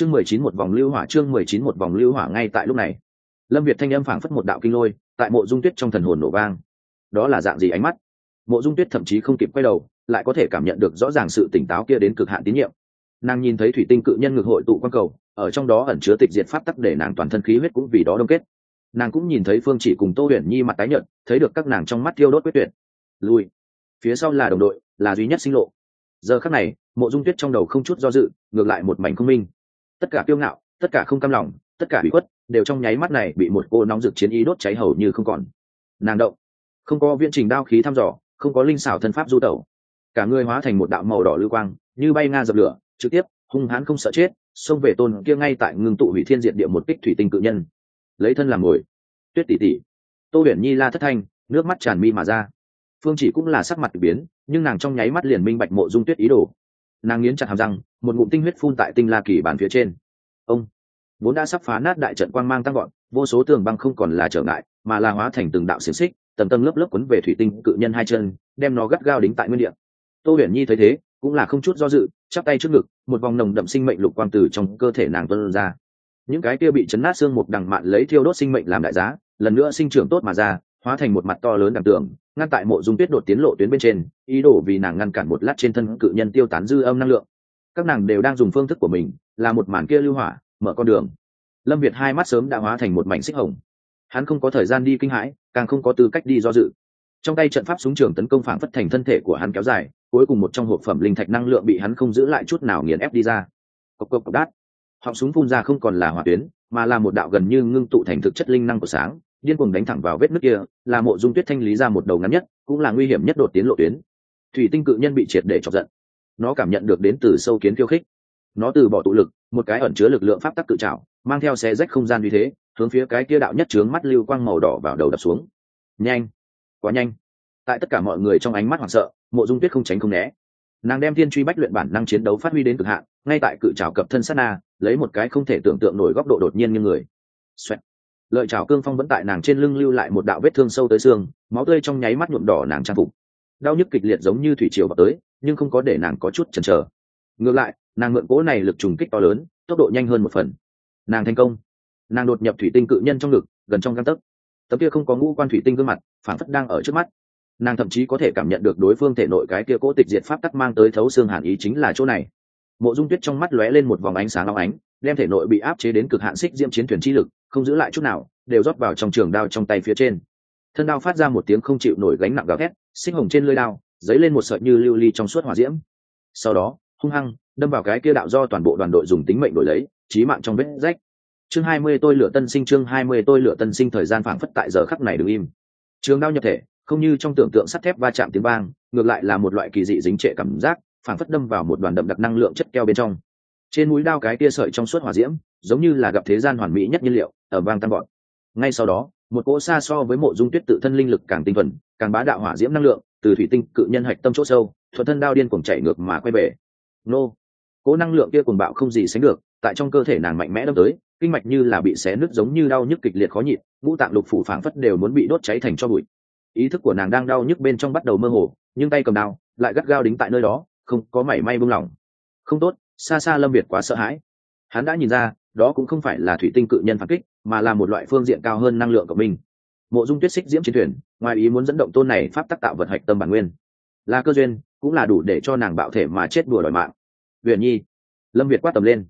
chương mười chín một vòng lưu hỏa, chương mười chín một vòng lưu hỏa ngay tại lúc này. Lâm việt thanh âm phảng phất một đạo kinh lôi, tại mộ dung tuyết trong thần hồn nổ vang. Đó là dạng gì ánh mắt? Mộ dung tuyết thậm chí không kịp quay đầu, lại có thể cảm nhận được rõ ràng sự tỉnh táo kia đến cực hạn tín nhiệm. Nàng nhìn thấy thủy tinh cự nhân ngược hội tụ quang cầu, ở trong đó ẩn chứa tịch diệt pháp tắc để nàng toàn thân khí huyết cũng vì đó đông kết. Nàng cũng nhìn thấy phương chỉ cùng tô huyền nhi mặt tái nhợt, thấy được các nàng trong mắt thiêu đốt quyết tuyệt. Lui. Phía sau là đồng đội, là duy nhất sinh lộ. Giờ khắc này, mộ dung tuyết trong đầu không chút do dự, ngược lại một mảnh không minh tất cả kiêu ngạo, tất cả không cam lòng, tất cả bị khuất, đều trong nháy mắt này bị một cô nóng rực chiến ý đốt cháy hầu như không còn. Nàng động. Không có viễn trình đao khí thăm dò, không có linh xảo thân pháp du tẩu. Cả người hóa thành một đạo màu đỏ lưu quang, như bay nga dập lửa, trực tiếp, hung hãn không sợ chết, xông về tôn kia ngay tại ngưng tụ hủy thiên diện địa một kích thủy tinh cự nhân. Lấy thân làm ngồi. Tuyết tỷ tỷ. Tô huyền nhi la thất thanh, nước mắt tràn mi mà ra. Phương chỉ cũng là sắc mặt biến, nhưng nàng trong nháy mắt liền minh bạch mộ dung tuyết ý đồ nàng nghiến chặt hàm răng, một ngụm tinh huyết phun tại tinh la kỳ bàn phía trên. Ông, vốn đã sắp phá nát đại trận quang mang tăng gọn vô số tường băng không còn là trở ngại, mà là hóa thành từng đạo xiềng xích, tầng tầng lớp lớp quấn về thủy tinh cự nhân hai chân, đem nó gắt gao đính tại nguyên địa. Tô huyền nhi thấy thế, cũng là không chút do dự, chắp tay trước ngực, một vòng nồng đậm sinh mệnh lục quang từ trong cơ thể nàng tuân ra. Những cái kia bị chấn nát xương một đằng mạn lấy thiêu đốt sinh mệnh làm đại giá, lần nữa sinh trưởng tốt mà ra hóa thành một mặt to lớn đằng tường, ngăn tại mộ dung tuyết đột tiến lộ tuyến bên trên, ý đồ vì nàng ngăn cản một lát trên thân cự nhân tiêu tán dư âm năng lượng. Các nàng đều đang dùng phương thức của mình, là một màn kia lưu hỏa, mở con đường. Lâm việt hai mắt sớm đã hóa thành một mảnh xích hồng. Hắn không có thời gian đi kinh hãi, càng không có tư cách đi do dự. Trong tay trận pháp súng trường tấn công phản phất thành thân thể của hắn kéo dài, cuối cùng một trong hộp phẩm linh thạch năng lượng bị hắn không giữ lại chút nào nghiền ép đi ra. Cộc cộc cộc đát. Họng súng phun ra không còn là hỏa tuyến, mà là một đạo gần như ngưng tụ thành thực chất linh năng của sáng điên cuồng đánh thẳng vào vết nước kia, là mộ dung tuyết thanh lý ra một đầu ngắn nhất, cũng là nguy hiểm nhất đột tiến lộ tuyến. Thủy tinh cự nhân bị triệt để chọc giận. Nó cảm nhận được đến từ sâu kiến khiêu khích. Nó từ bỏ tụ lực, một cái ẩn chứa lực lượng pháp tắc tự trảo, mang theo xe rách không gian như thế, hướng phía cái kia đạo nhất trướng mắt lưu quang màu đỏ vào đầu đập xuống. Nhanh! Quá nhanh! Tại tất cả mọi người trong ánh mắt hoảng sợ, mộ dung tuyết không tránh không né. Nàng đem thiên truy bách luyện bản năng chiến đấu phát huy đến cực hạn, ngay tại cự trào cập thân sát na, lấy một cái không thể tưởng tượng nổi góc độ đột nhiên như người. Xoẹt lợi trào cương phong vẫn tại nàng trên lưng lưu lại một đạo vết thương sâu tới xương, máu tươi trong nháy mắt nhuộm đỏ nàng trang phục. Đau nhức kịch liệt giống như thủy triều vào tới, nhưng không có để nàng có chút chần chờ. Ngược lại, nàng mượn cố này lực trùng kích to lớn, tốc độ nhanh hơn một phần. Nàng thành công. Nàng đột nhập thủy tinh cự nhân trong ngực, gần trong găng tấc. Tấm kia không có ngũ quan thủy tinh gương mặt, phản phất đang ở trước mắt. Nàng thậm chí có thể cảm nhận được đối phương thể nội cái kia cố tịch diệt pháp tắc mang tới thấu xương hàn ý chính là chỗ này. Mộ dung tuyết trong mắt lóe lên một vòng ánh sáng long ánh, đem thể nội bị áp chế đến cực hạn xích diễm chiến thuyền chi lực không giữ lại chút nào, đều rót vào trong trường đao trong tay phía trên. Thân đao phát ra một tiếng không chịu nổi gánh nặng gào thét, sinh hồng trên lưỡi đao, dấy lên một sợi như lưu ly trong suốt hỏa diễm. Sau đó, hung hăng, đâm vào cái kia đạo do toàn bộ đoàn đội dùng tính mệnh đổi lấy, chí mạng trong vết rách. Chương hai mươi tôi lửa tân sinh, chương hai mươi tôi lửa tân sinh thời gian phảng phất tại giờ khắc này đứng im. Trường đao nhập thể, không như trong tưởng tượng sắt thép va chạm tiếng vang, ngược lại là một loại kỳ dị dính trệ cảm giác, phảng phất đâm vào một đoàn đậm đặc năng lượng chất keo bên trong. Trên mũi đao cái kia sợi trong suốt hỏa diễm, giống như là gặp thế gian hoàn mỹ nhất nhiên liệu ở vang tăng gọn. Ngay sau đó, một cỗ xa so với mộ dung tuyết tự thân linh lực càng tinh thuần, càng bá đạo hỏa diễm năng lượng, từ thủy tinh cự nhân hạch tâm chỗ sâu, thuận thân đao điên cuồng chạy ngược mà quay về. Nô! Cỗ năng lượng kia cuồng bạo không gì sánh được, tại trong cơ thể nàng mạnh mẽ đâm tới, kinh mạch như là bị xé nứt giống như đau nhức kịch liệt khó nhịn, ngũ tạng lục phủ phảng phất đều muốn bị đốt cháy thành cho bụi. Ý thức của nàng đang đau nhức bên trong bắt đầu mơ hồ, nhưng tay cầm đao lại gắt gao đính tại nơi đó, không có mảy may buông lỏng. Không tốt, xa xa lâm việt quá sợ hãi. Hắn đã nhìn ra, đó cũng không phải là thủy tinh cự nhân phản kích mà là một loại phương diện cao hơn năng lượng của mình. Mộ dung tuyết xích diễm chiến thuyền, ngoài ý muốn dẫn động tôn này pháp tác tạo vật hạch tâm bản nguyên. Là cơ duyên cũng là đủ để cho nàng bạo thể mà chết đùa đòi mạng. Huyền nhi, lâm việt quát tầm lên.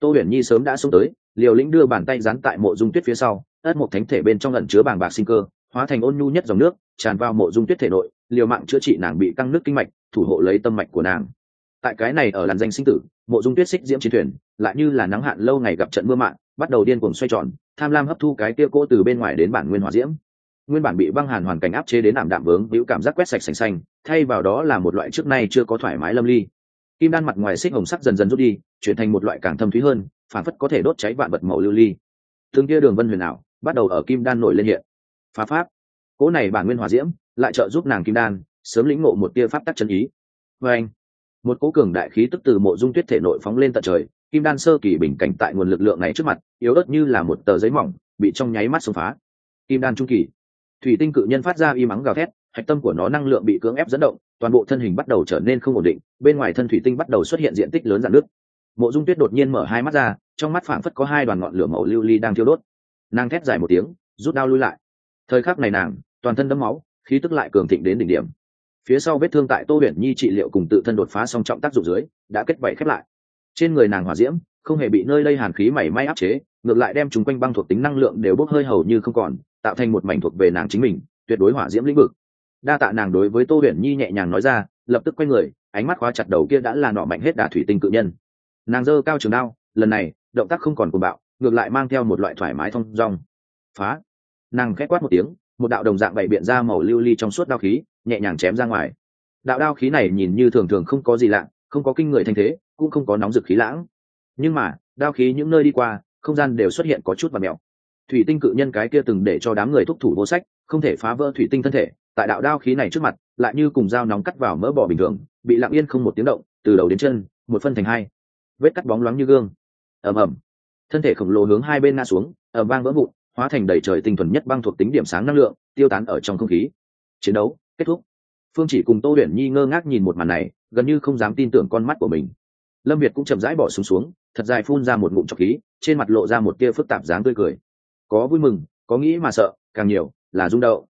Tô huyền nhi sớm đã xuống tới, liều lĩnh đưa bàn tay dán tại mộ dung tuyết phía sau, ất một thánh thể bên trong ẩn chứa bàng bạc sinh cơ, hóa thành ôn nhu nhất dòng nước, tràn vào mộ dung tuyết thể nội, liều mạng chữa trị nàng bị căng nước kinh mạch, thủ hộ lấy tâm mạch của nàng. Tại cái này ở làn danh sinh tử, mộ dung tuyết xích diễm chiến thuyền lại như là nắng hạn lâu ngày gặp trận mưa mạng bắt đầu điên cuồng xoay tròn, tham lam hấp thu cái kia cỗ từ bên ngoài đến bản nguyên hỏa diễm. Nguyên bản bị băng hàn hoàn cảnh áp chế đến ảm đạm vướng, hữu cảm giác quét sạch sành xanh, thay vào đó là một loại trước nay chưa có thoải mái lâm ly. Kim đan mặt ngoài xích hồng sắc dần dần rút đi, chuyển thành một loại càng thâm thúy hơn, phản phất có thể đốt cháy vạn vật màu lưu ly. Thương kia đường vân huyền ảo, bắt đầu ở kim đan nổi lên hiện. Phá pháp. Cỗ này bản nguyên hòa diễm, lại trợ giúp nàng kim đan, sớm lĩnh ngộ một tia pháp tắc chân ý. Vê anh một cỗ cường đại khí tức từ mộ dung tuyết thể nội phóng lên tận trời kim đan sơ kỳ bình cảnh tại nguồn lực lượng này trước mặt, yếu ớt như là một tờ giấy mỏng, bị trong nháy mắt xông phá. Kim đan trung kỳ. Thủy tinh cự nhân phát ra y mắng gào thét, hạch tâm của nó năng lượng bị cưỡng ép dẫn động, toàn bộ thân hình bắt đầu trở nên không ổn định, bên ngoài thân thủy tinh bắt đầu xuất hiện diện tích lớn dạn nước mộ dung tuyết đột nhiên mở hai mắt ra, trong mắt phảng phất có hai đoàn ngọn lửa màu lưu ly đang thiêu đốt. Nàng thét dài một tiếng, rút đao lui lại. Thời khắc này nàng, toàn thân đấm máu, khí tức lại cường thịnh đến đỉnh điểm. Phía sau vết thương tại tô huyền nhi trị liệu cùng tự thân đột phá song trọng tác dụng dưới, đã kết vảy khép lại trên người nàng hỏa diễm, không hề bị nơi đây hàn khí mảy may áp chế, ngược lại đem chúng quanh băng thuộc tính năng lượng đều bốc hơi hầu như không còn, tạo thành một mảnh thuộc về nàng chính mình, tuyệt đối hỏa diễm lĩnh vực. Đa tạ nàng đối với tô huyền nhi nhẹ nhàng nói ra, lập tức quay người, ánh mắt khóa chặt đầu kia đã là nọ mạnh hết đà thủy tinh cự nhân. Nàng giơ cao trường đao, lần này, động tác không còn cuồng bạo, ngược lại mang theo một loại thoải mái thong dong. Phá! Nàng khét quát một tiếng, một đạo đồng dạng bày biện ra màu lưu ly trong suốt đao khí, nhẹ nhàng chém ra ngoài. Đạo đao khí này nhìn như thường thường không có gì lạ, không có kinh người thanh thế cũng không có nóng rực khí lãng. Nhưng mà, đao khí những nơi đi qua, không gian đều xuất hiện có chút và mèo thủy tinh cự nhân cái kia từng để cho đám người thúc thủ vô sách, không thể phá vỡ thủy tinh thân thể, tại đạo đao khí này trước mặt, lại như cùng dao nóng cắt vào mỡ bò bình thường, bị lặng yên không một tiếng động, từ đầu đến chân, một phân thành hai. Vết cắt bóng loáng như gương. Ầm ầm. Thân thể khổng lồ hướng hai bên ngã xuống, ầm vang vỡ vụn, hóa thành đầy trời tinh thuần nhất băng thuộc tính điểm sáng năng lượng, tiêu tán ở trong không khí. Chiến đấu, kết thúc. Phương chỉ cùng tô huyền nhi ngơ ngác nhìn một màn này, gần như không dám tin tưởng con mắt của mình lâm việt cũng chậm rãi bỏ xuống xuống, thật dài phun ra một ngụm trọc khí, trên mặt lộ ra một tia phức tạp dáng tươi cười. Có vui mừng, có nghĩ mà sợ, càng nhiều là rung đậu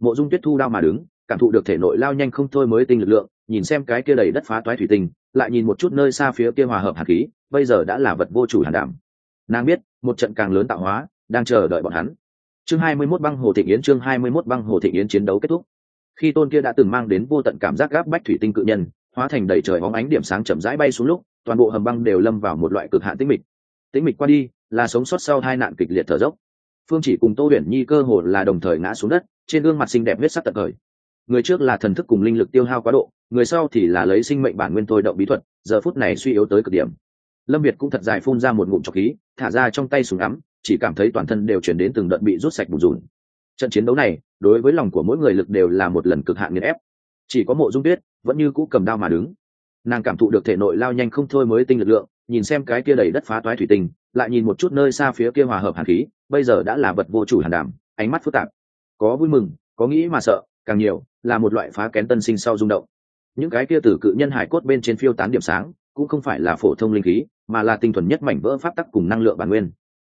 mộ dung tuyết thu đao mà đứng, cảm thụ được thể nội lao nhanh không thôi mới tinh lực lượng, nhìn xem cái kia đầy đất phá toái thủy tinh, lại nhìn một chút nơi xa phía kia hòa hợp hạt khí, bây giờ đã là vật vô chủ hàn đảm. Nàng biết, một trận càng lớn tạo hóa, đang chờ đợi bọn hắn. Chương hai mươi 21 băng hồ thịnh yến, chương hai mươi 21 băng hồ thịnh yến chiến đấu kết thúc. Khi tôn kia đã từng mang đến vô tận cảm giác gáp bách thủy tinh cự nhân, hóa thành đầy trời bóng ánh điểm sáng chậm rãi bay xuống lúc toàn bộ hầm băng đều lâm vào một loại cực hạn tĩnh mịch. Tĩnh mịch qua đi, là sống sót sau hai nạn kịch liệt thở dốc. Phương chỉ cùng tô huyền nhi cơ hồ là đồng thời ngã xuống đất, trên gương mặt xinh đẹp huyết sắc tận khởi người trước là thần thức cùng linh lực tiêu hao quá độ, người sau thì là lấy sinh mệnh bản nguyên thôi động bí thuật, giờ phút này suy yếu tới cực điểm. Lâm việt cũng thật dài phun ra một ngụm trọc khí, thả ra trong tay súng ngắm, chỉ cảm thấy toàn thân đều chuyển đến từng đợt bị rút sạch bùn rùn. Trận chiến đấu này, đối với lòng của mỗi người lực đều là một lần cực hạn nghiền ép. Chỉ có mộ dung tuyết vẫn như cũ cầm đao mà đứng nàng cảm thụ được thể nội lao nhanh không thôi mới tinh lực lượng, nhìn xem cái kia đầy đất phá toái thủy tinh, lại nhìn một chút nơi xa phía kia hòa hợp hàn khí, bây giờ đã là vật vô chủ hàn đảm, ánh mắt phức tạp. Có vui mừng, có nghĩ mà sợ, càng nhiều, là một loại phá kén tân sinh sau rung động. Những cái kia từ cự nhân hải cốt bên trên phiêu tán điểm sáng, cũng không phải là phổ thông linh khí, mà là tinh thuần nhất mảnh vỡ pháp tắc cùng năng lượng bản nguyên.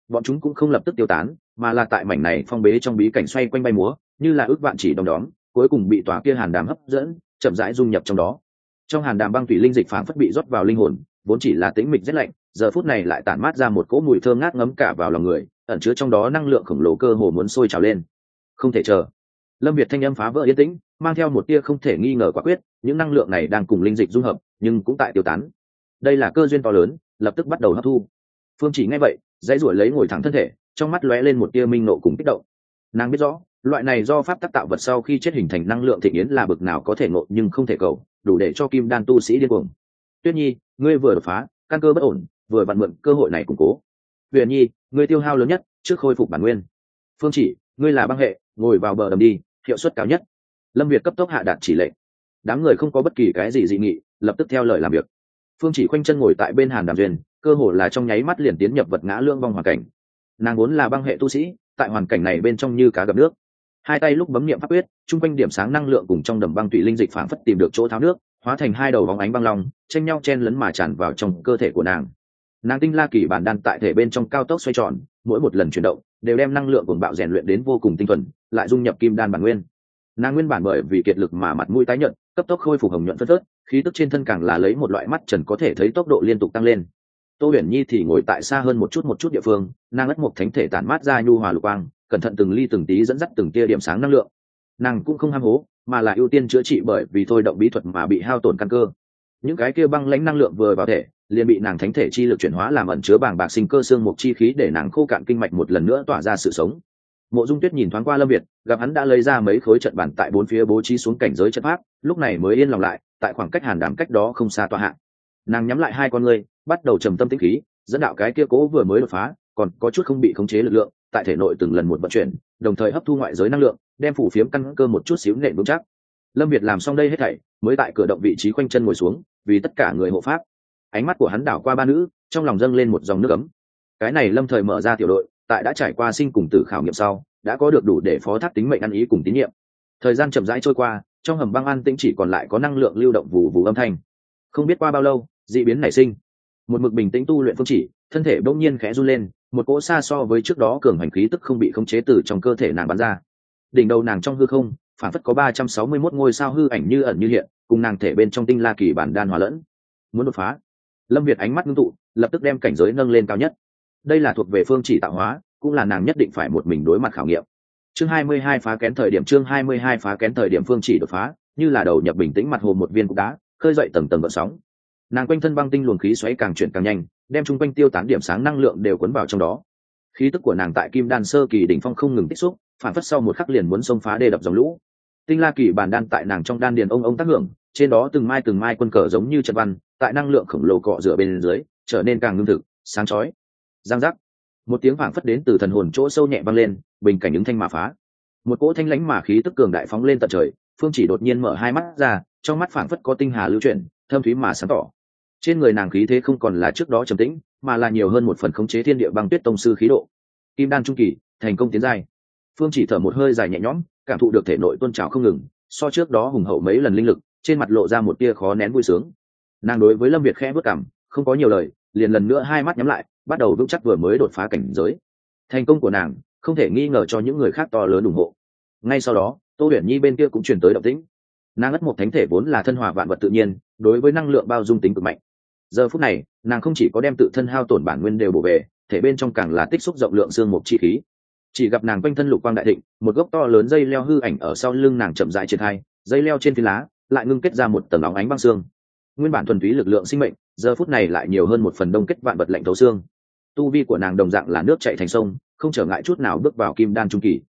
Bọn chúng cũng không lập tức tiêu tán, mà là tại mảnh này phong bế trong bí cảnh xoay quanh bay múa, như là ước vạn chỉ đồng đóm, cuối cùng bị tòa kia hàn đàm hấp dẫn, chậm rãi dung nhập trong đó trong hàn đàm băng thủy linh dịch phảng phất bị rót vào linh hồn, vốn chỉ là tĩnh mịch rét lạnh, giờ phút này lại tản mát ra một cỗ mùi thơm ngát ngấm cả vào lòng người, ẩn chứa trong đó năng lượng khổng lồ cơ hồ muốn sôi trào lên. Không thể chờ. Lâm việt thanh âm phá vỡ yên tĩnh, mang theo một tia không thể nghi ngờ quả quyết, những năng lượng này đang cùng linh dịch dung hợp, nhưng cũng tại tiêu tán. Đây là cơ duyên to lớn, lập tức bắt đầu hấp thu. Phương chỉ nghe vậy, dãy ruổi lấy ngồi thẳng thân thể, trong mắt lóe lên một tia minh nộ cùng kích động. Nàng biết rõ loại này do pháp tác tạo vật sau khi chết hình thành năng lượng thịnh yến là bực nào có thể ngộ nhưng không thể cầu, đủ để cho kim đan tu sĩ điên cuồng. Tuyết nhi, ngươi vừa đột phá, căn cơ bất ổn, vừa vặn mượn cơ hội này củng cố. Huyền nhi, ngươi tiêu hao lớn nhất trước khôi phục bản nguyên. Phương chỉ, ngươi là băng hệ, ngồi vào bờ đầm đi, hiệu suất cao nhất. Lâm việt cấp tốc hạ đạt chỉ lệnh. Đám người không có bất kỳ cái gì dị nghị, lập tức theo lời làm việc. Phương chỉ khoanh chân ngồi tại bên hàn đàm duyên, cơ hồ là trong nháy mắt liền tiến nhập vật ngã lương vong hoàn cảnh. Nàng vốn là băng hệ tu sĩ, tại hoàn cảnh này bên trong như cá gặp nước hai tay lúc bấm niệm pháp quyết, chung quanh điểm sáng năng lượng cùng trong đầm băng tụy linh dịch phảng phất tìm được chỗ tháo nước, hóa thành hai đầu bóng ánh băng long, tranh nhau chen lấn mà tràn vào trong cơ thể của nàng. Nàng tinh la kỳ bản đan tại thể bên trong cao tốc xoay tròn, mỗi một lần chuyển động đều đem năng lượng cuồng bạo rèn luyện đến vô cùng tinh thuần, lại dung nhập kim đan bản nguyên. Nàng nguyên bản bởi vì kiệt lực mà mặt mũi tái nhận cấp tốc khôi phục hồng nhuận phất phớt, khí tức trên thân càng là lấy một loại mắt trần có thể thấy tốc độ liên tục tăng lên. Tô huyền nhi thì ngồi tại xa hơn một chút một chút địa phương, nàng ất một thánh thể tản mát ra nhu hòa lục quang cẩn thận từng ly từng tí dẫn dắt từng tia điểm sáng năng lượng. Nàng cũng không ham hố, mà là ưu tiên chữa trị bởi vì thôi động bí thuật mà bị hao tổn căn cơ. Những cái kia băng lãnh năng lượng vừa vào thể, liền bị nàng thánh thể chi lực chuyển hóa làm ẩn chứa bảng bạc sinh cơ xương một chi khí để nàng khô cạn kinh mạch một lần nữa tỏa ra sự sống. Mộ dung tuyết nhìn thoáng qua lâm việt, gặp hắn đã lấy ra mấy khối trận bản tại bốn phía bố trí xuống cảnh giới trận pháp, lúc này mới yên lòng lại, tại khoảng cách hàn đàm cách đó không xa tòa hạng nàng nhắm lại hai con ngươi, bắt đầu trầm tâm tĩnh khí, dẫn đạo cái kia cố vừa mới đột phá còn có chút không bị khống chế lực lượng, tại thể nội từng lần một vận chuyển, đồng thời hấp thu ngoại giới năng lượng, đem phủ phiếm căn cơ một chút xíu nện vững chắc. Lâm việt làm xong đây hết thảy, mới tại cửa động vị trí quanh chân ngồi xuống, vì tất cả người hộ pháp. Ánh mắt của hắn đảo qua ba nữ, trong lòng dâng lên một dòng nước ấm. Cái này lâm thời mở ra tiểu đội, tại đã trải qua sinh cùng tử khảo nghiệm sau, đã có được đủ để phó thác tính mệnh ăn ý cùng tín nhiệm. Thời gian chậm rãi trôi qua, trong hầm băng an tĩnh chỉ còn lại có năng lượng lưu động vù vù âm thanh. Không biết qua bao lâu d ị biến nảy sinh. Một mực bình tĩnh tu luyện phương chỉ, thân thể bỗng nhiên khẽ run lên một cỗ xa so với trước đó cường hành khí tức không bị khống chế từ trong cơ thể nàng bắn ra. Đỉnh đầu nàng trong hư không, phản phất có ba trăm sáu mươi mốt ngôi sao hư ảnh như ẩn như hiện, cùng nàng thể bên trong tinh la kỳ bản đan hòa lẫn. Muốn đột phá, lâm việt ánh mắt ngưng tụ, lập tức đem cảnh giới nâng lên cao nhất. Đây là thuộc về phương chỉ tạo hóa, cũng là nàng nhất định phải một mình đối mặt khảo nghiệm. Chương hai mươi hai phá kén thời điểm, chương hai mươi hai phá kén thời điểm phương chỉ đột phá, như là đầu nhập bình tĩnh mặt hồ một viên cục đá, khơi dậy tầng tầng vận sóng. Nàng quanh thân băng tinh luồng khí xoáy càng chuyển càng nhanh đem chung quanh tiêu tán điểm sáng năng lượng đều cuốn vào trong đó. Khí tức của nàng tại kim đan sơ kỳ đỉnh phong không ngừng tích xúc, phản phất sau một khắc liền muốn xông phá đê đập dòng lũ. Tinh la kỳ bản đan tại nàng trong đan điền ông ông tác hưởng, trên đó từng mai từng mai quân cờ giống như trận văn, tại năng lượng khổng lồ cọ rửa bên dưới, trở nên càng ngưng thực, sáng chói. Giang giác. Một tiếng phảng phất đến từ thần hồn chỗ sâu nhẹ vang lên, bình cảnh ứng thanh mà phá. Một cỗ thanh lãnh mà khí tức cường đại phóng lên tận trời, phương chỉ đột nhiên mở hai mắt ra, trong mắt phảng phất có tinh hà lưu chuyển, thâm thúy mà sáng tỏ trên người nàng khí thế không còn là trước đó trầm tĩnh, mà là nhiều hơn một phần khống chế thiên địa băng tuyết tông sư khí độ. Kim đan trung kỳ, thành công tiến giai. Phương chỉ thở một hơi dài nhẹ nhõm, cảm thụ được thể nội tôn trào không ngừng, so trước đó hùng hậu mấy lần linh lực, trên mặt lộ ra một tia khó nén vui sướng. Nàng đối với lâm việt khẽ vất cảm, không có nhiều lời, liền lần nữa hai mắt nhắm lại, bắt đầu vững chắc vừa mới đột phá cảnh giới. Thành công của nàng, không thể nghi ngờ cho những người khác to lớn ủng hộ. Ngay sau đó, tô huyền nhi bên kia cũng truyền tới động tĩnh. Nàng ất một thánh thể vốn là thân hòa vạn vật tự nhiên, đối với năng lượng bao dung tính cực mạnh giờ phút này, nàng không chỉ có đem tự thân hao tổn bản nguyên đều bổ về, thể bên trong càng là tích xúc rộng lượng xương mục chi khí. Chỉ gặp nàng quanh thân lục quang đại thịnh, một gốc to lớn dây leo hư ảnh ở sau lưng nàng chậm dại triển khai, dây leo trên phi lá, lại ngưng kết ra một tầng óng ánh băng xương. Nguyên bản thuần túy lực lượng sinh mệnh, giờ phút này lại nhiều hơn một phần đông kết vạn vật lạnh thấu xương. Tu vi của nàng đồng dạng là nước chạy thành sông, không trở ngại chút nào bước vào kim đan trung kỳ.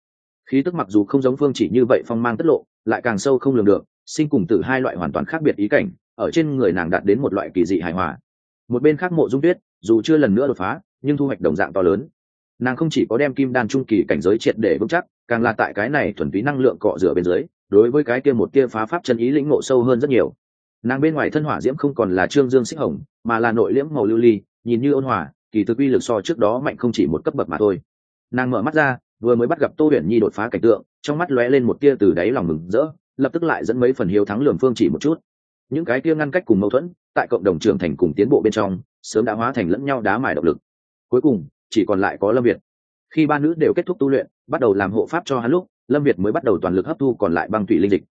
Khí tức mặc dù không giống phương chỉ như vậy phong mang tất lộ, lại càng sâu không lường được, sinh cùng tử hai loại hoàn toàn khác biệt ý cảnh ở trên người nàng đạt đến một loại kỳ dị hài hòa. Một bên khác mộ dung tuyết, dù chưa lần nữa đột phá, nhưng thu hoạch đồng dạng to lớn. Nàng không chỉ có đem kim đan trung kỳ cảnh giới triệt để vững chắc, càng là tại cái này thuần túy năng lượng cọ rửa bên dưới, đối với cái kia một kia phá pháp chân ý lĩnh ngộ sâu hơn rất nhiều. Nàng bên ngoài thân hỏa diễm không còn là trương dương xích hồng, mà là nội liễm màu lưu ly, nhìn như ôn hòa, kỳ thực uy lực so trước đó mạnh không chỉ một cấp bậc mà thôi. Nàng mở mắt ra, vừa mới bắt gặp tô huyền nhi đột phá cảnh tượng, trong mắt lóe lên một tia từ đáy lòng mừng rỡ, lập tức lại dẫn mấy phần hiếu thắng lường phương chỉ một chút những cái kia ngăn cách cùng mâu thuẫn, tại cộng đồng trưởng thành cùng tiến bộ bên trong, sớm đã hóa thành lẫn nhau đá mài động lực. Cuối cùng, chỉ còn lại có lâm việt. Khi ba nữ đều kết thúc tu luyện, bắt đầu làm hộ pháp cho hắn lúc, lâm việt mới bắt đầu toàn lực hấp thu còn lại băng thủy linh dịch.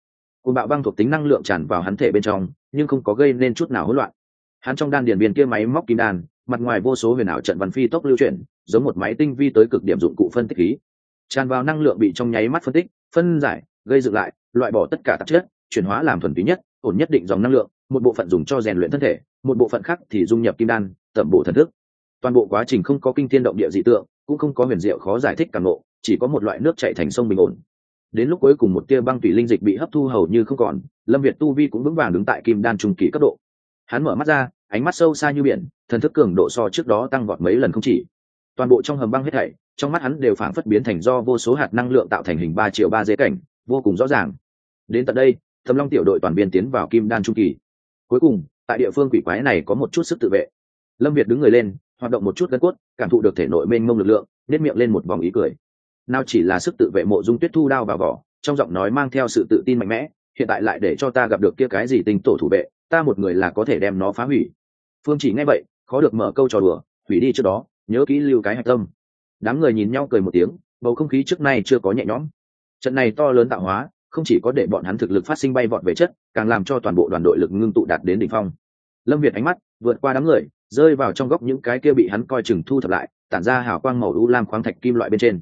Cùng bạo băng thuộc tính năng lượng tràn vào hắn thể bên trong, nhưng không có gây nên chút nào hỗn loạn. Hắn trong đan điền viên kia máy móc kim đan, mặt ngoài vô số huyền ảo trận văn phi tốc lưu chuyển, giống một máy tinh vi tới cực điểm dụng cụ phân tích khí. Tràn vào năng lượng bị trong nháy mắt phân tích, phân giải, gây dựng lại, loại bỏ tất cả tạp chất, chuyển hóa làm thuần túy nhất ổn nhất định dòng năng lượng, một bộ phận dùng cho rèn luyện thân thể, một bộ phận khác thì dung nhập kim đan, tẩm bổ thần thức. Toàn bộ quá trình không có kinh thiên động địa dị tượng, cũng không có huyền diệu khó giải thích càng ngộ, chỉ có một loại nước chạy thành sông bình ổn. Đến lúc cuối cùng một tia băng tủy linh dịch bị hấp thu hầu như không còn, lâm việt tu vi cũng vững vàng đứng tại kim đan trung kỳ cấp độ. Hắn mở mắt ra, ánh mắt sâu xa như biển, thần thức cường độ so trước đó tăng vọt mấy lần không chỉ. Toàn bộ trong hầm băng hết thảy, trong mắt hắn đều phảng phất biến thành do vô số hạt năng lượng tạo thành hình ba triệu ba dế cảnh, vô cùng rõ ràng. Đến tận đây thầm long tiểu đội toàn biên tiến vào kim đan trung kỳ. Cuối cùng, tại địa phương quỷ quái này có một chút sức tự vệ. Lâm việt đứng người lên, hoạt động một chút gân cốt, cảm thụ được thể nội mênh mông lực lượng nếp miệng lên một vòng ý cười. Nào chỉ là sức tự vệ mộ dung tuyết thu đao vào vỏ, trong giọng nói mang theo sự tự tin mạnh mẽ, hiện tại lại để cho ta gặp được kia cái gì tình tổ thủ vệ, ta một người là có thể đem nó phá hủy. Phương chỉ nghe vậy, khó được mở câu trò đùa, hủy đi trước đó, nhớ kỹ lưu cái hạch tâm. Đám người nhìn nhau cười một tiếng, bầu không khí trước nay chưa có nhẹ nhõm. Trận này to lớn tạo hóa không chỉ có để bọn hắn thực lực phát sinh bay vọt về chất, càng làm cho toàn bộ đoàn đội lực ngưng tụ đạt đến đỉnh phong. Lâm việt ánh mắt vượt qua đám người, rơi vào trong góc những cái kia bị hắn coi chừng thu thập lại, tản ra hào quang màu u lam khoáng thạch kim loại bên trên.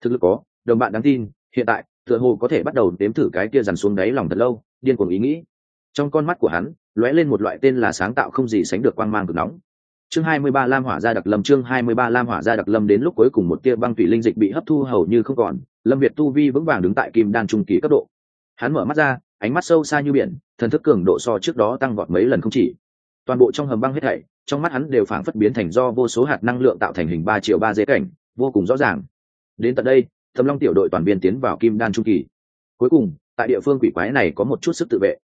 Thực lực có, đồng bạn đáng tin, hiện tại, tựa hồ có thể bắt đầu đếm thử cái kia dằn xuống đáy lòng thật lâu, điên cuồng ý nghĩ. Trong con mắt của hắn, lóe lên một loại tên là sáng tạo không gì sánh được quang mang cực nóng chương 23 lam hỏa gia đặc lâm, chương 23 lam hỏa gia đặc lâm đến lúc cuối cùng một tia băng thủy linh dịch bị hấp thu hầu như không còn, lâm việt tu vi vững vàng đứng tại kim đan trung kỳ cấp độ. Hắn mở mắt ra, ánh mắt sâu xa như biển, thần thức cường độ so trước đó tăng vọt mấy lần không chỉ. Toàn bộ trong hầm băng hết thảy, trong mắt hắn đều phảng phất biến thành do vô số hạt năng lượng tạo thành hình ba triệu ba dế cảnh, vô cùng rõ ràng. Đến tận đây, thâm long tiểu đội toàn viên tiến vào kim đan trung kỳ. Cuối cùng, tại địa phương quỷ quái này có một chút sức tự vệ.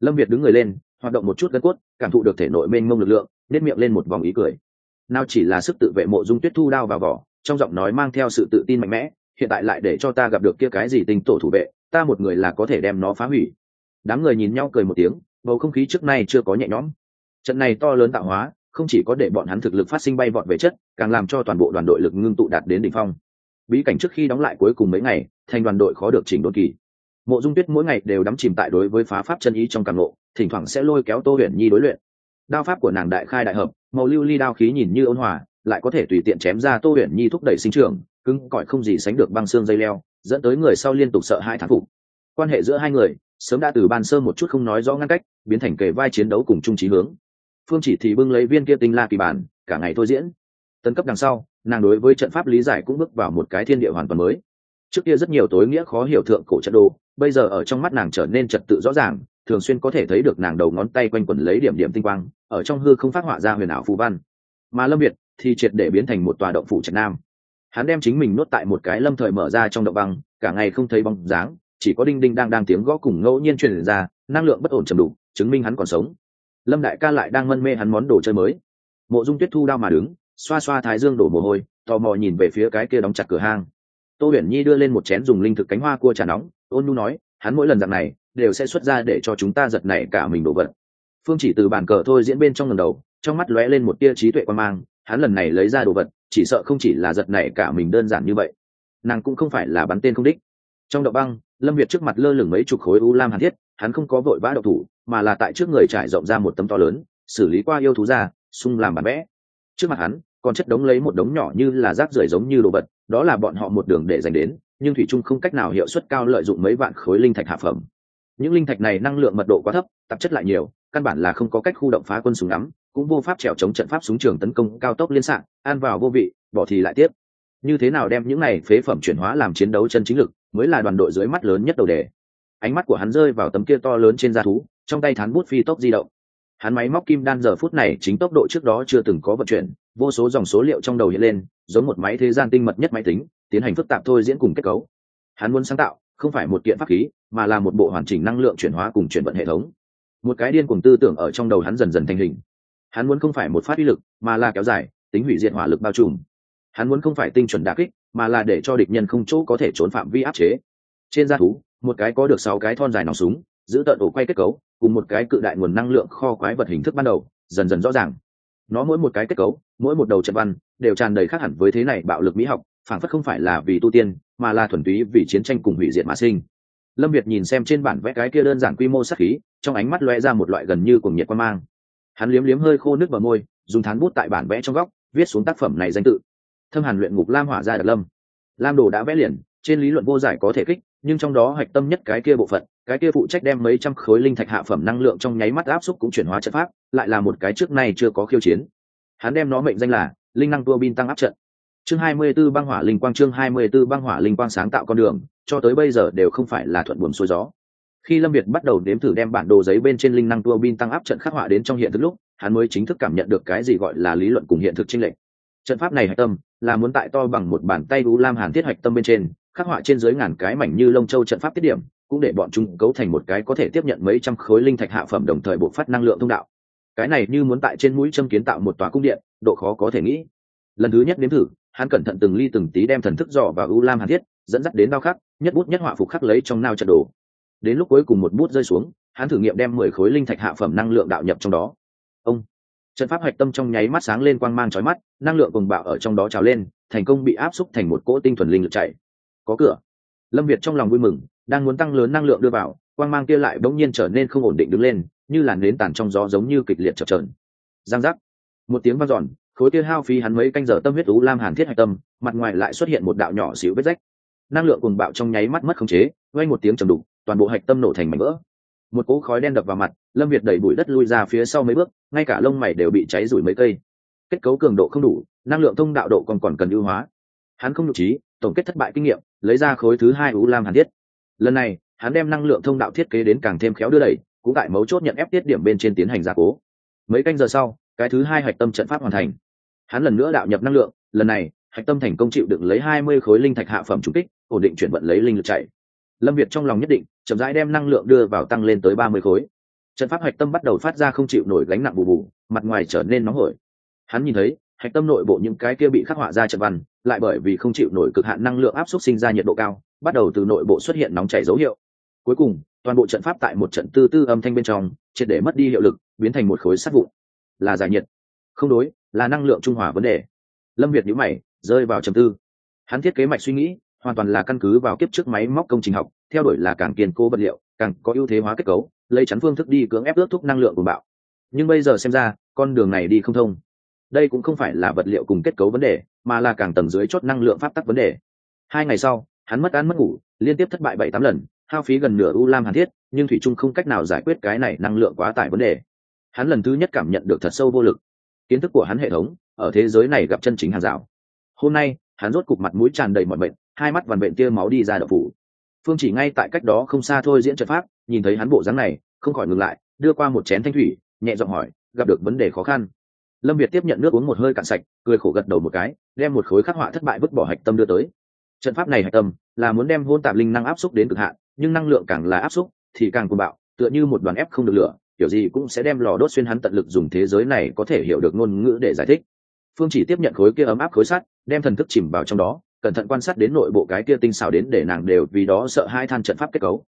Lâm việt đứng người lên hoạt động một chút gân cốt, cảm thụ được thể nội mênh mông lực lượng nếp miệng lên một vòng ý cười. Nào chỉ là sức tự vệ mộ dung tuyết thu đao vào vỏ, trong giọng nói mang theo sự tự tin mạnh mẽ, hiện tại lại để cho ta gặp được kia cái gì tinh tổ thủ vệ, ta một người là có thể đem nó phá hủy. Đám người nhìn nhau cười một tiếng, bầu không khí trước nay chưa có nhẹ nhõm. Trận này to lớn tạo hóa, không chỉ có để bọn hắn thực lực phát sinh bay vọt về chất, càng làm cho toàn bộ đoàn đội lực ngưng tụ đạt đến đỉnh phong. Bí cảnh trước khi đóng lại cuối cùng mấy ngày, thành đoàn đội khó được chỉnh đốn kỳ mộ dung tuyết mỗi ngày đều đắm chìm tại đối với phá pháp chân ý trong càng lộ thỉnh thoảng sẽ lôi kéo tô huyền nhi đối luyện. Đao pháp của nàng đại khai đại hợp, màu lưu ly đao khí nhìn như ôn hòa, lại có thể tùy tiện chém ra tô huyền nhi thúc đẩy sinh trưởng, cứng cỏi không gì sánh được băng xương dây leo, dẫn tới người sau liên tục sợ hai thán phục. Quan hệ giữa hai người, sớm đã từ ban sơ một chút không nói rõ ngăn cách, biến thành kề vai chiến đấu cùng chung trí hướng. Phương chỉ thì bưng lấy viên kia tinh la kỳ bản, cả ngày thôi diễn. Tấn cấp đằng sau, nàng đối với trận pháp lý giải cũng bước vào một cái thiên địa hoàn toàn mới. Trước kia rất nhiều tối nghĩa khó hiểu thượng cổ trận đồ bây giờ ở trong mắt nàng trở nên trật tự rõ ràng, thường xuyên có thể thấy được nàng đầu ngón tay quanh quẩn lấy điểm điểm tinh quang, ở trong hư không phát họa ra huyền ảo phù văn. Mà lâm việt thì triệt để biến thành một tòa động phủ trạch nam. Hắn đem chính mình nuốt tại một cái lâm thời mở ra trong động băng, cả ngày không thấy bóng dáng, chỉ có đinh đinh đang đang tiếng gõ cùng ngẫu nhiên truyền ra, năng lượng bất ổn trầm đủ chứng minh hắn còn sống. Lâm đại ca lại đang mân mê hắn món đồ chơi mới. Mộ dung tuyết thu đao mà đứng, xoa xoa thái dương đổ mồ hôi, tò mò nhìn về phía cái kia đóng chặt cửa hang. Tô huyền nhi đưa lên một chén dùng linh thực cánh hoa cua trà nóng ôn nu nói, hắn mỗi lần dạng này đều sẽ xuất ra để cho chúng ta giật nảy cả mình đổ vật. Phương chỉ từ bàn cờ thôi diễn bên trong lần đầu, trong mắt lóe lên một tia trí tuệ quan mang, hắn lần này lấy ra đồ vật, chỉ sợ không chỉ là giật nảy cả mình đơn giản như vậy. Nàng cũng không phải là bắn tên không đích. Trong động băng, lâm việt trước mặt lơ lửng mấy chục khối u lam hàn thiết, hắn không có vội vã đậu thủ, mà là tại trước người trải rộng ra một tấm to lớn, xử lý qua yêu thú ra, sung làm bản vẽ. Trước mặt hắn, còn chất đống lấy một đống nhỏ như là rác rưởi giống như đồ vật, đó là bọn họ một đường để dành đến nhưng thủy trung không cách nào hiệu suất cao lợi dụng mấy vạn khối linh thạch hạ phẩm. Những linh thạch này năng lượng mật độ quá thấp, tạp chất lại nhiều, căn bản là không có cách khu động phá quân súng ngắm, cũng vô pháp trèo chống trận pháp súng trường tấn công cao tốc liên sạn an vào vô vị, bỏ thì lại tiếp. Như thế nào đem những này phế phẩm chuyển hóa làm chiến đấu chân chính lực, mới là đoàn đội dưới mắt lớn nhất đầu đề. Ánh mắt của hắn rơi vào tấm kia to lớn trên da thú, trong tay thán bút phi tốc di động. Hắn máy móc kim đan giờ phút này chính tốc độ trước đó chưa từng có vận chuyển, vô số dòng số liệu trong đầu hiện lên, giống một máy thế gian tinh mật nhất máy tính tiến hành phức tạp thôi diễn cùng kết cấu. Hắn muốn sáng tạo, không phải một kiện pháp khí, mà là một bộ hoàn chỉnh năng lượng chuyển hóa cùng chuyển vận hệ thống. Một cái điên cùng tư tưởng ở trong đầu hắn dần dần thành hình. Hắn muốn không phải một phát uy lực, mà là kéo dài, tính hủy diệt hỏa lực bao trùm. Hắn muốn không phải tinh chuẩn đà kích, mà là để cho địch nhân không chỗ có thể trốn phạm vi áp chế. Trên da thú, một cái có được sáu cái thon dài nòng súng, giữ tận ổ quay kết cấu, cùng một cái cự đại nguồn năng lượng kho quái vật hình thức ban đầu, dần dần rõ ràng. Nó mỗi một cái kết cấu, mỗi một đầu trận văn, đều tràn đầy khác hẳn với thế này bạo lực mỹ học phản phất không phải là vì tu tiên, mà là thuần túy vì chiến tranh cùng hủy diệt mà sinh. Lâm việt nhìn xem trên bản vẽ cái kia đơn giản quy mô sắc khí, trong ánh mắt loe ra một loại gần như cùng nhiệt quan mang. Hắn liếm liếm hơi khô nước vào môi, dùng thán bút tại bản vẽ trong góc, viết xuống tác phẩm này danh tự. Thâm hàn luyện ngục lam hỏa gia đặc lâm. Lam đồ đã vẽ liền, trên lý luận vô giải có thể kích, nhưng trong đó hạch tâm nhất cái kia bộ phận, cái kia phụ trách đem mấy trăm khối linh thạch hạ phẩm năng lượng trong nháy mắt áp xúc cũng chuyển hóa trận pháp, lại là một cái trước nay chưa có khiêu chiến. Hắn đem nó mệnh danh là linh năng tua bin tăng áp trận chương 24 băng hỏa linh quang, chương 24 băng hỏa linh quang sáng tạo con đường, cho tới bây giờ đều không phải là thuận buồm xuôi gió. Khi lâm việt bắt đầu đếm thử đem bản đồ giấy bên trên linh năng tua bin tăng áp trận khắc họa đến trong hiện thực lúc, hắn mới chính thức cảm nhận được cái gì gọi là lý luận cùng hiện thực chênh lệch. Trận pháp này hạch tâm là muốn tại to bằng một bàn tay u lam hàn thiết hạch tâm bên trên, khắc họa trên dưới ngàn cái mảnh như lông châu trận pháp tiết điểm, cũng để bọn chúng cấu thành một cái có thể tiếp nhận mấy trăm khối linh thạch hạ phẩm đồng thời bộc phát năng lượng thông đạo. Cái này như muốn tại trên mũi châm kiến tạo một tòa cung điện, độ khó có thể nghĩ. Lần thứ nhất đến thử hắn cẩn thận từng ly từng tí đem thần thức dò vào u lam hàn thiết, dẫn dắt đến đao khắc, nhất bút nhất họa phục khắc lấy trong nao trận đồ. Đến lúc cuối cùng một bút rơi xuống, hắn thử nghiệm đem mười khối linh thạch hạ phẩm năng lượng đạo nhập trong đó. Ông! Trận pháp hạch tâm trong nháy mắt sáng lên quang mang trói mắt, năng lượng cùng bạo ở trong đó trào lên, thành công bị áp xúc thành một cỗ tinh thuần linh lực chạy. Có cửa. Lâm việt trong lòng vui mừng, đang muốn tăng lớn năng lượng đưa vào, quang mang kia lại bỗng nhiên trở nên không ổn định đứng lên, như làn nến tàn trong gió giống như kịch liệt chập trờn giang giác. Một tiếng vang dọn khối kia hao phí hắn mấy canh giờ tâm huyết u lam hàn thiết hạch tâm, mặt ngoài lại xuất hiện một đạo nhỏ xíu vết rách. Năng lượng cùng bạo trong nháy mắt mất khống chế quay một tiếng trầm đục, toàn bộ hạch tâm nổ thành mảnh vỡ. Một cỗ khói đen đập vào mặt, lâm việt đẩy bụi đất lui ra phía sau mấy bước, ngay cả lông mày đều bị cháy rủi mấy cây. Kết cấu cường độ không đủ, năng lượng thông đạo độ còn còn cần ưu hóa. Hắn không nhục trí, tổng kết thất bại kinh nghiệm, lấy ra khối thứ hai u lam hàn thiết. Lần này, hắn đem năng lượng thông đạo thiết kế đến càng thêm khéo đưa đẩy, cũng tại mấu chốt nhận ép tiết điểm bên trên tiến hành gia cố. Mấy canh giờ sau, cái thứ hai hạch tâm trận pháp hoàn thành hắn lần nữa đạo nhập năng lượng, lần này, hạch tâm thành công chịu đựng lấy hai mươi khối linh thạch hạ phẩm trung kích, ổn định chuyển vận lấy linh lực chạy. Lâm việt trong lòng nhất định, chậm rãi đem năng lượng đưa vào tăng lên tới ba mươi khối. Trận pháp hạch tâm bắt đầu phát ra không chịu nổi gánh nặng bù bù, mặt ngoài trở nên nóng hổi. Hắn nhìn thấy, hạch tâm nội bộ những cái kia bị khắc họa ra trận văn, lại bởi vì không chịu nổi cực hạn năng lượng áp suất sinh ra nhiệt độ cao, bắt đầu từ nội bộ xuất hiện nóng chảy dấu hiệu. Cuối cùng, toàn bộ trận pháp tại một trận tư tư âm thanh bên trong, triệt để mất đi hiệu lực, biến thành một khối sắt vụn. Là giải nhiệt. Không đối là năng lượng trung hòa vấn đề. Lâm việt nhữ mày, rơi vào trầm tư. Hắn thiết kế mạch suy nghĩ, hoàn toàn là căn cứ vào kiếp trước máy móc công trình học, theo đuổi là càng kiên cố vật liệu, càng có ưu thế hóa kết cấu, lấy chắn phương thức đi cưỡng ép ước thúc năng lượng của bạo. Nhưng bây giờ xem ra, con đường này đi không thông. Đây cũng không phải là vật liệu cùng kết cấu vấn đề, mà là càng tầng dưới chốt năng lượng pháp tắc vấn đề. Hai ngày sau, hắn mất ăn mất ngủ, liên tiếp thất bại bảy tám lần, hao phí gần nửa u lam hàn thiết, nhưng thủy trung không cách nào giải quyết cái này năng lượng quá tải vấn đề. Hắn lần thứ nhất cảm nhận được thật sâu vô lực kiến thức của hắn hệ thống, ở thế giới này gặp chân chính hàng rào. Hôm nay, hắn rốt cục mặt mũi tràn đầy mọi bệnh hai mắt vằn bệnh tia máu đi ra đậu phủ. Phương chỉ ngay tại cách đó không xa thôi diễn trận pháp, nhìn thấy hắn bộ dáng này, không khỏi ngừng lại, đưa qua một chén thanh thủy, nhẹ giọng hỏi, gặp được vấn đề khó khăn. Lâm việt tiếp nhận nước uống một hơi cạn sạch, cười khổ gật đầu một cái, đem một khối khắc họa thất bại vứt bỏ hạch tâm đưa tới. Trận pháp này hạch tâm là muốn đem hôn tạp linh năng áp xúc đến cực hạn, nhưng năng lượng càng là áp xúc, thì càng cuồng bạo, tựa như một đoàn ép không được lửa kiểu gì cũng sẽ đem lò đốt xuyên hắn tận lực dùng thế giới này có thể hiểu được ngôn ngữ để giải thích. Phương chỉ tiếp nhận khối kia ấm áp khối sắt, đem thần thức chìm vào trong đó, cẩn thận quan sát đến nội bộ cái kia tinh xảo đến để nàng đều vì đó sợ hai than trận pháp kết cấu.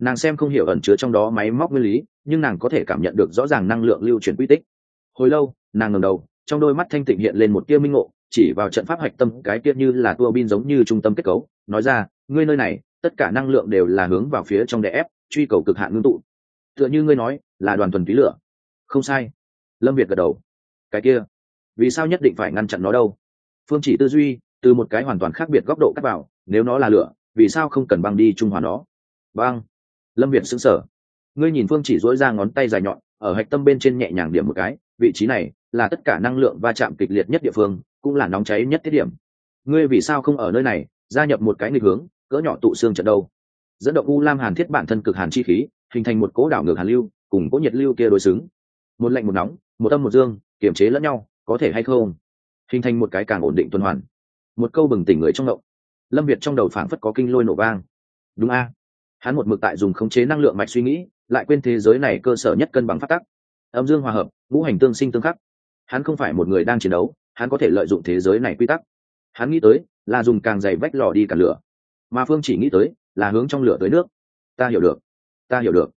Nàng xem không hiểu ẩn chứa trong đó máy móc nguyên lý, nhưng nàng có thể cảm nhận được rõ ràng năng lượng lưu chuyển quy tích. Hồi lâu, nàng ngầm đầu, trong đôi mắt thanh tịnh hiện lên một tia minh ngộ, chỉ vào trận pháp hạch tâm, cái kia như là tua bin giống như trung tâm kết cấu, nói ra, ngươi nơi này, tất cả năng lượng đều là hướng vào phía trong đè ép, truy cầu cực hạn ngưng tụ. Tựa như ngươi nói là đoàn thuần túy lửa. Không sai. Lâm việt gật đầu. Cái kia, vì sao nhất định phải ngăn chặn nó đâu? Phương chỉ tư duy, từ một cái hoàn toàn khác biệt góc độ cắt vào, nếu nó là lửa, vì sao không cần băng đi trung hòa nó? Băng. Lâm việt xứng sở ngươi nhìn phương chỉ dỗi ra ngón tay dài nhọn, ở hạch tâm bên trên nhẹ nhàng điểm một cái, vị trí này là tất cả năng lượng va chạm kịch liệt nhất địa phương, cũng là nóng cháy nhất tiết điểm. Ngươi vì sao không ở nơi này, gia nhập một cái nghịch hướng, cỡ nhỏ tụ xương trận đâu? Dẫn động u lam hàn thiết bản thân cực hàn chi khí, hình thành một cỗ đảo ngược hàn lưu cùng cỗ nhiệt lưu kia đối xứng. Một lạnh một nóng, một âm một dương, kiềm chế lẫn nhau, có thể hay không? Hình thành một cái càng ổn định tuần hoàn. Một câu bừng tỉnh người trong động. Lâm việt trong đầu phảng phất có kinh lôi nổ vang. Đúng a. Hắn một mực tại dùng khống chế năng lượng mạch suy nghĩ, lại quên thế giới này cơ sở nhất cân bằng phát tắc. Âm dương hòa hợp, ngũ hành tương sinh tương khắc. Hắn không phải một người đang chiến đấu, hắn có thể lợi dụng thế giới này quy tắc. Hắn nghĩ tới, là dùng càng dày vách lò đi cả lửa. Mà phương chỉ nghĩ tới, là hướng trong lửa tới nước. Ta hiểu được. Ta hiểu được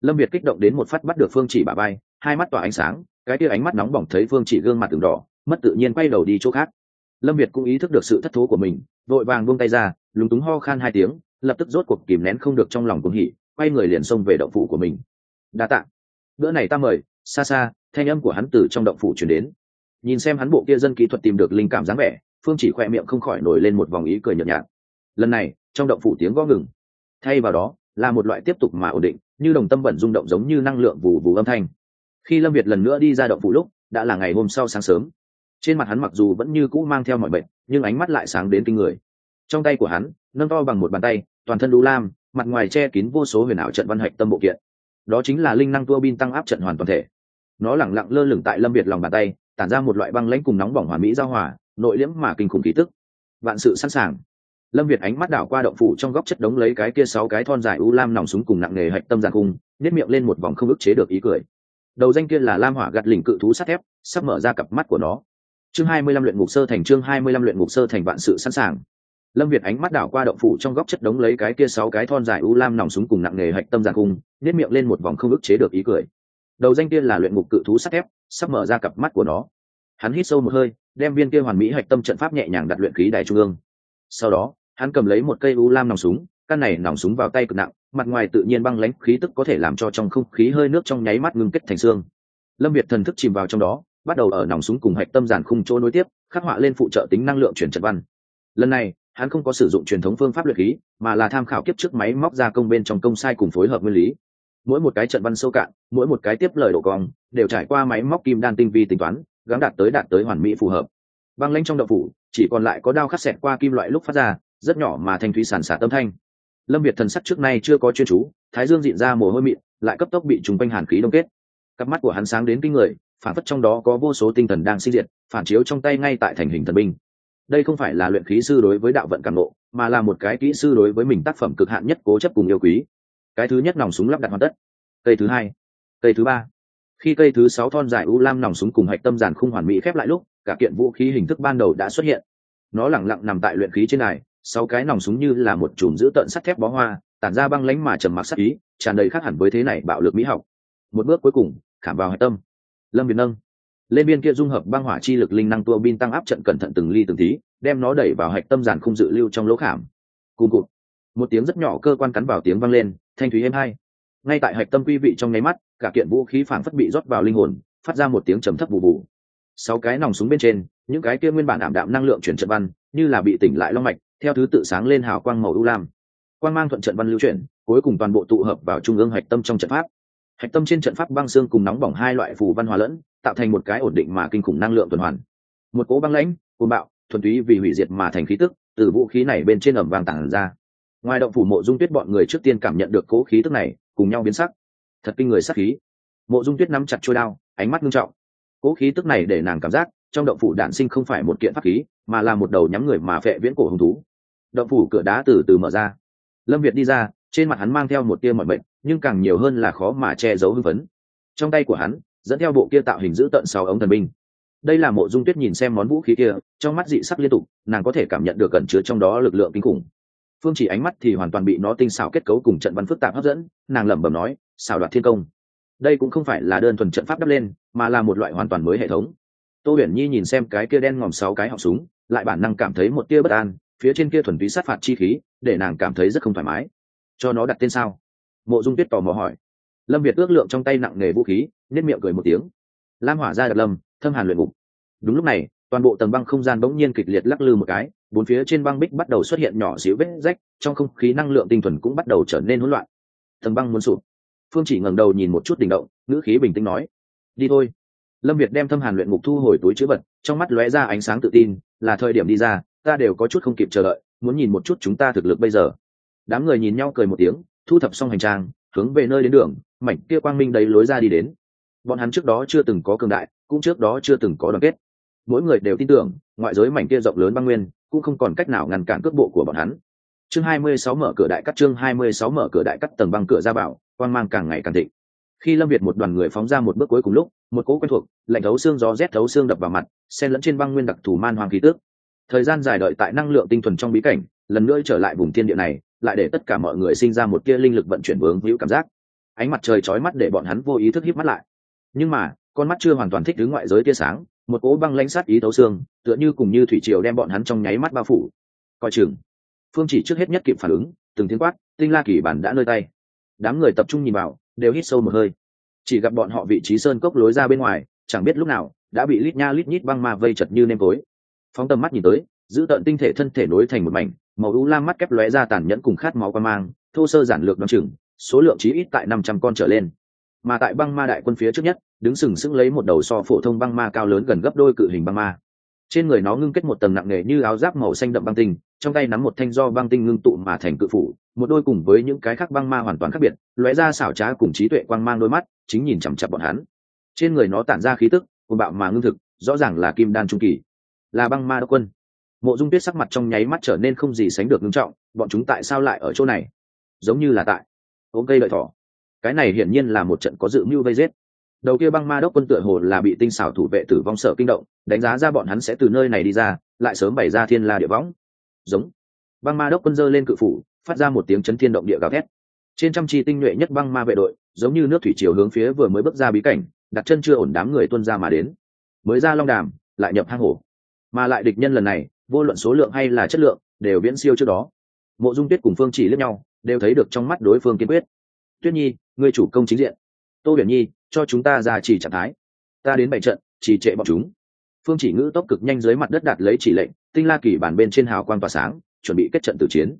lâm việt kích động đến một phát bắt được phương chỉ bà bay hai mắt tỏa ánh sáng, cái kia ánh mắt nóng bỏng thấy phương chỉ gương mặt từng đỏ, mất tự nhiên quay đầu đi chỗ khác. Lâm việt cũng ý thức được sự thất thố của mình, vội vàng buông tay ra, lúng túng ho khan hai tiếng, lập tức rốt cuộc kìm nén không được trong lòng cuồng hỉ, quay người liền xông về động phủ của mình. Đa tạ. Bữa này ta mời. Xa xa, thanh âm của hắn từ trong động phủ chuyển đến. Nhìn xem hắn bộ kia dân kỹ thuật tìm được linh cảm dáng vẻ, phương chỉ khoe miệng không khỏi nổi lên một vòng ý cười nhợt nhạt. Lần này, trong động phủ tiếng gõ ngừng. Thay vào đó, là một loại tiếp tục mà ổn định như đồng tâm bẩn rung động giống như năng lượng vù vù âm thanh. Khi lâm việt lần nữa đi ra động phủ lúc, đã là ngày hôm sau sáng sớm. Trên mặt hắn mặc dù vẫn như cũ mang theo mọi bệnh nhưng ánh mắt lại sáng đến kinh người. Trong tay của hắn, nâng to bằng một bàn tay, toàn thân đu lam, mặt ngoài che kín vô số huyền ảo trận văn hạch tâm bộ kiện. Đó chính là linh năng tua bin tăng áp trận hoàn toàn thể. Nó lẳng lặng lơ lửng tại lâm việt lòng bàn tay, tản ra một loại băng lãnh cùng nóng bỏng hòa mỹ giao hòa, nội liễm mà kinh khủng khí tức. Vạn sự sẵn sàng lâm việt ánh mắt đảo qua động phủ trong góc chất đống lấy cái kia sáu cái thon dài u lam nòng súng cùng nặng nghề hạch tâm giàn cung nếp miệng lên một vòng không ức chế được ý cười. Đầu danh kia là lam hỏa gạt lỉnh cự thú sắt thép, sắp mở ra cặp mắt của nó. Chương hai mươi lăm luyện ngục sơ thành, chương hai mươi lăm luyện ngục sơ thành vạn sự sẵn sàng. Lâm việt ánh mắt đảo qua động phủ trong góc chất đống lấy cái kia sáu cái thon dài u lam nòng súng cùng nặng nghề hạch tâm giàn cung nếp miệng lên một vòng không ức chế được ý cười. Đầu danh kia là luyện ngục cự thú sắt thép, sắp mở ra cặp mắt của nó. Hắn hít sâu một hơi, đem viên kia hoàn mỹ hạch tâm trận pháp nhẹ nhàng đặt luyện khí đài trung ương. Sau đó hắn cầm lấy một cây u lam nòng súng, căn này nòng súng vào tay cực nặng, mặt ngoài tự nhiên băng lãnh, khí tức có thể làm cho trong không khí hơi nước trong nháy mắt ngưng kết thành xương. Lâm việt thần thức chìm vào trong đó, bắt đầu ở nòng súng cùng hạch tâm giản khung chỗ nối tiếp, khắc họa lên phụ trợ tính năng lượng chuyển trận văn. Lần này, hắn không có sử dụng truyền thống phương pháp luyện khí, mà là tham khảo kiếp trước máy móc gia công bên trong công sai cùng phối hợp nguyên lý. Mỗi một cái trận văn sâu cạn, mỗi một cái tiếp lời độ cong, đều trải qua máy móc kim đan tinh vi tính toán gắn đạt tới đạt tới hoàn mỹ phù hợp. Băng lanh trong đậu phủ, chỉ còn lại có đao khắc xẹt qua kim loại lúc phát ra rất nhỏ mà thanh thúy sản sạt tâm thanh. Lâm việt thần sắc trước nay chưa có chuyên chú, thái dương diện ra mồ hôi mịn, lại cấp tốc bị trùng quanh hàn khí đông kết. Cặp mắt của hắn sáng đến kinh người, phản phất trong đó có vô số tinh thần đang sinh diệt, phản chiếu trong tay ngay tại thành hình thần binh. Đây không phải là luyện khí sư đối với đạo vận cảm nộ mà là một cái kỹ sư đối với mình tác phẩm cực hạn nhất cố chấp cùng yêu quý. Cái thứ nhất nòng súng lắp đặt hoàn tất. Cây thứ hai, cây thứ ba. Khi cây thứ sáu thon dài u lam nòng súng cùng hạch tâm giàn khung hoàn mỹ khép lại lúc, cả kiện vũ khí hình thức ban đầu đã xuất hiện. Nó lẳng lặng nằm tại luyện khí trên này sáu cái nòng súng như là một chùm giữ tận sắt thép bó hoa, tản ra băng lánh mà trầm mặc sắc ý, tràn đầy khác hẳn với thế này bạo lực mỹ học. Một bước cuối cùng, khảm vào hạch tâm. Lâm việt nâng. Lên biên kia dung hợp băng hỏa chi lực linh năng tua bin tăng áp trận cẩn thận từng ly từng tí, đem nó đẩy vào hạch tâm giản không dự lưu trong lỗ khảm. Cùng cụt. Một tiếng rất nhỏ cơ quan cắn vào tiếng vang lên, thanh thúy êm hai. Ngay tại hạch tâm quy vị trong nháy mắt, cả kiện vũ khí phản phất bị rót vào linh hồn, phát ra một tiếng trầm thấp bù bù. Sáu cái nòng súng bên trên, những cái kia nguyên bản ảm đạm năng lượng chuyển trận văn, như là bị tỉnh lại long mạch theo thứ tự sáng lên hào quang màu u lam. Quang mang thuận trận văn lưu chuyển, cuối cùng toàn bộ tụ hợp vào trung ương hạch tâm trong trận pháp. Hạch tâm trên trận pháp băng xương cùng nóng bỏng hai loại phù văn hóa lẫn, tạo thành một cái ổn định mà kinh khủng năng lượng tuần hoàn. Một cỗ băng lãnh côn bạo, thuần túy vì hủy diệt mà thành khí tức, từ vũ khí này bên trên ẩm vàng tản ra. Ngoài động phủ mộ dung tuyết bọn người trước tiên cảm nhận được cỗ khí tức này, cùng nhau biến sắc. Thật kinh người sắc khí. Mộ dung tuyết nắm chặt trôi đao, ánh mắt nghiêm trọng. Cỗ khí tức này để nàng cảm giác, trong động phủ đạn sinh không phải một kiện pháp khí, mà là một đầu nhắm người mà phệ viễn cổ hứng thú động phủ cửa đá từ từ mở ra. Lâm việt đi ra, trên mặt hắn mang theo một tia mọi bệnh nhưng càng nhiều hơn là khó mà che giấu hưng phấn. Trong tay của hắn, dẫn theo bộ kia tạo hình giữ tận sau ống thần binh. Đây là mộ dung tuyết nhìn xem món vũ khí kia, trong mắt dị sắc liên tục, nàng có thể cảm nhận được cẩn chứa trong đó lực lượng kinh khủng. Phương chỉ ánh mắt thì hoàn toàn bị nó tinh xảo kết cấu cùng trận văn phức tạp hấp dẫn, nàng lẩm bẩm nói, xảo đoạt thiên công. Đây cũng không phải là đơn thuần trận pháp đắp lên, mà là một loại hoàn toàn mới hệ thống. Tô huyền nhi nhìn xem cái kia đen ngòm sáu cái họng súng, lại bản năng cảm thấy một tia bất an phía trên kia thuần túy sát phạt chi khí, để nàng cảm thấy rất không thoải mái. Cho nó đặt tên sao? Mộ dung tuyết tò mò hỏi. Lâm việt ước lượng trong tay nặng nghề vũ khí nếp miệng cười một tiếng. Lam hỏa ra đặt lâm, thâm hàn luyện ngục. Đúng lúc này, toàn bộ tầng băng không gian bỗng nhiên kịch liệt lắc lư một cái, bốn phía trên băng bích bắt đầu xuất hiện nhỏ xíu vết rách, trong không khí năng lượng tinh thuần cũng bắt đầu trở nên hỗn loạn. Tầng băng muốn sụp. Phương chỉ ngẩng đầu nhìn một chút đỉnh động, ngữ khí bình tĩnh nói, đi thôi. Lâm việt đem thâm hàn luyện ngục thu hồi túi chữ vật, trong mắt lóe ra ánh sáng tự tin, là thời điểm đi ra ta đều có chút không kịp chờ đợi, muốn nhìn một chút chúng ta thực lực bây giờ. Đám người nhìn nhau cười một tiếng, thu thập xong hành trang, hướng về nơi đến đường, mảnh kia quang minh đầy lối ra đi đến. Bọn hắn trước đó chưa từng có cường đại, cũng trước đó chưa từng có đoàn kết. Mỗi người đều tin tưởng, ngoại giới mảnh kia rộng lớn băng nguyên, cũng không còn cách nào ngăn cản cước bộ của bọn hắn. Chương 26 mở cửa đại cắt, chương 26 mở cửa đại cắt, tầng băng cửa ra bảo quang mang càng ngày càng thịnh. Khi lâm việt một đoàn người phóng ra một bước cuối cùng lúc, một cỗ quen thuộc, lạnh thấu xương gió rét thấu xương đập vào mặt, xen lẫn trên băng nguyên đặc thù man hoàng khí tước thời gian dài đợi tại năng lượng tinh thuần trong bí cảnh, lần nữa trở lại vùng thiên địa này, lại để tất cả mọi người sinh ra một tia linh lực vận chuyển vướng hữu cảm giác. Ánh mặt trời chói mắt để bọn hắn vô ý thức híp mắt lại. Nhưng mà, con mắt chưa hoàn toàn thích đứng ngoại giới tia sáng, một cỗ băng lãnh sát ý thấu xương, tựa như cùng như thủy triều đem bọn hắn trong nháy mắt bao phủ. Coi chừng, phương chỉ trước hết nhất kịp phản ứng, từng tiếng quát, tinh la kỳ bản đã nơi tay. Đám người tập trung nhìn vào, đều hít sâu một hơi. Chỉ gặp bọn họ vị trí sơn cốc lối ra bên ngoài, chẳng biết lúc nào, đã bị lít nha lít nhít băng ma vây chật như nêm tối phóng tầm mắt nhìn tới, giữ tận tinh thể thân thể nối thành một mảnh, màu u lam mắt kép lóe ra tàn nhẫn cùng khát máu qua mang, thô sơ giản lược đ o chừng, số lượng chí ít tại năm trăm con trở lên. Mà tại băng ma đại quân phía trước nhất, đứng sừng sững lấy một đầu so phổ thông băng ma cao lớn gần gấp đôi cự hình băng ma. Trên người nó ngưng kết một tầng nặng nề như áo giáp màu xanh đậm băng tinh, trong tay nắm một thanh do băng tinh ngưng tụ mà thành cự phủ, một đôi cùng với những cái khác băng ma hoàn toàn khác biệt, lóe ra xảo trá cùng trí tuệ quang mang đôi mắt, chính nhìn chằm chặp bọn hắn. Trên người nó tản ra khí tức cùng bạo mà ngưng thực, rõ ràng là kim đan trung kỳ là băng ma đốc quân. Mộ dung tuyết sắc mặt trong nháy mắt trở nên không gì sánh được ngưng trọng, bọn chúng tại sao lại ở chỗ này? Giống như là tại Ống cây lợi thỏ. Cái này hiển nhiên là một trận có dự mưu vây giết. Đầu kia băng ma đốc quân tựa hồ là bị tinh xảo thủ vệ tử vong sợ kinh động, đánh giá ra bọn hắn sẽ từ nơi này đi ra, lại sớm bày ra thiên la địa võng. Giống. Băng ma đốc quân dơ lên cự phủ, phát ra một tiếng chấn thiên động địa gào thét. Trên trăm chi tinh nhuệ nhất băng ma vệ đội, giống như nước thủy chiều hướng phía vừa mới bước ra bí cảnh, đặt chân chưa ổn đám người tuân ra mà đến. Mới ra long đàm, lại nhập hang hổ mà lại địch nhân lần này, vô luận số lượng hay là chất lượng, đều viễn siêu trước đó. Mộ dung tuyết cùng phương chỉ lẫn nhau, đều thấy được trong mắt đối phương kiên quyết. Tuyết nhi người chủ công chính diện. Tô huyền nhi, cho chúng ta ra chỉ trạng thái. Ta đến bảy trận, chỉ trệ bọn chúng. Phương chỉ ngữ tốc cực nhanh dưới mặt đất đạt lấy chỉ lệnh, tinh la kỳ bản bên trên hào quang tỏa sáng, chuẩn bị kết trận tử chiến.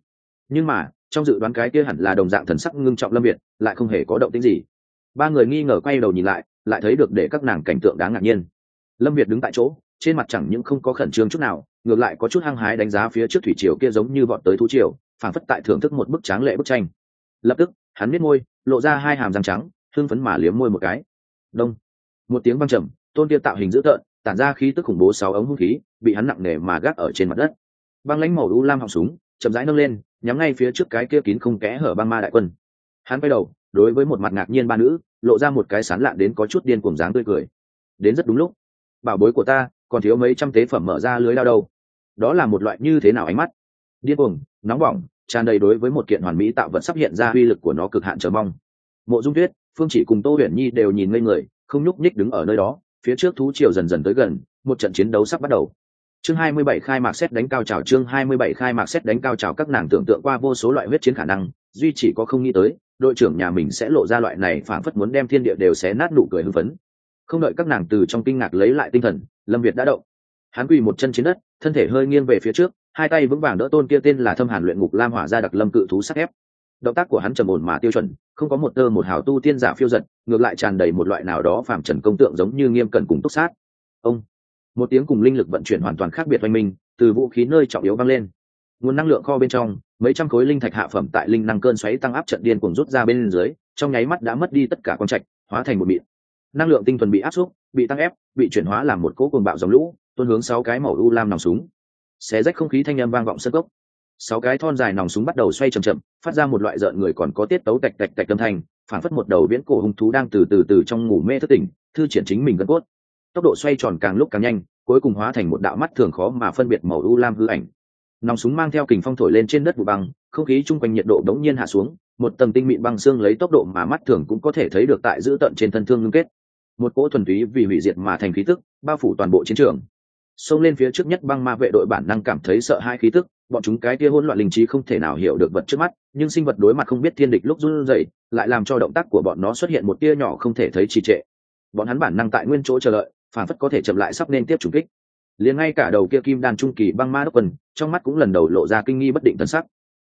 Nhưng mà, trong dự đoán cái kia hẳn là đồng dạng thần sắc ngưng trọng lâm việt, lại không hề có động tĩnh gì. Ba người nghi ngờ quay đầu nhìn lại lại thấy được để các nàng cảnh tượng đáng ngạc nhiên. Lâm việt đứng tại chỗ trên mặt chẳng những không có khẩn trương chút nào, ngược lại có chút hăng hái đánh giá phía trước thủy triều kia giống như vọt tới thú triều phản phất tại thưởng thức một bức tráng lệ bức tranh. Lập tức, hắn biết môi, lộ ra hai hàm răng trắng, hưng phấn mà liếm môi một cái. Đông. Một tiếng văng trầm, tôn kia tạo hình dữ tợn, tản ra khí tức khủng bố sáu ống hung khí, bị hắn nặng nề mà gác ở trên mặt đất. Băng lãnh màu u lam họng súng, chậm rãi nâng lên, nhắm ngay phía trước cái kia kín không kẽ hở băng ma đại quân. Hắn quay đầu, đối với một mặt ngạc nhiên ba nữ, lộ ra một cái sán lạn đến có chút điên cuồng dáng tươi cười. Đến rất đúng lúc. Bảo bối của ta còn thiếu mấy trăm tế phẩm mở ra lưới lao đâu. Đó là một loại như thế nào ánh mắt? Điên cuồng, nóng bỏng, tràn đầy đối với một kiện hoàn mỹ tạo vật sắp hiện ra uy lực của nó cực hạn chờ mong. Mộ dung tuyết, phương chỉ cùng tô huyền nhi đều nhìn ngây người, không nhúc nhích đứng ở nơi đó, phía trước thú triều dần dần tới gần, một trận chiến đấu sắp bắt đầu. Chương 27 khai mạc xét đánh cao trào, chương 27 khai mạc xét đánh cao trào, các nàng tưởng tượng qua vô số loại huyết chiến khả năng, duy chỉ có không nghĩ tới, đội trưởng nhà mình sẽ lộ ra loại này phảng phất muốn đem thiên địa đều xé nát nụ cười hưng phấn không đợi các nàng từ trong kinh ngạc lấy lại tinh thần, lâm việt đã động. Hắn quỳ một chân trên đất, thân thể hơi nghiêng về phía trước, hai tay vững vàng đỡ tôn kia tên là thâm hàn luyện ngục lam hỏa ra đặc lâm cự thú sắt thép. Động tác của hắn trầm ổn mà tiêu chuẩn, không có một tơ một hào tu tiên giả phiêu giật, ngược lại tràn đầy một loại nào đó phàm trần công tượng giống như nghiêm cẩn cùng túc sát. Ông! Một tiếng cùng linh lực vận chuyển hoàn toàn khác biệt oanh minh, từ vũ khí nơi trọng yếu vang lên. Nguồn năng lượng kho bên trong, mấy trăm khối linh thạch hạ phẩm tại linh năng cơn xoáy tăng áp trận điên cùng rút ra bên dưới, trong nháy mắt đã mất đi tất cả con trạch, hóa thành một mịn năng lượng tinh thuần bị áp xúc bị tăng ép, bị chuyển hóa làm một cỗ cuồng bạo dòng lũ, tuôn hướng sáu cái màu u lam nòng súng. Xé rách không khí thanh âm vang vọng sân gốc sáu cái thon dài nòng súng bắt đầu xoay chậm chậm, phát ra một loại rợn người còn có tiết tấu tạch tạch tạch âm thanh phản phất một đầu viễn cổ hung thú đang từ từ từ trong ngủ mê thất tỉnh, thư triển chính mình gân cốt. Tốc độ xoay tròn càng lúc càng nhanh, cuối cùng hóa thành một đạo mắt thường khó mà phân biệt màu u lam hư ảnh. Nòng súng mang theo kình phong thổi lên trên đất vụ băng, không khí chung quanh nhiệt độ đống nhiên hạ xuống, một tầng tinh mịn băng xương lấy tốc độ mà mắt thường cũng có thể thấy được tại giữ tận trên thân thương ngưng kết một cỗ thuần túy vì hủy diệt mà thành khí tức, bao phủ toàn bộ chiến trường. Xông lên phía trước nhất băng ma vệ đội bản năng cảm thấy sợ hai khí tức, bọn chúng cái kia hỗn loạn linh trí không thể nào hiểu được vật trước mắt, nhưng sinh vật đối mặt không biết thiên địch lúc run rẩy, lại làm cho động tác của bọn nó xuất hiện một tia nhỏ không thể thấy trì trệ. Bọn hắn bản năng tại nguyên chỗ chờ đợi, phản phất có thể chậm lại sắp nên tiếp trùng kích. Liền ngay cả đầu kia kim đan trung kỳ băng ma đốc quần trong mắt cũng lần đầu lộ ra kinh nghi bất định tân sắc.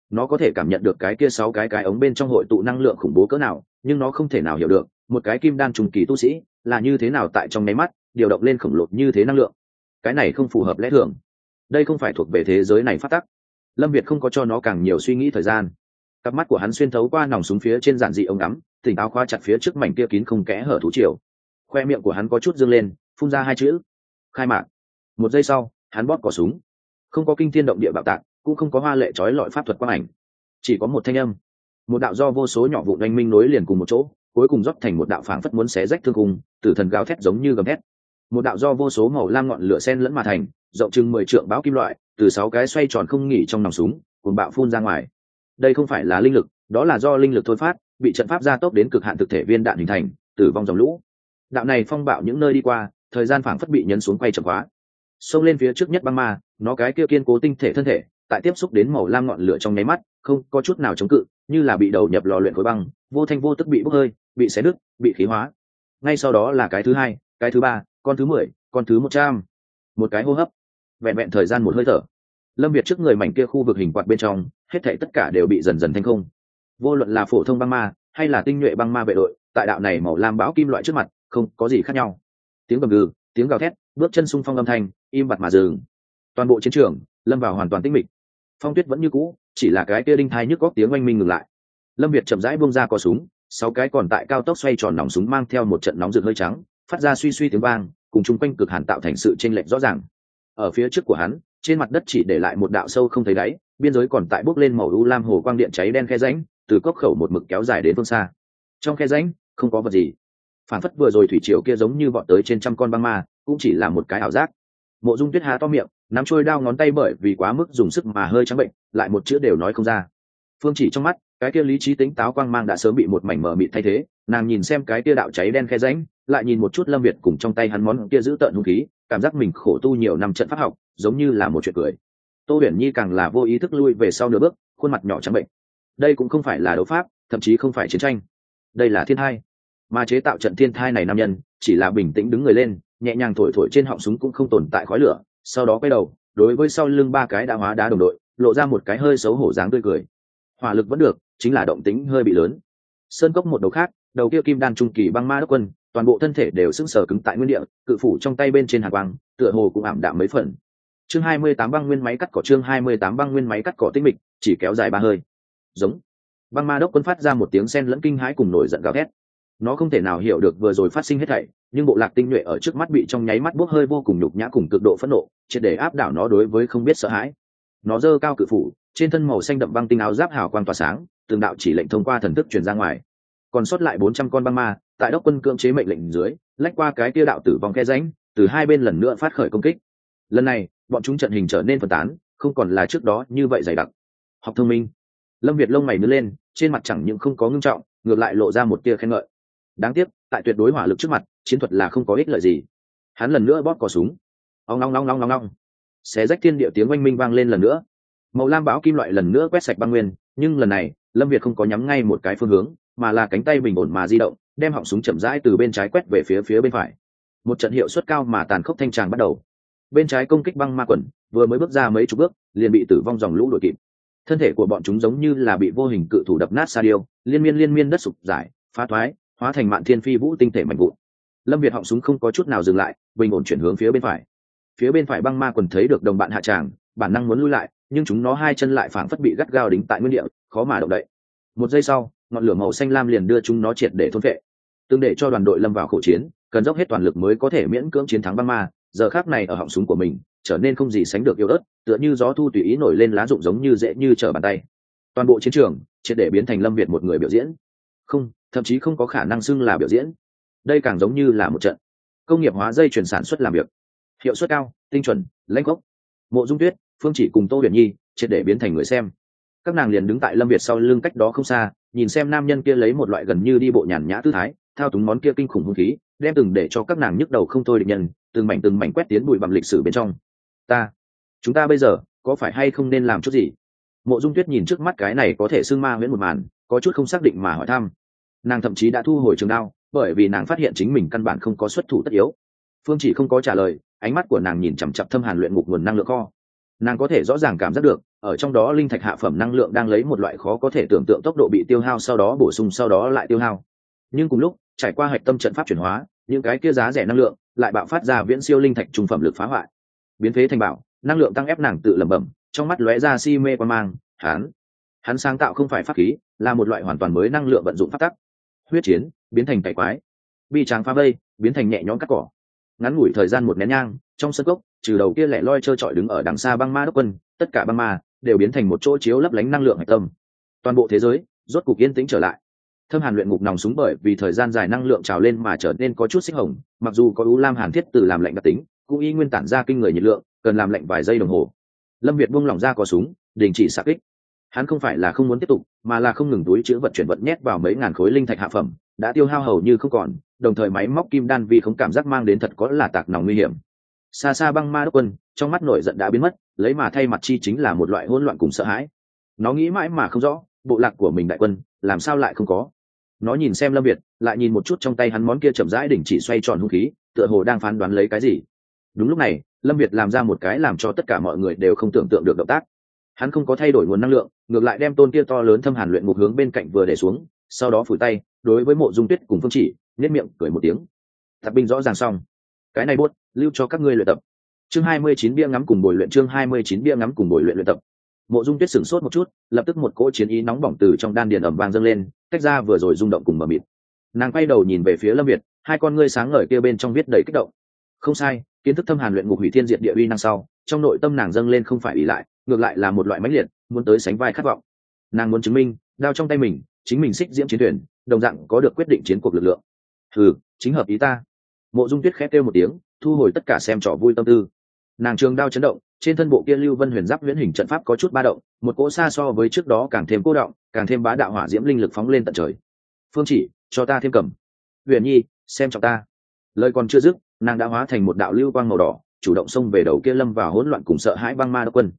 Nó có thể cảm nhận được cái kia sáu cái cái ống bên trong hội tụ năng lượng khủng bố cỡ nào, nhưng nó không thể nào hiểu được một cái kim đan trùng kỳ tu sĩ là như thế nào tại trong nháy mắt điều động lên khổng lồ như thế năng lượng? Cái này không phù hợp lẽ thường. Đây không phải thuộc về thế giới này phát tắc. Lâm việt không có cho nó càng nhiều suy nghĩ thời gian. Cặp mắt của hắn xuyên thấu qua nòng súng phía trên giản dị ống ngắm tỉnh táo khoa chặt phía trước mảnh kia kín không kẽ hở thú triều. Khoe miệng của hắn có chút dương lên, phun ra hai chữ. Khai mạc. Một giây sau, hắn bóp cỏ súng. Không có kinh thiên động địa bạo tạc, cũng không có hoa lệ trói lọi pháp thuật quang ảnh. Chỉ có một thanh âm. Một đạo do vô số nhỏ vụ oanh minh nối liền cùng một chỗ cuối cùng rót thành một đạo phảng phất muốn xé rách thương cung tử thần gáo thét giống như gầm thét. Một đạo do vô số màu lam ngọn lửa sen lẫn mà thành, rộng chừng mười trượng báo kim loại, từ sáu cái xoay tròn không nghỉ trong nòng súng cùng bạo phun ra ngoài. Đây không phải là linh lực, đó là do linh lực thôi phát, bị trận pháp gia tốc đến cực hạn thực thể viên đạn hình thành, tử vong dòng lũ. Đạo này phong bạo những nơi đi qua, thời gian phảng phất bị nhấn xuống quay chậm quá. Xông lên phía trước nhất băng ma, nó cái kia kiên cố tinh thể thân thể, tại tiếp xúc đến màu lam ngọn lửa trong nháy mắt, không có chút nào chống cự, như là bị đầu nhập lò luyện khối băng, vô thanh vô tức bị bốc hơi bị xé đứt bị khí hóa. Ngay sau đó là cái thứ hai, cái thứ ba, con thứ mười, con thứ một trăm. Một cái hô hấp. Vẹn vẹn thời gian một hơi thở. Lâm việt trước người mảnh kia khu vực hình quạt bên trong, hết thảy tất cả đều bị dần dần thanh không. Vô luận là phổ thông băng ma, hay là tinh nhuệ băng ma vệ đội, tại đạo này màu lam bão kim loại trước mặt, không có gì khác nhau. Tiếng gầm gừ, tiếng gào thét, bước chân xung phong âm thanh, im bặt mà dừng. Toàn bộ chiến trường, lâm vào hoàn toàn tĩnh mịch. Phong tuyết vẫn như cũ, chỉ là cái kia đinh thai nhức góc tiếng oanh minh ngừng lại. Lâm việt chậm rãi buông ra cò súng sáu cái còn tại cao tốc xoay tròn nòng súng mang theo một trận nóng rực hơi trắng, phát ra suy suy tiếng vang, cùng chung quanh cực hàn tạo thành sự chênh lệch rõ ràng. Ở phía trước của hắn, trên mặt đất chỉ để lại một đạo sâu không thấy đáy, biên giới còn tại bốc lên màu u lam hồ quang điện cháy đen khe rãnh, từ cốc khẩu một mực kéo dài đến phương xa. Trong khe rãnh, không có vật gì. Phản phất vừa rồi thủy triều kia giống như vọt tới trên trăm con băng ma, cũng chỉ là một cái ảo giác. Mộ dung tuyết há to miệng, nắm trôi đao ngón tay bởi vì quá mức dùng sức mà hơi trắng bệnh, lại một chữ đều nói không ra. Phương chỉ trong mắt cái kia lý trí tính táo quang mang đã sớm bị một mảnh mờ mịt thay thế, nàng nhìn xem cái kia đạo cháy đen khe ránh lại nhìn một chút lâm việt cùng trong tay hắn món kia giữ tợn hung khí, cảm giác mình khổ tu nhiều năm trận pháp học, giống như là một chuyện cười. Tô huyền nhi càng là vô ý thức lui về sau nửa bước, khuôn mặt nhỏ trắng bệnh. Đây cũng không phải là đấu pháp, thậm chí không phải chiến tranh. Đây là thiên thai. Mà chế tạo trận thiên thai này nam nhân, chỉ là bình tĩnh đứng người lên, nhẹ nhàng thổi thổi trên họng súng cũng không tồn tại khói lửa, sau đó quay đầu, đối với sau lưng ba cái đã hóa đá đồng đội, lộ ra một cái hơi xấu hổ dáng tươi cười. Hỏa lực vẫn được chính là động tính hơi bị lớn. Sơn cốc một đầu khác, đầu kia kim đan trung kỳ băng ma đốc quân, toàn bộ thân thể đều sững sờ cứng tại nguyên địa, cự phủ trong tay bên trên hàng quang, tựa hồ cũng ảm đạm mấy phần. Chương hai mươi tám băng nguyên máy cắt cỏ, chương hai mươi tám băng nguyên máy cắt cỏ tinh mịch, chỉ kéo dài ba hơi. Giống. Băng ma đốc quân phát ra một tiếng sen lẫn kinh hãi cùng nổi giận gào thét. Nó không thể nào hiểu được vừa rồi phát sinh hết thảy, nhưng bộ lạc tinh nhuệ ở trước mắt bị trong nháy mắt bốc hơi vô cùng nhục nhã cùng cực độ phẫn nộ, triệt để áp đảo nó đối với không biết sợ hãi. Nó dơ cao cự phủ, trên thân màu xanh đậm băng tinh áo giáp hào quang tỏa sáng từng đạo chỉ lệnh thông qua thần thức truyền ra ngoài. Còn sót lại bốn trăm con băng ma, tại đốc quân cưỡng chế mệnh lệnh dưới, lách qua cái kia đạo tử vong khe ránh từ hai bên lần nữa phát khởi công kích. Lần này, bọn chúng trận hình trở nên phân tán, không còn là trước đó như vậy dày đặc. Học thông minh. Lâm việt lông mày nứt lên, trên mặt chẳng những không có ngưng trọng, ngược lại lộ ra một tia khen ngợi. Đáng tiếc, tại tuyệt đối hỏa lực trước mặt, chiến thuật là không có ích lợi gì. Hắn lần nữa bóp cò súng. Ong long long long long long xé rách thiên địa tiếng oanh minh vang lên lần nữa. Màu lam bão kim loại lần nữa quét sạch băng nguyên, nhưng lần này lâm việt không có nhắm ngay một cái phương hướng, mà là cánh tay bình ổn mà di động, đem họng súng chậm rãi từ bên trái quét về phía phía bên phải. Một trận hiệu suất cao mà tàn khốc thanh tràng bắt đầu. Bên trái công kích băng ma quần, vừa mới bước ra mấy chục bước, liền bị tử vong dòng lũ đuổi kịp. Thân thể của bọn chúng giống như là bị vô hình cự thủ đập nát sa điêu, liên miên liên miên đất sụp giải phá thoái, hóa thành mạn thiên phi vũ tinh thể mạnh vụn. Lâm việt họng súng không có chút nào dừng lại, bình ổn chuyển hướng phía bên phải. Phía bên phải băng ma quần thấy được đồng bạn hạ tràng, bản năng muốn lui lại nhưng chúng nó hai chân lại phảng phất bị gắt gao đính tại nguyên địa, khó mà động đậy. Một giây sau, ngọn lửa màu xanh lam liền đưa chúng nó triệt để thôn vệ tương để cho đoàn đội lâm vào khẩu chiến, cần dốc hết toàn lực mới có thể miễn cưỡng chiến thắng băng ma, giờ khác này ở họng súng của mình, trở nên không gì sánh được yêu ớt, tựa như gió thu tùy ý nổi lên lá rụng giống như dễ như trở bàn tay. Toàn bộ chiến trường triệt để biến thành lâm việt một người biểu diễn. Không, thậm chí không có khả năng xưng là biểu diễn. Đây càng giống như là một trận công nghiệp hóa dây chuyển sản xuất làm việc. Hiệu suất cao, tinh chuẩn, lãnh gốc. Mộ dung tuyết phương chỉ cùng tô huyền nhi, triệt để biến thành người xem. Các nàng liền đứng tại lâm việt sau lưng cách đó không xa, nhìn xem nam nhân kia lấy một loại gần như đi bộ nhàn nhã tư thái, thao túng món kia kinh khủng hung khí, đem từng để cho các nàng nhức đầu không thôi định nhân, từng mảnh từng mảnh quét tiến bụi bằng lịch sử bên trong. Ta, chúng ta bây giờ có phải hay không nên làm chút gì? Mộ dung tuyết nhìn trước mắt cái này có thể xưng ma nguyễn một màn, có chút không xác định mà hỏi thăm. Nàng thậm chí đã thu hồi trường đao, bởi vì nàng phát hiện chính mình căn bản không có xuất thủ tất yếu. Phương chỉ không có trả lời, ánh mắt của nàng nhìn chằm chặp thâm hàn luyện ngục nguồn năng lượng kho nàng có thể rõ ràng cảm giác được, ở trong đó linh thạch hạ phẩm năng lượng đang lấy một loại khó có thể tưởng tượng tốc độ bị tiêu hao sau đó bổ sung sau đó lại tiêu hao. Nhưng cùng lúc, trải qua hạch tâm trận pháp chuyển hóa, những cái kia giá rẻ năng lượng lại bạo phát ra viễn siêu linh thạch trung phẩm lực phá hoại. Biến phế thành bảo, năng lượng tăng ép nàng tự lẩm bẩm, trong mắt lóe ra si mê quan mang hắn hắn sáng tạo không phải pháp khí, là một loại hoàn toàn mới năng lượng vận dụng phát tắc. Huyết chiến, biến thành cải quái. Bi tráng phá vây, biến thành nhẹ nhõm cắt cỏ. Ngắn ngủi thời gian một nén nhang, trong sân cốc trừ đầu kia lẻ loi trơ trọi đứng ở đằng xa băng ma đốc quân, tất cả băng ma đều biến thành một chỗ chiếu lấp lánh năng lượng hạch tâm. Toàn bộ thế giới, rốt cục yên tĩnh trở lại. Thâm hàn luyện ngục nòng súng bởi vì thời gian dài năng lượng trào lên mà trở nên có chút xích hồng, mặc dù có u lam hàn thiết từ làm lạnh đặc tính, cũng y nguyên tản ra kinh người nhiệt lượng, cần làm lạnh vài giây đồng hồ. Lâm việt buông lỏng ra có súng, đình chỉ xạ kích. Hắn không phải là không muốn tiếp tục, mà là không ngừng túi chữ vật chuyển vật nhét vào mấy ngàn khối linh thạch hạ phẩm, đã tiêu hao hầu như không còn, đồng thời máy móc kim đan vì không cảm giác mang đến thật có là tạc nòng nguy hiểm xa xa băng ma đốc quân, trong mắt nổi giận đã biến mất, lấy mà thay mặt chi chính là một loại hỗn loạn cùng sợ hãi. Nó nghĩ mãi mà không rõ, bộ lạc của mình đại quân, làm sao lại không có. Nó nhìn xem lâm việt, lại nhìn một chút trong tay hắn món kia chậm rãi đỉnh chỉ xoay tròn hung khí, tựa hồ đang phán đoán lấy cái gì. Đúng lúc này, lâm việt làm ra một cái làm cho tất cả mọi người đều không tưởng tượng được động tác. Hắn không có thay đổi nguồn năng lượng, ngược lại đem tôn kia to lớn thâm hàn luyện ngục hướng bên cạnh vừa để xuống, sau đó phủi tay, đối với mộ dung tuyết cùng phương chỉ nhất miệng cười một tiếng. Thập binh rõ ràng xong cái này buốt, lưu cho các ngươi luyện tập. Chương hai mươi chín bia ngắm cùng bồi luyện, chương hai mươi chín bia ngắm cùng bồi luyện luyện tập. Mộ dung tuyết sửng sốt một chút, lập tức một cỗ chiến ý nóng bỏng từ trong đan điền ẩm vang dâng lên tách ra vừa rồi rung động cùng mờ mịt. Nàng quay đầu nhìn về phía lâm việt, hai con ngươi sáng ngời kia bên trong viết đầy kích động. Không sai, kiến thức thâm hàn luyện ngục hủy thiên diệt địa uy năng sau, trong nội tâm nàng dâng lên không phải ỉ lại, ngược lại là một loại mãnh liệt, muốn tới sánh vai khát vọng. Nàng muốn chứng minh, đao trong tay mình, chính mình xích diễm chiến thuyền đồng dạng có được quyết định chiến cuộc lực lượng. Ừ chính hợp ý ta mộ dung tuyết khép kêu một tiếng, thu hồi tất cả xem trò vui tâm tư. Nàng trường đao chấn động, trên thân bộ kia lưu vân huyền giáp huyễn hình trận pháp có chút ba động, một cỗ xa so với trước đó càng thêm cô động, càng thêm bá đạo hỏa diễm linh lực phóng lên tận trời. Phương chỉ, cho ta thêm cầm. Huyền nhi, xem trọng ta. Lời còn chưa dứt, nàng đã hóa thành một đạo lưu quang màu đỏ, chủ động xông về đầu kia lâm vào hỗn loạn cùng sợ hãi băng ma đốc quân.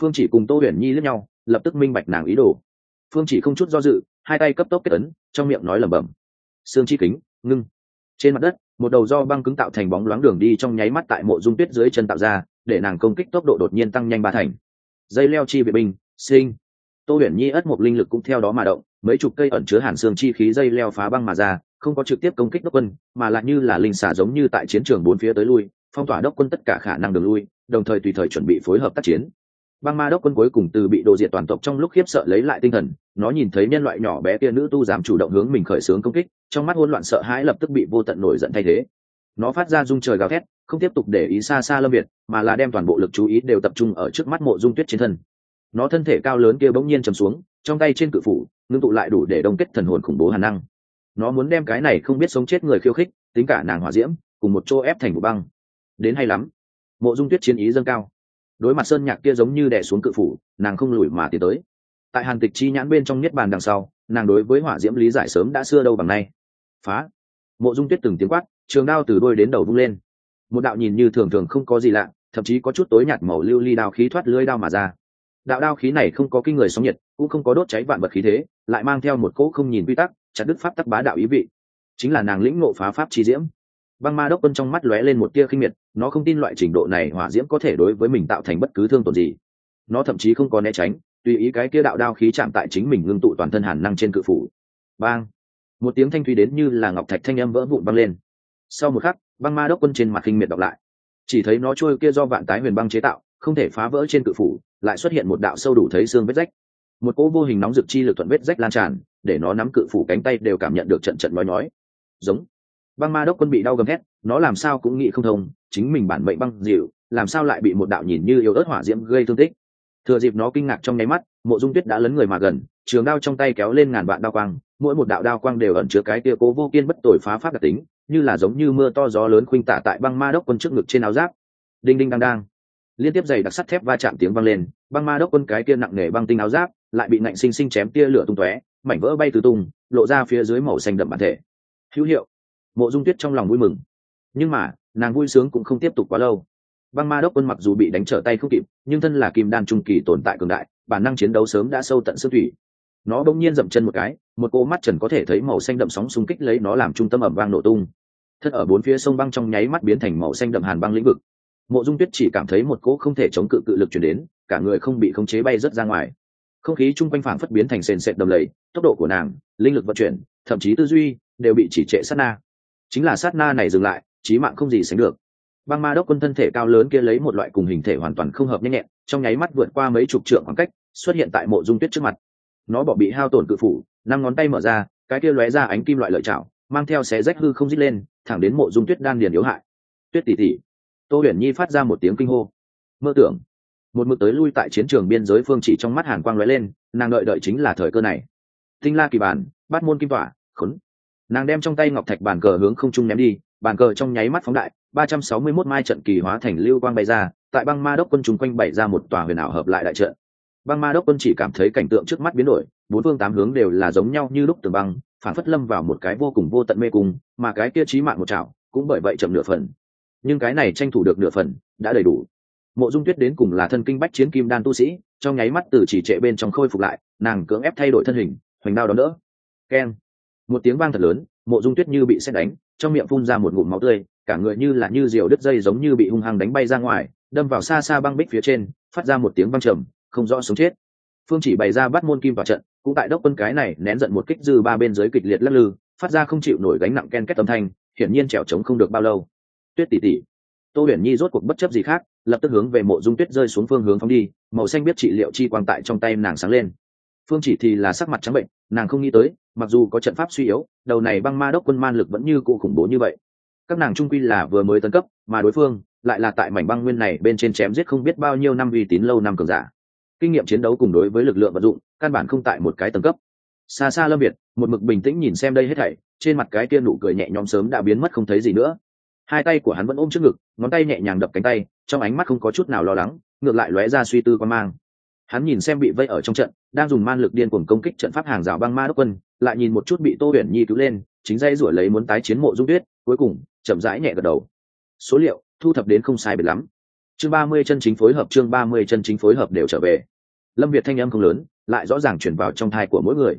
Phương chỉ cùng tô huyền nhi lướt nhau, lập tức minh bạch nàng ý đồ. Phương chỉ không chút do dự, hai tay cấp tốc kết ấn, trong miệng nói lẩm bẩm. Xương chi kính, ngưng. Trên mặt đất một đầu do băng cứng tạo thành bóng loáng đường đi trong nháy mắt tại mộ dung tuyết dưới chân tạo ra, để nàng công kích tốc độ đột nhiên tăng nhanh ba thành. Dây leo chi vệ binh, sinh. Tô huyền nhi ất một linh lực cũng theo đó mà động, mấy chục cây ẩn chứa hàn xương chi khí dây leo phá băng mà ra, không có trực tiếp công kích đốc quân, mà lại như là linh xả giống như tại chiến trường bốn phía tới lui, phong tỏa đốc quân tất cả khả năng đường lui, đồng thời tùy thời chuẩn bị phối hợp tác chiến băng ma đốc quân cuối cùng từ bị đồ diệt toàn tộc trong lúc khiếp sợ lấy lại tinh thần, nó nhìn thấy nhân loại nhỏ bé kia nữ tu dám chủ động hướng mình khởi xướng công kích, trong mắt hỗn loạn sợ hãi lập tức bị vô tận nổi giận thay thế. Nó phát ra rung trời gào thét, không tiếp tục để ý xa xa lâm việt, mà là đem toàn bộ lực chú ý đều tập trung ở trước mắt mộ dung tuyết trên thân. Nó thân thể cao lớn kia bỗng nhiên chầm xuống, trong tay trên cự phủ, ngưng tụ lại đủ để đông kết thần hồn khủng bố hàn năng. Nó muốn đem cái này không biết sống chết người khiêu khích, tính cả nàng hỏa diễm, cùng một chỗ ép thành một băng. Đến hay lắm. Mộ dung tuyết chiến ý dâng cao đối mặt sơn nhạc kia giống như đè xuống cự phủ, nàng không lùi mà tiến tới. Tại hàn tịch chi nhãn bên trong niết bàn đằng sau, nàng đối với hỏa diễm lý giải sớm đã xưa đâu bằng nay. Phá. Mộ dung tuyết từng tiếng quát, trường đao từ đôi đến đầu vung lên. Một đạo nhìn như thường thường không có gì lạ, thậm chí có chút tối nhạt màu lưu ly đao khí thoát lưới đao mà ra. Đạo đao khí này không có kinh người sóng nhiệt, cũng không có đốt cháy vạn vật khí thế, lại mang theo một cỗ không nhìn quy tắc, chặt đứt pháp tắc bá đạo ý vị. Chính là nàng lĩnh ngộ phá pháp chi diễm băng ma đốc quân trong mắt lóe lên một tia khinh miệt, nó không tin loại trình độ này hỏa diễm có thể đối với mình tạo thành bất cứ thương tổn gì. Nó thậm chí không có né tránh, tùy ý cái kia đạo đao khí chạm tại chính mình ngưng tụ toàn thân hàn năng trên cự phủ. Bang! Một tiếng thanh thúy đến như là ngọc thạch thanh âm vỡ vụn băng lên. Sau một khắc, băng ma đốc quân trên mặt khinh miệt đọc lại. Chỉ thấy nó trôi kia do vạn tái huyền băng chế tạo, không thể phá vỡ trên cự phủ, lại xuất hiện một đạo sâu đủ thấy xương vết rách. Một cỗ vô hình nóng rực chi lực thuận vết rách lan tràn, để nó nắm cự phủ cánh tay đều cảm nhận được trận trận nói nói giống! Băng ma đốc quân bị đau gầm thét, nó làm sao cũng nghĩ không thông, chính mình bản mệnh băng dịu, làm sao lại bị một đạo nhìn như yếu ớt hỏa diễm gây thương tích. Thừa dịp nó kinh ngạc trong nháy mắt, mộ dung tuyết đã lấn người mà gần, trường đao trong tay kéo lên ngàn vạn đao quang, mỗi một đạo đao quang đều ẩn chứa cái tia cố vô kiên bất tội phá pháp đặc tính, như là giống như mưa to gió lớn khuynh tả tại băng ma đốc quân trước ngực trên áo giáp. Đinh đinh đang đang. Liên tiếp giày đặc sắt thép va chạm tiếng vang lên, băng ma đốc quân cái kia nặng nề băng tinh áo giáp lại bị nạnh sinh sinh chém tia lửa tung tóe, mảnh vỡ bay tứ tung, lộ ra phía dưới màu xanh đậm bản thể. Hữu hiệu mộ dung tuyết trong lòng vui mừng. Nhưng mà, nàng vui sướng cũng không tiếp tục quá lâu. Băng ma đốc quân mặc dù bị đánh trở tay không kịp, nhưng thân là kim đan trung kỳ tồn tại cường đại, bản năng chiến đấu sớm đã sâu tận xương thủy. Nó bỗng nhiên dậm chân một cái, một cô mắt trần có thể thấy màu xanh đậm sóng xung kích lấy nó làm trung tâm ẩm vang nổ tung. Thân ở bốn phía sông băng trong nháy mắt biến thành màu xanh đậm hàn băng lĩnh vực. Mộ dung tuyết chỉ cảm thấy một cỗ không thể chống cự cự lực chuyển đến, cả người không bị khống chế bay rớt ra ngoài. Không khí chung quanh phảng phất biến thành sền sệt đầm lầy, tốc độ của nàng, linh lực vận chuyển, thậm chí tư duy, đều bị chỉ trệ sát na chính là sát na này dừng lại trí mạng không gì sánh được. Băng ma đốc quân thân thể cao lớn kia lấy một loại cùng hình thể hoàn toàn không hợp nhanh nhẹn, trong nháy mắt vượt qua mấy chục trượng khoảng cách, xuất hiện tại mộ dung tuyết trước mặt. Nó bỏ bị hao tổn cự phủ, năm ngón tay mở ra, cái kia lóe ra ánh kim loại lợi chảo mang theo xé rách hư không dít lên, thẳng đến mộ dung tuyết đan điền yếu hại. Tuyết tỉ tỉ. Tô huyền nhi phát ra một tiếng kinh hô. Mơ tưởng. Một mực tới lui tại chiến trường biên giới phương chỉ trong mắt hàn quang lóe lên, nàng đợi đợi chính là thời cơ này. Tinh la kỳ bản bát môn kim tỏa, khốn nàng đem trong tay ngọc thạch bàn cờ hướng không trung ném đi, bàn cờ trong nháy mắt phóng đại, ba trăm sáu mươi 361 mai trận kỳ hóa thành lưu quang bay ra, tại băng ma đốc quân chúng quanh bày ra một tòa huyền ảo hợp lại đại trận. Băng ma đốc quân chỉ cảm thấy cảnh tượng trước mắt biến đổi, bốn phương tám hướng đều là giống nhau như lúc tường băng phản phất lâm vào một cái vô cùng vô tận mê cung, mà cái kia trí mạng một chảo cũng bởi vậy chậm nửa phần. Nhưng cái này tranh thủ được nửa phần, đã đầy đủ. Mộ dung tuyết đến cùng là thân kinh bách chiến kim đan tu sĩ, trong nháy mắt từ chỉ trệ bên trong khôi phục lại, nàng cưỡng ép thay đổi thân hình, hoành đao đón đỡ. Keng một tiếng vang thật lớn, mộ dung tuyết như bị xét đánh, trong miệng phun ra một ngụm máu tươi, cả người như là như diều đứt dây giống như bị hung hăng đánh bay ra ngoài, đâm vào xa xa băng bích phía trên, phát ra một tiếng văng trầm, không rõ sống chết. Phương chỉ bày ra bắt môn kim vào trận, cũng tại đốc quân cái này nén giận một kích dư ba bên dưới kịch liệt lắc lư, phát ra không chịu nổi gánh nặng ken kết âm thanh, hiển nhiên trèo trống không được bao lâu. Tuyết tỷ tỷ, tô huyền nhi rốt cuộc bất chấp gì khác, lập tức hướng về mộ dung tuyết rơi xuống phương hướng phóng đi, màu xanh biết trị liệu chi quang tại trong tay nàng sáng lên phương chỉ thì là sắc mặt trắng bệnh, nàng không nghĩ tới, mặc dù có trận pháp suy yếu, đầu này băng ma đốc quân man lực vẫn như cụ khủng bố như vậy. Các nàng trung quy là vừa mới tấn cấp, mà đối phương lại là tại mảnh băng nguyên này bên trên chém giết không biết bao nhiêu năm uy tín lâu năm cường giả. Kinh nghiệm chiến đấu cùng đối với lực lượng vận dụng, căn bản không tại một cái tầng cấp. Xa xa lâm việt, một mực bình tĩnh nhìn xem đây hết thảy, trên mặt cái kia nụ cười nhẹ nhõm sớm đã biến mất không thấy gì nữa. Hai tay của hắn vẫn ôm trước ngực, ngón tay nhẹ nhàng đập cánh tay, trong ánh mắt không có chút nào lo lắng, ngược lại lóe ra suy tư quan mang hắn nhìn xem bị vây ở trong trận, đang dùng man lực điên cuồng công kích trận pháp hàng rào băng ma đốc quân, lại nhìn một chút bị tô huyền nhi cứu lên, chính dây rủi lấy muốn tái chiến mộ dung tuyết, cuối cùng, chậm rãi nhẹ gật đầu. Số liệu, thu thập đến không sai biệt lắm. Chương ba mươi chân chính phối hợp, chương ba mươi chân chính phối hợp đều trở về. Lâm việt thanh âm không lớn, lại rõ ràng chuyển vào trong thai của mỗi người.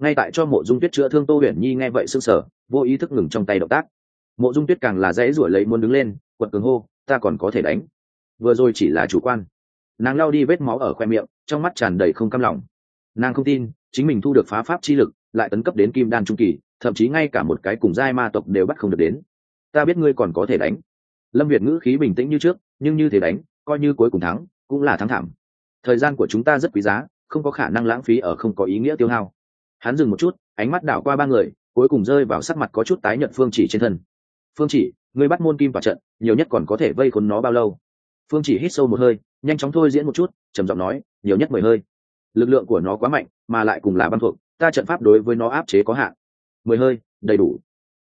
Ngay tại cho mộ dung tuyết chữa thương tô huyền nhi nghe vậy s ư n g sở vô ý thức ngừng trong tay động tác. Mộ dung tuyết càng là dãy ruổi lấy muốn đứng lên, quật cường hô, ta còn có thể đánh. Vừa rồi chỉ là chủ quan. Nàng lao đi vết máu ở khoe miệng trong mắt tràn đầy không cam lòng. Nàng không tin, chính mình thu được phá pháp chi lực, lại tấn cấp đến kim đan trung kỳ, thậm chí ngay cả một cái cùng giai ma tộc đều bắt không được đến. Ta biết ngươi còn có thể đánh. Lâm việt ngữ khí bình tĩnh như trước, nhưng như thế đánh, coi như cuối cùng thắng, cũng là thắng thảm. Thời gian của chúng ta rất quý giá, không có khả năng lãng phí ở không có ý nghĩa tiêu hao. Hắn dừng một chút, ánh mắt đảo qua ba người, cuối cùng rơi vào sắc mặt có chút tái nhận phương chỉ trên thân. Phương chỉ, ngươi bắt môn kim vào trận, nhiều nhất còn có thể vây khốn nó bao lâu? Phương chỉ hít sâu một hơi nhanh chóng thôi diễn một chút, trầm giọng nói, nhiều nhất mười hơi. Lực lượng của nó quá mạnh, mà lại cùng là băng thuộc, ta trận pháp đối với nó áp chế có hạn. Mười hơi, đầy đủ.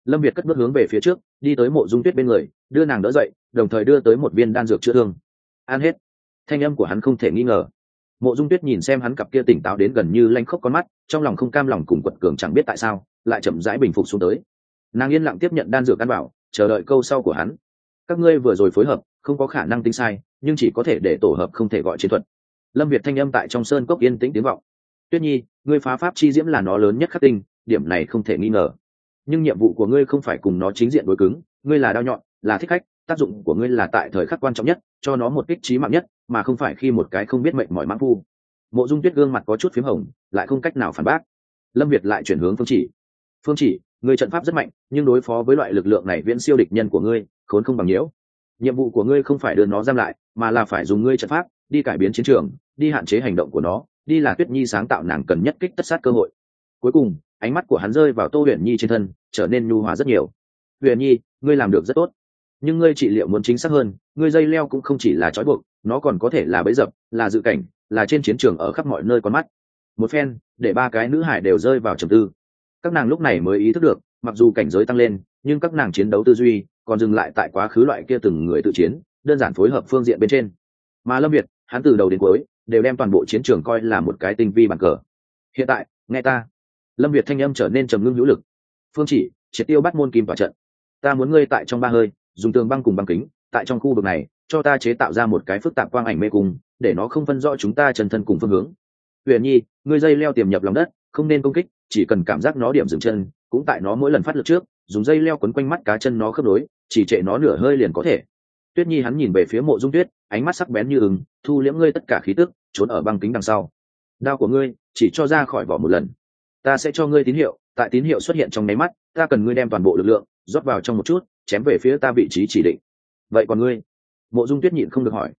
Lâm việt cất bước hướng về phía trước, đi tới mộ dung tuyết bên người, đưa nàng đỡ dậy, đồng thời đưa tới một viên đan dược chữa thương. An hết. Thanh âm của hắn không thể nghi ngờ. Mộ dung tuyết nhìn xem hắn cặp kia tỉnh táo đến gần như lanh khóc con mắt, trong lòng không cam lòng cùng quật cường chẳng biết tại sao, lại chậm rãi bình phục xuống tới. Nàng yên lặng tiếp nhận đan dược ăn bảo chờ đợi câu sau của hắn các ngươi vừa rồi phối hợp, không có khả năng tính sai, nhưng chỉ có thể để tổ hợp không thể gọi chiến thuật. Lâm việt thanh âm tại trong sơn cốc yên tĩnh tiếng vọng. Tuyết nhi, ngươi phá pháp chi diễm là nó lớn nhất khắc tinh, điểm này không thể nghi ngờ. Nhưng nhiệm vụ của ngươi không phải cùng nó chính diện đối cứng, ngươi là đao nhọn, là thích khách, tác dụng của ngươi là tại thời khắc quan trọng nhất, cho nó một kích trí mạng nhất, mà không phải khi một cái không biết mệnh mỏi mãn phu. Mộ dung tuyết gương mặt có chút p h í m hồng, lại không cách nào phản bác. Lâm việt lại chuyển hướng phương chỉ. Phương chỉ ngươi trận pháp rất mạnh, nhưng đối phó với loại lực lượng này viễn siêu địch nhân của ngươi, khốn không bằng nhiễu. Nhiệm vụ của ngươi không phải đưa nó giam lại, mà là phải dùng ngươi trận pháp, đi cải biến chiến trường, đi hạn chế hành động của nó, đi là tuyết nhi sáng tạo nàng cần nhất kích tất sát cơ hội. Cuối cùng, ánh mắt của hắn rơi vào tô huyền nhi trên thân, trở nên nhu hòa rất nhiều. Huyền nhi, ngươi làm được rất tốt. Nhưng ngươi trị liệu muốn chính xác hơn, ngươi dây leo cũng không chỉ là trói buộc, nó còn có thể là bẫy dập, là dự cảnh, là trên chiến trường ở khắp mọi nơi con mắt. Một phen, để ba cái nữ hải đều rơi vào trầm tư các nàng lúc này mới ý thức được, mặc dù cảnh giới tăng lên, nhưng các nàng chiến đấu tư duy còn dừng lại tại quá khứ loại kia từng người tự chiến, đơn giản phối hợp phương diện bên trên. Mà lâm việt, hắn từ đầu đến cuối đều đem toàn bộ chiến trường coi là một cái tinh vi bàn cờ. Hiện tại, nghe ta. Lâm việt thanh âm trở nên trầm ngưng hữu lực. Phương chỉ, triệt tiêu bắt môn kim tỏa trận. Ta muốn ngươi tại trong ba hơi, dùng tường băng cùng băng kính, tại trong khu vực này, cho ta chế tạo ra một cái phức tạp quang ảnh mê cung, để nó không phân rõ chúng ta chân thân cùng phương hướng. Huyền nhi, ngươi dây leo tiềm nhập lòng đất không nên công kích, chỉ cần cảm giác nó điểm dừng chân, cũng tại nó mỗi lần phát lực trước, dùng dây leo quấn quanh mắt cá chân nó khớp nối, chỉ trệ nó nửa hơi liền có thể. Tuyết nhi hắn nhìn về phía mộ dung tuyết, ánh mắt sắc bén như ứng thu liễm ngươi tất cả khí tức, trốn ở băng kính đằng sau. Đao của ngươi, chỉ cho ra khỏi vỏ một lần. Ta sẽ cho ngươi tín hiệu, tại tín hiệu xuất hiện trong nháy mắt, ta cần ngươi đem toàn bộ lực lượng, rót vào trong một chút, chém về phía ta vị trí chỉ định. Vậy còn ngươi? Mộ dung tuyết nhịn không được hỏi.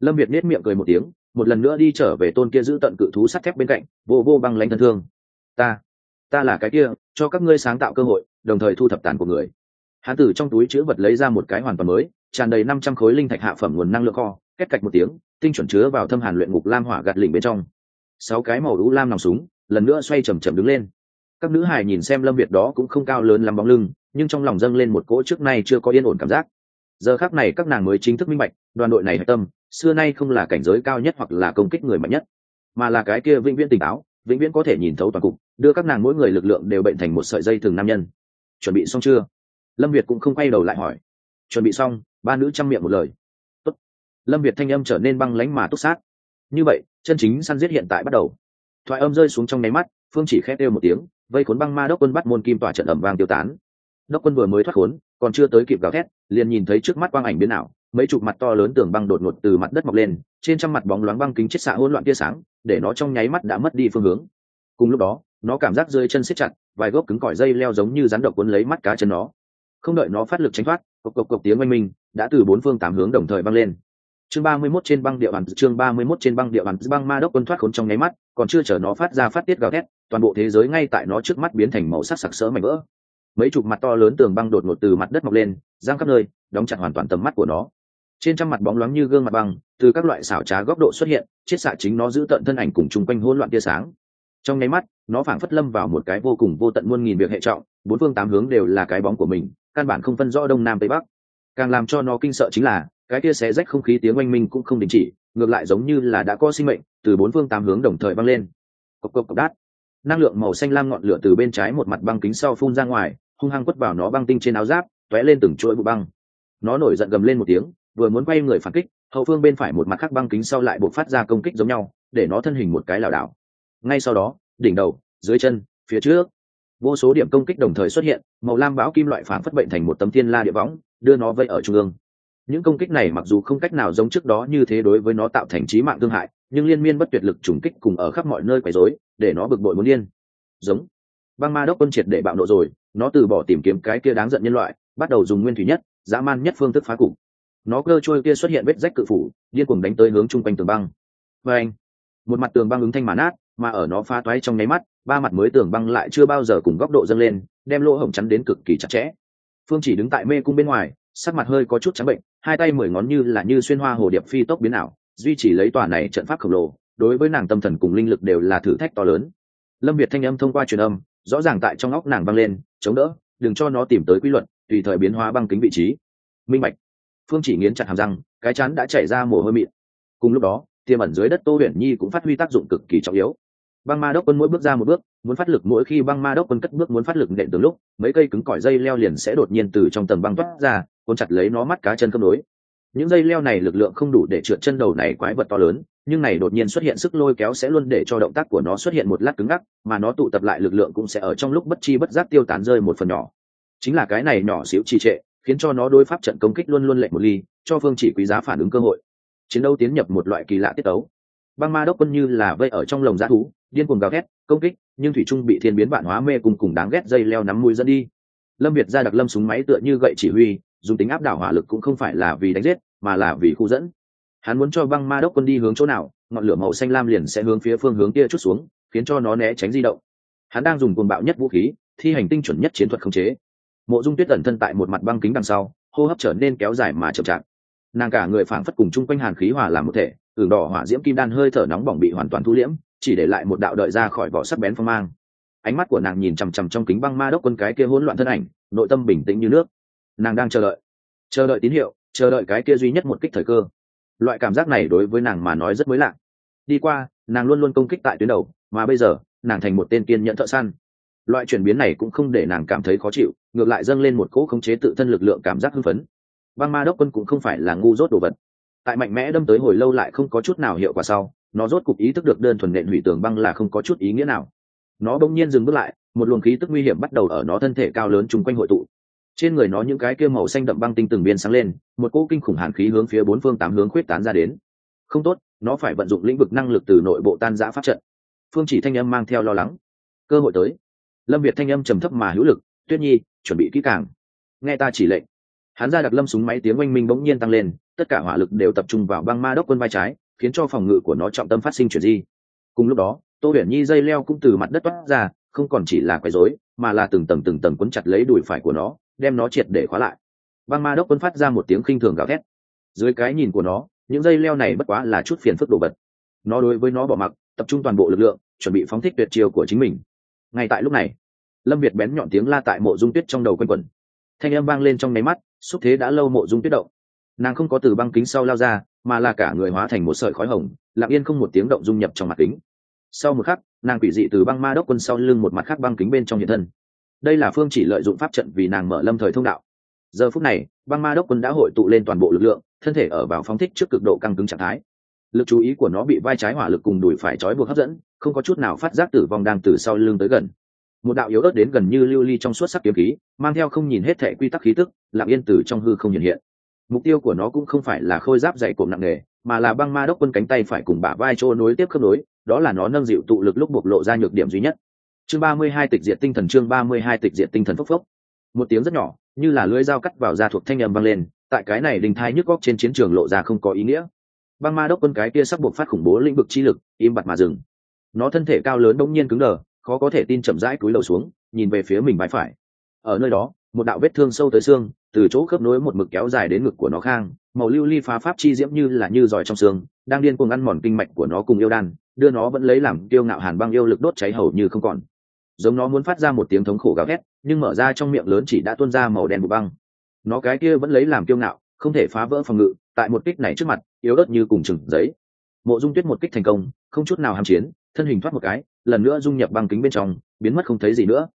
Lâm việt nết miệng cười một tiếng, một lần nữa đi trở về tôn kia giữ tận cự thú sắt thép bên cạnh, vô vô băng lãnh thân thương ta ta là cái kia, cho các ngươi sáng tạo cơ hội, đồng thời thu thập tàn của người. Hán tử trong túi chữ vật lấy ra một cái hoàn toàn mới, tràn đầy năm trăm khối linh thạch hạ phẩm nguồn năng lượng kho, kết cạch một tiếng, tinh chuẩn chứa vào thâm hàn luyện ngục lam hỏa gạt lỉnh bên trong. Sáu cái màu đũ lam nòng súng, lần nữa xoay chầm chầm đứng lên. Các nữ hài nhìn xem lâm việt đó cũng không cao lớn lắm bóng lưng, nhưng trong lòng dâng lên một cỗ trước nay chưa có yên ổn cảm giác. Giờ khác này các nàng mới chính thức minh bạch, đoàn đội này hạch tâm, xưa nay không là cảnh giới cao nhất hoặc là công kích người mạnh nhất, mà là cái kia vĩnh viễn tỉnh táo vĩnh viễn có thể nhìn thấu toàn cục, đưa các nàng mỗi người lực lượng đều bệnh thành một sợi dây thường nam nhân. Chuẩn bị xong chưa? Lâm việt cũng không quay đầu lại hỏi. Chuẩn bị xong, ba nữ chăm miệng một lời. Tốt. lâm việt thanh âm trở nên băng lánh mà túc sát. Như vậy, chân chính săn giết hiện tại bắt đầu. Thoại âm rơi xuống trong nháy mắt, phương chỉ khét đêu một tiếng, vây khốn băng ma đốc quân bắt môn kim tỏa trận ẩm vang tiêu tán. Đốc quân vừa mới thoát khốn, còn chưa tới kịp gào thét, liền nhìn thấy trước mắt quang ảnh biến ảo mấy chục mặt to lớn tường băng đột ngột từ mặt đất mọc lên, trên trăm mặt bóng loáng băng kính chết xạ hỗn loạn tia sáng, để nó trong nháy mắt đã mất đi phương hướng. Cùng lúc đó, nó cảm giác rơi chân siết chặt, vài gốc cứng cỏi dây leo giống như rắn độc cuốn lấy mắt cá chân nó. Không đợi nó phát lực tránh thoát, cộc cộc cộc tiếng oanh minh đã từ bốn phương tám hướng đồng thời băng lên. Chương ba mươi 31 trên băng địa bàn, chương ba mươi 31 trên băng địa bàn, băng ma đốc quân thoát khốn trong nháy mắt, còn chưa chờ nó phát ra phát tiết gào thét, toàn bộ thế giới ngay tại nó trước mắt biến thành màu sắc sặc sỡ mảnh vỡ. Mấy chục mặt to lớn tường băng đột ngột từ mặt đất mọc lên, giang khắp nơi, đóng chặt hoàn toàn tầm mắt của nó trên trăm mặt bóng loáng như gương mặt băng, từ các loại xảo trá góc độ xuất hiện, chiết xạ chính nó giữ tận thân ảnh cùng chung quanh hỗn loạn tia sáng. Trong nháy mắt, nó phảng phất lâm vào một cái vô cùng vô tận muôn nghìn việc hệ trọng, bốn phương tám hướng đều là cái bóng của mình, căn bản không phân rõ đông nam tây bắc. Càng làm cho nó kinh sợ chính là, cái kia xé rách không khí tiếng oanh minh cũng không đình chỉ, ngược lại giống như là đã có sinh mệnh, từ bốn phương tám hướng đồng thời băng lên. Cộc cộc cộc, đát. Năng lượng màu xanh lam ngọn lửa từ bên trái một mặt băng kính sau phun ra ngoài, hung hăng quất vào nó băng tinh trên áo giáp t ó é lên từng chuỗi bụi băng. Nó nổi giận gầm lên một tiếng vừa muốn quay người phản kích, hậu phương bên phải một mặt khác băng kính sau lại buộc phát ra công kích giống nhau, để nó thân hình một cái lảo đảo. Ngay sau đó, đỉnh đầu, dưới chân, phía trước, vô số điểm công kích đồng thời xuất hiện, màu lam bão kim loại phản phất bệnh thành một tấm thiên la địa võng, đưa nó vây ở trung ương. Những công kích này mặc dù không cách nào giống trước đó như thế đối với nó tạo thành trí mạng thương hại, nhưng liên miên bất tuyệt lực trùng kích cùng ở khắp mọi nơi quấy rối, để nó bực bội muốn điên. Giống. Băng ma đốc quân triệt để bạo nộ rồi, nó từ bỏ tìm kiếm cái kia đáng giận nhân loại, bắt đầu dùng nguyên thủy nhất, dã man nhất phương thức phá cục nó cơ trôi kia xuất hiện vết rách cự phủ, điên cuồng đánh tới hướng chung quanh tường băng. Và anh, một mặt tường băng ứng thanh màn át mà ở nó phá toái trong nháy mắt, ba mặt mới tường băng lại chưa bao giờ cùng góc độ dâng lên, đem lỗ hổng chắn đến cực kỳ chặt chẽ. Phương chỉ đứng tại mê cung bên ngoài, sắc mặt hơi có chút trắng bệnh, hai tay mười ngón như là như xuyên hoa hồ điệp phi tốc biến ảo, duy trì lấy tòa này trận pháp khổng lồ, đối với nàng tâm thần cùng linh lực đều là thử thách to lớn. Lâm việt thanh âm thông qua truyền âm, rõ ràng tại trong óc nàng băng lên, chống đỡ, đừng cho nó tìm tới quy luật, tùy thời biến hóa băng kính vị trí. Minh bạch phương chỉ nghiến chặt hàm răng, cái chán đã chảy ra mồ hôi mịn. Cùng lúc đó, tiềm ẩn dưới đất tô huyền nhi cũng phát huy tác dụng cực kỳ trọng yếu. Băng ma đốc quân mỗi bước ra một bước, muốn phát lực mỗi khi băng ma đốc quân cất bước muốn phát lực nện từ lúc, mấy cây cứng cỏi dây leo liền sẽ đột nhiên từ trong tầng băng toát ra, cuốn chặt lấy nó mắt cá chân cân đối những dây leo này lực lượng không đủ để trượt chân đầu này quái vật to lớn, nhưng này đột nhiên xuất hiện sức lôi kéo sẽ luôn để cho động tác của nó xuất hiện một lát cứng ngắc, mà nó tụ tập lại lực lượng cũng sẽ ở trong lúc bất chi bất giác tiêu tán rơi một phần nhỏ. Chính là cái này nhỏ xíu trì trệ khiến cho nó đối pháp trận công kích luôn luôn lệnh một ly, cho phương chỉ quý giá phản ứng cơ hội. Chiến đấu tiến nhập một loại kỳ lạ tiết tấu. Băng ma đốc quân như là vây ở trong lồng g thú, điên cuồng gào thét, công kích, nhưng thủy trung bị thiên biến vạn hóa mê cùng cùng đáng ghét dây leo nắm mũi dẫn đi. Lâm việt ra đặc lâm súng máy tựa như gậy chỉ huy, dùng tính áp đảo hỏa lực cũng không phải là vì đánh giết, mà là vì khu dẫn. Hắn muốn cho băng ma đốc quân đi hướng chỗ nào, ngọn lửa màu xanh lam liền sẽ hướng phía phương hướng kia chút xuống, khiến cho nó né tránh di động. Hắn đang dùng cuồng bạo nhất vũ khí, thi hành tinh chuẩn nhất chiến thuật khống chế mộ dung tuyết ẩn thân tại một mặt băng kính đằng sau, hô hấp trở nên kéo dài mà chậm chạp. Nàng cả người phảng phất cùng chung quanh hàn khí hòa làm một thể ửng đỏ hỏa diễm kim đan hơi thở nóng bỏng bị hoàn toàn thu liễm, chỉ để lại một đạo đợi ra khỏi vỏ sắc bén phong mang. Ánh mắt của nàng nhìn chằm chằm trong kính băng ma đốc quân cái kia hỗn loạn thân ảnh, nội tâm bình tĩnh như nước. Nàng đang chờ đợi. Chờ đợi tín hiệu, chờ đợi cái kia duy nhất một kích thời cơ. Loại cảm giác này đối với nàng mà nói rất mới lạ. Đi qua, nàng luôn luôn công kích tại tuyến đầu, mà bây giờ, nàng thành một tên kiên nhẫn thợ săn loại chuyển biến này cũng không để nàng cảm thấy khó chịu, ngược lại dâng lên một cỗ khống chế tự thân lực lượng cảm giác hưng phấn. Băng ma đốc quân cũng không phải là ngu dốt đồ vật. Tại mạnh mẽ đâm tới hồi lâu lại không có chút nào hiệu quả sau, nó rốt cục ý thức được đơn thuần nện hủy tường băng là không có chút ý nghĩa nào. Nó bỗng nhiên dừng bước lại, một luồng khí tức nguy hiểm bắt đầu ở nó thân thể cao lớn chung quanh hội tụ. Trên người nó những cái kia màu xanh đậm băng tinh từng biên sáng lên, một cỗ kinh khủng hàn khí hướng phía bốn phương tám hướng khuyết tán ra đến. Không tốt, nó phải vận dụng lĩnh vực năng lực từ nội bộ tan giã pháp trận. Phương chỉ thanh âm mang theo lo lắng. Cơ hội tới lâm việt thanh âm trầm thấp mà hữu lực, tuyết nhi, chuẩn bị kỹ càng. Nghe ta chỉ lệnh. Hắn ra đặc lâm súng máy tiếng oanh minh bỗng nhiên tăng lên, tất cả hỏa lực đều tập trung vào băng ma đốc quân vai trái, khiến cho phòng ngự của nó trọng tâm phát sinh chuyển di. Cùng lúc đó, tô huyền nhi dây leo cũng từ mặt đất toát ra, không còn chỉ là quấy rối, mà là từng tầng từng tầng quấn chặt lấy đùi phải của nó, đem nó triệt để khóa lại. Băng ma đốc quân phát ra một tiếng khinh thường gào thét. Dưới cái nhìn của nó, những dây leo này bất quá là chút phiền phức đồ vật. Nó đối với nó bỏ mặc, tập trung toàn bộ lực lượng, chuẩn bị phóng thích tuyệt chiêu của chính mình ngay tại lúc này, lâm việt bén nhọn tiếng la tại mộ dung tuyết trong đầu quanh quẩn. Thanh âm vang lên trong nháy mắt, xúc thế đã lâu mộ dung tuyết động. Nàng không có từ băng kính sau lao ra, mà là cả người hóa thành một sợi khói hồng, lặng yên không một tiếng động dung nhập trong mặt kính. Sau một khắc, nàng quỷ dị từ băng ma đốc quân sau lưng một mặt khác băng kính bên trong hiện thân. Đây là phương chỉ lợi dụng pháp trận vì nàng mở lâm thời thông đạo. Giờ phút này, băng ma đốc quân đã hội tụ lên toàn bộ lực lượng, thân thể ở vào phóng thích trước cực độ căng cứng trạng thái lực chú ý của nó bị vai trái hỏa lực cùng đùi phải trói buộc hấp dẫn, không có chút nào phát giác tử vong đang từ sau lưng tới gần. Một đạo yếu ớt đến gần như lưu ly trong suốt sắc kiếm khí, mang theo không nhìn hết thệ quy tắc khí tức, lặng yên từ trong hư không hiện hiện. Mục tiêu của nó cũng không phải là khôi giáp dày cộm nặng nề, mà là băng ma đốc quân cánh tay phải cùng bả vai chỗ nối tiếp khớp nối, đó là nó nâng dịu tụ lực lúc bộc lộ ra nhược điểm duy nhất. Chương ba mươi hai tịch diệt tinh thần, chương ba mươi hai tịch diệt tinh thần phốc phốc. Một tiếng rất nhỏ, như là lưỡi dao cắt vào da thuộc thanh âm vang lên, tại cái này đình thai nhức góc trên chiến trường lộ ra không có ý nghĩa băng ma đốc quân cái kia sắp buộc phát khủng bố lĩnh vực chi lực, im bặt mà dừng. Nó thân thể cao lớn đông nhiên cứng đờ, khó có thể tin chậm rãi cúi đầu xuống, nhìn về phía mình bãi phải. Ở nơi đó, một đạo vết thương sâu tới xương, từ chỗ khớp nối một mực kéo dài đến ngực của nó khang, màu lưu ly phá pháp chi diễm như là như giỏi trong xương, đang điên cuồng ăn mòn kinh mạch của nó cùng yêu đan, đưa nó vẫn lấy làm tiêu ngạo hàn băng yêu lực đốt cháy hầu như không còn. Giống nó muốn phát ra một tiếng thống khổ gào ghét nhưng mở ra trong miệng lớn chỉ đã tuôn ra màu đen bụi băng. Nó cái kia vẫn lấy làm kiêu ngạo không thể phá vỡ phòng ngự, tại một kích này trước mặt, yếu ớt như cùng chừng giấy. Mộ dung tuyết một kích thành công, không chút nào hàm chiến, thân hình thoát một cái, lần nữa dung nhập băng kính bên trong, biến mất không thấy gì nữa.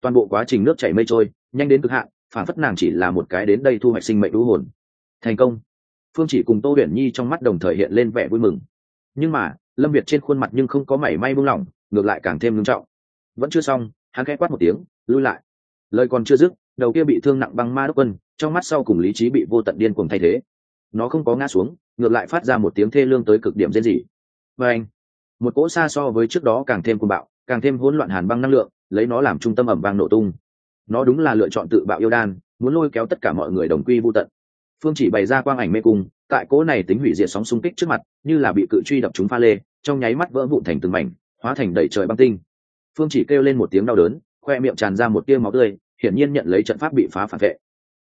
Toàn bộ quá trình nước chảy mây trôi, nhanh đến cực hạn, phản phất nàng chỉ là một cái đến đây thu hoạch sinh mệnh đũ hồn. Thành công. Phương chỉ cùng tô huyền nhi trong mắt đồng thời hiện lên vẻ vui mừng. Nhưng mà, lâm việt trên khuôn mặt nhưng không có mảy may buông lỏng, ngược lại càng thêm nghiêm trọng. Vẫn chưa xong, hắn khẽ quát một tiếng, lui lại. Lời còn chưa dứt đầu kia bị thương nặng băng ma đốc quân, trong mắt sau cùng lý trí bị vô tận điên cuồng thay thế. Nó không có ngã xuống, ngược lại phát ra một tiếng thê lương tới cực điểm rên rỉ. Và anh một cỗ xa so với trước đó càng thêm cuồng bạo, càng thêm hỗn loạn hàn băng năng lượng, lấy nó làm trung tâm ẩm vang nổ tung. Nó đúng là lựa chọn tự bạo yêu đan, muốn lôi kéo tất cả mọi người đồng quy vô tận. Phương chỉ bày ra quang ảnh mê cung, tại cỗ này tính hủy diệt sóng xung kích trước mặt, như là bị cự truy đập chúng pha lê, trong nháy mắt vỡ vụn thành từng mảnh, hóa thành đầy trời băng tinh. Phương chỉ kêu lên một tiếng đau đớn, khoe miệng tràn ra một tia máu tươi hiển nhiên nhận lấy trận pháp bị phá phản vệ.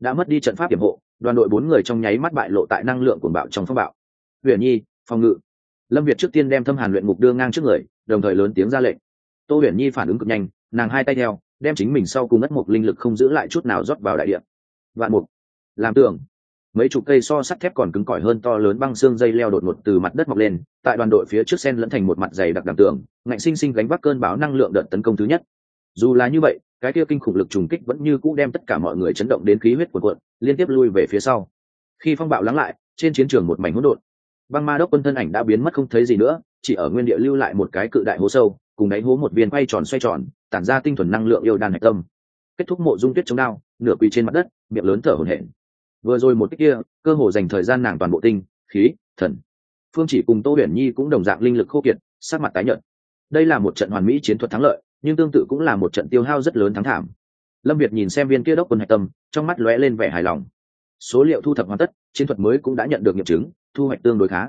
Đã mất đi trận pháp hiểm hộ, đoàn đội bốn người trong nháy mắt bại lộ tại năng lượng của bạo trong phong bạo. Huyền nhi, phòng ngự. Lâm việt trước tiên đem thâm hàn luyện ngục đưa ngang trước người, đồng thời lớn tiếng ra lệnh. Tô huyền nhi phản ứng cực nhanh, nàng hai tay theo, đem chính mình sau cùng ất mục linh lực không giữ lại chút nào rót vào đại điện. Vạn mục. Làm tưởng mấy chục cây so sắt thép còn cứng cỏi hơn to lớn băng xương dây leo đột ngột từ mặt đất mọc lên, tại đoàn đội phía trước sen lẫn thành một mặt dày đặc đằng tường, ngạnh sinh sinh gánh vác cơn báo năng lượng đợt tấn công thứ nhất. Dù là như vậy cái kia kinh khủng lực trùng kích vẫn như cũ đem tất cả mọi người chấn động đến khí huyết cuộn cuộn, liên tiếp lui về phía sau. Khi phong bạo lắng lại, trên chiến trường một mảnh hỗn độn. Băng ma đốc quân thân ảnh đã biến mất không thấy gì nữa, chỉ ở nguyên địa lưu lại một cái cự đại hố sâu, cùng đáy hố một viên quay tròn xoay tròn, tản ra tinh thuần năng lượng yêu đan hạch tâm. Kết thúc mộ dung tuyết chống đao, nửa quỳ trên mặt đất, miệng lớn thở hổn hển. Vừa rồi một cách kia, cơ hồ dành thời gian nàng toàn bộ tinh, khí, thần. Phương chỉ cùng tô huyền nhi cũng đồng dạng linh lực khô kiệt sát mặt tái nhợt. Đây là một trận hoàn mỹ chiến thuật thắng lợi nhưng tương tự cũng là một trận tiêu hao rất lớn thắng thảm. Lâm việt nhìn xem viên kia đốc quân hạch tâm, trong mắt lóe lên vẻ hài lòng. Số liệu thu thập hoàn tất, chiến thuật mới cũng đã nhận được nghiệm chứng, thu hoạch tương đối khá.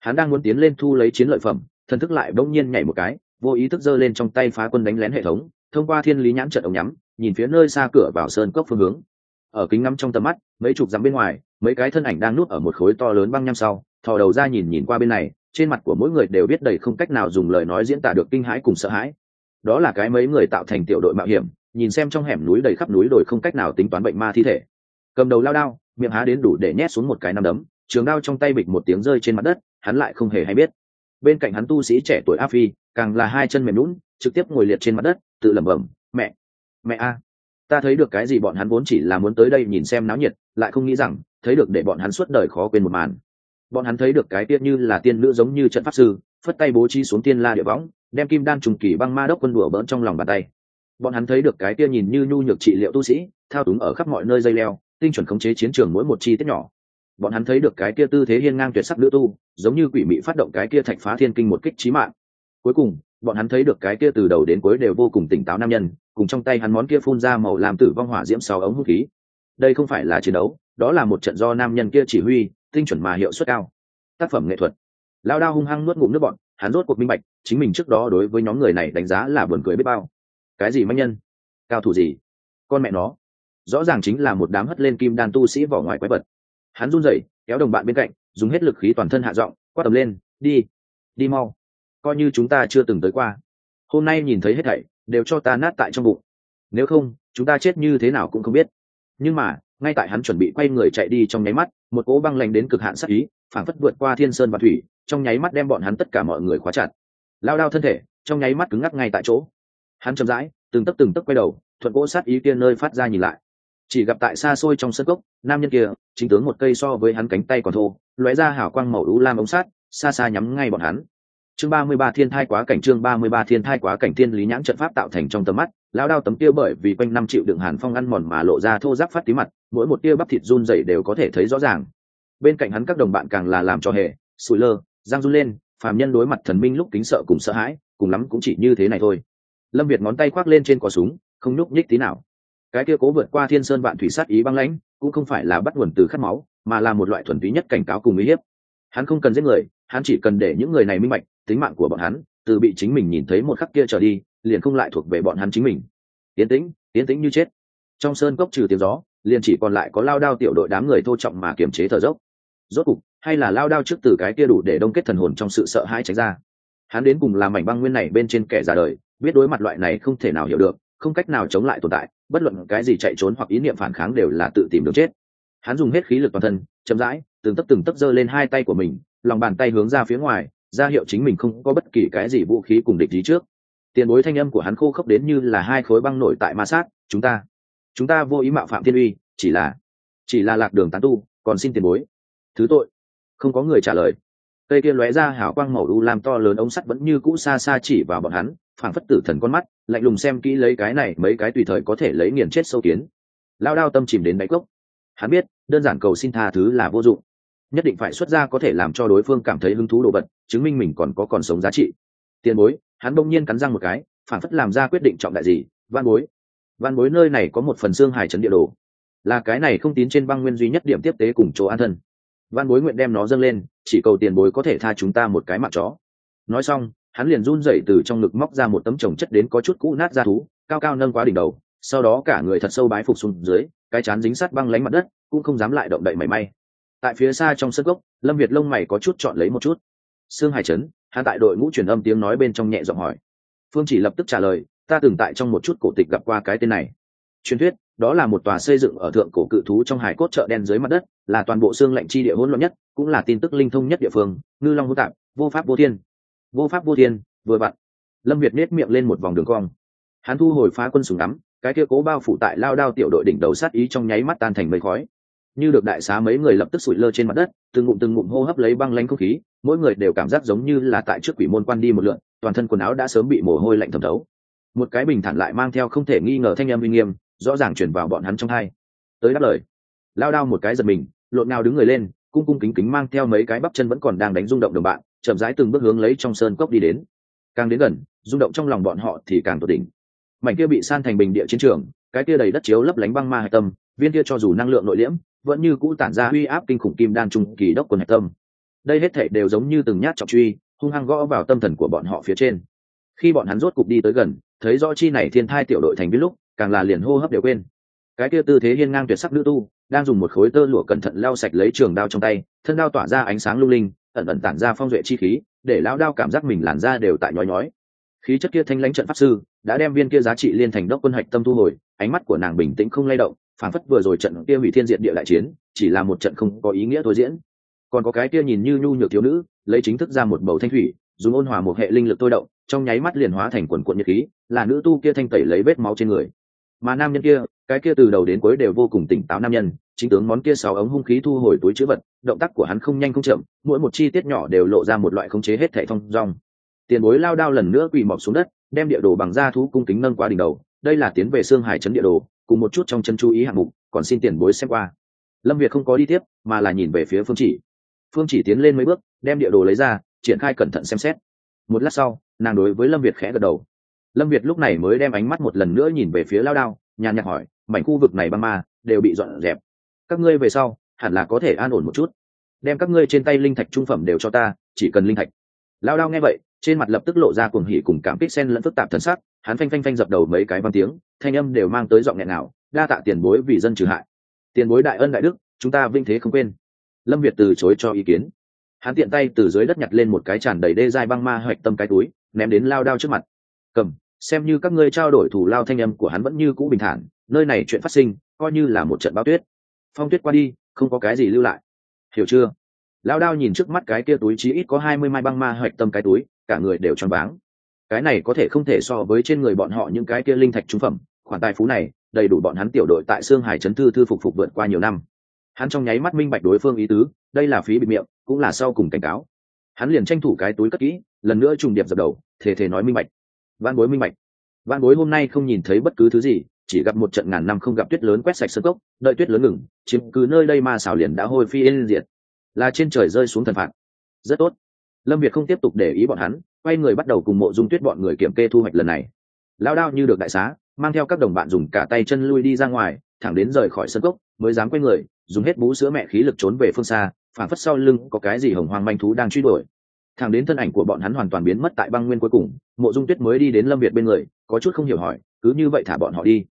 Hắn đang muốn tiến lên thu lấy chiến lợi phẩm, thần thức lại bỗng nhiên nhảy một cái, vô ý thức giơ lên trong tay phá quân đánh lén hệ thống, thông qua thiên lý nhãn trận ống nhắm, nhìn phía nơi xa cửa vào sơn cốc phương hướng. Ở kính ngắm trong tầm mắt, mấy chục dặm bên ngoài, mấy cái thân ảnh đang núp ở một khối to lớn băng nham sau, thò đầu ra nhìn nhìn qua bên này, trên mặt của mỗi người đều biết đầy không cách nào dùng lời nói diễn tả được kinh hãi cùng sợ hãi đó là cái mấy người tạo thành tiểu đội mạo hiểm, nhìn xem trong hẻm núi đầy khắp núi đồi không cách nào tính toán bệnh ma thi thể. Cầm đầu lao đao, miệng há đến đủ để nhét xuống một cái nằm đấm, trường đao trong tay bịch một tiếng rơi trên mặt đất, hắn lại không hề hay biết. Bên cạnh hắn tu sĩ trẻ tuổi a phi, càng là hai chân mềm lún trực tiếp ngồi liệt trên mặt đất, tự lẩm bẩm, mẹ mẹ a, ta thấy được cái gì bọn hắn vốn chỉ là muốn tới đây nhìn xem náo nhiệt, lại không nghĩ rằng, thấy được để bọn hắn suốt đời khó quên một màn. Bọn hắn thấy được cái tiết như là tiên nữ giống như trận pháp sư, phất tay bố trí xuống tiên la địa võng đem kim đan trùng kỳ băng ma đốc quân đùa bỡn trong lòng bàn tay. Bọn hắn thấy được cái tia nhìn như nhu nhược trị liệu tu sĩ, thao túng ở khắp mọi nơi dây leo, tinh chuẩn khống chế chiến trường mỗi một chi tiết nhỏ. Bọn hắn thấy được cái kia tư thế hiên ngang tuyệt sắc nữ tu, giống như quỷ mị phát động cái kia thạch phá thiên kinh một kích trí mạng. Cuối cùng, bọn hắn thấy được cái kia từ đầu đến cuối đều vô cùng tỉnh táo nam nhân, cùng trong tay hắn món kia phun ra màu làm tử vong hỏa diễm sáu ống hút khí. Đây không phải là chiến đấu, đó là một trận do nam nhân kia chỉ huy, tinh chuẩn mà hiệu suất cao. Tác phẩm nghệ thuật. Lao đao hung hăng nuốt ngụm nước bọn hắn rốt cuộc minh bạch, chính mình trước đó đối với nhóm người này đánh giá là buồn cười biết bao. Cái gì manh nhân? Cao thủ gì? Con mẹ nó. Rõ ràng chính là một đám hất lên kim đan tu sĩ vỏ ngoài quái vật. Hắn run rẩy, kéo đồng bạn bên cạnh, dùng hết lực khí toàn thân hạ giọng, quát tầm lên, đi đi mau. Coi như chúng ta chưa từng tới qua. Hôm nay nhìn thấy hết thảy, đều cho ta nát tại trong bụng. Nếu không, chúng ta chết như thế nào cũng không biết. Nhưng mà, ngay tại hắn chuẩn bị quay người chạy đi trong nháy mắt, một cỗ băng lạnh đến cực hạn sắc ý phảng phất vượt qua thiên sơn và thủy, trong nháy mắt đem bọn hắn tất cả mọi người khóa chặt. Lao đao thân thể, trong nháy mắt cứng ngắc ngay tại chỗ. Hắn chậm rãi, từng tấc từng tấc quay đầu, thuận cỗ sát ý kia nơi phát ra nhìn lại. Chỉ gặp tại xa xôi trong sân cốc, nam nhân kia, chính tướng một cây so với hắn cánh tay còn thô, lóe ra hảo quang màu đũ lam ống sát, xa xa nhắm ngay bọn hắn. Chương ba mươi ba thiên thai quá cảnh, chương ba mươi ba thiên thai quá cảnh thiên lý nhãn trận pháp tạo thành trong tầm mắt lao đao tấm kia bởi vì quanh năm triệu đựng hàn phong ăn mòn mà lộ ra thô giáp phát tí mặt, mỗi một tia bắp thịt run dày đều có thể thấy rõ ràng bên cạnh hắn các đồng bạn càng là làm cho hề, sủi lơ, giang run lên, phàm nhân đối mặt thần minh lúc kính sợ cùng sợ hãi, cùng lắm cũng chỉ như thế này thôi. Lâm việt ngón tay khoác lên trên cò súng, không nhúc nhích tí nào. Cái kia cố vượt qua thiên sơn vạn thủy sát ý băng lãnh, cũng không phải là bắt nguồn từ khát máu, mà là một loại thuần túy nhất cảnh cáo cùng uy hiếp. Hắn không cần giết người, hắn chỉ cần để những người này minh bạch, tính mạng của bọn hắn, từ bị chính mình nhìn thấy một khắc kia trở đi, liền không lại thuộc về bọn hắn chính mình. Tiến tĩnh tiến tĩnh như chết. Trong sơn cốc trừ tiếng gió, liền chỉ còn lại có lao đao tiểu đội đám người thô trọng mà kiềm chế thở dốc rốt cục, hay là lao đao trước từ cái kia đủ để đông kết thần hồn trong sự sợ hãi tránh ra. Hắn đến cùng làm mảnh băng nguyên này bên trên kẻ già đời, biết đối mặt loại này không thể nào hiểu được, không cách nào chống lại tồn tại, bất luận cái gì chạy trốn hoặc ý niệm phản kháng đều là tự tìm đường chết. Hắn dùng hết khí lực toàn thân, chậm rãi, từng tấc từng tấc giơ lên hai tay của mình, lòng bàn tay hướng ra phía ngoài, ra hiệu chính mình không có bất kỳ cái gì vũ khí cùng địch lý trước. Tiền bối thanh âm của hắn khô khốc đến như là hai khối băng nổi tại ma sát, chúng ta chúng ta vô ý mạo phạm thiên uy, chỉ là chỉ là lạc đường tán tu, còn xin tiền bối thứ tội. Không có người trả lời. Cây kia lóe ra hảo quang màu u làm to lớn, ống sắt vẫn như cũ xa xa chỉ vào bọn hắn, phảng phất tử thần con mắt, lạnh lùng xem kỹ lấy cái này, mấy cái tùy thời có thể lấy nghiền chết sâu kiến. Lao đao tâm chìm đến đáy cốc. Hắn biết, đơn giản cầu xin tha thứ là vô dụng. Nhất định phải xuất ra có thể làm cho đối phương cảm thấy hứng thú đồ vật, chứng minh mình còn có còn sống giá trị. Tiền bối, hắn bỗng nhiên cắn răng một cái phản phất làm ra quyết định trọng đại gì. Văn bối. Văn bối nơi này có một phần xương hài chấn địa đồ. Là cái này không tín trên băng nguyên duy nhất điểm tiếp tế cùng chỗ an thân văn bối nguyện đem nó dâng lên, chỉ cầu tiền bối có thể tha chúng ta một cái mạng chó. Nói xong, hắn liền run rẩy từ trong ngực móc ra một tấm trồng chất đến có chút cũ nát ra thú, cao cao nâng quá đỉnh đầu, sau đó cả người thật sâu bái phục xuống dưới, cái chán dính sát băng lánh mặt đất, cũng không dám lại động đậy mảy may. Tại phía xa trong sân gốc, lâm việt lông mày có chút chọn lấy một chút. Sương hải trấn, hắn tại đội ngũ truyền âm tiếng nói bên trong nhẹ giọng hỏi. Phương chỉ lập tức trả lời, ta từng tại trong một chút cổ tịch gặp qua cái tên này. Truyền thuyết đó là một tòa xây dựng ở thượng cổ cự thú trong hải cốt chợ đen dưới mặt đất, là toàn bộ xương lạnh chi địa hỗn loạn nhất, cũng là tin tức linh thông nhất địa phương, ngư long hỗn tạp, vô pháp vô thiên. Vô pháp vô thiên, vừa vặn. Lâm việt nết miệng lên một vòng đường cong. Hắn thu hồi phá quân súng đắm cái kia cố bao phủ tại lao đao tiểu đội đỉnh đầu sát ý trong nháy mắt tan thành mây khói. Như được đại xá mấy người lập tức sủi lơ trên mặt đất, từng ngụm từng ngụm hô hấp lấy băng lanh không khí, mỗi người đều cảm giác giống như là tại trước quỷ môn quan đi một lượn, toàn thân quần áo đã sớm bị mồ hôi lạnh thẩm thấu. Một cái bình thản lại mang theo không thể nghi ngờ thanh em uy nghiêm rõ ràng chuyển vào bọn hắn trong hai tới đáp lời, lao đao một cái giật mình, lộn nào đứng người lên, cung cung kính kính mang theo mấy cái bắp chân vẫn còn đang đánh rung động đồng bạn, chậm rãi từng bước hướng lấy trong sơn cốc đi đến. Càng đến gần, rung động trong lòng bọn họ thì càng tột đỉnh. Mảnh kia bị san thành bình địa chiến trường, cái kia đầy đất chiếu lấp lánh băng ma hạch tâm, viên kia cho dù năng lượng nội liễm, vẫn như cũ tản ra uy áp kinh khủng kim đan trung kỳ đốc quân hạch tâm. Đây hết thể đều giống như từng nhát trọng truy, hung hăng gõ vào tâm thần của bọn họ phía trên. Khi bọn hắn rốt cục đi tới gần, thấy rõ chi này thiên thai tiểu đội thành viên lúc càng là liền hô hấp đều quên. Cái kia tư thế hiên ngang tuyệt sắc nữ tu, đang dùng một khối tơ lụa cẩn thận lau sạch lấy trường đao trong tay, thân đao tỏa ra ánh sáng lung linh, ẩn ẩn tản ra phong duệ chi khí, để lão đao cảm giác mình làn da đều tại nhói nhói. Khí chất kia thanh lãnh trận pháp sư, đã đem viên kia giá trị liên thành đốc quân hạch tâm thu hồi, ánh mắt của nàng bình tĩnh không lay động phản phất vừa rồi trận kia hủy thiên diện địa đại chiến, chỉ là một trận không có ý nghĩa thôi diễn. Còn có cái kia nhìn như nhu nhược thiếu nữ, lấy chính thức ra một bầu thanh thủy, dùng ôn hòa một hệ linh lực tôi động, trong nháy mắt liền hóa thành quần quận nhiệt khí, là nữ tu kia thanh tẩy lấy vết máu trên người mà nam nhân kia, cái kia từ đầu đến cuối đều vô cùng tỉnh táo nam nhân, chính tướng món kia sáu ống hung khí thu hồi túi chữ vật, động tác của hắn không nhanh không chậm, mỗi một chi tiết nhỏ đều lộ ra một loại khống chế hết thẻ thông rong tiền bối lao đao lần nữa quỳ mọc xuống đất, đem địa đồ bằng da thú cung kính nâng qua đỉnh đầu, đây là tiến về xương hải trấn địa đồ, cùng một chút trong chân chú ý hạng mục, còn xin tiền bối xem qua. Lâm việt không có đi tiếp, mà là nhìn về phía phương chỉ. Phương chỉ tiến lên mấy bước, đem địa đồ lấy ra, triển khai cẩn thận xem xét. Một lát sau, nàng đối với lâm việt khẽ gật đầu lâm việt lúc này mới đem ánh mắt một lần nữa nhìn về phía lao đao, nhàn nhạt hỏi, mảnh khu vực này băng ma đều bị dọn dẹp. Các ngươi về sau, hẳn là có thể an ổn một chút. Đem các ngươi trên tay linh thạch trung phẩm đều cho ta, chỉ cần linh thạch. Lao đao nghe vậy, trên mặt lập tức lộ ra cuồng hỉ cùng cảm kích sen lẫn phức tạp thần sắc, hắn phanh phanh phanh dập đầu mấy cái văn tiếng, thanh âm đều mang tới giọng nghẹn nào đa tạ tiền bối vì dân trừ hại. Tiền bối đại ân đại đức, chúng ta vinh thế không quên. Lâm việt từ chối cho ý kiến. Hắn tiện tay từ dưới đất nhặt lên một cái tràn đầy đê dai băng ma hoạch tâm cái túi, ném đến lao đao trước mặt. Cầm xem như các ngươi trao đổi thủ lao thanh âm của hắn vẫn như cũ bình thản, nơi này chuyện phát sinh, coi như là một trận bao tuyết. Phong tuyết qua đi, không có cái gì lưu lại. Hiểu chưa? Lao đao nhìn trước mắt cái kia túi chí ít có hai mươi mai băng ma hoạch tâm cái túi, cả người đều choáng váng. Cái này có thể không thể so với trên người bọn họ những cái kia linh thạch trung phẩm, khoản tài phú này, đầy đủ bọn hắn tiểu đội tại xương hải chấn thư thư phục phục vượt qua nhiều năm. Hắn trong nháy mắt minh bạch đối phương ý tứ, đây là phí bị miệng, cũng là sau cùng cảnh cáo. Hắn liền tranh thủ cái túi cất kỹ, lần nữa trùng điệp dập đầu, thề thề nói minh bạch văn bối minh bạch. Văn bối hôm nay không nhìn thấy bất cứ thứ gì, chỉ gặp một trận ngàn năm không gặp tuyết lớn quét sạch sân cốc, đợi tuyết lớn ngừng, chiếm cứ nơi đây ma xảo liền đã hôi phi yên diệt. Là trên trời rơi xuống thần phạt. Rất tốt. Lâm việt không tiếp tục để ý bọn hắn, quay người bắt đầu cùng mộ dung tuyết bọn người kiểm kê thu hoạch lần này. Lao đao như được đại xá, mang theo các đồng bạn dùng cả tay chân lui đi ra ngoài, thẳng đến rời khỏi sân cốc, mới dám quay người, dùng hết bú sữa mẹ khí lực trốn về phương xa phản phất sau lưng có cái gì hồng hoang manh thú đang truy đuổi thẳng đến thân ảnh của bọn hắn hoàn toàn biến mất tại băng nguyên cuối cùng, mộ dung tuyết mới đi đến lâm việt bên người, có chút không hiểu hỏi, cứ như vậy thả bọn họ đi.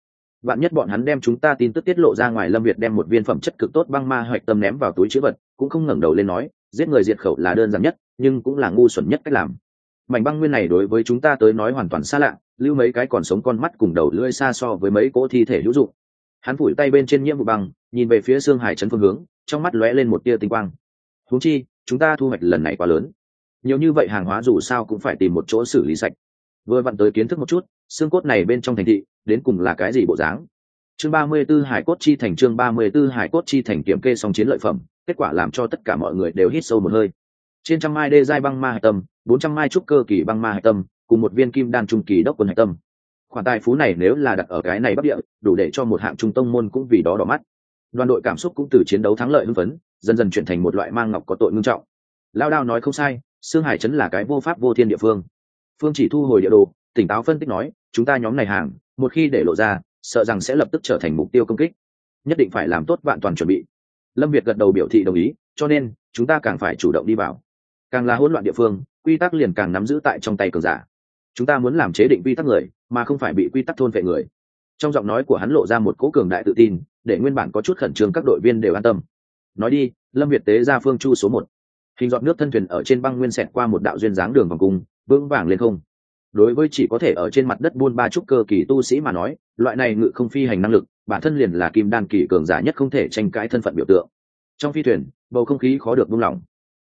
Bạn nhất bọn hắn đem chúng ta tin tức tiết lộ ra ngoài, lâm việt đem một viên phẩm chất cực tốt băng ma hoạch tâm ném vào túi chữ vật, cũng không ngẩng đầu lên nói, giết người diệt khẩu là đơn giản nhất, nhưng cũng là ngu xuẩn nhất cách làm. Mảnh băng nguyên này đối với chúng ta tới nói hoàn toàn xa lạ, lưu mấy cái còn sống con mắt cùng đầu lưỡi xa so với mấy cỗ thi thể hữu dụng. Hắn phủi tay bên trên nhiễm vụ băng, nhìn về phía xương hải trấn phương hướng, trong mắt lóe lên một tia tinh quang. Huống chi, chúng ta thu hoạch lần này quá lớn nhiều như vậy hàng hóa dù sao cũng phải tìm một chỗ xử lý sạch. Vừa vặn tới kiến thức một chút, xương cốt này bên trong thành thị, đến cùng là cái gì bộ dáng? Chương ba mươi 34 hải cốt chi thành chương ba mươi 34 hải cốt chi thành kiểm kê xong chiến lợi phẩm, kết quả làm cho tất cả mọi người đều hít sâu một hơi. Trên trăm mai đê giai băng ma hạch tâm, bốn trăm mai trúc cơ kỳ băng ma hạch tâm, cùng một viên kim đan trung kỳ đốc quân hạch tâm. Khoản tài phú này nếu là đặt ở cái này bắc địa, đủ để cho một hạng trung tông môn cũng vì đó đỏ mắt. Đoàn đội cảm xúc cũng từ chiến đấu thắng lợi hưng phấn, dần dần chuyển thành một loại mang ngọc có tội ngưng trọng. Lao đao nói không sai xương hải trấn là cái vô pháp vô thiên địa phương. Phương chỉ thu hồi địa đồ, tỉnh táo phân tích nói, chúng ta nhóm này hàng, một khi để lộ ra, sợ rằng sẽ lập tức trở thành mục tiêu công kích. Nhất định phải làm tốt vạn toàn chuẩn bị. Lâm việt gật đầu biểu thị đồng ý, cho nên, chúng ta càng phải chủ động đi vào. Càng là hỗn loạn địa phương, quy tắc liền càng nắm giữ tại trong tay cường giả. Chúng ta muốn làm chế định quy tắc người, mà không phải bị quy tắc thôn vệ người. Trong giọng nói của hắn lộ ra một cố cường đại tự tin, để nguyên bản có chút khẩn trương các đội viên đều an tâm. Nói đi, lâm việt tế ra phương chu số một hình dọn nước thân thuyền ở trên băng nguyên xẹt qua một đạo duyên dáng đường vòng cung, vững vàng lên không. Đối với chỉ có thể ở trên mặt đất buôn ba trúc cơ kỳ tu sĩ mà nói, loại này ngự không phi hành năng lực, bản thân liền là kim đan kỳ cường giả nhất không thể tranh cãi thân phận biểu tượng. Trong phi thuyền, bầu không khí khó được buông lỏng.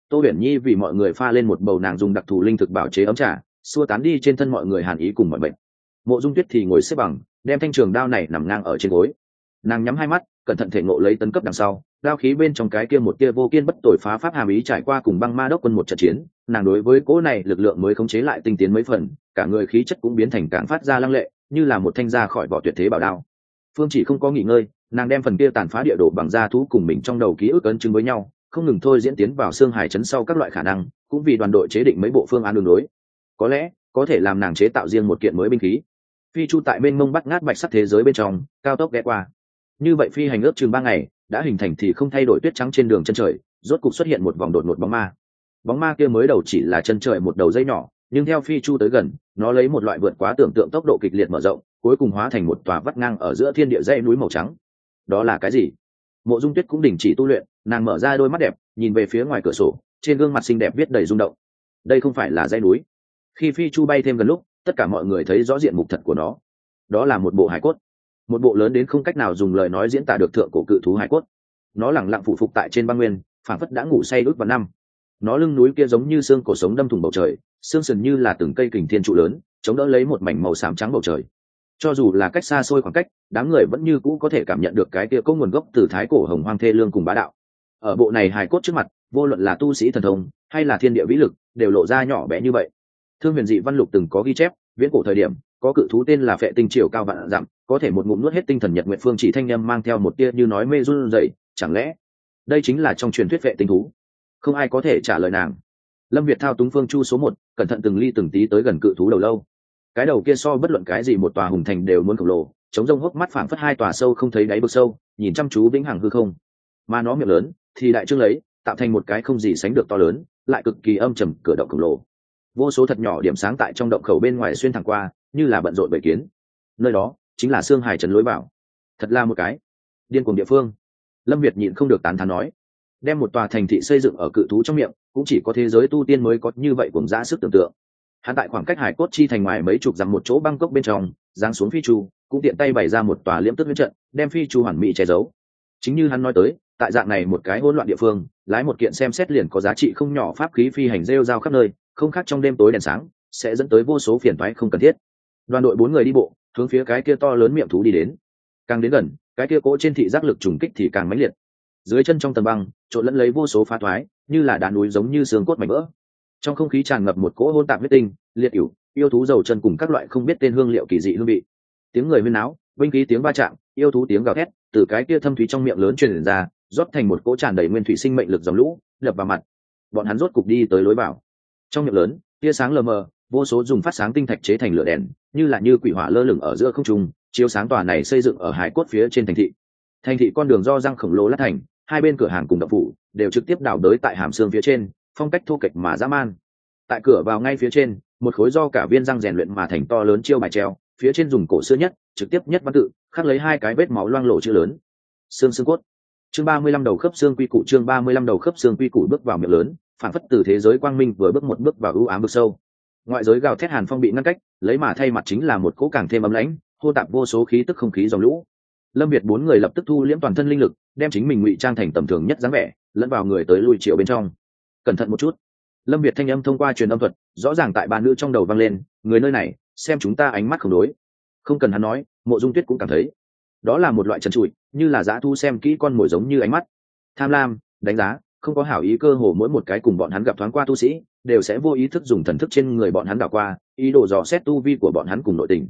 Tô huyền nhi vì mọi người pha lên một bầu nàng dùng đặc thù linh thực bảo chế ấm trà, xua tán đi trên thân mọi người hàn ý cùng mọi bệnh mộ dung tuyết thì ngồi xếp bằng, đem thanh trường đao này nằm ngang ở trên gối. Nàng nhắm hai mắt cẩn thận thể ngộ lấy tấn cấp đằng sau, đao khí bên trong cái kia một kia vô kiên bất tội phá pháp hàm ý trải qua cùng băng ma đốc quân một trận chiến, nàng đối với cỗ này lực lượng mới khống chế lại tinh tiến mấy phần, cả người khí chất cũng biến thành càng phát ra lăng lệ, như là một thanh ra khỏi vỏ tuyệt thế bảo đao. Phương chỉ không có nghỉ ngơi, nàng đem phần kia tàn phá địa đồ bằng da thú cùng mình trong đầu ký ức ấn chứng với nhau, không ngừng thôi diễn tiến vào xương hải chấn sau các loại khả năng, cũng vì đoàn đội chế định mấy bộ phương án đường đối có lẽ, có thể làm nàng chế tạo riêng một kiện mới binh khí. Phi chu tại bên mông bắt ngát bạch sắc thế giới bên trong, cao tốc ghé qua như vậy phi hành ước chừng ba ngày, đã hình thành thì không thay đổi tuyết trắng trên đường chân trời, rốt cục xuất hiện một vòng đột ngột bóng ma. Bóng ma kia mới đầu chỉ là chân trời một đầu dây nhỏ, nhưng theo phi chu tới gần, nó lấy một loại vượt quá tưởng tượng tốc độ kịch liệt mở rộng, cuối cùng hóa thành một tòa vắt ngang ở giữa thiên địa dây núi màu trắng. Đó là cái gì? Mộ dung tuyết cũng đình chỉ tu luyện, nàng mở ra đôi mắt đẹp, nhìn về phía ngoài cửa sổ, trên gương mặt xinh đẹp viết đầy rung động. Đây không phải là dây núi. Khi phi chu bay thêm gần lúc, tất cả mọi người thấy rõ diện mục thật của nó. Đó là một bộ hải cốt một bộ lớn đến không cách nào dùng lời nói diễn tả được thượng cổ cự thú hải cốt. Nó lẳng lặng phụ phục tại trên băng nguyên phản phất đã ngủ say đốt vào năm. Nó lưng núi kia giống như xương cổ sống đâm thủng bầu trời, xương sần như là từng cây kình thiên trụ lớn, chống đỡ lấy một mảnh màu xám trắng bầu trời. Cho dù là cách xa xôi khoảng cách, đám người vẫn như cũ có thể cảm nhận được cái kia có nguồn gốc từ thái cổ hồng hoang thê lương cùng bá đạo. Ở bộ này hài cốt trước mặt, vô luận là tu sĩ thần thông, hay là thiên địa vĩ lực, đều lộ ra nhỏ bé như vậy. Thương huyền dị văn lục từng có ghi chép, viễn cổ thời điểm có cự thú tên là phệ tinh triều cao vạn dặm, có thể một ngụm nuốt hết tinh thần nhật nguyện phương chỉ thanh â mang theo một tia như nói mê run dậy chẳng lẽ đây chính là trong truyền thuyết vệ tinh thú? Không ai có thể trả lời nàng. Lâm việt thao túng phương chu số một, cẩn thận từng ly từng tí tới gần cự thú đầu lâu. Cái đầu kia so bất luận cái gì một tòa hùng thành đều muốn khổng lồ, chống rông hốc mắt phảng phất hai tòa sâu không thấy đáy vực sâu, nhìn chăm chú vĩnh hằng hư không. Mà nó miệng lớn, thì đại trương lấy, tạo thành một cái không gì sánh được to lớn, lại cực kỳ âm trầm, cửa động khổng lồ vô số thật nhỏ điểm sáng tại trong động khẩu bên ngoài xuyên thẳng qua, như là bận rộn bởi kiến. Nơi đó, chính là xương hải trần lối bảo. Thật là một cái điên cuồng địa phương. Lâm việt nhịn không được tán thán nói, đem một tòa thành thị xây dựng ở cự thú trong miệng, cũng chỉ có thế giới tu tiên mới có như vậy cùng ra sức tưởng tượng. Hắn tại khoảng cách hải cốt chi thành ngoài mấy chục dặm một chỗ băng cốc bên trong, giáng xuống phi chu, cũng tiện tay bày ra một tòa liễm tức huyết trận, đem phi chu hoàn mỹ che giấu. Chính như hắn nói tới, tại dạng này một cái hỗn loạn địa phương, lái một kiện xem xét liền có giá trị không nhỏ pháp khí phi hành rêu rao khắp nơi không khác trong đêm tối đèn sáng, sẽ dẫn tới vô số phiền toái không cần thiết. Đoàn đội bốn người đi bộ, hướng phía cái kia to lớn miệng thú đi đến. Càng đến gần, cái kia cỗ trên thị giác lực trùng kích thì càng mãnh liệt. Dưới chân trong tầng băng, trộn lẫn lấy vô số phá thoái, như là đá núi giống như xương cốt mảnh vỡ. Trong không khí tràn ngập một cỗ hôn tạp huyết tinh, liệt ỉu, yêu thú dầu chân cùng các loại không biết tên hương liệu kỳ dị hương vị. Tiếng người huyên náo, binh khí tiếng va chạm, yêu thú tiếng gào thét, từ cái kia thâm thúy trong miệng lớn truyền ra, rót thành một cỗ tràn đầy nguyên thủy sinh mệnh lực dòng lũ, đập vào mặt. Bọn hắn rốt cục đi tới lối vào trong miệng lớn, tia sáng lờ mờ, vô số dùng phát sáng tinh thạch chế thành lửa đèn, như là như quỷ hỏa lơ lửng ở giữa không trung, chiếu sáng tòa này xây dựng ở hải cốt phía trên thành thị. Thành thị con đường do răng khổng lồ lát thành, hai bên cửa hàng cùng đập phủ đều trực tiếp đảo đới tại hàm xương phía trên, phong cách thô kệch mà dã man. Tại cửa vào ngay phía trên, một khối do cả viên răng rèn luyện mà thành to lớn chiêu bài treo, phía trên dùng cổ xưa nhất, trực tiếp nhất văn tự, khắc lấy hai cái vết máu loang lổ chữ lớn. Xương xương cốt. Chương ba mươi lăm đầu khớp xương quy củ, chương ba mươi lăm đầu khớp xương quy củ bước vào miệng lớn phản phất từ thế giới quang minh vừa bước một bước vào ưu ám vực sâu. Ngoại giới gào thét hàn phong bị ngăn cách, lấy mà thay mặt chính là một cỗ càng thêm ấm lãnh, hô tạp vô số khí tức không khí dòng lũ. Lâm việt bốn người lập tức thu liễm toàn thân linh lực, đem chính mình ngụy trang thành tầm thường nhất dáng vẻ, lẫn vào người tới lui triệu bên trong. Cẩn thận một chút. Lâm việt thanh âm thông qua truyền âm thuật, rõ ràng tại ba nữ trong đầu vang lên, người nơi này, xem chúng ta ánh mắt không đối. Không cần hắn nói, mộ dung tuyết cũng cảm thấy, đó là một loại trần trụi, như là dã thu xem kỹ con mồi giống như ánh mắt. Tham lam, đánh giá không có hảo ý cơ hồ mỗi một cái cùng bọn hắn gặp thoáng qua tu sĩ, đều sẽ vô ý thức dùng thần thức trên người bọn hắn đảo qua, ý đồ dò xét tu vi của bọn hắn cùng nội tình.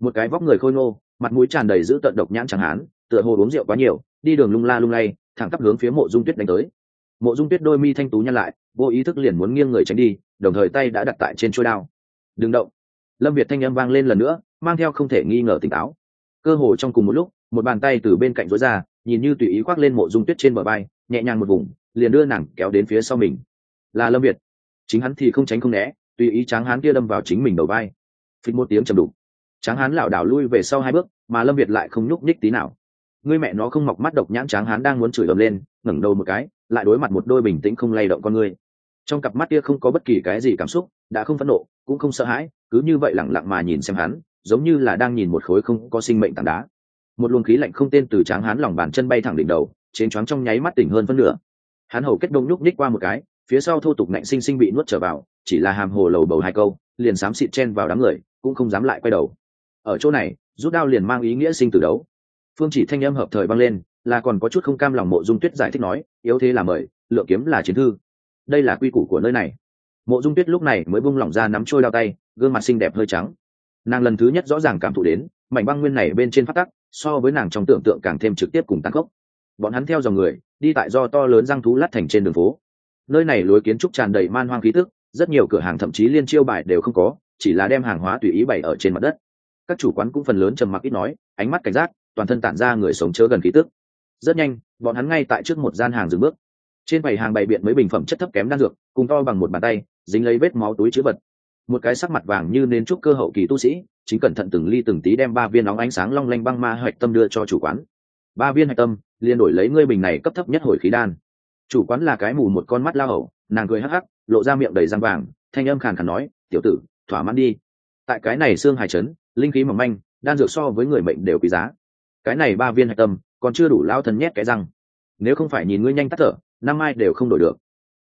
Một cái vóc người khôi ngô, mặt mũi tràn đầy giữ tận độc nhãn chẳng hán, tựa hồ uống rượu quá nhiều, đi đường lung la lung lay, thẳng tắp hướng phía mộ dung tuyết đánh tới. Mộ dung tuyết đôi mi thanh tú nhăn lại, vô ý thức liền muốn nghiêng người tránh đi, đồng thời tay đã đặt tại trên chuôi đao. Đừng động. Lâm việt thanh â m vang lên lần nữa, mang theo không thể nghi ngờ tỉnh táo. Cơ hồ trong cùng một lúc, một bàn tay từ bên cạnh rối ra, nhìn như tùy ý khoác lên mộ dung tuyết trên bờ bay nhẹ nhàng một vùng liền đưa nàng kéo đến phía sau mình. Là lâm việt. Chính hắn thì không tránh không né, tùy ý tráng hán kia đâm vào chính mình đầu vai. Phịch một tiếng chầm đục. Tráng hán lảo đảo lui về sau hai bước, mà lâm việt lại không nhúc nhích tí nào. Ngươi mẹ nó không mọc mắt độc nhãn tráng hán đang muốn chửi ầm lên, ngẩng đầu một cái, lại đối mặt một đôi bình tĩnh không lay động con ngươi. Trong cặp mắt kia không có bất kỳ cái gì cảm xúc, đã không phẫn nộ, cũng không sợ hãi, cứ như vậy lẳng lặng mà nhìn xem hắn, giống như là đang nhìn một khối không có sinh mệnh tảng đá. Một luồng khí lạnh không tên từ tráng hán lòng bàn chân bay thẳng đỉnh đầu trên choáng trong nháy mắt tỉnh hơn phân nửa hắn hầu kết đông nhúc nhích qua một cái, phía sau thô tục nạnh sinh sinh bị nuốt trở vào, chỉ là hàm hồ lầu bầu hai câu, liền xám xịt chen vào đám người, cũng không dám lại quay đầu. Ở chỗ này, rút đao liền mang ý nghĩa sinh tử đấu. Phương chỉ thanh âm hợp thời băng lên, là còn có chút không cam lòng mộ dung tuyết giải thích nói, yếu thế là mời lựa kiếm là chiến thư. Đây là quy củ của nơi này. Mộ dung tuyết lúc này mới bung lỏng ra nắm trôi đao tay, gương mặt xinh đẹp hơi trắng. Nàng lần thứ nhất rõ ràng cảm thụ đến, mảnh băng nguyên này bên trên phát tắc, so với nàng trong tưởng tượng càng thêm trực tiếp cùng tăng khốc bọn hắn theo dòng người, đi tại do to lớn răng thú lát thành trên đường phố. Nơi này lối kiến trúc tràn đầy man hoang khí tức, rất nhiều cửa hàng thậm chí liên chiêu bài đều không có, chỉ là đem hàng hóa tùy ý bày ở trên mặt đất. Các chủ quán cũng phần lớn trầm mặc ít nói, ánh mắt cảnh giác, toàn thân tản ra người sống chớ gần khí tức. Rất nhanh, bọn hắn ngay tại trước một gian hàng dừng bước. Trên bày hàng bày biện mấy bình phẩm chất thấp kém đan dược, cùng to bằng một bàn tay, dính lấy vết máu túi chữ vật. Một cái sắc mặt vàng như nên trúc cơ hậu kỳ tu sĩ, chính cẩn thận từng ly từng tí đem ba viên nóng ánh sáng long lanh băng ma hạch tâm đưa cho chủ quán. Ba viên hạch tâm liền đổi lấy ngươi bình này cấp thấp nhất hồi khí đan. Chủ quán là cái mù một con mắt lao hổ nàng cười hắc hắc, lộ ra miệng đầy răng vàng, thanh âm khàn khàn nói, tiểu tử, thỏa mãn đi. Tại cái này xương hài trấn, linh khí mỏng manh, đan dược so với người mệnh đều quý giá. Cái này ba viên hạch tâm, còn chưa đủ lao thần nhét cái răng. Nếu không phải nhìn ngươi nhanh tắt thở, năm mai đều không đổi được.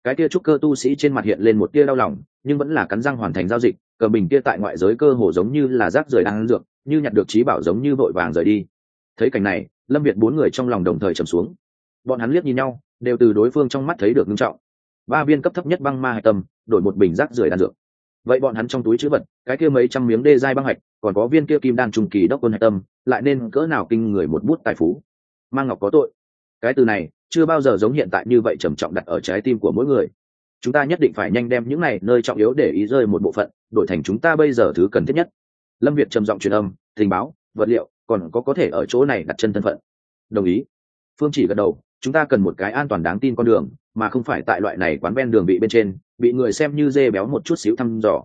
Cái tia trúc cơ tu sĩ trên mặt hiện lên một tia đau lòng, nhưng vẫn là cắn răng hoàn thành giao dịch cờ bình kia tại ngoại giới cơ hồ giống như là rác rời đang dược, như nhặt được trí bảo giống như vội vàng rời đi. Thấy cảnh này lâm việt bốn người trong lòng đồng thời trầm xuống. Bọn hắn liếc nhìn nhau, đều từ đối phương trong mắt thấy được nghiêm trọng. Ba viên cấp thấp nhất băng ma hạch tâm, đổi một bình rác rưởi đan dược. Vậy bọn hắn trong túi chữ vật, cái kia mấy trăm miếng đê dai băng hạch, còn có viên kia kim đan trùng kỳ đốc quân hạch tâm, lại nên cỡ nào kinh người một bút tài phú. Mang ngọc có tội. Cái từ này, chưa bao giờ giống hiện tại như vậy trầm trọng đặt ở trái tim của mỗi người. Chúng ta nhất định phải nhanh đem những này nơi trọng yếu để ý rơi một bộ phận, đổi thành chúng ta bây giờ thứ cần thiết nhất. Lâm việt trầm giọng truyền âm, tình báo, vật liệu còn có có thể ở chỗ này đặt chân thân phận. Đồng ý. Phương chỉ gật đầu, chúng ta cần một cái an toàn đáng tin con đường, mà không phải tại loại này quán ven đường bị bên trên, bị người xem như dê béo một chút xíu thăm dò.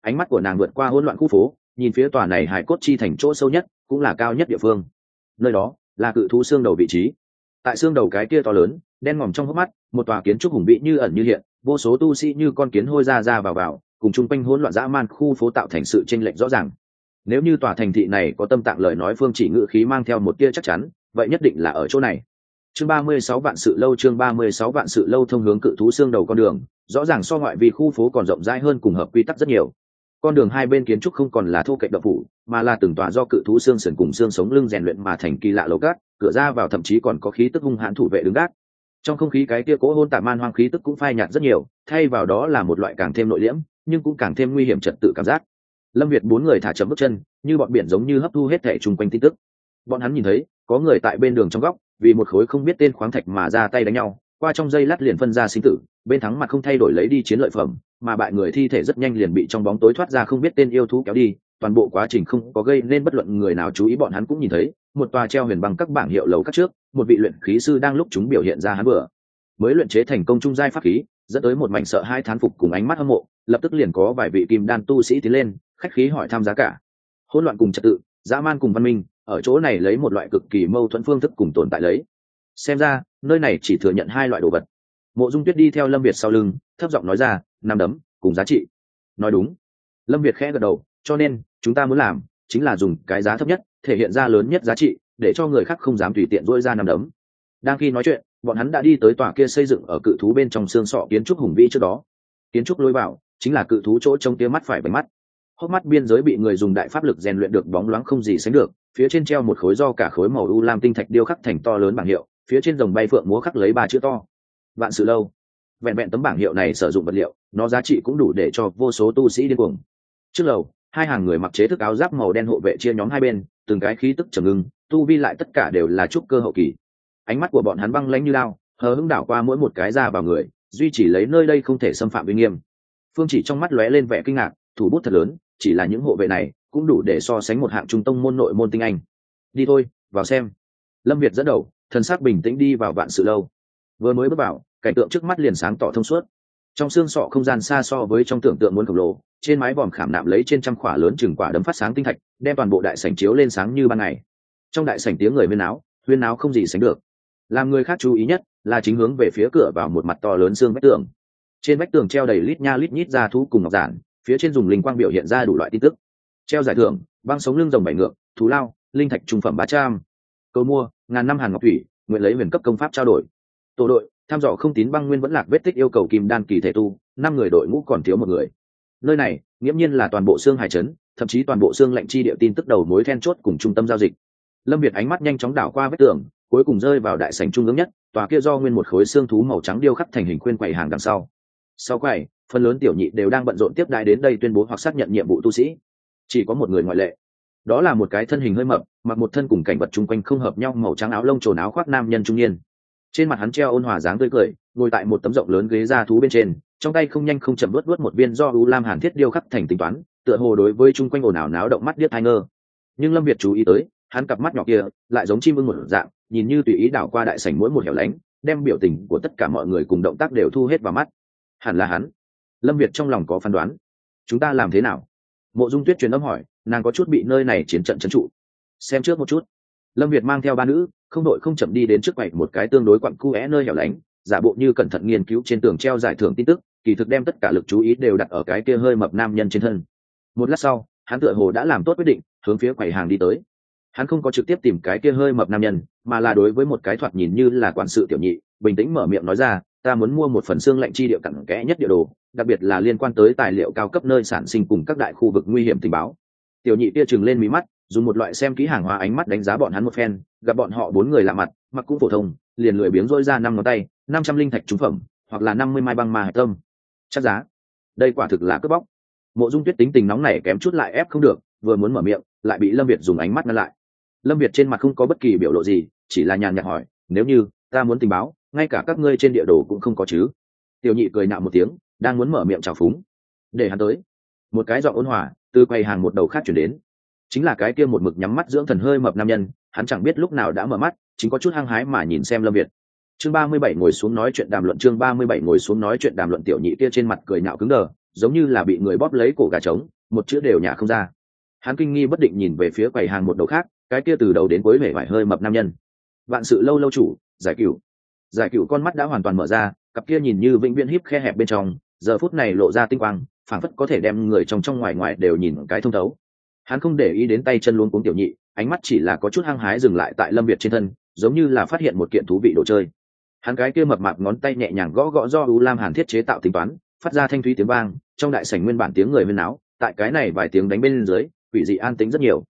Ánh mắt của nàng vượt qua hỗn loạn khu phố, nhìn phía tòa này hải cốt chi thành chỗ sâu nhất, cũng là cao nhất địa phương. Nơi đó, là cự thú xương đầu vị trí. Tại xương đầu cái kia to lớn, đen ngòm trong hốc mắt, một tòa kiến trúc hùng vĩ như ẩn như hiện, vô số tu sĩ như con kiến hôi ra ra vào vào, cùng chung quanh hỗn loạn dã man khu phố tạo thành sự tranh lệch rõ ràng nếu như tòa thành thị này có tâm tạng lời nói phương chỉ ngự khí mang theo một tia chắc chắn, vậy nhất định là ở chỗ này. Chương ba mươi sáu vạn sự lâu, chương ba mươi sáu vạn sự lâu thông hướng cự thú xương đầu con đường, rõ ràng so ngoại vì khu phố còn rộng rãi hơn cùng hợp quy tắc rất nhiều. Con đường hai bên kiến trúc không còn là thô cạnh độc phủ, mà là từng tòa do cự thú xương sườn cùng xương sống lưng rèn luyện mà thành kỳ lạ lầu cát, cửa ra vào thậm chí còn có khí tức hung hãn thủ vệ đứng gác. Trong không khí cái kia cố hôn tả man hoang khí tức cũng phai nhạt rất nhiều, thay vào đó là một loại càng thêm nội liễm, nhưng cũng càng thêm nguy hiểm trật tự cảm giác lâm việt bốn người thả chậm bước chân, như bọn biển giống như hấp thu hết thẻ chung quanh tin tức. Bọn hắn nhìn thấy, có người tại bên đường trong góc, vì một khối không biết tên khoáng thạch mà ra tay đánh nhau, qua trong dây lát liền phân ra sinh tử, bên thắng mặt không thay đổi lấy đi chiến lợi phẩm, mà bại người thi thể rất nhanh liền bị trong bóng tối thoát ra không biết tên yêu thú kéo đi, toàn bộ quá trình không có gây nên bất luận người nào chú ý, bọn hắn cũng nhìn thấy, một tòa treo huyền bằng các bảng hiệu lầu các trước, một vị luyện khí sư đang lúc chúng biểu hiện ra hắn vừa. Mới luyện chế thành công trung giai pháp khí, dẫn tới một mảnh sợ hai thán phục cùng ánh mắt hâm mộ, lập tức liền có vài vị kim đan tu sĩ tiến lên khách khí hỏi tham giá cả. Hỗn loạn cùng trật tự, dã man cùng văn minh, ở chỗ này lấy một loại cực kỳ mâu thuẫn phương thức cùng tồn tại lấy. Xem ra, nơi này chỉ thừa nhận hai loại đồ vật. Mộ dung tuyết đi theo lâm việt sau lưng, thấp giọng nói ra, năm đấm, cùng giá trị. Nói đúng. Lâm việt khẽ gật đầu, cho nên, chúng ta muốn làm chính là dùng cái giá thấp nhất, thể hiện ra lớn nhất giá trị, để cho người khác không dám tùy tiện dỗi ra năm đấm. Đang khi nói chuyện, bọn hắn đã đi tới tòa kia xây dựng ở cự thú bên trong xương sọ kiến trúc hùng vĩ trước đó. Kiến trúc lối vào chính là cự thú chỗ trông tia mắt phải bánh mắt hốc mắt biên giới bị người dùng đại pháp lực rèn luyện được bóng loáng không gì sánh được, phía trên treo một khối do cả khối màu u lam tinh thạch điêu khắc thành to lớn bảng hiệu, phía trên dòng bay phượng múa khắc lấy ba chữ to. Vạn sự lâu. Vẹn vẹn tấm bảng hiệu này sử dụng vật liệu, nó giá trị cũng đủ để cho vô số tu sĩ điên cuồng. Trước lầu, hai hàng người mặc chế thức áo giáp màu đen hộ vệ chia nhóm hai bên, từng cái khí tức trầm ngưng, tu vi lại tất cả đều là trúc cơ hậu kỳ. Ánh mắt của bọn hắn băng lãnh như lao, hờ hững đảo qua mỗi một cái ra vào người, duy chỉ lấy nơi đây không thể xâm phạm uy nghiêm. Phương chỉ trong mắt lóe lên vẻ kinh ngạc, thủ bút thật lớn chỉ là những hộ vệ này cũng đủ để so sánh một hạng trung tông môn nội môn tinh anh. Đi thôi, vào xem. Lâm việt dẫn đầu, thần sắc bình tĩnh đi vào vạn sự lâu. Vừa mới bước vào, cảnh tượng trước mắt liền sáng tỏ thông suốt. Trong xương sọ không gian xa so với trong tưởng tượng muốn khổng lồ, trên mái vòm khảm nạm lấy trên trăm khỏa lớn chừng quả đấm phát sáng tinh thạch, đem toàn bộ đại sảnh chiếu lên sáng như ban ngày. Trong đại sảnh tiếng người huyên áo huyên áo không gì sánh được. Làm người khác chú ý nhất là chính hướng về phía cửa vào một mặt to lớn xương vách tường. Trên vách tường treo đầy lít nha lít nhít ra thú cùng ngọc giản phía trên dùng linh quang biểu hiện ra đủ loại tin tức. Treo giải thưởng, băng sống lưng rồng bảy ngược thú lao, linh thạch trung phẩm ba trăm câu mua, ngàn năm hàn ngọc thủy, nguyện lấy huyền cấp công pháp trao đổi. Tổ đội, tham dò không tín băng nguyên vẫn lạc vết tích yêu cầu kim đan kỳ thể tu, năm người đội ngũ còn thiếu một người. Nơi này, nghiễm nhiên là toàn bộ xương hải trấn, thậm chí toàn bộ xương lệnh chi địa tin tức đầu mối then chốt cùng trung tâm giao dịch. Lâm việt ánh mắt nhanh chóng đảo qua vết tường, cuối cùng rơi vào đại sảnh trung ương nhất, tòa kia do nguyên một khối xương thú màu trắng điêu khắc thành hình khuyên quầy hàng đằng sau. Sau quầy phần lớn tiểu nhị đều đang bận rộn tiếp đại đến đây tuyên bố hoặc xác nhận nhiệm vụ tu sĩ. Chỉ có một người ngoại lệ. Đó là một cái thân hình hơi mập, mặc một thân cùng cảnh vật chung quanh không hợp nhau màu trắng áo lông trồn áo khoác nam nhân trung niên. Trên mặt hắn treo ôn hòa dáng tươi cười, ngồi tại một tấm rộng lớn ghế da thú bên trên, trong tay không nhanh không chậm vớt vớt một viên do u lam hàn thiết điêu khắc thành tính toán, tựa hồ đối với chung quanh ồn ào náo động mắt điếc hai ngơ. Nhưng lâm việt chú ý tới, hắn cặp mắt nhỏ kia lại giống chim ưng một dạng, nhìn như tùy ý đảo qua đại sảnh mỗi một hẻo lánh, đem biểu tình của tất cả mọi người cùng động tác đều thu hết vào mắt. Hẳn là hắn lâm việt trong lòng có phán đoán. Chúng ta làm thế nào? Mộ dung tuyết truyền âm hỏi, nàng có chút bị nơi này chiến trận trấn trụ. Xem trước một chút. Lâm việt mang theo ba nữ, không đội không chậm đi đến trước quầy một cái tương đối quặn cu é nơi hẻo lánh, giả bộ như cẩn thận nghiên cứu trên tường treo giải thưởng tin tức, kỳ thực đem tất cả lực chú ý đều đặt ở cái kia hơi mập nam nhân trên thân. Một lát sau, hắn tựa hồ đã làm tốt quyết định, hướng phía quầy hàng đi tới. Hắn không có trực tiếp tìm cái kia hơi mập nam nhân, mà là đối với một cái thoạt nhìn như là quản sự tiểu nhị, bình tĩnh mở miệng nói ra ta muốn mua một phần xương lệnh chi địa cặn kẽ nhất địa đồ, đặc biệt là liên quan tới tài liệu cao cấp nơi sản sinh cùng các đại khu vực nguy hiểm tình báo. Tiểu nhị kia chừng lên mí mắt, dùng một loại xem kỹ hàng hóa ánh mắt đánh giá bọn hắn một phen, gặp bọn họ bốn người lạ mặt mặc cũng phổ thông, liền lười biếng rôi ra năm ngón tay, năm trăm linh thạch trúng phẩm, hoặc là năm mươi mai băng ma hạch tâm. Chắc giá. Đây quả thực là cướp bóc. Mộ dung tuyết tính tình nóng này kém chút lại ép không được, vừa muốn mở miệng, lại bị lâm việt dùng ánh mắt ngăn lại. Lâm việt trên mặt không có bất kỳ biểu lộ gì, chỉ là nhàn nhạt hỏi, nếu như ta muốn tình báo ngay cả các ngươi trên địa đồ cũng không có chứ? Tiểu nhị cười nạo một tiếng, đang muốn mở miệng trào phúng. Để hắn tới. Một cái giọng ôn hòa, từ quầy hàng một đầu khác chuyển đến. Chính là cái kia một mực nhắm mắt dưỡng thần hơi mập nam nhân, hắn chẳng biết lúc nào đã mở mắt, chính có chút hăng hái mà nhìn xem lâm việt. Chương ba mươi bảy ngồi xuống nói chuyện đàm luận, chương ba mươi bảy ngồi xuống nói chuyện đàm luận, tiểu nhị kia trên mặt cười nhạo cứng đờ, giống như là bị người bóp lấy cổ gà trống, một chữ đều nhả không ra. Hắn kinh nghi bất định nhìn về phía quầy hàng một đầu khác, cái kia từ đầu đến cuối vẻ vải hơi mập nam nhân. Vạn sự lâu lâu chủ, giải cửu giải cựu con mắt đã hoàn toàn mở ra, cặp kia nhìn như vĩnh viễn híp khe hẹp bên trong, giờ phút này lộ ra tinh quang, phảng phất có thể đem người trong trong ngoài ngoài đều nhìn cái thông thấu. Hắn không để ý đến tay chân luôn cuống tiểu nhị, ánh mắt chỉ là có chút hăng hái dừng lại tại lâm việt trên thân, giống như là phát hiện một kiện thú vị đồ chơi. Hắn cái kia mập mạp ngón tay nhẹ nhàng gõ gõ do u lam hàn thiết chế tạo tính toán, phát ra thanh thúy tiếng vang, trong đại sảnh nguyên bản tiếng người huyên áo tại cái này vài tiếng đánh bên dưới, quỷ dị an tính rất nhiều.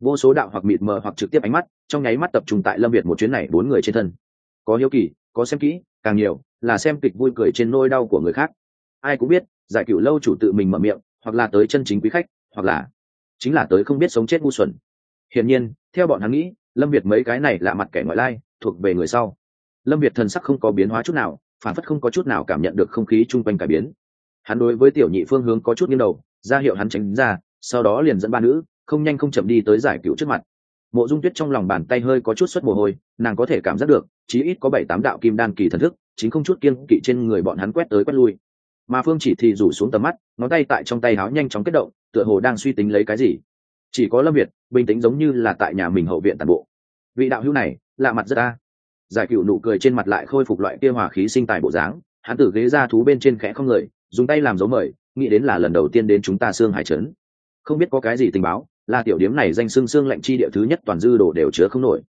Vô số đạo hoặc mịt mờ hoặc trực tiếp ánh mắt, trong nháy mắt tập trung tại lâm việt một chuyến này bốn người trên thân. Có hiếu kỳ có xem kỹ, càng nhiều là xem kịch vui cười trên nôi đau của người khác. Ai cũng biết, giải cựu lâu chủ tự mình mở miệng, hoặc là tới chân chính quý khách, hoặc là chính là tới không biết sống chết ngu xuẩn. Hiển nhiên, theo bọn hắn nghĩ, lâm việt mấy cái này là mặt kẻ ngoại lai, thuộc về người sau. Lâm việt thần sắc không có biến hóa chút nào, phản phất không có chút nào cảm nhận được không khí chung quanh cải biến. Hắn đối với tiểu nhị phương hướng có chút nghiêng đầu, ra hiệu hắn tránh ra, sau đó liền dẫn ba nữ, không nhanh không chậm đi tới giải cựu trước mặt mộ dung tuyết trong lòng bàn tay hơi có chút xuất mồ hôi, nàng có thể cảm giác được, chí ít có bảy tám đạo kim đan kỳ thần thức, chính không chút kiên kỵ trên người bọn hắn quét tới quét lui. Mà phương chỉ thì rủ xuống tầm mắt, ngón tay tại trong tay háo nhanh chóng kết động, tựa hồ đang suy tính lấy cái gì. Chỉ có lâm việt, bình tĩnh giống như là tại nhà mình hậu viện tàn bộ. Vị đạo hữu này, lạ mặt rất ta giải cựu nụ cười trên mặt lại khôi phục loại kia hòa khí sinh tài bộ dáng, hắn tử ghế ra thú bên trên khẽ không người, dùng tay làm dấu mời, nghĩ đến là lần đầu tiên đến chúng ta xương hải trấn. Không biết có cái gì tình báo là tiểu điếm này danh xương xương lệnh chi địa thứ nhất toàn dư đồ đều chứa không nổi.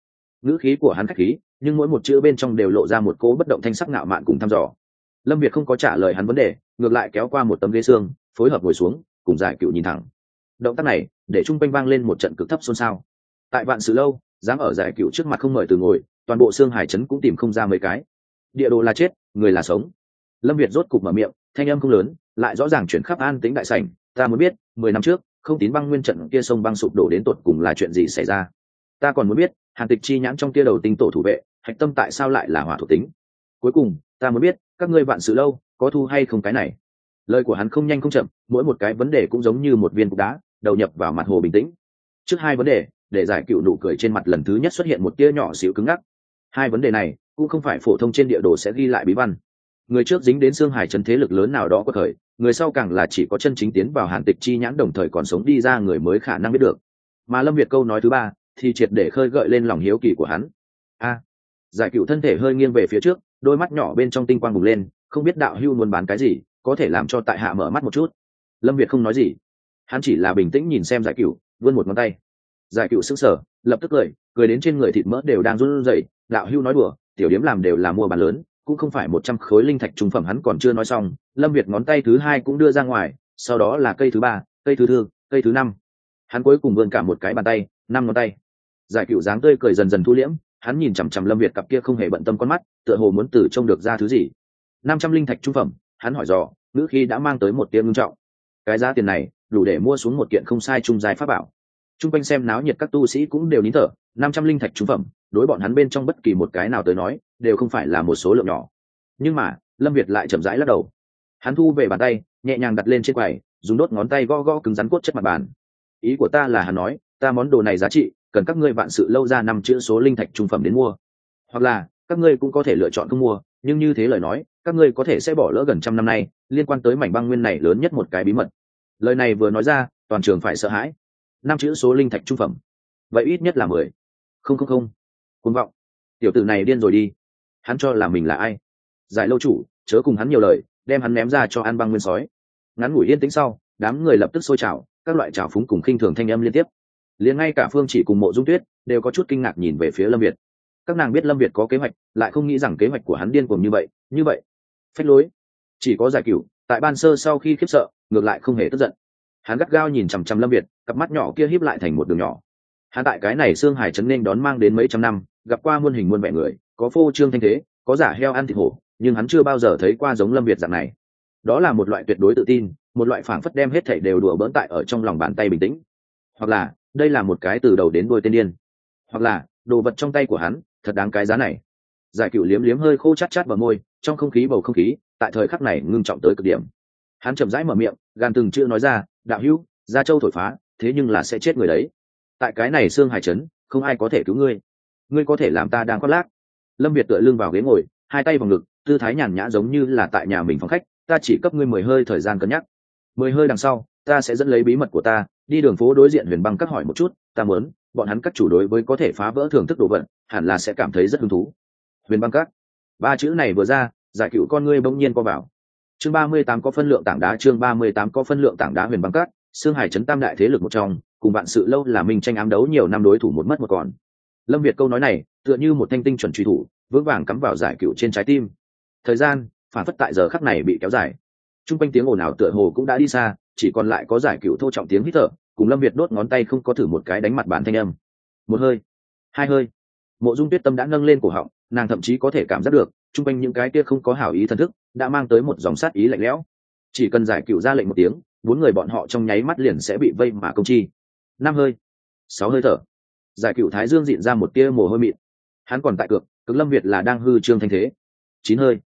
Ngữ khí của hắn khách khí, nhưng mỗi một chữ bên trong đều lộ ra một cố bất động thanh sắc ngạo mạn cùng thăm dò. Lâm việt không có trả lời hắn vấn đề, ngược lại kéo qua một tấm ghế xương, phối hợp ngồi xuống, cùng giải cựu nhìn thẳng. Động tác này, để chung quanh vang lên một trận cực thấp xôn xao. Tại vạn sự lâu, dám ở giải cựu trước mặt không mời từ ngồi, toàn bộ xương hải trấn cũng tìm không ra mấy cái. Địa đồ là chết, người là sống. Lâm việt rốt cục mở miệng, thanh âm không lớn, lại rõ ràng chuyển khắp an tính đại sảnh. Ta muốn biết, mười năm trước không tín băng nguyên trận kia sông băng sụp đổ đến tột cùng là chuyện gì xảy ra? Ta còn muốn biết, hàn tịch chi nhãn trong kia đầu tinh tổ thủ vệ, hạch tâm tại sao lại là hỏa thuộc tính? Cuối cùng, ta muốn biết, các ngươi vạn sự lâu, có thu hay không cái này? Lời của hắn không nhanh không chậm, mỗi một cái vấn đề cũng giống như một viên cục đá, đầu nhập vào mặt hồ bình tĩnh. Trước hai vấn đề, để giải cựu nụ cười trên mặt lần thứ nhất xuất hiện một tia nhỏ xíu cứng ngắc. Hai vấn đề này, cũng không phải phổ thông trên địa đồ sẽ ghi lại bí văn. Người trước dính đến xương hải trấn thế lực lớn nào đó có thời người sau càng là chỉ có chân chính tiến vào hàn tịch chi nhãn đồng thời còn sống đi ra người mới khả năng biết được. Mà lâm việt câu nói thứ ba thì triệt để khơi gợi lên lòng hiếu kỳ của hắn. A, giải cựu thân thể hơi nghiêng về phía trước, đôi mắt nhỏ bên trong tinh quang bùng lên, không biết đạo hưu muốn bán cái gì, có thể làm cho tại hạ mở mắt một chút. Lâm việt không nói gì. Hắn chỉ là bình tĩnh nhìn xem giải cựu, vươn một ngón tay. Giải cựu sững sờ, lập tức cười cười đến trên người thịt mỡ đều đang run rẩy. Đạo hưu nói đùa, tiểu điếm làm đều là mua bán lớn cũng không phải một trăm khối linh thạch trung phẩm hắn còn chưa nói xong, lâm việt ngón tay thứ hai cũng đưa ra ngoài, sau đó là cây thứ ba, cây thứ tư, cây thứ năm. Hắn cuối cùng vươn cả một cái bàn tay, năm ngón tay. Giải cựu dáng tươi cười dần dần thu liễm, hắn nhìn chằm chằm lâm việt cặp kia không hề bận tâm con mắt, tựa hồ muốn từ trông được ra thứ gì. Năm trăm linh thạch trung phẩm, hắn hỏi dò, ngữ khi đã mang tới một tiếng ngưng trọng. Cái giá tiền này, đủ để mua xuống một kiện không sai trung dài pháp bảo. T r u n g quanh xem náo nhiệt các tu sĩ cũng đều nín thở, năm trăm linh thạch trung phẩm đối bọn hắn bên trong bất kỳ một cái nào tới nói, đều không phải là một số lượng nhỏ. Nhưng mà, lâm việt lại chậm rãi lắc đầu. Hắn thu về bàn tay, nhẹ nhàng đặt lên trên quầy, dùng đốt ngón tay gõ gõ cứng rắn cốt chất mặt bàn. Ý của ta là hắn nói, ta món đồ này giá trị, cần các ngươi vạn sự lâu ra năm chữ số linh thạch trung phẩm đến mua. Hoặc là, các ngươi cũng có thể lựa chọn không mua, nhưng như thế lời nói, các ngươi có thể sẽ bỏ lỡ gần trăm năm nay, liên quan tới mảnh băng nguyên này lớn nhất một cái bí mật. Lời này vừa nói ra, toàn trường phải sợ hãi. Năm chữ số linh thạch trung phẩm. Vậy ít nhất là mười. Không không không côn vọng. Tiểu tử này điên rồi đi. Hắn cho là mình là ai? Giải lâu chủ, chớ cùng hắn nhiều lời, đem hắn ném ra cho an băng nguyên sói. Ngắn ngủi yên tĩnh sau, đám người lập tức sôi trào các loại trào phúng cùng khinh thường thanh âm liên tiếp. Liền ngay cả phương chỉ cùng mộ dung tuyết đều có chút kinh ngạc nhìn về phía lâm việt. Các nàng biết lâm việt có kế hoạch, lại không nghĩ rằng kế hoạch của hắn điên cuồng như vậy như vậy. Phách lối. Chỉ có giải cửu, tại ban sơ sau khi khiếp sợ, ngược lại không hề tức giận. Hắn gắt gao nhìn chằm chằm lâm việt, cặp mắt nhỏ kia híp lại thành một đường nhỏ hắn tại cái này xương hải trấn nên đón mang đến mấy trăm năm, gặp qua muôn hình muôn vẻ người, có phô trương thanh thế, có giả heo ăn thịt hổ, nhưng hắn chưa bao giờ thấy qua giống lâm việt dạng này. Đó là một loại tuyệt đối tự tin, một loại phảng phất đem hết thảy đều đùa bỡn tại ở trong lòng bàn tay bình tĩnh. Hoặc là, đây là một cái từ đầu đến đuôi tên điên. Hoặc là, đồ vật trong tay của hắn, thật đáng cái giá này. Giải cựu liếm liếm hơi khô chát chát vào môi, trong không khí bầu không khí, tại thời khắc này ngưng trọng tới cực điểm. Hắn chậm rãi mở miệng, gan từng chưa nói ra, đạo hữu, gia châu thổi phá, thế nhưng là sẽ chết người đấy tại cái này xương hải trấn, không ai có thể cứu ngươi. Ngươi có thể làm ta đang khoác lác. Lâm việt tựa lưng vào ghế ngồi, hai tay vào ngực, tư thái nhàn nhã giống như là tại nhà mình phòng khách, ta chỉ cấp ngươi mười hơi thời gian cân nhắc. Mười hơi đằng sau, ta sẽ dẫn lấy bí mật của ta, đi đường phố đối diện huyền băng các hỏi một chút, ta muốn, bọn hắn các chủ đối với có thể phá vỡ thưởng thức đồ vật, hẳn là sẽ cảm thấy rất hứng thú. Huyền băng các. Ba chữ này vừa ra, giải cựu con ngươi bỗng nhiên co vào. Chương ba mươi tám có phân lượng tảng đá, chương ba mươi tám có phân lượng tảng đá huyền băng các xương hải trấn tam đại thế lực một trong cùng bạn sự lâu là mình tranh ám đấu nhiều năm đối thủ một mất một còn. Lâm việt câu nói này, tựa như một thanh tinh chuẩn truy thủ, vững vàng cắm vào giải cựu trên trái tim. Thời gian, phản phất tại giờ khắc này bị kéo dài. T r u n g quanh tiếng ồn ào tựa hồ cũng đã đi xa, chỉ còn lại có giải cựu thô trọng tiếng hít thở, cùng lâm việt đốt ngón tay không có thử một cái đánh mặt bản thanh âm. Một hơi, hai hơi. Mộ dung tuyết tâm đã nâng lên cổ họng, nàng thậm chí có thể cảm giác được t r u n g quanh những cái kia không có hảo ý thần thức, đã mang tới một dòng sát ý lạnh lẽo. Chỉ cần giải cựu ra lệnh một tiếng, bốn người bọn họ trong nháy mắt liền sẽ bị vây mà công chi năm hơi, sáu hơi thở. Giải cựu thái dương dịn ra một tia mồ hôi mịn. Hắn còn tại cược cực lâm việt là đang hư trương thanh thế. Chín hơi.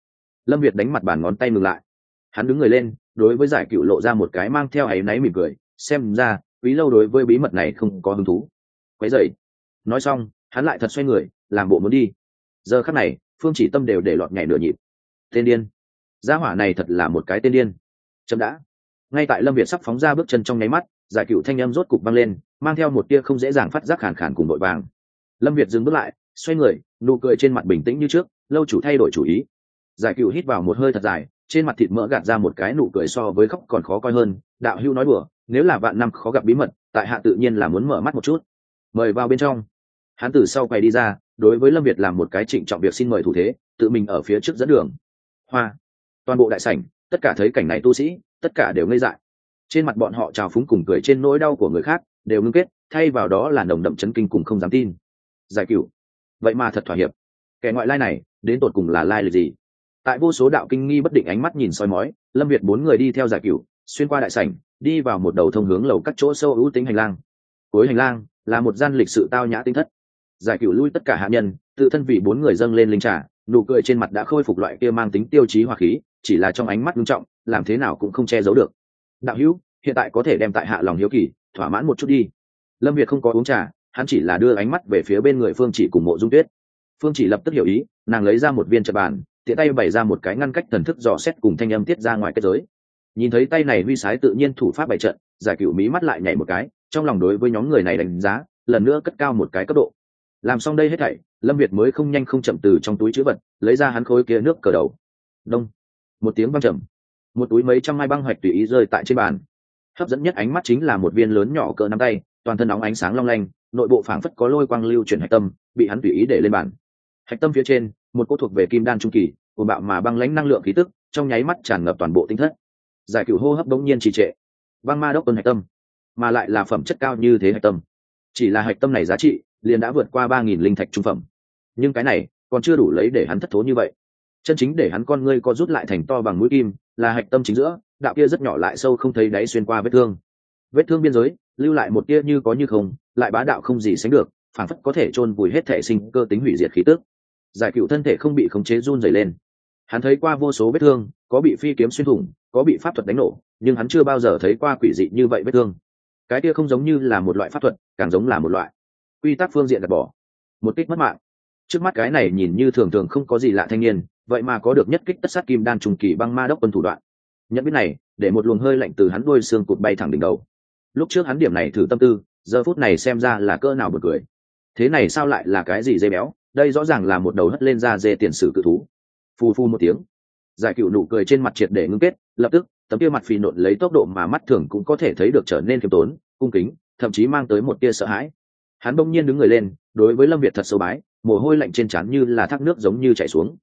Lâm việt đánh mặt bàn ngón tay ngừng lại. Hắn đứng người lên, đối với giải cựu lộ ra một cái mang theo áy náy mỉm cười, xem ra, quý lâu đối với bí mật này không có hứng thú. Quấy dậy nói xong, hắn lại thật xoay người, làm bộ muốn đi. Giờ khắc này, phương chỉ tâm đều để lọt nhảy nửa nhịp. Tên điên. Gia hỏa này thật là một cái tên điên. Chậm đã. Ngay tại lâm việt sắp phóng ra bước chân trong nháy mắt giải cựu thanh em rốt cục băng lên, mang theo một tia không dễ dàng phát giác khàn khàn cùng nội vàng. Lâm việt dừng bước lại, xoay người, nụ cười trên mặt bình tĩnh như trước, lâu chủ thay đổi chủ ý. Giải cựu hít vào một hơi thật dài, trên mặt thịt mỡ gạt ra một cái nụ cười so với khóc còn khó coi hơn, đạo hưu nói đùa, nếu là vạn năm khó gặp bí mật, tại hạ tự nhiên là muốn mở mắt một chút. Mời vào bên trong. Hắn từ sau quay đi ra, đối với lâm việt làm một cái trịnh trọng việc xin mời thủ thế, tự mình ở phía trước dẫn đường. Hoa. Toàn bộ đại sảnh, tất cả thấy cảnh này tu sĩ, tất cả đều ngây dại trên mặt bọn họ trào phúng cùng cười trên nỗi đau của người khác đều ngưng kết, thay vào đó là nồng đậm chấn kinh cùng không dám tin. Giải cửu. Vậy mà thật thỏa hiệp. Kẻ ngoại lai này, đến tột cùng là lai là gì? Tại vô số đạo kinh nghi bất định ánh mắt nhìn soi mói, lâm việt bốn người đi theo giải cửu, xuyên qua đại sảnh, đi vào một đầu thông hướng lầu các chỗ sâu ưu tính hành lang. Cuối hành lang là một gian lịch sự tao nhã tinh thất. Giải cửu lui tất cả hạ nhân, tự thân vị bốn người dâng lên linh trà, nụ cười trên mặt đã khôi phục loại kia mang tính tiêu chí hòa khí, chỉ là trong ánh mắt nghiêm trọng, làm thế nào cũng không che giấu được đạo hữu, hiện tại có thể đem tại hạ lòng hiếu kỳ, thỏa mãn một chút đi. Lâm việt không có uống trà, hắn chỉ là đưa ánh mắt về phía bên người phương chỉ cùng mộ dung tuyết. Phương chỉ lập tức hiểu ý, nàng lấy ra một viên trật bàn, tiện tay bày ra một cái ngăn cách thần thức dò xét cùng thanh âm tiết ra ngoài kết giới. Nhìn thấy tay này huy sái tự nhiên thủ pháp bày trận, giải cựu mỹ mắt lại nhảy một cái, trong lòng đối với nhóm người này đánh giá, lần nữa cất cao một cái cấp độ. Làm xong đây hết thảy, lâm việt mới không nhanh không chậm từ trong túi chữ vật, lấy ra hắn khối kia nước cờ đầu. Đông. Một tiếng văng chậm một túi mấy trăm mai băng hoạch tùy ý rơi tại trên bàn. Hấp dẫn nhất ánh mắt chính là một viên lớn nhỏ cỡ nắm tay, toàn thân nóng ánh sáng long lanh, nội bộ phảng phất có lôi quang lưu chuyển hạch tâm, bị hắn tùy ý để lên bàn. Hạch tâm phía trên, một cô thuộc về kim đan trung kỳ của bạo mà băng lãnh năng lượng khí tức, trong nháy mắt tràn ngập toàn bộ tinh thất. Giải cựu hô hấp bỗng nhiên trì trệ. Băng ma đốc quân hạch tâm, mà lại là phẩm chất cao như thế hạch tâm. Chỉ là hạch tâm này giá trị, liền đã vượt qua ba nghìn linh thạch trung phẩm. Nhưng cái này, còn chưa đủ lấy để hắn thất thố như vậy. Chân chính để hắn con ngươi co rút lại thành to bằng mũi kim là hạch tâm chính giữa, đạo kia rất nhỏ lại sâu không thấy đáy xuyên qua vết thương. Vết thương biên giới, lưu lại một tia như có như không, lại bá đạo không gì sánh được phản phất có thể chôn vùi hết thể sinh cơ tính hủy diệt khí tức. Giải cựu thân thể không bị khống chế run dày lên. Hắn thấy qua vô số vết thương, có bị phi kiếm xuyên thủng, có bị pháp thuật đánh nổ, nhưng hắn chưa bao giờ thấy qua quỷ dị như vậy vết thương. Cái kia không giống như là một loại pháp thuật, càng giống là một loại quy tắc phương diện đặt bỏ. Một kích mất mạng. Trước mắt cái này nhìn như thường thường không có gì lạ thanh niên vậy mà có được nhất kích tất sát kim đan trùng kỳ băng ma đốc quân thủ đoạn. Nhận biết này, để một luồng hơi lạnh từ hắn đuôi xương cụt bay thẳng đỉnh đầu. Lúc trước hắn điểm này thử tâm tư, giờ phút này xem ra là cỡ nào bật cười. Thế này sao lại là cái gì dây béo? Đây rõ ràng là một đầu hất lên ra dê tiền sử cự thú. Phu phu một tiếng. Giải cựu nụ cười trên mặt triệt để ngưng kết, lập tức, tấm kia mặt phì nộn lấy tốc độ mà mắt thường cũng có thể thấy được trở nên khiêm tốn, cung kính, thậm chí mang tới một tia sợ hãi. Hắn bỗng nhiên đứng người lên, đối với lâm việt thật sâu bái, mồ hôi lạnh trên trán như là thác nước giống như chảy xuống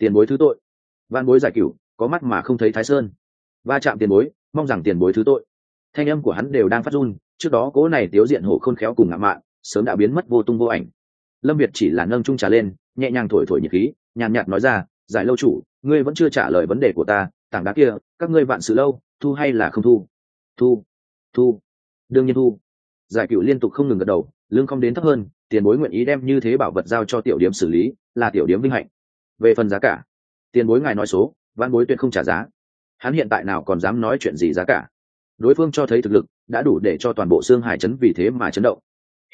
tiền bối thứ tội. Văn bối giải cửu, có mắt mà không thấy thái sơn. Va chạm tiền bối, mong rằng tiền bối thứ tội. Thanh âm của hắn đều đang phát run, trước đó cố này tiếu diện hổ khôn khéo cùng ngạo mạn, sớm đã biến mất vô tung vô ảnh. Lâm việt chỉ là nâng trung trà lên, nhẹ nhàng thổi thổi nhiệt khí, nhàn nhạt nói ra, giải lâu chủ, ngươi vẫn chưa trả lời vấn đề của ta, tảng đá kia, các ngươi vạn sự lâu, thu hay là không thu? Thu thu, đương nhiên thu. Giải cựu liên tục không ngừng gật đầu lương không đến thấp hơn, tiền bối nguyện ý đem như thế bảo vật giao cho tiểu điểm xử lý, là tiểu điểm vinh hạnh về phần giá cả. Tiền bối ngài nói số văn bối tuyệt không trả giá. Hắn hiện tại nào còn dám nói chuyện gì giá cả. Đối phương cho thấy thực lực, đã đủ để cho toàn bộ xương hải chấn vì thế mà chấn động.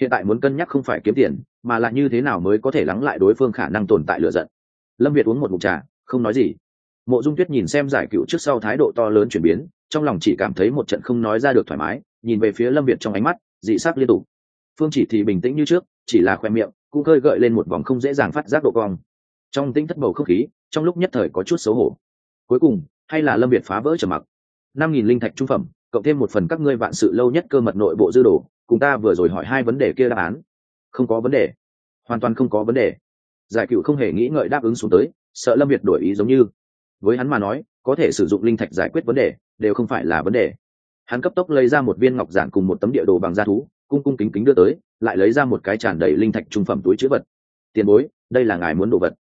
Hiện tại muốn cân nhắc không phải kiếm tiền, mà là như thế nào mới có thể lắng lại đối phương khả năng tồn tại lựa giận. Lâm việt uống một mục trà, không nói gì. Mộ dung tuyết nhìn xem giải cựu trước sau thái độ to lớn chuyển biến, trong lòng chỉ cảm thấy một trận không nói ra được thoải mái, nhìn về phía lâm việt trong ánh mắt, dị sắc liên tục. Phương chỉ thì bình tĩnh như trước, chỉ là khoe miệng, cũng khơi gợi lên một vòng không dễ dàng phát giác độ cong trong tinh thất bầu không khí, trong lúc nhất thời có chút xấu hổ. Cuối cùng, hay là lâm việt phá vỡ trầm mặc. Năm nghìn linh thạch trung phẩm, cộng thêm một phần các ngươi vạn sự lâu nhất cơ mật nội bộ dư đồ, cùng ta vừa rồi hỏi hai vấn đề kia đáp án. Không có vấn đề. Hoàn toàn không có vấn đề. Giải cựu không hề nghĩ ngợi đáp ứng xuống tới, sợ lâm việt đổi ý giống như. Với hắn mà nói, có thể sử dụng linh thạch giải quyết vấn đề, đều không phải là vấn đề. Hắn cấp tốc lấy ra một viên ngọc giản cùng một tấm địa đồ bằng da thú, cung cung kính kính đưa tới, lại lấy ra một cái tràn đầy linh thạch trung phẩm túi chữ vật. Tiền bối, đây là ngài muốn đồ vật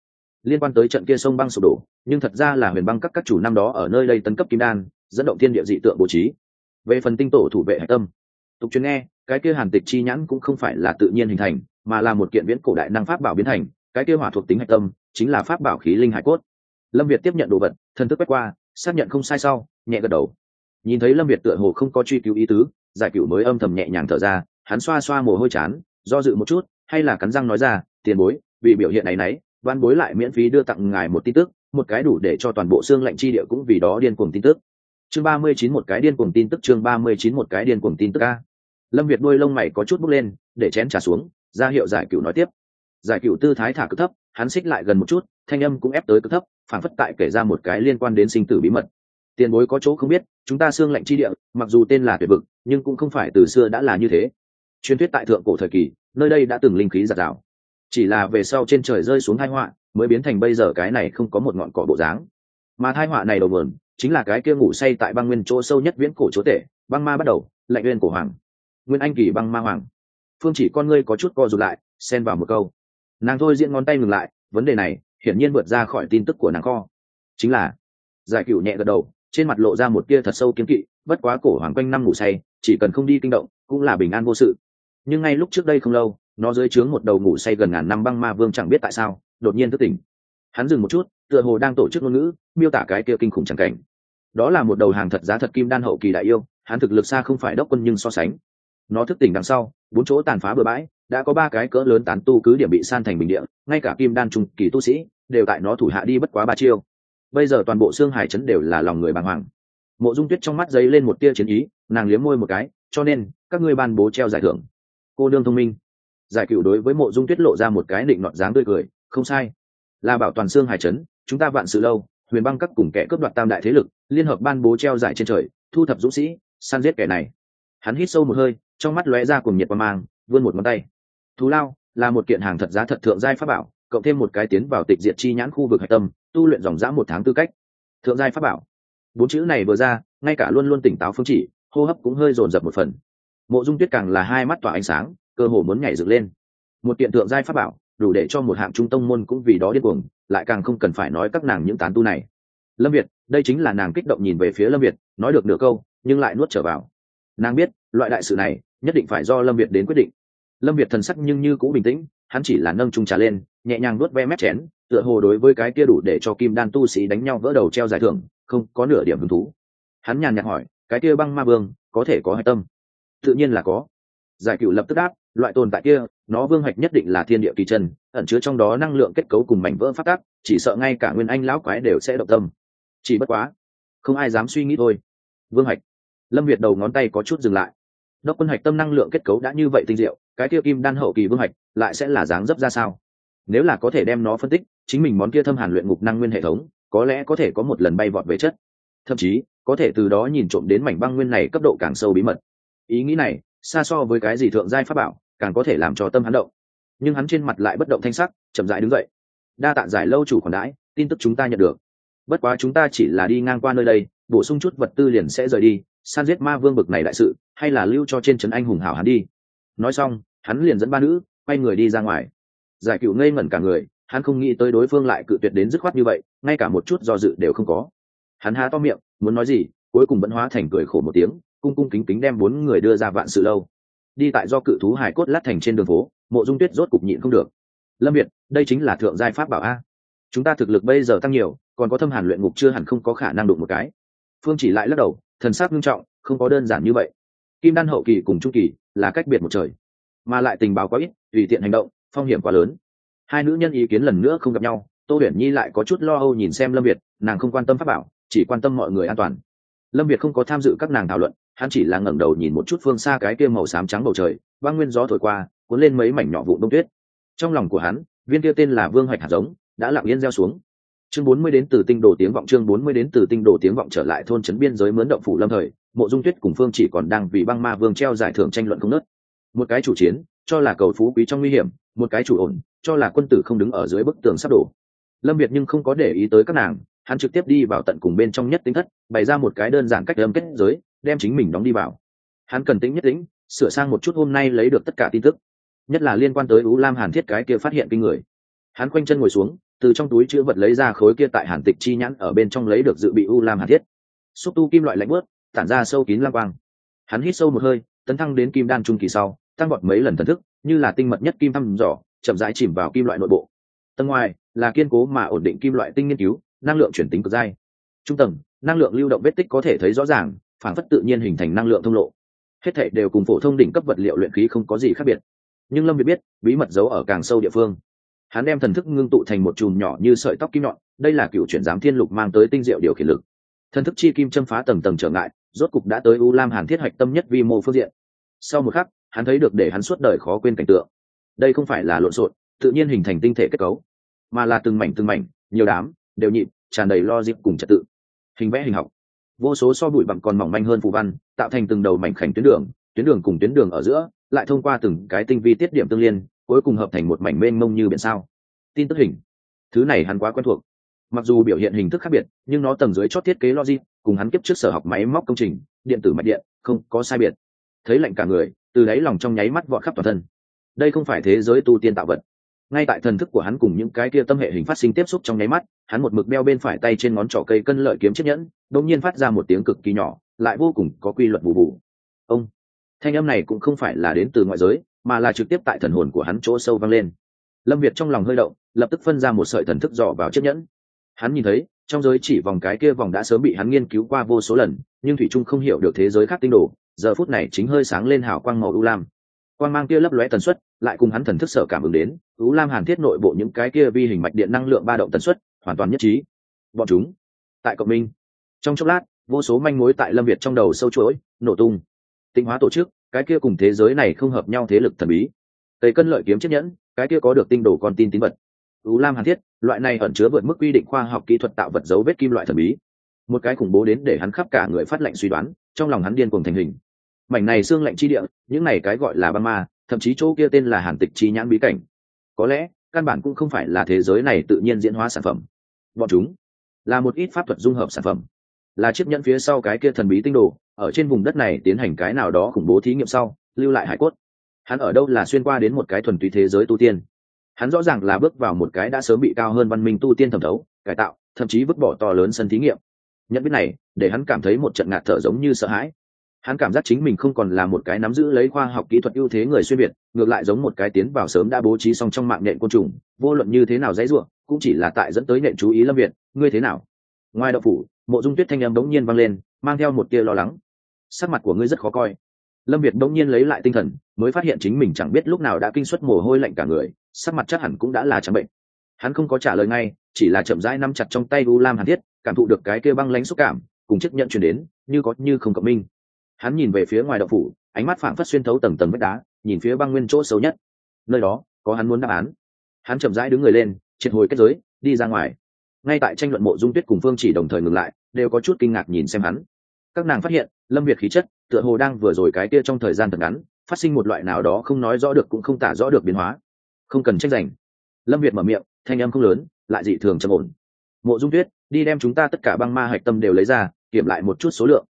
liên quan tới trận kia sông băng sụp đổ, nhưng thật ra là huyền băng các các chủ năm đó ở nơi đây tấn cấp kim đan, dẫn động thiên địa dị tượng bố trí. Về phần tinh tổ thủ vệ hạch tâm, tục truyền nghe, cái kia hàn tịch chi nhãn cũng không phải là tự nhiên hình thành, mà là một kiện viễn cổ đại năng pháp bảo biến thành, cái kia hỏa thuộc tính hạch tâm chính là pháp bảo khí linh hải cốt. Lâm việt tiếp nhận đồ vật thân thức quét qua, xác nhận không sai sau, nhẹ gật đầu. Nhìn thấy lâm việt tựa hồ không có truy cứu ý tứ, giải cựu mới âm thầm nhẹ nhàng thở ra, hắn xoa xoa mồ hôi chán, do dự một chút, hay là cắn răng nói ra, tiền bối, vì biểu hiện này nấy văn bối lại miễn phí đưa tặng ngài một tin tức, một cái đủ để cho toàn bộ xương lệnh chi địa cũng vì đó điên cuồng tin tức. Chương ba mươi chín một cái điên cuồng tin tức, chương ba mươi chín một cái điên cuồng tin tức a. Lâm việt đôi lông mày có chút bốc lên, để chén trả xuống, ra hiệu giải cựu nói tiếp. Giải cựu tư thái thả cực thấp, hắn xích lại gần một chút, thanh âm cũng ép tới cực thấp phản phất tại kể ra một cái liên quan đến sinh tử bí mật. Tiền bối có chỗ không biết, chúng ta xương lệnh chi địa, mặc dù tên là tuyệt vực, nhưng cũng không phải từ xưa đã là như thế. Truyền thuyết tại thượng cổ thời kỳ, nơi đây đã từng linh khí giạt rào chỉ là về sau trên trời rơi xuống thai họa, mới biến thành bây giờ cái này không có một ngọn cỏ bộ dáng. Mà thai họa này đầu vườn chính là cái kia ngủ say tại băng nguyên chỗ sâu nhất viễn cổ chúa tể, băng ma bắt đầu, lạnh nguyên cổ hoàng. Nguyên anh kỳ băng ma hoàng. Phương chỉ con ngươi có chút co rụt lại, xen vào một câu. Nàng thôi diễn ngón tay ngừng lại, vấn đề này, hiển nhiên vượt ra khỏi tin tức của nàng kho. Chính là, giải cựu nhẹ gật đầu, trên mặt lộ ra một tia thật sâu kiếm kỵ, bất quá cổ hoàng quanh năm ngủ say, chỉ cần không đi kinh động, cũng là bình an vô sự. Nhưng ngay lúc trước đây không lâu nó dưới trướng một đầu ngủ say gần ngàn năm băng ma vương chẳng biết tại sao, đột nhiên thức tỉnh. Hắn dừng một chút, tựa hồ đang tổ chức ngôn ngữ, miêu tả cái kia kinh khủng chẳng cảnh. Đó là một đầu hàng thật giá thật kim đan hậu kỳ đại yêu, hắn thực lực xa không phải đốc quân nhưng so sánh. Nó thức tỉnh đằng sau, bốn chỗ tàn phá bừa bãi, đã có ba cái cỡ lớn tán tu cứ điểm bị san thành bình địa, ngay cả kim đan trung kỳ tu sĩ, đều tại nó thủ hạ đi bất quá ba chiêu. Bây giờ toàn bộ xương hải trấn đều là lòng người bàng hoàng. Mộ dung tuyết trong mắt dấy lên một tia chiến ý, nàng liếm môi một cái, cho nên, các ngươi ban bố treo giải thưởng. Cô đương thông minh giải cựu đối với mộ dung tuyết lộ ra một cái định nọt dáng tươi cười, không sai. Là bảo toàn xương hải trấn, chúng ta vạn sự lâu, huyền băng các cùng kẻ cướp đoạt tam đại thế lực, liên hợp ban bố treo giải trên trời, thu thập dũng sĩ, săn giết kẻ này. Hắn hít sâu một hơi, trong mắt lóe ra cùng nhiệt qua mang, vươn một ngón tay. Thú lao, là một kiện hàng thật giá thật thượng giai pháp bảo, cộng thêm một cái tiến vào tịch diệt chi nhãn khu vực hạch tâm, tu luyện dòng dã một tháng tư cách. Thượng giai pháp bảo. Bốn chữ này vừa ra, ngay cả luôn luôn tỉnh táo phương chỉ, hô hấp cũng hơi dồn dập một phần. Mộ dung tuyết càng là hai mắt tỏa ánh sáng cơ hồ muốn nhảy dựng lên. Một kiện tượng giai pháp bảo, đủ để cho một hạng trung tông môn cũng vì đó điên cuồng, lại càng không cần phải nói các nàng những tán tu này. Lâm việt, đây chính là nàng kích động nhìn về phía lâm việt, nói được nửa câu, nhưng lại nuốt trở vào. Nàng biết, loại đại sự này, nhất định phải do lâm việt đến quyết định. Lâm việt thần sắc nhưng như cũng bình tĩnh, hắn chỉ là nâng trung trà lên, nhẹ nhàng nuốt ve mép chén, tựa hồ đối với cái kia đủ để cho kim đan tu sĩ đánh nhau vỡ đầu treo giải thưởng, không có nửa điểm hứng thú. Hắn nhàn nhạt hỏi, cái kia băng ma vương, có thể có hạch tâm? Tự nhiên là có. Giải cựu lập tức đáp loại tồn tại kia, nó vương hạch nhất định là thiên địa kỳ chân, ẩn chứa trong đó năng lượng kết cấu cùng mảnh vỡ phát tác, chỉ sợ ngay cả nguyên anh lão quái đều sẽ động tâm. Chỉ bất quá, không ai dám suy nghĩ thôi. Vương hạch. Lâm việt đầu ngón tay có chút dừng lại. Đốc quân hạch tâm năng lượng kết cấu đã như vậy tinh diệu, cái tiêu kim đan hậu kỳ vương hạch lại sẽ là dáng dấp ra sao? Nếu là có thể đem nó phân tích, chính mình món kia thâm hàn luyện ngục năng nguyên hệ thống, có lẽ có thể có một lần bay vọt về chất. Thậm chí, có thể từ đó nhìn trộm đến mảnh băng nguyên này cấp độ càng sâu bí mật. Ý nghĩ này, xa so với cái gì thượng giai pháp bảo càng có thể làm cho tâm hắn động. Nhưng hắn trên mặt lại bất động thanh sắc, chậm rãi đứng dậy. Đa tạ giải lâu chủ còn đãi, tin tức chúng ta nhận được. Bất quá chúng ta chỉ là đi ngang qua nơi đây, bổ sung chút vật tư liền sẽ rời đi, san giết ma vương bực này đại sự, hay là lưu cho trên trấn anh hùng hảo hắn đi. Nói xong, hắn liền dẫn ba nữ, quay người đi ra ngoài. Giải cựu ngây ngẩn cả người, hắn không nghĩ tới đối phương lại cự tuyệt đến dứt khoát như vậy, ngay cả một chút do dự đều không có. Hắn há to miệng, muốn nói gì, cuối cùng vẫn hóa thành cười khổ một tiếng, cung cung kính kính đem bốn người đưa ra vạn sự lâu đi tại do cự thú hải cốt lát thành trên đường phố, mộ dung tuyết rốt cục nhịn không được. Lâm việt, đây chính là thượng giai pháp bảo a. Chúng ta thực lực bây giờ tăng nhiều, còn có thâm hàn luyện ngục chưa hẳn không có khả năng đụng một cái. Phương chỉ lại lắc đầu, thần sắc nghiêm trọng, không có đơn giản như vậy. Kim đan hậu kỳ cùng trung kỳ là cách biệt một trời, mà lại tình báo quá ít, tùy tiện hành động, phong hiểm quá lớn. Hai nữ nhân ý kiến lần nữa không gặp nhau, tô huyền nhi lại có chút lo âu nhìn xem lâm việt, nàng không quan tâm pháp bảo, chỉ quan tâm mọi người an toàn lâm việt không có tham dự các nàng thảo luận, hắn chỉ là ngẩng đầu nhìn một chút phương xa cái kia màu xám trắng bầu trời, băng nguyên gió thổi qua, cuốn lên mấy mảnh nhỏ vụ đông tuyết. Trong lòng của hắn, viên kia tên là vương hoạch hạt giống, đã lặng yên gieo xuống. Chương bốn mươi đến từ tinh đồ tiếng vọng, chương bốn mươi đến từ tinh đồ tiếng vọng trở lại thôn trấn biên giới mướn động phủ lâm thời, mộ dung tuyết cùng phương chỉ còn đang vì băng ma vương treo giải thưởng tranh luận không nớt. Một cái chủ chiến, cho là cầu phú quý trong nguy hiểm, một cái chủ ổn, cho là quân tử không đứng ở dưới bức tường sắp đổ. Lâm việt nhưng không có để ý tới các nàng hắn trực tiếp đi vào tận cùng bên trong nhất tính thất, bày ra một cái đơn giản cách âm kết giới, đem chính mình đóng đi vào. Hắn cần tính nhất tính sửa sang một chút hôm nay lấy được tất cả tin tức, nhất là liên quan tới ú lam hàn thiết cái kia phát hiện kinh người. Hắn khoanh chân ngồi xuống, từ trong túi chữ vật lấy ra khối kia tại hàn tịch chi nhãn ở bên trong lấy được dự bị u lam hàn thiết. Xúc tu kim loại lạnh bớt, tản ra sâu kín lam quang. Hắn hít sâu một hơi, tấn thăng đến kim đan trung kỳ sau, tăng gọn mấy lần thần thức, như là tinh mật nhất kim thăm dò, chậm rãi chìm vào kim loại nội bộ. Tầng ngoài là kiên cố mà ổn định kim loại tinh nghiên cứu năng lượng chuyển tính cực dai. Trung tầng, năng lượng lưu động vết tích có thể thấy rõ ràng, phản phất tự nhiên hình thành năng lượng thông lộ. Hết thể đều cùng phổ thông đỉnh cấp vật liệu luyện khí không có gì khác biệt. Nhưng lâm việt biết, bí mật giấu ở càng sâu địa phương. Hắn đem thần thức ngưng tụ thành một chùm nhỏ như sợi tóc kim nhọn, đây là cựu chuyển giám thiên lục mang tới tinh diệu điều khiển lực. Thần thức chi kim châm phá tầng tầng trở ngại, rốt cục đã tới u lam hàn thiết hạch tâm nhất vi mô phương diện. Sau một khắc, hắn thấy được để hắn suốt đời khó quên cảnh tượng. Đây không phải là lộn xộn, tự nhiên hình thành tinh thể kết cấu, mà là từng mảnh từng mảnh, nhiều đám đều nhịp, tràn đầy lo dịp cùng trật tự. Hình vẽ hình học. Vô số so bụi bằng còn mỏng manh hơn phù văn, tạo thành từng đầu mảnh khảnh tuyến đường tuyến đường cùng tuyến đường ở giữa, lại thông qua từng cái tinh vi tiết điểm tương liên, cuối cùng hợp thành một mảnh mênh mông như biển sao. Tin tức hình. Thứ này hắn quá quen thuộc. Mặc dù biểu hiện hình thức khác biệt, nhưng nó tầng dưới chót thiết kế logic, cùng hắn kiếp trước sở học máy móc công trình, điện tử mạch điện, không có sai biệt. Thấy lạnh cả người, từ đáy lòng trong nháy mắt vọt khắp toàn thân. Đây không phải thế giới tu tiên tạo vật ngay tại thần thức của hắn cùng những cái kia tâm hệ hình phát sinh tiếp xúc trong nháy mắt, hắn một mực đeo bên phải tay trên ngón trỏ cây cân lợi kiếm chiếc nhẫn, đột nhiên phát ra một tiếng cực kỳ nhỏ, lại vô cùng có quy luật bù bù. Ông! Thanh âm này cũng không phải là đến từ ngoại giới, mà là trực tiếp tại thần hồn của hắn chỗ sâu vang lên. Lâm việt trong lòng hơi động, lập tức phân ra một sợi thần thức dò vào chiếc nhẫn. Hắn nhìn thấy, trong giới chỉ vòng cái kia vòng đã sớm bị hắn nghiên cứu qua vô số lần, nhưng thủy trung không hiểu được thế giới khác tinh đồ, giờ phút này chính hơi sáng lên hào quang màu u lam quang mang kia lấp lóe tần suất, lại cùng hắn thần thức sở cảm ứng đến u lam hàn thiết nội bộ những cái kia vi hình mạch điện năng lượng ba động tần suất, hoàn toàn nhất trí. Bọn chúng, tại cộng minh. Trong chốc lát, vô số manh mối tại lâm việt trong đầu sâu chuỗi, nổ tung. Tinh hóa tổ chức, cái kia cùng thế giới này không hợp nhau thế lực thần bí. Tây cân lợi kiếm chiếc nhẫn, cái kia có được tinh đồ con tin tín vật. U lam hàn thiết, loại này ẩn chứa vượt mức quy định khoa học kỹ thuật tạo vật dấu vết kim loại thần bí. Một cái khủng bố đến để hắn khắp cả người phát lệnh suy đoán, trong lòng hắn điên cuồng thành hình mảnh này xương lạnh chi địa, những này cái gọi là băng ma, thậm chí chỗ kia tên là hàn tịch chi nhãn bí cảnh. Có lẽ, căn bản cũng không phải là thế giới này tự nhiên diễn hóa sản phẩm. Bọn chúng là một ít pháp thuật dung hợp sản phẩm. Là chiếc nhẫn phía sau cái kia thần bí tinh đồ, ở trên vùng đất này tiến hành cái nào đó khủng bố thí nghiệm sau, lưu lại hải cốt. Hắn ở đâu là xuyên qua đến một cái thuần túy thế giới tu tiên. Hắn rõ ràng là bước vào một cái đã sớm bị cao hơn văn minh tu tiên thẩm thấu, cải tạo, thậm chí vứt bỏ to lớn sân thí nghiệm. Nhận biết này, để hắn cảm thấy một trận ngạt thở giống như sợ hãi hắn cảm giác chính mình không còn là một cái nắm giữ lấy khoa học kỹ thuật ưu thế người xuyên việt, ngược lại giống một cái tiến vào sớm đã bố trí xong trong mạng nhện côn trùng, vô luận như thế nào dãy ruộng, cũng chỉ là tại dẫn tới nhện chú ý lâm việt, ngươi thế nào? Ngoài đậu phủ, mộ dung tuyết thanh âm đống nhiên vang lên, mang theo một tia lo lắng. Sắc mặt của ngươi rất khó coi. Lâm việt đống nhiên lấy lại tinh thần, mới phát hiện chính mình chẳng biết lúc nào đã kinh xuất mồ hôi lạnh cả người, sắc mặt chắc hẳn cũng đã là chẳng bệnh. Hắn không có trả lời ngay, chỉ là chậm rãi nắm chặt trong tay u lam hàn thiết, cảm thụ được cái kia băng lánh xúc cảm, cùng chiếc nhận chuyển đến, như có như không cộng minh hắn nhìn về phía ngoài đậu phủ, ánh mắt phảng phất xuyên thấu tầng tầng vách đá, nhìn phía băng nguyên chỗ xấu nhất. Nơi đó, có hắn muốn đáp án. Hắn chậm rãi đứng người lên, triệt hồi kết giới, đi ra ngoài. Ngay tại tranh luận mộ dung tuyết cùng phương chỉ đồng thời ngừng lại, đều có chút kinh ngạc nhìn xem hắn. Các nàng phát hiện, lâm việt khí chất, tựa hồ đang vừa rồi cái kia trong thời gian thật ngắn, phát sinh một loại nào đó không nói rõ được cũng không tả rõ được biến hóa. Không cần tranh giành. Lâm việt mở miệng, thanh âm không lớn, lại dị thường trầm ổn. Mộ dung tuyết, đi đem chúng ta tất cả băng ma hạch tâm đều lấy ra, kiểm lại một chút số lượng.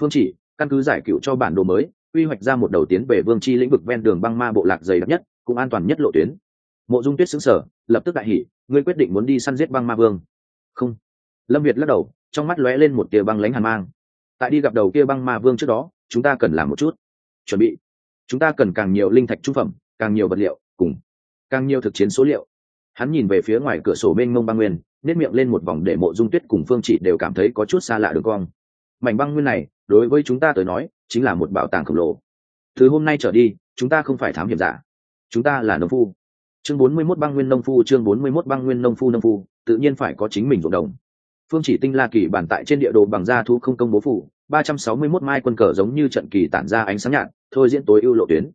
Phương chỉ căn cứ giải cựu cho bản đồ mới, quy hoạch ra một đầu tiến về vương chi lĩnh vực ven đường băng ma bộ lạc dày đặc nhất, cũng an toàn nhất lộ tuyến. Mộ dung tuyết xứng sở lập tức đại hỉ, ngươi quyết định muốn đi săn giết băng ma vương. Không. Lâm việt lắc đầu, trong mắt lóe lên một tia băng lánh hàn mang. Tại đi gặp đầu kia băng ma vương trước đó, chúng ta cần làm một chút. Chuẩn bị. Chúng ta cần càng nhiều linh thạch trung phẩm, càng nhiều vật liệu, cùng càng nhiều thực chiến số liệu. Hắn nhìn về phía ngoài cửa sổ bên mông băng nguyên, nếp miệng lên một vòng để mộ dung tuyết cùng phương chỉ đều cảm thấy có chút xa lạ đường cong mảnh băng nguyên này, đối với chúng ta tới nói, chính là một bảo tàng khổng lồ. Từ hôm nay trở đi, chúng ta không phải thám hiểm giả. Chúng ta là nông phu. Chương bốn mươi 41 băng nguyên nông phu, chương bốn mươi 41 băng nguyên nông phu nông phu, tự nhiên phải có chính mình ruộng đồng. Phương chỉ tinh la kỳ bản tại trên địa đồ bằng da thu không công bố phủ, ba trăm sáu mươi 361 mai quân cờ giống như trận kỳ tản ra ánh sáng nhạt, thôi diễn tối ưu lộ tuyến.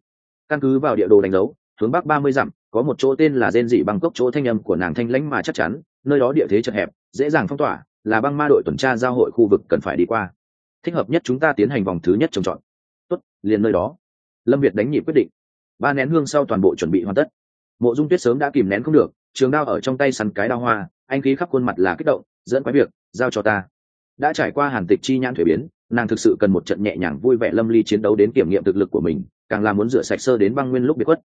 Căn cứ vào địa đồ đánh dấu, hướng bắc ba mươi dặm, có một chỗ tên là gen dị băng cốc chỗ thanh âm của nàng thanh lãnh mà chắc chắn, nơi đó địa thế chật hẹp, dễ dàng phong tỏa là băng ma đội tuần tra giao hội khu vực cần phải đi qua. Thích hợp nhất chúng ta tiến hành vòng thứ nhất trồng trọt. Tốt, liền nơi đó. Lâm việt đánh nhị quyết định. Ba nén hương sau toàn bộ chuẩn bị hoàn tất. Mộ dung tuyết sớm đã kìm nén không được, trường đao ở trong tay săn cái đao hoa, anh khí khắp khuôn mặt là kích động, dẫn quái việc, giao cho ta. Đã trải qua hàn tịch chi nhãn thuế biến, nàng thực sự cần một trận nhẹ nhàng vui vẻ lâm ly chiến đấu đến kiểm nghiệm thực lực của mình, càng là muốn rửa sạch sơ đến băng nguyên lúc biệt khuất.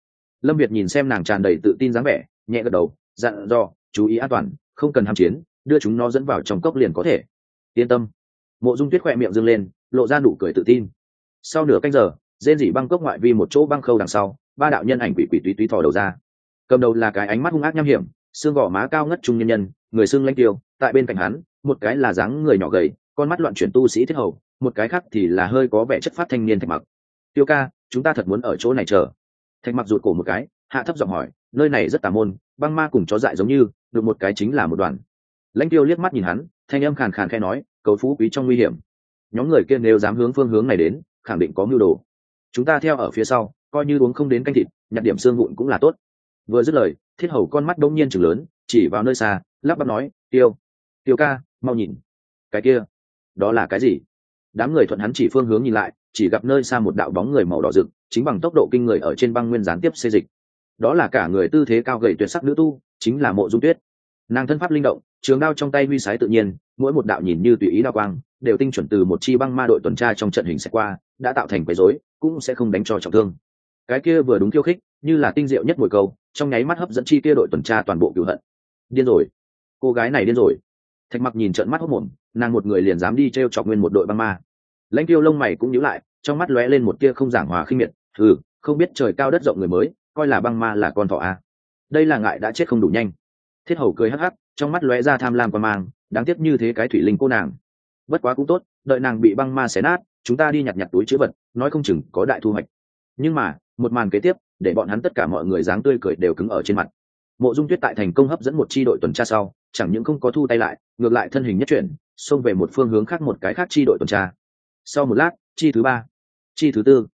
Lâm việt nhìn xem nàng tràn đầy tự tin dáng vẻ, nhẹ gật đầu, dặn do chú ý an toàn, không cần ham chiến đưa chúng nó dẫn vào trong cốc liền có thể. Yên tâm. Mộ dung tuyết khoe miệng dâng lên, lộ ra nụ cười tự tin. Sau nửa canh giờ, rên dỉ băng cốc ngoại vi một chỗ băng khâu đằng sau, ba đạo nhân ảnh quỷ quỷ túy túy thò đầu ra. Cầm đầu là cái ánh mắt hung ác nham hiểm, xương gò má cao ngất trung nhân nhân, người xương lanh tiêu, tại bên cạnh hắn, một cái là dáng người nhỏ gầy, con mắt loạn chuyển tu sĩ thiết hầu, một cái khác thì là hơi có vẻ chất phát thanh niên thạch mặc. Tiêu ca, chúng ta thật muốn ở chỗ này chờ. Thạch mặc rụt cổ một cái, hạ thấp giọng hỏi, nơi này rất tà môn, băng ma cùng chó dại giống như, được một cái chính là một đoàn lãnh tiêu liếc mắt nhìn hắn, thanh âm khàn khàn khe nói, cầu phú quý trong nguy hiểm. Nhóm người kia nếu dám hướng phương hướng này đến, khẳng định có mưu đồ. Chúng ta theo ở phía sau, coi như uống không đến canh thịt, nhặt điểm xương vụn cũng là tốt. Vừa dứt lời, thiết hầu con mắt đông nhiên chừng lớn, chỉ vào nơi xa, lắp bắp nói, tiêu tiêu ca, mau nhìn. Cái kia, đó là cái gì? Đám người thuận hắn chỉ phương hướng nhìn lại, chỉ gặp nơi xa một đạo bóng người màu đỏ rực, chính bằng tốc độ kinh người ở trên băng nguyên gián tiếp xê dịch. Đó là cả người tư thế cao gầy tuyệt sắc nữ tu, chính là mộ dung tuyết nàng thân pháp linh động, trường đao trong tay huy sái tự nhiên, mỗi một đạo nhìn như tùy ý đao quang, đều tinh chuẩn từ một chi băng ma đội tuần tra trong trận hình sẽ qua, đã tạo thành quấy rối, cũng sẽ không đánh cho trọng thương. Cái kia vừa đúng khiêu khích, như là tinh diệu nhất mùi câu, trong nháy mắt hấp dẫn chi kia đội tuần tra toàn bộ cựu hận. Điên rồi. Cô gái này điên rồi. Thạch mặc nhìn trận mắt hốc mồm nàng một người liền dám đi t r e o chọc nguyên một đội băng ma. Lãnh tiêu lông mày cũng nhíu lại, trong mắt lóe lên một tia không giảng hòa khinh miệt ừ không biết trời cao đất rộng người mới, coi là băng ma là con thỏ à. đây là ngại đã chết không đủ nhanh thiết hầu cười hắc hắc, trong mắt lóe ra tham lam và mang, đáng tiếc như thế cái thủy linh cô nàng. Bất quá cũng tốt, đợi nàng bị băng ma xé nát, chúng ta đi nhặt nhặt túi chữ vật, nói không chừng có đại thu hoạch. Nhưng mà, một màn kế tiếp, để bọn hắn tất cả mọi người dáng tươi cười đều cứng ở trên mặt. Mộ dung tuyết tại thành công hấp dẫn một chi đội tuần tra sau, chẳng những không có thu tay lại, ngược lại thân hình nhất chuyển, xông về một phương hướng khác một cái khác chi đội tuần tra. Sau một lát, chi thứ ba, chi thứ tư.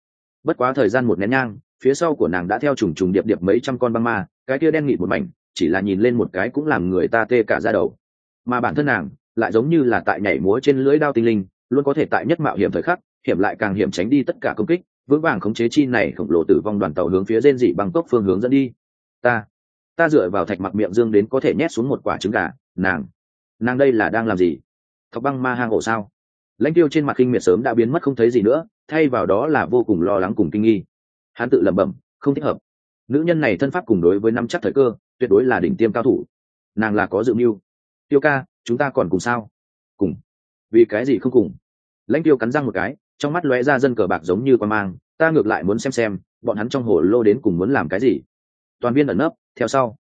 Bất quá thời gian một nén nhang, phía sau của nàng đã theo trùng trùng điệp điệp mấy trăm con băng ma, cái kia đen nghịt một mảnh chỉ là nhìn lên một cái cũng làm người ta tê cả ra đầu. Mà bản thân nàng lại giống như là tại nhảy múa trên lưỡi đao tinh linh, luôn có thể tại nhất mạo hiểm thời khắc, hiểm lại càng hiểm tránh đi tất cả công kích, vững vàng khống chế chi này khổng lồ tử vong đoàn tàu hướng phía rên dị bằng cốc phương hướng dẫn đi. Ta ta dựa vào thạch mặc miệng dương đến có thể nhét xuống một quả trứng gà, nàng nàng đây là đang làm gì? Thọc băng ma hang ổ sao? Lãnh tiêu trên mặt kinh miệt sớm đã biến mất không thấy gì nữa, thay vào đó là vô cùng lo lắng cùng kinh nghi. Hắn tự lẩm bẩm, không thích hợp. Nữ nhân này thân pháp cùng đối với nắm chắc thời cơ tuyệt đối là đỉnh tiêm cao thủ. Nàng là có dự mưu. Tiêu ca, chúng ta còn cùng sao? Cùng. Vì cái gì không cùng? Lãnh tiêu cắn răng một cái, trong mắt lóe ra dân cờ bạc giống như quan mang, ta ngược lại muốn xem xem, bọn hắn trong hồ lô đến cùng muốn làm cái gì. Toàn viên ẩn nấp, theo sau.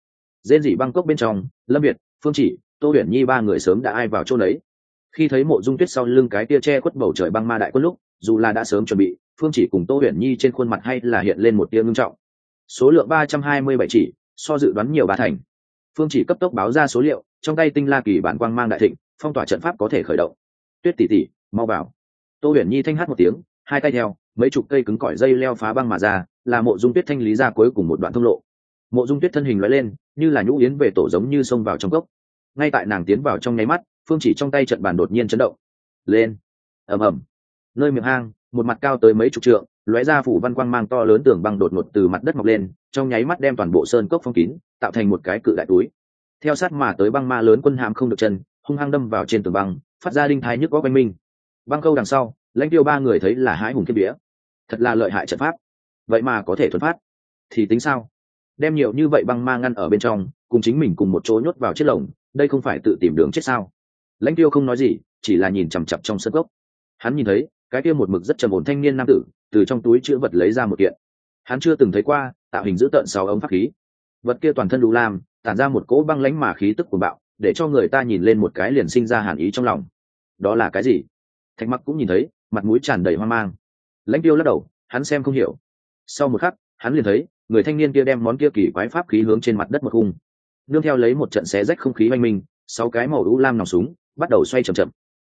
Rên dị băng cốc bên trong, lâm việt, phương chỉ, tô huyền nhi ba người sớm đã ai vào chỗ đấy khi thấy mộ dung tuyết sau lưng cái tia che khuất bầu trời băng ma đại quân lúc, dù là đã sớm chuẩn bị, phương chỉ cùng tô huyền nhi trên khuôn mặt hay là hiện lên một tia ngưng trọng. Số lượng ba trăm hai mươi bảy chỉ so dự đoán nhiều ba thành. Phương chỉ cấp tốc báo ra số liệu, trong tay tinh la kỳ bản quang mang đại thịnh, phong tỏa trận pháp có thể khởi động. Tuyết tỷ tỷ, mau vào. Tô huyền nhi thanh hát một tiếng, hai tay theo, mấy chục cây cứng cỏi dây leo phá băng mà ra, là mộ dung tuyết thanh lý ra cuối cùng một đoạn thông lộ. Mộ dung tuyết thân hình loại lên, như là nhũ yến về tổ giống như xông vào trong cốc. Ngay tại nàng tiến vào trong nháy mắt, phương chỉ trong tay trận bàn đột nhiên chấn động. Lên. Ầm ầm. Nơi miệng hang, một mặt cao tới mấy chục trượng lóe ra phủ văn quang mang to lớn tường băng đột ngột từ mặt đất mọc lên, trong nháy mắt đem toàn bộ sơn cốc phong kín, tạo thành một cái cự đại túi. Theo sát mà tới băng ma lớn quân hàm không được chân, hung hăng đâm vào trên tường băng, phát ra đinh thái nhức có quanh minh. Băng câu đằng sau, lãnh tiêu ba người thấy là hái hùng kiếp vía. Thật là lợi hại trận pháp. Vậy mà có thể thuần phát. Thì tính sao? Đem nhiều như vậy băng ma ngăn ở bên trong, cùng chính mình cùng một chỗ nhốt vào chiếc lồng, đây không phải tự tìm đường chết sao? Lãnh tiêu không nói gì, chỉ là nhìn chằm chặp trong sân gốc hắn nhìn thấy cái kia một mực rất trầm ổn thanh niên nam tử, từ trong túi chữ vật lấy ra một kiện. Hắn chưa từng thấy qua, tạo hình giữ tợn sáu ống pháp khí. Vật kia toàn thân đủ lam, tản ra một cỗ băng lánh mà khí tức của bạo, để cho người ta nhìn lên một cái liền sinh ra hàn ý trong lòng. Đó là cái gì? Thạch mặc cũng nhìn thấy, mặt mũi tràn đầy hoang mang. Lãnh tiêu lắc đầu, hắn xem không hiểu. Sau một khắc, hắn liền thấy, người thanh niên kia đem món kia kỳ quái pháp khí hướng trên mặt đất một khung. Nương theo lấy một trận xé rách không khí oanh minh, sáu cái màu u lam nòng súng, bắt đầu xoay chậm chậm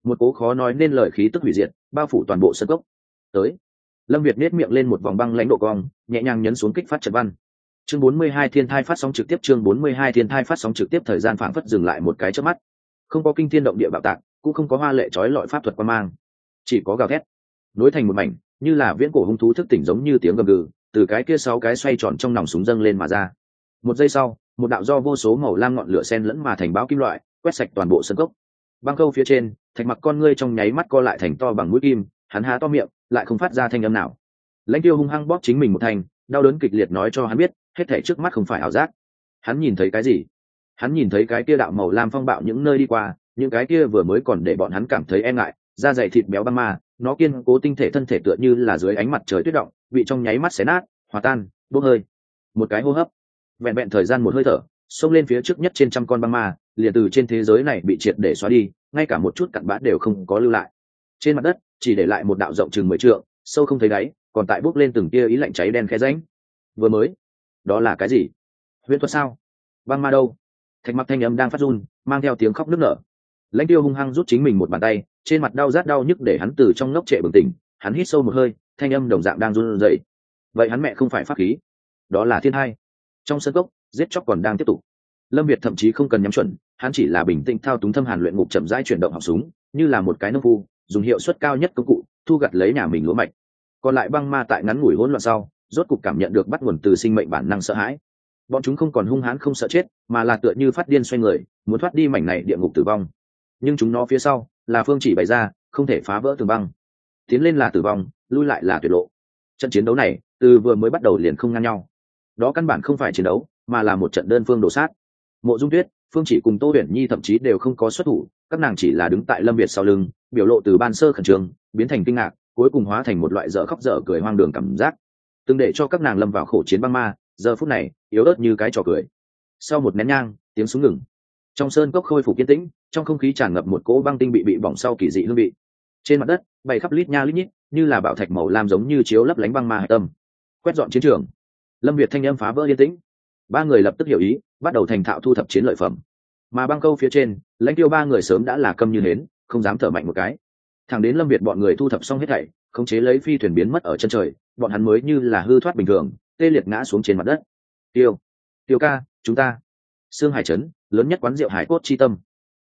một cố khó nói nên lời khí tức hủy diệt, bao phủ toàn bộ sân gốc tới, lâm việt nết miệng lên một vòng băng lãnh độ cong, nhẹ nhàng nhấn xuống kích phát trận văn. Chương 42 thiên thai phát sóng trực tiếp, chương 42 thiên thai phát sóng trực tiếp, thời gian phảng phất dừng lại một cái trước mắt. Không có kinh thiên động địa bạo tạc, cũng không có hoa lệ trói lọi pháp thuật quan mang, chỉ có gào thét. Nối thành một mảnh, như là viễn cổ hung thú thức tỉnh giống như tiếng gầm gừ, từ cái kia sáu cái xoay tròn trong nòng súng dâng lên mà ra. Một giây sau, một đạo do vô số màu lam ngọn lửa sen lẫn mà thành báo kim loại, quét sạch toàn bộ sân cốc. băng câu phía trên thạch mặc con ngươi trong nháy mắt co lại thành to bằng mũi kim, hắn há to miệng, lại không phát ra thanh âm nào. Lãnh tiêu hung hăng bóp chính mình một thành đau đớn kịch liệt nói cho hắn biết, hết thể trước mắt không phải ảo giác. Hắn nhìn thấy cái gì? Hắn nhìn thấy cái kia đạo màu lam phong bạo những nơi đi qua, những cái kia vừa mới còn để bọn hắn cảm thấy e ngại, da dày thịt béo băng ma, nó kiên cố tinh thể thân thể tựa như là dưới ánh mặt trời tuyết động, bị trong nháy mắt xé nát, hòa tan, bốc hơi. Một cái hô hấp. Vẹn vẹn thời gian một hơi thở, xông lên phía trước nhất trên trăm con băng ma liền từ trên thế giới này bị triệt để xóa đi, ngay cả một chút cặn bã đều không có lưu lại. Trên mặt đất, chỉ để lại một đạo rộng chừng mười trượng, sâu không thấy đáy, còn tại bốc lên từng tia ý lạnh cháy đen khe ránh vừa mới, đó là cái gì? Huyễn thuật sao? Băng ma đâu? Thạch mặc thanh âm đang phát run, mang theo tiếng khóc nức nở. Lãnh tiêu hung hăng rút chính mình một bàn tay, trên mặt đau rát đau nhức để hắn từ trong ngốc trệ bừng tỉnh, hắn hít sâu một hơi, thanh âm đồng dạng đang run rẩy. Vậy hắn mẹ không phải pháp khí? Đó là thiên hai. Trong sân cốc, giết chóc còn đang tiếp tục. Lâm việt thậm chí không cần nhắm chuẩn hắn chỉ là bình tĩnh thao túng thâm hàn luyện ngục chậm rãi chuyển động học súng, như là một cái nông phu, dùng hiệu suất cao nhất công cụ, thu gặt lấy nhà mình lúa mạch. Còn lại băng ma tại ngắn ngủi hỗn loạn sau, rốt cục cảm nhận được bắt nguồn từ sinh mệnh bản năng sợ hãi. Bọn chúng không còn hung hãn không sợ chết, mà là tựa như phát điên xoay người, muốn thoát đi mảnh này địa ngục tử vong. Nhưng chúng nó phía sau, là phương chỉ bày ra, không thể phá vỡ tường băng. Tiến lên là tử vong, lui lại là tuyệt lộ. Trận chiến đấu này, từ vừa mới bắt đầu liền không ngang nhau. Đó căn bản không phải chiến đấu, mà là một trận đơn phương đổ sát mộ dung tuyết, phương chỉ cùng tô huyền nhi thậm chí đều không có xuất thủ, các nàng chỉ là đứng tại lâm việt sau lưng, biểu lộ từ ban sơ khẩn trương, biến thành kinh ngạc, cuối cùng hóa thành một loại dở khóc dở cười hoang đường cảm giác. Từng để cho các nàng lâm vào khổ chiến băng ma, giờ phút này, yếu ớt như cái trò cười. Sau một nén nhang, tiếng súng ngừng. Trong sơn cốc khôi phục kiên tĩnh, trong không khí tràn ngập một cỗ băng tinh bị bị bỏng sau kỳ dị hương vị. Trên mặt đất bay khắp lít nha lít nhít, như là bạo thạch màu lam giống như chiếu lấp lánh băng ma hải tâm. Quét dọn chiến trường. Lâm việt thanh âm phá vỡ yên tĩnh ba người lập tức hiểu ý bắt đầu thành thạo thu thập chiến lợi phẩm. Mà băng câu phía trên lãnh tiêu ba người sớm đã là câm như nến không dám thở mạnh một cái. Thẳng đến lâm việt bọn người thu thập xong hết thảy khống chế lấy phi thuyền biến mất ở chân trời bọn hắn mới như là hư thoát bình thường tê liệt ngã xuống trên mặt đất. Tiêu tiêu ca chúng ta. Sương hải trấn lớn nhất quán rượu hải cốt chi tâm.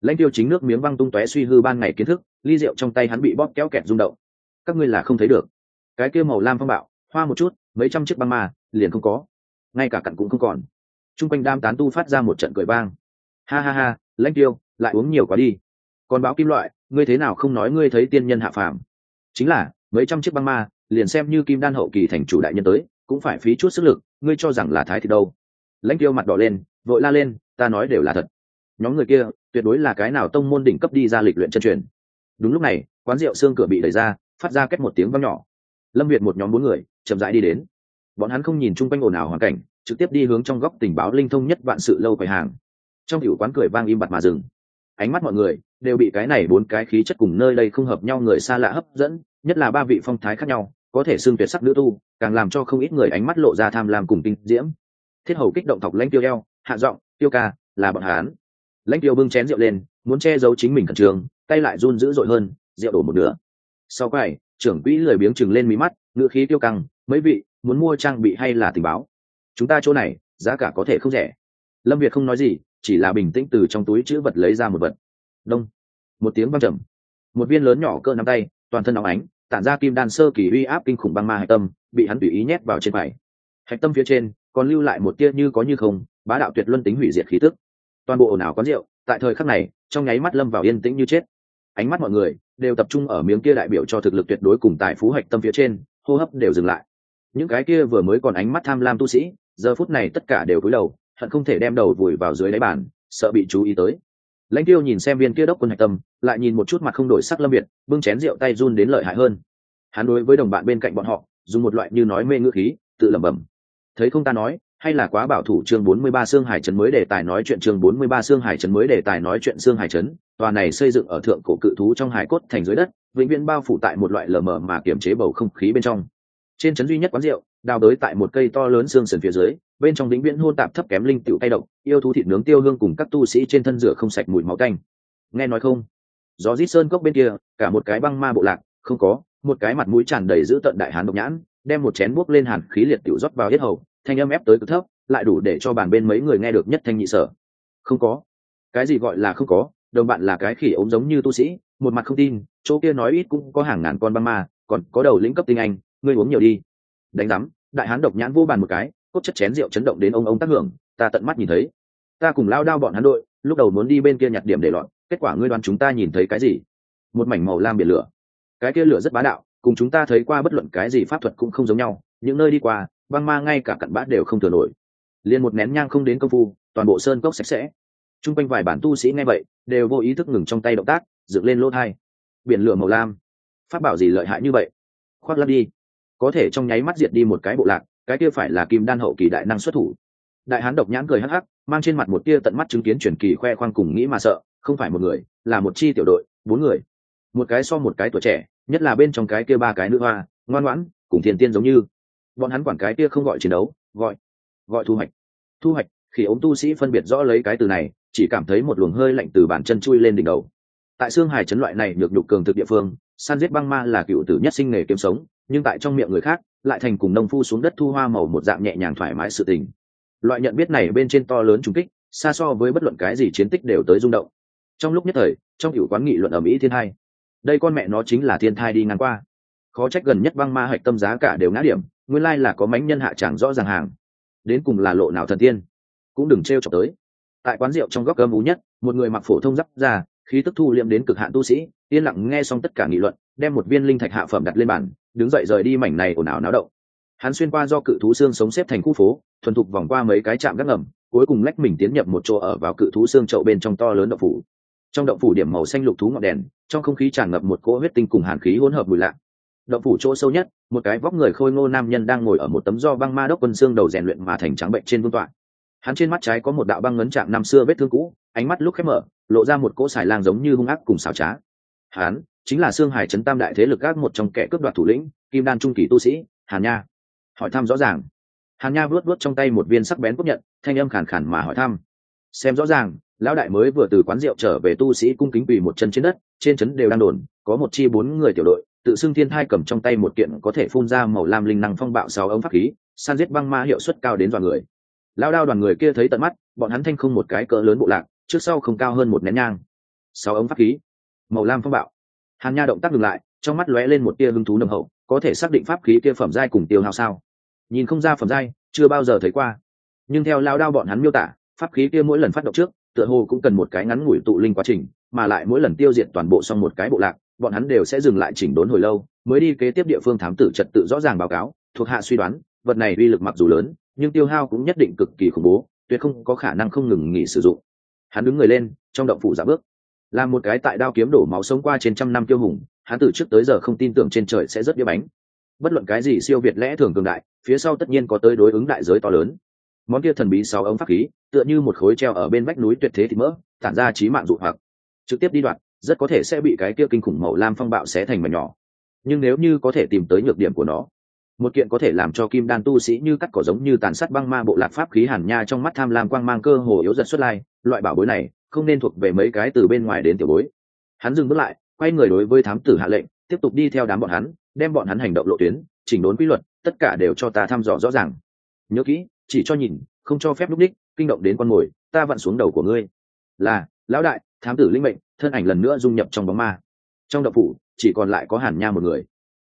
Lãnh tiêu chính nước miếng băng tung tóe suy hư ban ngày kiến thức ly rượu trong tay hắn bị bóp kéo kẹt rung động. Các ngươi là không thấy được. Cái kia màu lam phong bạo hoa một chút mấy trăm chiếc băng mà, liền không có ngay cả cặn cũng không còn. T r u n g quanh đam tán tu phát ra một trận cười vang. Ha ha ha, lãnh tiêu, lại uống nhiều quá đi. Còn báo kim loại, ngươi thế nào không nói ngươi thấy tiên nhân hạ phàm? Chính là, mấy trăm chiếc băng ma, liền xem như kim đan hậu kỳ thành chủ đại nhân tới, cũng phải phí chút sức lực, ngươi cho rằng là thái thì đâu? Lãnh tiêu mặt đỏ lên, vội la lên, ta nói đều là thật. Nhóm người kia, tuyệt đối là cái nào tông môn đỉnh cấp đi ra lịch luyện chân truyền. Đúng lúc này, quán rượu xương cửa bị đẩy ra, phát ra cách một tiếng văng nhỏ. Lâm việt một nhóm bốn người, chậm rãi đi đến bọn hắn không nhìn chung quanh ồn ào hoàn cảnh, trực tiếp đi hướng trong góc tình báo linh thông nhất vạn sự lâu quầy hàng. Trong hiệu quán cười vang im bặt mà dừng. Ánh mắt mọi người đều bị cái này bốn cái khí chất cùng nơi đây không hợp nhau người xa lạ hấp dẫn, nhất là ba vị phong thái khác nhau, có thể xưng tuyệt sắc nữ tu, càng làm cho không ít người ánh mắt lộ ra tham lam cùng tinh diễm. Thiết hầu kích động thọc lãnh tiêu eo, hạ giọng, tiêu ca, là bọn hán lãnh tiêu bưng chén rượu lên, muốn che giấu chính mình khẩn trường tay lại run dữ dội hơn, rượu đổ một nửa. Sau quầy, trưởng quỹ lười biếng chừng lên mí mắt ngựa khí tiêu căng, mấy vị muốn mua trang bị hay là tình báo? Chúng ta chỗ này, giá cả có thể không rẻ. Lâm việt không nói gì, chỉ là bình tĩnh từ trong túi chữ vật lấy ra một vật. Đông. Một tiếng văng trầm. Một viên lớn nhỏ cỡ nắm tay, toàn thân óng ánh, tản ra kim đan sơ kỳ uy áp kinh khủng băng ma hạch tâm, bị hắn tùy ý nhét vào trên phải. Hạch tâm phía trên, còn lưu lại một tia như có như không, bá đạo tuyệt luân tính hủy diệt khí tức. Toàn bộ ồn ào quán rượu, tại thời khắc này, trong nháy mắt lâm vào yên tĩnh như chết. Ánh mắt mọi người đều tập trung ở miếng kia đại biểu cho thực lực tuyệt đối cùng tài phú hạch tâm phía trên, hô hấp đều dừng lại những cái kia vừa mới còn ánh mắt tham lam tu sĩ, giờ phút này tất cả đều cúi đầu, hận không thể đem đầu vùi vào dưới đáy bàn, sợ bị chú ý tới. Lãnh tiêu nhìn xem viên kia đốc quân hạch tâm, lại nhìn một chút mặt không đổi sắc lâm việt, bưng chén rượu tay run đến lợi hại hơn. Hắn đối với đồng bạn bên cạnh bọn họ, dùng một loại như nói mê ngữ khí, tự lẩm bẩm. Thấy không ta nói, hay là quá bảo thủ chương 43 xương hải trấn mới đề tài nói chuyện chương 43 xương hải trấn mới đề tài nói chuyện xương hải trấn, tòa này xây dựng ở thượng cổ cự thú trong hải cốt thành dưới đất, vĩnh viễn bao phủ tại một loại lờ mờ mà kiềm chế bầu không khí bên trong trên trấn duy nhất quán rượu, đào đới tại một cây to lớn xương sườn phía dưới, bên trong vĩnh viễn hôn tạp thấp kém linh tiểu tay động, yêu thú thịt nướng tiêu hương cùng các tu sĩ trên thân rửa không sạch mùi máu canh. Nghe nói không? Gió rít sơn cốc bên kia, cả một cái băng ma bộ lạc, không có, một cái mặt mũi tràn đầy giữ tận đại hán độc nhãn, đem một chén buốc lên hàn khí liệt tiểu rót vào hết hầu, thanh âm ép tới cực thấp, lại đủ để cho bàn bên mấy người nghe được nhất thanh nhị sở. Không có. Cái gì gọi là không có? Đồng bạn là cái khỉ ống giống như tu sĩ, một mặt không tin, chỗ kia nói ít cũng có hàng ngàn con băng ma, còn có đầu lĩnh cấp tinh anh ngươi uống nhiều đi. Đánh đắm đại hán độc nhãn vô bàn một cái, cốt chất chén rượu chấn động đến ông ông tác hưởng, ta tận mắt nhìn thấy. Ta cùng lao đao bọn hắn đội, lúc đầu muốn đi bên kia nhặt điểm để lọt kết quả ngươi đoán chúng ta nhìn thấy cái gì? Một mảnh màu lam biển lửa. Cái kia lửa rất bá đạo, cùng chúng ta thấy qua bất luận cái gì pháp thuật cũng không giống nhau, những nơi đi qua, băng ma ngay cả cặn bã đều không thừa nổi. Liền một nén nhang không đến công phu, toàn bộ sơn cốc sạch sẽ. T r u n g quanh vài bản tu sĩ nghe vậy, đều vô ý thức ngừng trong tay động tác, dựng lên lỗ thai. Biển lửa màu lam. Phát bảo gì lợi hại như vậy? Khoác lắp đi có thể trong nháy mắt diệt đi một cái bộ lạc, cái kia phải là kim đan hậu kỳ đại năng xuất thủ. Đại hán độc nhãn cười hắc hắc, mang trên mặt một tia tận mắt chứng kiến truyền kỳ khoe khoang cùng nghĩ mà sợ, không phải một người, là một chi tiểu đội, bốn người. Một cái so một cái tuổi trẻ, nhất là bên trong cái kia ba cái nữ hoa, ngoan ngoãn, cùng thiền tiên giống như. Bọn hắn quản cái kia không gọi chiến đấu, gọi gọi thu hoạch. Thu hoạch, khi ống tu sĩ phân biệt rõ lấy cái từ này, chỉ cảm thấy một luồng hơi lạnh từ bàn chân chui lên đỉnh đầu. Tại xương hải chấn loại này được nhục cường thực địa phương, săn giết băng ma là cựu tử nhất sinh nghề kiếm sống nhưng tại trong miệng người khác, lại thành cùng nông phu xuống đất thu hoa màu một dạng nhẹ nhàng thoải mái sự tình. Loại nhận biết này bên trên to lớn trùng kích, xa so với bất luận cái gì chiến tích đều tới rung động. Trong lúc nhất thời, trong cựu quán nghị luận ở mỹ thiên hai đây con mẹ nó chính là thiên thai đi ngang qua. Khó trách gần nhất băng ma hạch tâm giá cả đều ngã điểm, nguyên lai là có mánh nhân hạ chẳng rõ ràng hàng. Đến cùng là lộ nào thần tiên, cũng đừng t r e o chọc tới. Tại quán rượu trong góc cơm ú nhất, một người mặc phổ thông giáp ra khí tức thu liệm đến cực hạn tu sĩ, yên lặng nghe xong tất cả nghị luận đem một viên linh thạch hạ phẩm đặt lên bàn, đứng dậy rời đi mảnh này ồn ào náo động. Hắn xuyên qua do cự thú xương sống xếp thành khu phố, thuần thục vòng qua mấy cái trạm gác ngầm, cuối cùng lách mình tiến nhập một chỗ ở vào cự thú xương trậu bên trong to lớn động phủ. Trong động phủ điểm màu xanh lục thú ngọn đèn, trong không khí tràn ngập một cỗ huyết tinh cùng hàn khí hỗn hợp mùi lạ. Động phủ chỗ sâu nhất, một cái vóc người khôi ngô nam nhân đang ngồi ở một tấm do băng ma đốc quân xương đầu rèn luyện mà thành trắng bệnh trên vương tọa. Hắn trên mắt trái có một đạo băng ngấn chạm năm xưa vết thương cũ, ánh mắt lúc khép mở, lộ ra một cỗ xài lang giống như hung ác cùng xảo trá. Hắn chính là xương hải trấn tam đại thế lực các một trong kẻ cướp đoạt thủ lĩnh, kim đan trung kỳ tu sĩ, hàn nha. Hỏi thăm rõ ràng. Hàn nha vuốt vuốt trong tay một viên sắc bén quốc nhận, thanh âm khàn khàn mà hỏi thăm. Xem rõ ràng, lão đại mới vừa từ quán rượu trở về tu sĩ cung kính quỳ một chân trên đất, trên trấn đều đang đồn, có một chi bốn người tiểu đội, tự xưng thiên thai cầm trong tay một kiện có thể phun ra màu lam linh năng phong bạo sáu ống pháp khí, san giết băng ma hiệu suất cao đến đoàn người. Lao đao đoàn người kia thấy tận mắt, bọn hắn thanh không một cái cỡ lớn bộ lạc, trước sau không cao hơn một nén nhang. Sáu ống pháp khí, màu lam phong bạo hàn nha động tác ngừng lại, trong mắt lóe lên một tia hứng thú nồng hậu, có thể xác định pháp khí kia phẩm giai cùng tiêu hao sao? Nhìn không ra phẩm giai, chưa bao giờ thấy qua. Nhưng theo lao đao bọn hắn miêu tả, pháp khí kia mỗi lần phát động trước, tựa hồ cũng cần một cái ngắn ngủi tụ linh quá trình, mà lại mỗi lần tiêu diệt toàn bộ xong một cái bộ lạc, bọn hắn đều sẽ dừng lại chỉnh đốn hồi lâu, mới đi kế tiếp địa phương thám tử trật tự rõ ràng báo cáo, thuộc hạ suy đoán, vật này uy lực mặc dù lớn, nhưng tiêu hao cũng nhất định cực kỳ khủng bố, tuyệt không có khả năng không ngừng nghỉ sử dụng. Hắn đứng người lên, trong động phủ giả bước là một cái tại đao kiếm đổ máu sống qua trên trăm năm tiêu hùng, hắn từ trước tới giờ không tin tưởng trên trời sẽ rất đĩa bánh. Bất luận cái gì siêu việt lẽ thường cường đại, phía sau tất nhiên có tới đối ứng đại giới to lớn. Món kia thần bí sáu ống pháp khí, tựa như một khối treo ở bên vách núi tuyệt thế thì mỡ, tản ra trí mạng dụ hoặc. Trực tiếp đi đoạn, rất có thể sẽ bị cái kia kinh khủng màu lam phong bạo xé thành mảnh nhỏ. Nhưng nếu như có thể tìm tới nhược điểm của nó, một kiện có thể làm cho kim đan tu sĩ như cắt cỏ giống như tàn sát băng ma bộ lạc pháp khí hàn nha trong mắt tham lam quang mang cơ hồ yếu giật xuất lai, loại bảo bối này không nên thuộc về mấy cái từ bên ngoài đến tiểu bối. Hắn dừng bước lại, quay người đối với thám tử hạ lệnh, tiếp tục đi theo đám bọn hắn, đem bọn hắn hành động lộ tuyến, chỉnh đốn quy luật, tất cả đều cho ta thăm dò rõ ràng. Nhớ kỹ, chỉ cho nhìn, không cho phép lúc đích kinh động đến con mồi, ta vặn xuống đầu của ngươi. Là, lão đại, thám tử linh mệnh, thân ảnh lần nữa dung nhập trong bóng ma. Trong đậu phủ, chỉ còn lại có hàn nha một người.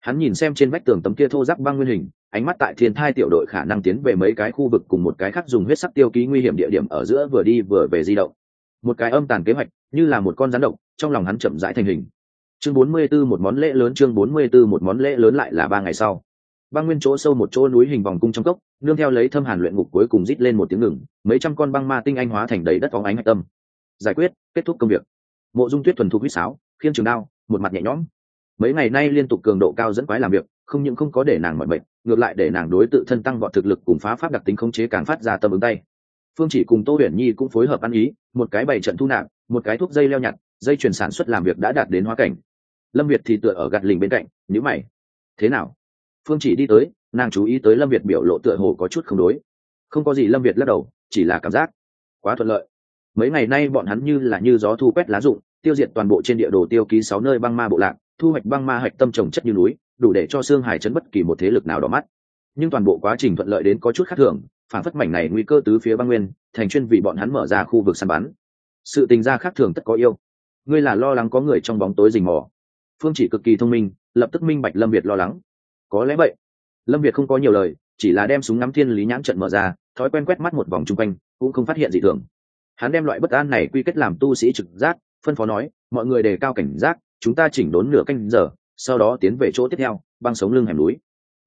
Hắn nhìn xem trên vách tường tấm kia thô giáp băng nguyên hình, ánh mắt tại thiên thai tiểu đội khả năng tiến về mấy cái khu vực cùng một cái khác dùng huyết sắc tiêu ký nguy hiểm địa điểm ở giữa vừa đi vừa về di động một cái âm tàn kế hoạch, như là một con rắn độc, trong lòng hắn chậm rãi thành hình. Chương 44 một món lễ lớn, chương 44 một món lễ lớn lại là ba ngày sau. Băng nguyên chỗ sâu một chỗ núi hình vòng cung trong cốc, nương theo lấy thâm hàn luyện ngục cuối cùng rít lên một tiếng ngừng, mấy trăm con băng ma tinh anh hóa thành đầy đất phóng ánh hạch tâm. Giải quyết, kết thúc công việc. Mộ dung tuyết thuần thục huýt sáo khiên trường đao, một mặt nhẹ nhõm. Mấy ngày nay liên tục cường độ cao dẫn quái làm việc, không những không có để nàng mọi bệnh ngược lại để nàng đối tự thân tăng vọt thực lực cùng phá pháp đặc tính khống chế càng phát ra tâm ứng tay phương chỉ cùng tô huyền nhi cũng phối hợp ăn ý, một cái bày trận thu nạp, một cái thuốc dây leo nhặt, dây chuyển sản xuất làm việc đã đạt đến hóa cảnh. Lâm việt thì tựa ở gạt lình bên cạnh nhữ mày. Thế nào? Phương chỉ đi tới, nàng chú ý tới lâm việt biểu lộ tựa hồ có chút không đối. Không có gì lâm việt lắc đầu, chỉ là cảm giác. Quá thuận lợi. Mấy ngày nay bọn hắn như là như gió thu quét lá rụng, tiêu diệt toàn bộ trên địa đồ tiêu ký sáu nơi băng ma bộ lạc, thu hoạch băng ma hạch tâm trồng chất như núi, đủ để cho xương hải chấn bất kỳ một thế lực nào đỏ mắt. Nhưng toàn bộ quá trình thuận lợi đến có chút khác thường phản phất mảnh này nguy cơ tứ phía băng nguyên, thành chuyên vì bọn hắn mở ra khu vực săn bắn. Sự tình gia khác thường tất có yêu. Ngươi là lo lắng có người trong bóng tối rình mò. Phương chỉ cực kỳ thông minh, lập tức minh bạch lâm việt lo lắng. Có lẽ vậy. Lâm việt không có nhiều lời, chỉ là đem súng ngắm thiên lý nhãn trận mở ra, thói quen quét mắt một vòng chung quanh, cũng không phát hiện gì thường. Hắn đem loại bất an này quy kết làm tu sĩ trực giác, phân phó nói, mọi người đề cao cảnh giác, chúng ta chỉnh đốn nửa canh giờ, sau đó tiến về chỗ tiếp theo, băng sống lưng hẻm núi.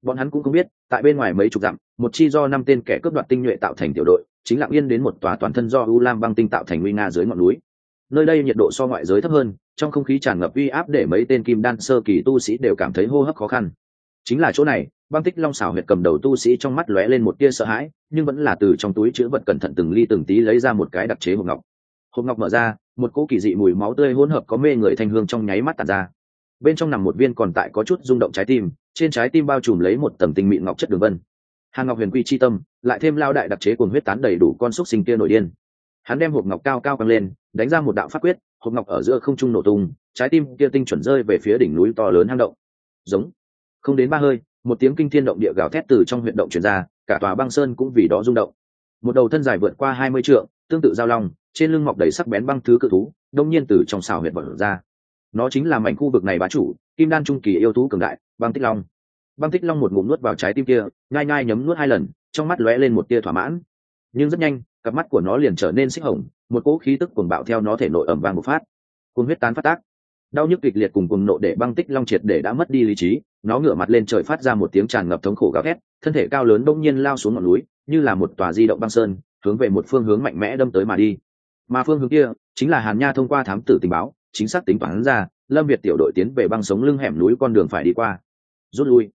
Bọn hắn cũng không biết, tại bên ngoài mấy chục dặm một chi do năm tên kẻ cướp đoạt tinh nhuệ tạo thành tiểu đội, chính lặng yên đến một tòa toàn thân do u lam băng tinh tạo thành nguy nga dưới ngọn núi. Nơi đây nhiệt độ so ngoại giới thấp hơn, trong không khí tràn ngập uy áp để mấy tên kim đan sơ kỳ tu sĩ đều cảm thấy hô hấp khó khăn. Chính là chỗ này, băng tích long xảo huyệt cầm đầu tu sĩ trong mắt lóe lên một tia sợ hãi, nhưng vẫn là từ trong túi chữ vật cẩn thận từng ly từng tí lấy ra một cái đặc chế hộp ngọc. Hộp ngọc mở ra, một cỗ kỳ dị mùi máu tươi hỗn hợp có mê người thanh hương trong nháy mắt tàn ra. Bên trong nằm một viên còn tại có chút rung động trái tim, trên trái tim bao trùm lấy một tầm tinh mịn ngọc chất đường vân hàng ngọc huyền quy chi tâm, lại thêm lao đại đặc chế cùng huyết tán đầy đủ con xúc sinh kia nổi điên. Hắn đem hộp ngọc cao cao căng lên, đánh ra một đạo pháp quyết, hộp ngọc ở giữa không trung nổ tung, trái tim kia tinh chuẩn rơi về phía đỉnh núi to lớn hang động. Giống. Không đến ba hơi, một tiếng kinh thiên động địa gào thét từ trong huyện động truyền ra, cả tòa băng sơn cũng vì đó rung động. Một đầu thân dài vượt qua hai mươi trượng, tương tự giao long, trên lưng mọc đầy sắc bén băng thứ cự thú, đông nhiên từ trong xào huyện vật ra. Nó chính là mảnh khu vực này bá chủ, kim đan trung kỳ yêu thú cường đại, băng tích long băng tích long một ngụm nuốt vào trái tim kia ngai ngai nhấm nuốt hai lần, trong mắt lóe lên một tia thỏa mãn. Nhưng rất nhanh, cặp mắt của nó liền trở nên xích hồng, một cỗ khí tức cuồng bạo theo nó thể nội ẩm vàng một phát. Cuồng huyết tán phát tác. Đau nhức kịch liệt cùng cuồng nộ để băng tích long triệt để đã mất đi lý trí, nó ngửa mặt lên trời phát ra một tiếng tràn ngập thống khổ gào thét, thân thể cao lớn đông nhiên lao xuống ngọn núi, như là một tòa di động băng sơn, hướng về một phương hướng mạnh mẽ đâm tới mà đi. Mà phương hướng kia, chính là hàn nha thông qua thám tử tình báo, chính xác tính toán ra, lâm việt tiểu đội tiến về băng sống lưng hẻm núi con đường phải đi qua. Rút lui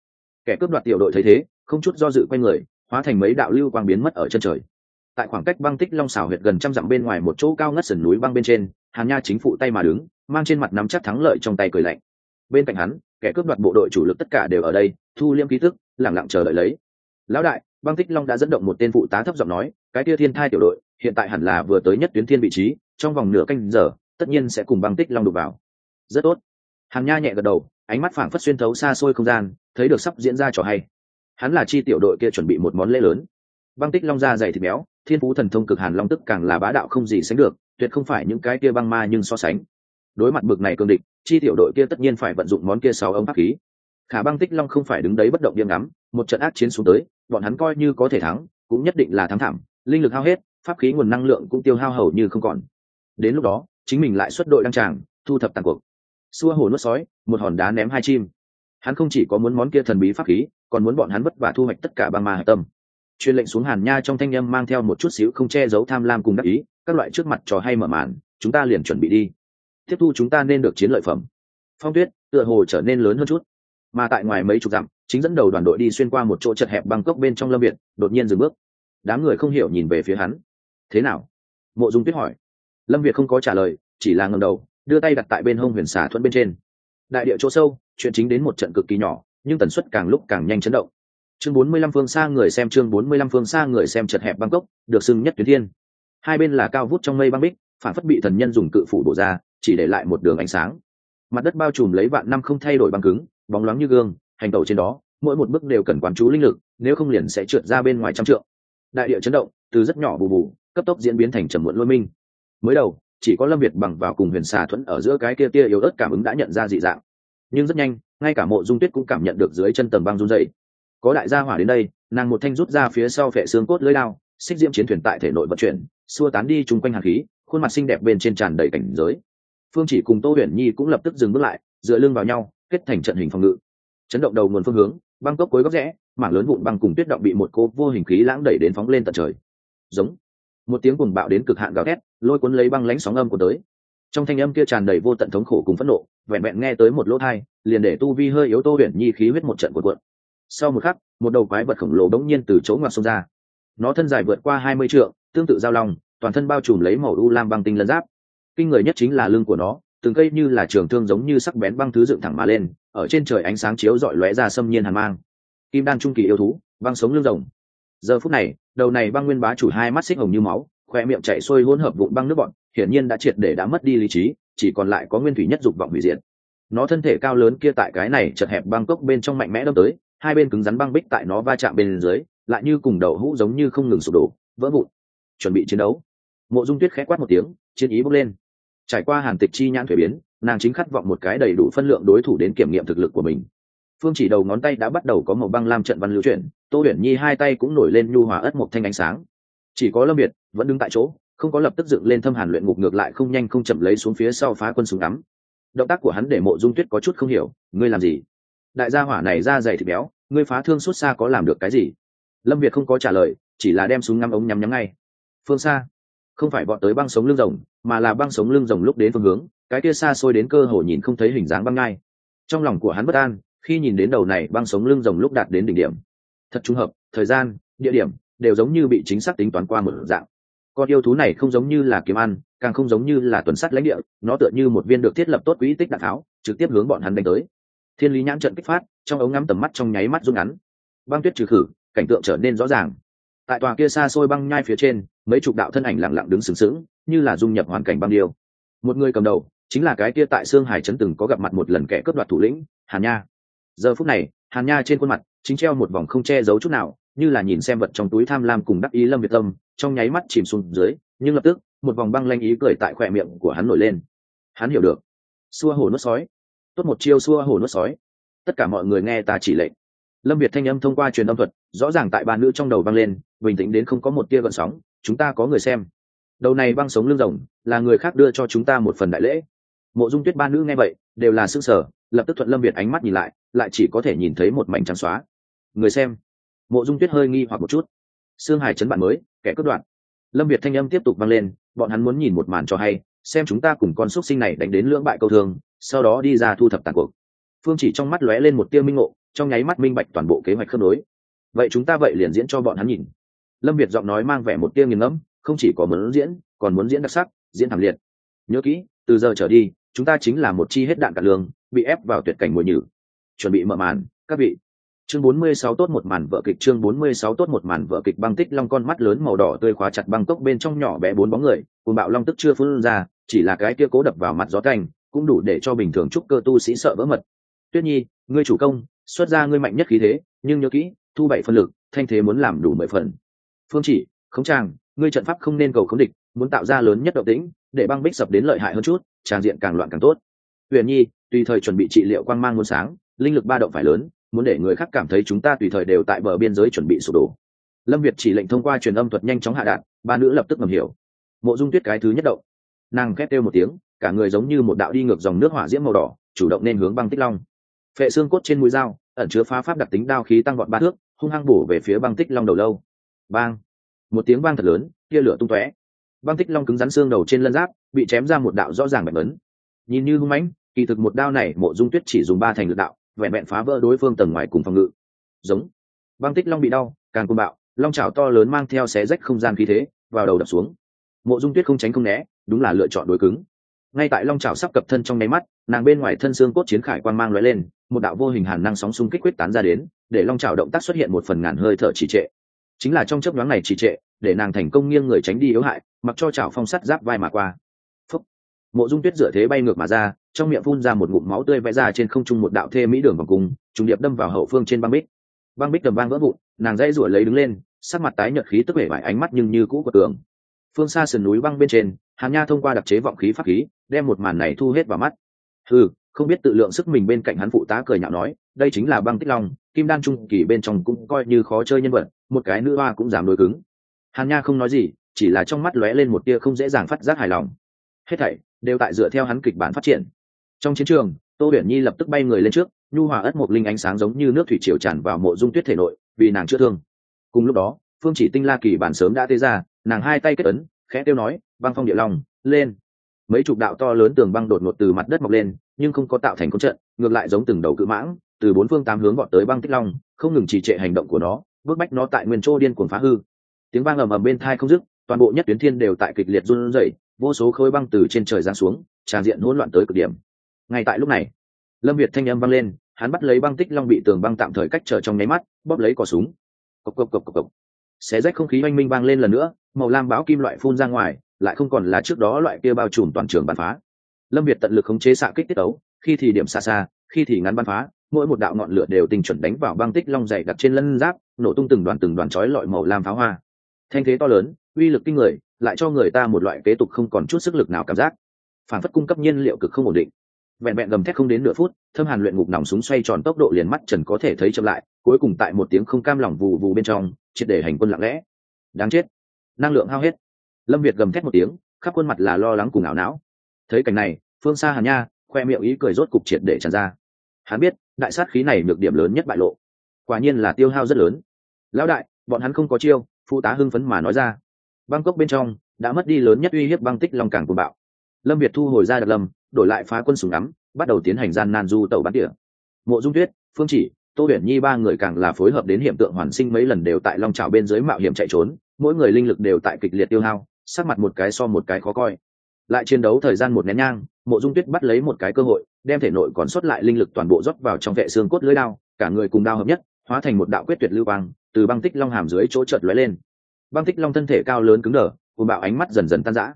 kẻ cướp đoạt tiểu đội thấy thế, không chút do dự quay người, hóa thành mấy đạo lưu quang biến mất ở chân trời. Tại khoảng cách băng tích long xảo huyệt gần trăm dặm bên ngoài một chỗ cao ngất sườn núi băng bên trên, hàn nha chính phụ tay mà đứng, mang trên mặt nắm chắc thắng lợi trong tay cười lạnh. Bên cạnh hắn, kẻ cướp đoạt bộ đội chủ lực tất cả đều ở đây, thu liêm ký thức lẳng lặng chờ đợi lấy. Lão đại, băng tích long đã dẫn động một tên phụ tá thấp giọng nói, cái tia thiên thai tiểu đội, hiện tại hẳn là vừa tới nhất tuyến thiên vị trí, trong vòng nửa canh giờ, tất nhiên sẽ cùng băng tích long đục vào. Rất tốt. Hàn nha nhẹ gật đầu, ánh mắt phảng phất xuyên thấu xa xôi không gian thấy được sắp diễn ra trò hay. Hắn là chi tiểu đội kia chuẩn bị một món lễ lớn. Băng tích long da dày thịt béo, thiên phú thần thông cực hàn long tức càng là bá đạo không gì sánh được, tuyệt không phải những cái kia băng ma nhưng so sánh. Đối mặt bực này cương địch, chi tiểu đội kia tất nhiên phải vận dụng món kia sáu ống pháp khí. Khả băng tích long không phải đứng đấy bất động điềm ngắm, một trận ác chiến xuống tới, bọn hắn coi như có thể thắng, cũng nhất định là thắng thảm, linh lực hao hết, pháp khí nguồn năng lượng cũng tiêu hao hầu như không còn. Đến lúc đó, chính mình lại xuất đội đăng tràng, thu thập tàn cuộc. Xua hồ nuốt sói, một hòn đá ném hai chim hắn không chỉ có muốn món kia thần bí pháp khí, còn muốn bọn hắn vất vả thu hoạch tất cả băng ma hạch tâm. Truyền lệnh xuống hàn nha trong thanh â m mang theo một chút xíu không che giấu tham lam cùng đắc ý, các loại trước mặt trò hay mở màn, chúng ta liền chuẩn bị đi. Tiếp thu chúng ta nên được chiến lợi phẩm. Phong tuyết, tựa hồ trở nên lớn hơn chút. Mà tại ngoài mấy chục dặm, chính dẫn đầu đoàn đội đi xuyên qua một chỗ chật hẹp băng cốc bên trong lâm việt đột nhiên dừng bước. Đám người không hiểu nhìn về phía hắn. Thế nào? Mộ dung tuyết hỏi. Lâm việt không có trả lời, chỉ là ngầm đầu, đưa tay đặt tại bên hông huyền xả thuẫn bên trên đại địa chỗ sâu, chuyện chính đến một trận cực kỳ nhỏ, nhưng tần suất càng lúc càng nhanh chấn động. Chương bốn mươi lăm phương xa người xem, chương bốn mươi lăm phương xa người xem chật hẹp bangkok, được xưng nhất tuyến thiên. Hai bên là cao vút trong mây băng bích, phản phất bị thần nhân dùng cự phủ bổ ra, chỉ để lại một đường ánh sáng. Mặt đất bao trùm lấy vạn năm không thay đổi băng cứng, bóng loáng như gương, hành tẩu trên đó, mỗi một bước đều cần quán chú linh lực, nếu không liền sẽ trượt ra bên ngoài trăm trượng. Đại địa chấn động, từ rất nhỏ bù bù, cấp tốc diễn biến thành trầm muộn lôi minh. Mới đầu chỉ có lâm việt bằng vào cùng huyền xà thuẫn ở giữa cái kia tia yếu ớt cảm ứng đã nhận ra dị dạng. Nhưng rất nhanh, ngay cả mộ dung tuyết cũng cảm nhận được dưới chân tầng băng run dày có đại gia hỏa đến đây, nàng một thanh rút ra phía sau phệ xương cốt lưới lao xích diễm chiến thuyền tại thể nội vận chuyển, xua tán đi chung quanh hạt khí, khuôn mặt xinh đẹp bên trên tràn đầy cảnh giới. Phương chỉ cùng tô huyền nhi cũng lập tức dừng bước lại, dựa lưng vào nhau, kết thành trận hình phòng ngự. Chấn động đầu nguồn phương hướng, băng cốc cuối góc rẽ, mảng lớn vụn băng cùng tuyết động bị một cô vô hình khí lãng đẩy đến phóng lên tận trời. Giống một tiếng cuồng bạo đến cực hạn gào thét, lôi cuốn lấy băng lãnh sóng âm của tới. Trong thanh âm kia tràn đầy vô tận thống khổ cùng phẫn nộ, vẹn vẹn nghe tới một lỗ thai liền để tu vi hơi yếu tô huyền nhi khí huyết một trận cuộn cuộn. Sau một khắc, một đầu quái vật khổng lồ đống nhiên từ chỗ ngoặt xông ra. Nó thân dài vượt qua hai mươi trượng, tương tự giao long, toàn thân bao trùm lấy màu u lam băng tinh lân giáp. Kinh người nhất chính là lưng của nó, từng cây như là trường thương giống như sắc bén băng thứ dựng thẳng mà lên, ở trên trời ánh sáng chiếu rọi lóe ra xâm nhiên hàn mang. Kim đan trung kỳ yêu thú, băng sống lưng rồng. Giờ phút này đầu này băng nguyên bá chủ hai mắt xích hồng như máu, khoe miệng chạy xuôi hỗn hợp vụn băng nước bọn hiển nhiên đã triệt để đã mất đi lý trí, chỉ còn lại có nguyên thủy nhất dục vọng hủy diệt. Nó thân thể cao lớn kia tại cái này chật hẹp băng cốc bên trong mạnh mẽ đâm tới, hai bên cứng rắn băng bích tại nó va chạm bên dưới, lại như cùng đầu hũ giống như không ngừng sụp đổ, vỡ vụn. Chuẩn bị chiến đấu. Mộ dung tuyết khẽ quát một tiếng, chiến ý bốc lên. Trải qua hàn tịch chi nhãn thuế biến, nàng chính khát vọng một cái đầy đủ phân lượng đối thủ đến kiểm nghiệm thực lực của mình phương chỉ đầu ngón tay đã bắt đầu có màu băng lam trận văn lưu chuyển, tô huyền nhi hai tay cũng nổi lên nhu hòa ất một thanh ánh sáng. Chỉ có lâm biệt vẫn đứng tại chỗ, không có lập tức dựng lên thâm hàn luyện ngục ngược lại không nhanh không chậm lấy xuống phía sau phá quân súng đắm động tác của hắn để mộ dung tuyết có chút không hiểu, ngươi làm gì? Đại gia hỏa này ra dày thịt béo, ngươi phá thương xuất xa có làm được cái gì? Lâm việt không có trả lời, chỉ là đem súng ngắm ống nhắm nhắm ngay. Phương xa không phải bọn tới băng sống lưng rồng, mà là băng sống lưng rồng lúc đến phương hướng, cái kia xa xôi đến cơ hồ nhìn không thấy hình dáng băng ngai. Trong lòng của hắn bất an khi nhìn đến đầu này băng sống lưng rồng lúc đạt đến đỉnh điểm. Thật trùng hợp, thời gian, địa điểm đều giống như bị chính xác tính toán qua một dạng. Con yêu thú này không giống như là kiếm ăn, càng không giống như là tuần sắt lãnh địa, nó tựa như một viên được thiết lập tốt quỹ tích đạn tháo, trực tiếp hướng bọn hắn đánh tới. Thiên lý nhãn trận kích phát, trong ống ngắm tầm mắt trong nháy mắt rút ngắn. Băng tuyết trừ khử, cảnh tượng trở nên rõ ràng. Tại tòa kia xa xôi băng nhai phía trên, mấy chục đạo thân ảnh lặng lặng đứng sừng sững, như là dung nhập hoàn cảnh băng điêu. Một người cầm đầu, chính là cái kia tại xương hải trấn từng có gặp mặt một lần kẻ cướp đoạt thủ lĩnh hàn nha giờ phút này, hàn nha trên khuôn mặt chính treo một vòng không che giấu chút nào, như là nhìn xem vật trong túi tham lam cùng đắc ý lâm việt tâm, trong nháy mắt chìm xuống dưới, nhưng lập tức, một vòng băng lanh ý cười tại khỏe miệng của hắn nổi lên. Hắn hiểu được. Xua hồ nuốt sói. Tốt một chiêu xua hồ nuốt sói. Tất cả mọi người nghe ta chỉ lệnh. Lâm việt thanh âm thông qua truyền âm thuật, rõ ràng tại ba nữ trong đầu vang lên, bình tĩnh đến không có một tia gợn sóng, chúng ta có người xem. Đầu này băng sống lưng rồng, là người khác đưa cho chúng ta một phần đại lễ. Mộ dung tuyết ba nữ nghe vậy, đều là s ư ơ n g sở lập tức thuận lâm việt ánh mắt nhìn lại lại chỉ có thể nhìn thấy một mảnh trắng xóa. Người xem, mộ dung tuyết hơi nghi hoặc một chút. Xương hải chấn bạn mới, kẻ cướp đoạn lâm việt thanh âm tiếp tục vang lên, bọn hắn muốn nhìn một màn cho hay, xem chúng ta cùng con xúc sinh này đánh đến lưỡng bại câu thương sau đó đi ra thu thập tàn cuộc. Phương chỉ trong mắt lóe lên một tiêu minh ngộ, trong nháy mắt minh bạch toàn bộ kế hoạch khớp nối. Vậy chúng ta vậy liền diễn cho bọn hắn nhìn. Lâm việt giọng nói mang vẻ một tiêu nghiền ngẫm, không chỉ có muốn diễn, còn muốn diễn đặc sắc, diễn thảm liệt. Nhớ kỹ, từ giờ trở đi, chúng ta chính là một chi hết đạn cả lương bị ép vào tuyệt cảnh mùi nhử. Chuẩn bị mở màn, các vị. Chương 46 tốt một màn vợ kịch, chương 46 tốt một màn vợ kịch, băng tích long con mắt lớn màu đỏ tươi khóa chặt băng cốc bên trong nhỏ bé bốn bóng người cùng bạo long tức chưa phun ra, chỉ là cái kia cố đập vào mặt gió canh cũng đủ để cho bình thường trúc cơ tu sĩ sợ vỡ mật. Tuyết nhi, ngươi chủ công, xuất ra ngươi mạnh nhất khí thế, nhưng nhớ kỹ, thu bảy phân lực, thanh thế muốn làm đủ mười phần. Phương chỉ, khống tràng ngươi trận pháp không nên cầu khống địch, muốn tạo ra lớn nhất động tĩnh, để băng bích sập đến lợi hại hơn chút tràng diện càng loạn càng tốt. Huyền nhi tùy thời chuẩn bị trị liệu quang mang nguồn sáng, linh lực ba động phải lớn, muốn để người khác cảm thấy chúng ta tùy thời đều tại bờ biên giới chuẩn bị sụp đổ. Lâm việt chỉ lệnh thông qua truyền âm thuật nhanh chóng hạ đạn, ba nữ lập tức ngầm hiểu. Mộ dung tuyết cái thứ nhất động. Nàng khét kêu một tiếng, cả người giống như một đạo đi ngược dòng nước hỏa diễm màu đỏ, chủ động nên hướng băng tích long. Phệ xương cốt trên mũi dao, ẩn chứa phá pháp đặc tính đao khí tăng vọt ba thước, hung hăng bổ về phía băng tích long đầu lâu. Bang! Một tiếng vang thật lớn, tia lửa tung tóe. Băng tích long cứng rắn xương đầu trên lân giáp, bị chém ra một đạo rõ ràng bạch ấn. Nhìn như hung mãnh kỳ thực một đao này mộ dung tuyết chỉ dùng ba thành lực đạo, vẹn vẹn phá vỡ đối phương tầng ngoài cùng phòng ngự. Giống. Băng tích long bị đau, càng côn bạo, long trào to lớn mang theo xé rách không gian khí thế, vào đầu đập xuống. Mộ dung tuyết không tránh không né, đúng là lựa chọn đối cứng. Ngay tại long trào sắp cập thân trong nháy mắt, nàng bên ngoài thân xương cốt chiến khải quan mang lóe lên, một đạo vô hình hàn năng sóng xung kích quyết tán ra đến, để long trào động tác xuất hiện một phần ngàn hơi thở trì trệ. Chính là trong chớp nhoáng này trì trệ, để nàng thành công nghiêng người tránh đi yếu hại, mặc cho trào phong sắt giáp vai mà qua. Phúc. mộ dung tuyết dựa thế bay ngược mà ra trong miệng phun ra một ngụm máu tươi vẽ ra trên không trung một đạo thê mỹ đường vòng cung, trùng điệp đâm vào hậu phương trên băng bích. Băng bích cầm vang vỡ vụn, nàng dãy ruổi lấy đứng lên, sắc mặt tái nhợt khí tức vẻ vải ánh mắt nhưng như cũ của tường. Phương xa sườn núi băng bên trên, hàn nha thông qua đặc chế vọng khí pháp khí, đem một màn này thu hết vào mắt. Ừ không biết tự lượng sức mình bên cạnh hắn phụ tá cười nhạo nói, đây chính là băng tích long, kim đan trung kỳ bên trong cũng coi như khó chơi nhân vật, một cái nữ hoa cũng dám đối cứng. Hàn nha không nói gì, chỉ là trong mắt lóe lên một tia không dễ dàng phát giác hài lòng. Hết thảy đều tại dựa theo hắn kịch bản phát triển trong chiến trường, tô uyển nhi lập tức bay người lên trước, nhu hòa ất một linh ánh sáng giống như nước thủy triều tràn vào mộ dung tuyết thể nội, vì nàng chữa thương. Cùng lúc đó, phương chỉ tinh la kỳ bản sớm đã tê ra, nàng hai tay kết ấn, khẽ tiêu nói, băng phong địa long, lên. Mấy chục đạo to lớn tường băng đột ngột từ mặt đất mọc lên, nhưng không có tạo thành công trận, ngược lại giống từng đầu cự mãng, từ bốn phương tám hướng gọn tới băng tích long, không ngừng trì trệ hành động của nó bước bách nó tại nguyên chỗ điên cuồng phá hư. Tiếng vang ầm ầm bên thai không dứt, toàn bộ nhất tuyến thiên đều tại kịch liệt run rẩy, vô số khối băng từ trên trời giáng xuống, tràn diện hỗn loạn tới cực điểm ngay tại lúc này, lâm việt thanh âm vang lên, hắn bắt lấy băng tích long bị tường băng tạm thời cách trở trong nháy mắt, bóp lấy cò súng. Cộc cộc cộc cộc cộc. Xé rách không khí oanh minh vang lên lần nữa, màu lam báo kim loại phun ra ngoài, lại không còn là trước đó loại kia bao trùm toàn trường bắn phá. Lâm việt tận lực khống chế xạ kích tiết ấu khi thì điểm xa xa, khi thì ngắn bắn phá, mỗi một đạo ngọn lửa đều tình chuẩn đánh vào băng tích long dày đặt trên lân giáp, nổ tung từng đoàn từng đoàn chói lọi màu lam pháo hoa. Thanh thế to lớn, uy lực kinh người, lại cho người ta một loại kế tục không còn chút sức lực nào cảm giác. Phản phất cung cấp nhiên liệu cực không ổn định vẹn vẹn gầm thét không đến nửa phút, thâm hàn luyện ngục nòng súng xoay tròn tốc độ liền mắt trần có thể thấy chậm lại, cuối cùng tại một tiếng không cam lòng vù vù bên trong, triệt để hành quân lặng lẽ. Đáng chết. Năng lượng hao hết. Lâm việt gầm thét một tiếng, khắp khuôn mặt là lo lắng cùng ảo não. Thấy cảnh này, phương xa hàn nha, khoe miệng ý cười rốt cục triệt để tràn ra. Hắn biết, đại sát khí này được điểm lớn nhất bại lộ. Quả nhiên là tiêu hao rất lớn. Lão đại, bọn hắn không có chiêu phụ tá hưng phấn mà nói ra. Bangkok bên trong, đã mất đi lớn nhất uy hiếp băng tích lòng cảng của bạo. Lâm việt thu hồi ra đặc lâm đổi lại phá quân súng ngắm, bắt đầu tiến hành gian nan du tàu bắn tỉa. Mộ dung tuyết, phương chỉ, tô huyền nhi ba người càng là phối hợp đến hiện tượng hoàn sinh mấy lần đều tại long trào bên dưới mạo hiểm chạy trốn, mỗi người linh lực đều tại kịch liệt tiêu hao, sắc mặt một cái so một cái khó coi. Lại chiến đấu thời gian một nén nhang, mộ dung tuyết bắt lấy một cái cơ hội, đem thể nội còn sót lại linh lực toàn bộ rót vào trong vệ xương cốt lưới đao, cả người cùng đao hợp nhất, hóa thành một đạo quyết tuyệt lưu băng từ băng tích long hàm dưới chỗ chợt lóe lên. Băng tích long thân thể cao lớn cứng đờ cùng bạo ánh mắt dần dần tan rã.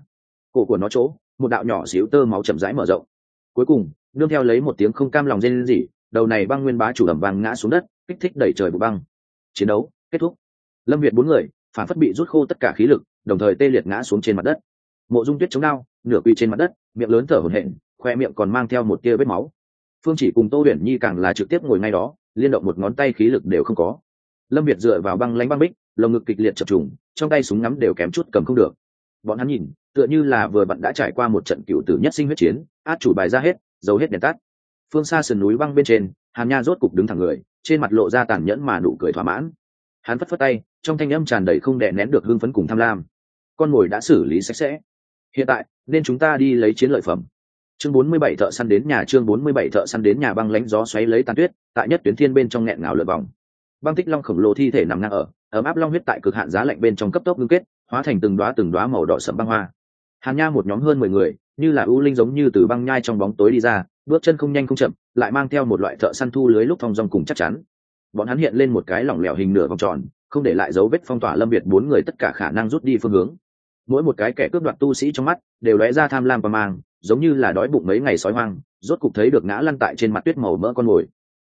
Cổ của nó chỗ một đạo nhỏ xíu tơ máu chậm rãi mở rộng. Cuối cùng, nương theo lấy một tiếng không cam lòng rên rỉ, đầu này băng nguyên bá chủ ẩm vang ngã xuống đất, kích thích đẩy trời bụi băng. Chiến đấu, kết thúc. Lâm việt bốn người, phản phất bị rút khô tất cả khí lực, đồng thời tê liệt ngã xuống trên mặt đất. Mộ dung tuyết chống đao, nửa quỳ trên mặt đất, miệng lớn thở hổn hển, khoe miệng còn mang theo một tia vết máu. Phương chỉ cùng tô huyền nhi càng là trực tiếp ngồi ngay đó, liên động một ngón tay khí lực đều không có. Lâm việt dựa vào băng lánh băng bích, lồng ngực kịch liệt chập trùng, trong tay súng ngắm đều kém chút cầm không được. Bọn hắn nhìn tựa như là vừa bạn đã trải qua một trận cựu tử nhất sinh huyết chiến, át chủ bài ra hết, giấu hết đèn tắt. Phương xa sườn núi băng bên trên, hàn nha rốt cục đứng thẳng người, trên mặt lộ ra tàn nhẫn mà nụ cười thỏa mãn. Hắn phất phất tay, trong thanh âm tràn đầy không đè nén được hưng phấn cùng tham lam. Con mồi đã xử lý sạch sẽ. Hiện tại, nên chúng ta đi lấy chiến lợi phẩm. Chương 47 thợ săn đến nhà, chương 47 thợ săn đến nhà băng lánh gió xoáy lấy tàn tuyết, tại nhất tuyến thiên bên trong nghẹn ngào lượt vòng. Băng tích long khổng lồ thi thể nằm ngang ở, ấm áp long huyết tại cực hạn giá lạnh bên trong cấp tốc ngưng kết, hóa thành từng đoá từng đoá màu đỏ sẫm băng hoa hàn nha một nhóm hơn mười người, như là ưu linh giống như từ băng nhai trong bóng tối đi ra, bước chân không nhanh không chậm, lại mang theo một loại thợ săn thu lưới lúc thong dong cùng chắc chắn. Bọn hắn hiện lên một cái lỏng lẻo hình nửa vòng tròn, không để lại dấu vết phong tỏa lâm việt bốn người tất cả khả năng rút đi phương hướng. Mỗi một cái kẻ cướp đoạt tu sĩ trong mắt, đều lóe ra tham lam và mang, giống như là đói bụng mấy ngày sói hoang, rốt cục thấy được ngã lăn tại trên mặt tuyết màu mỡ con mồi.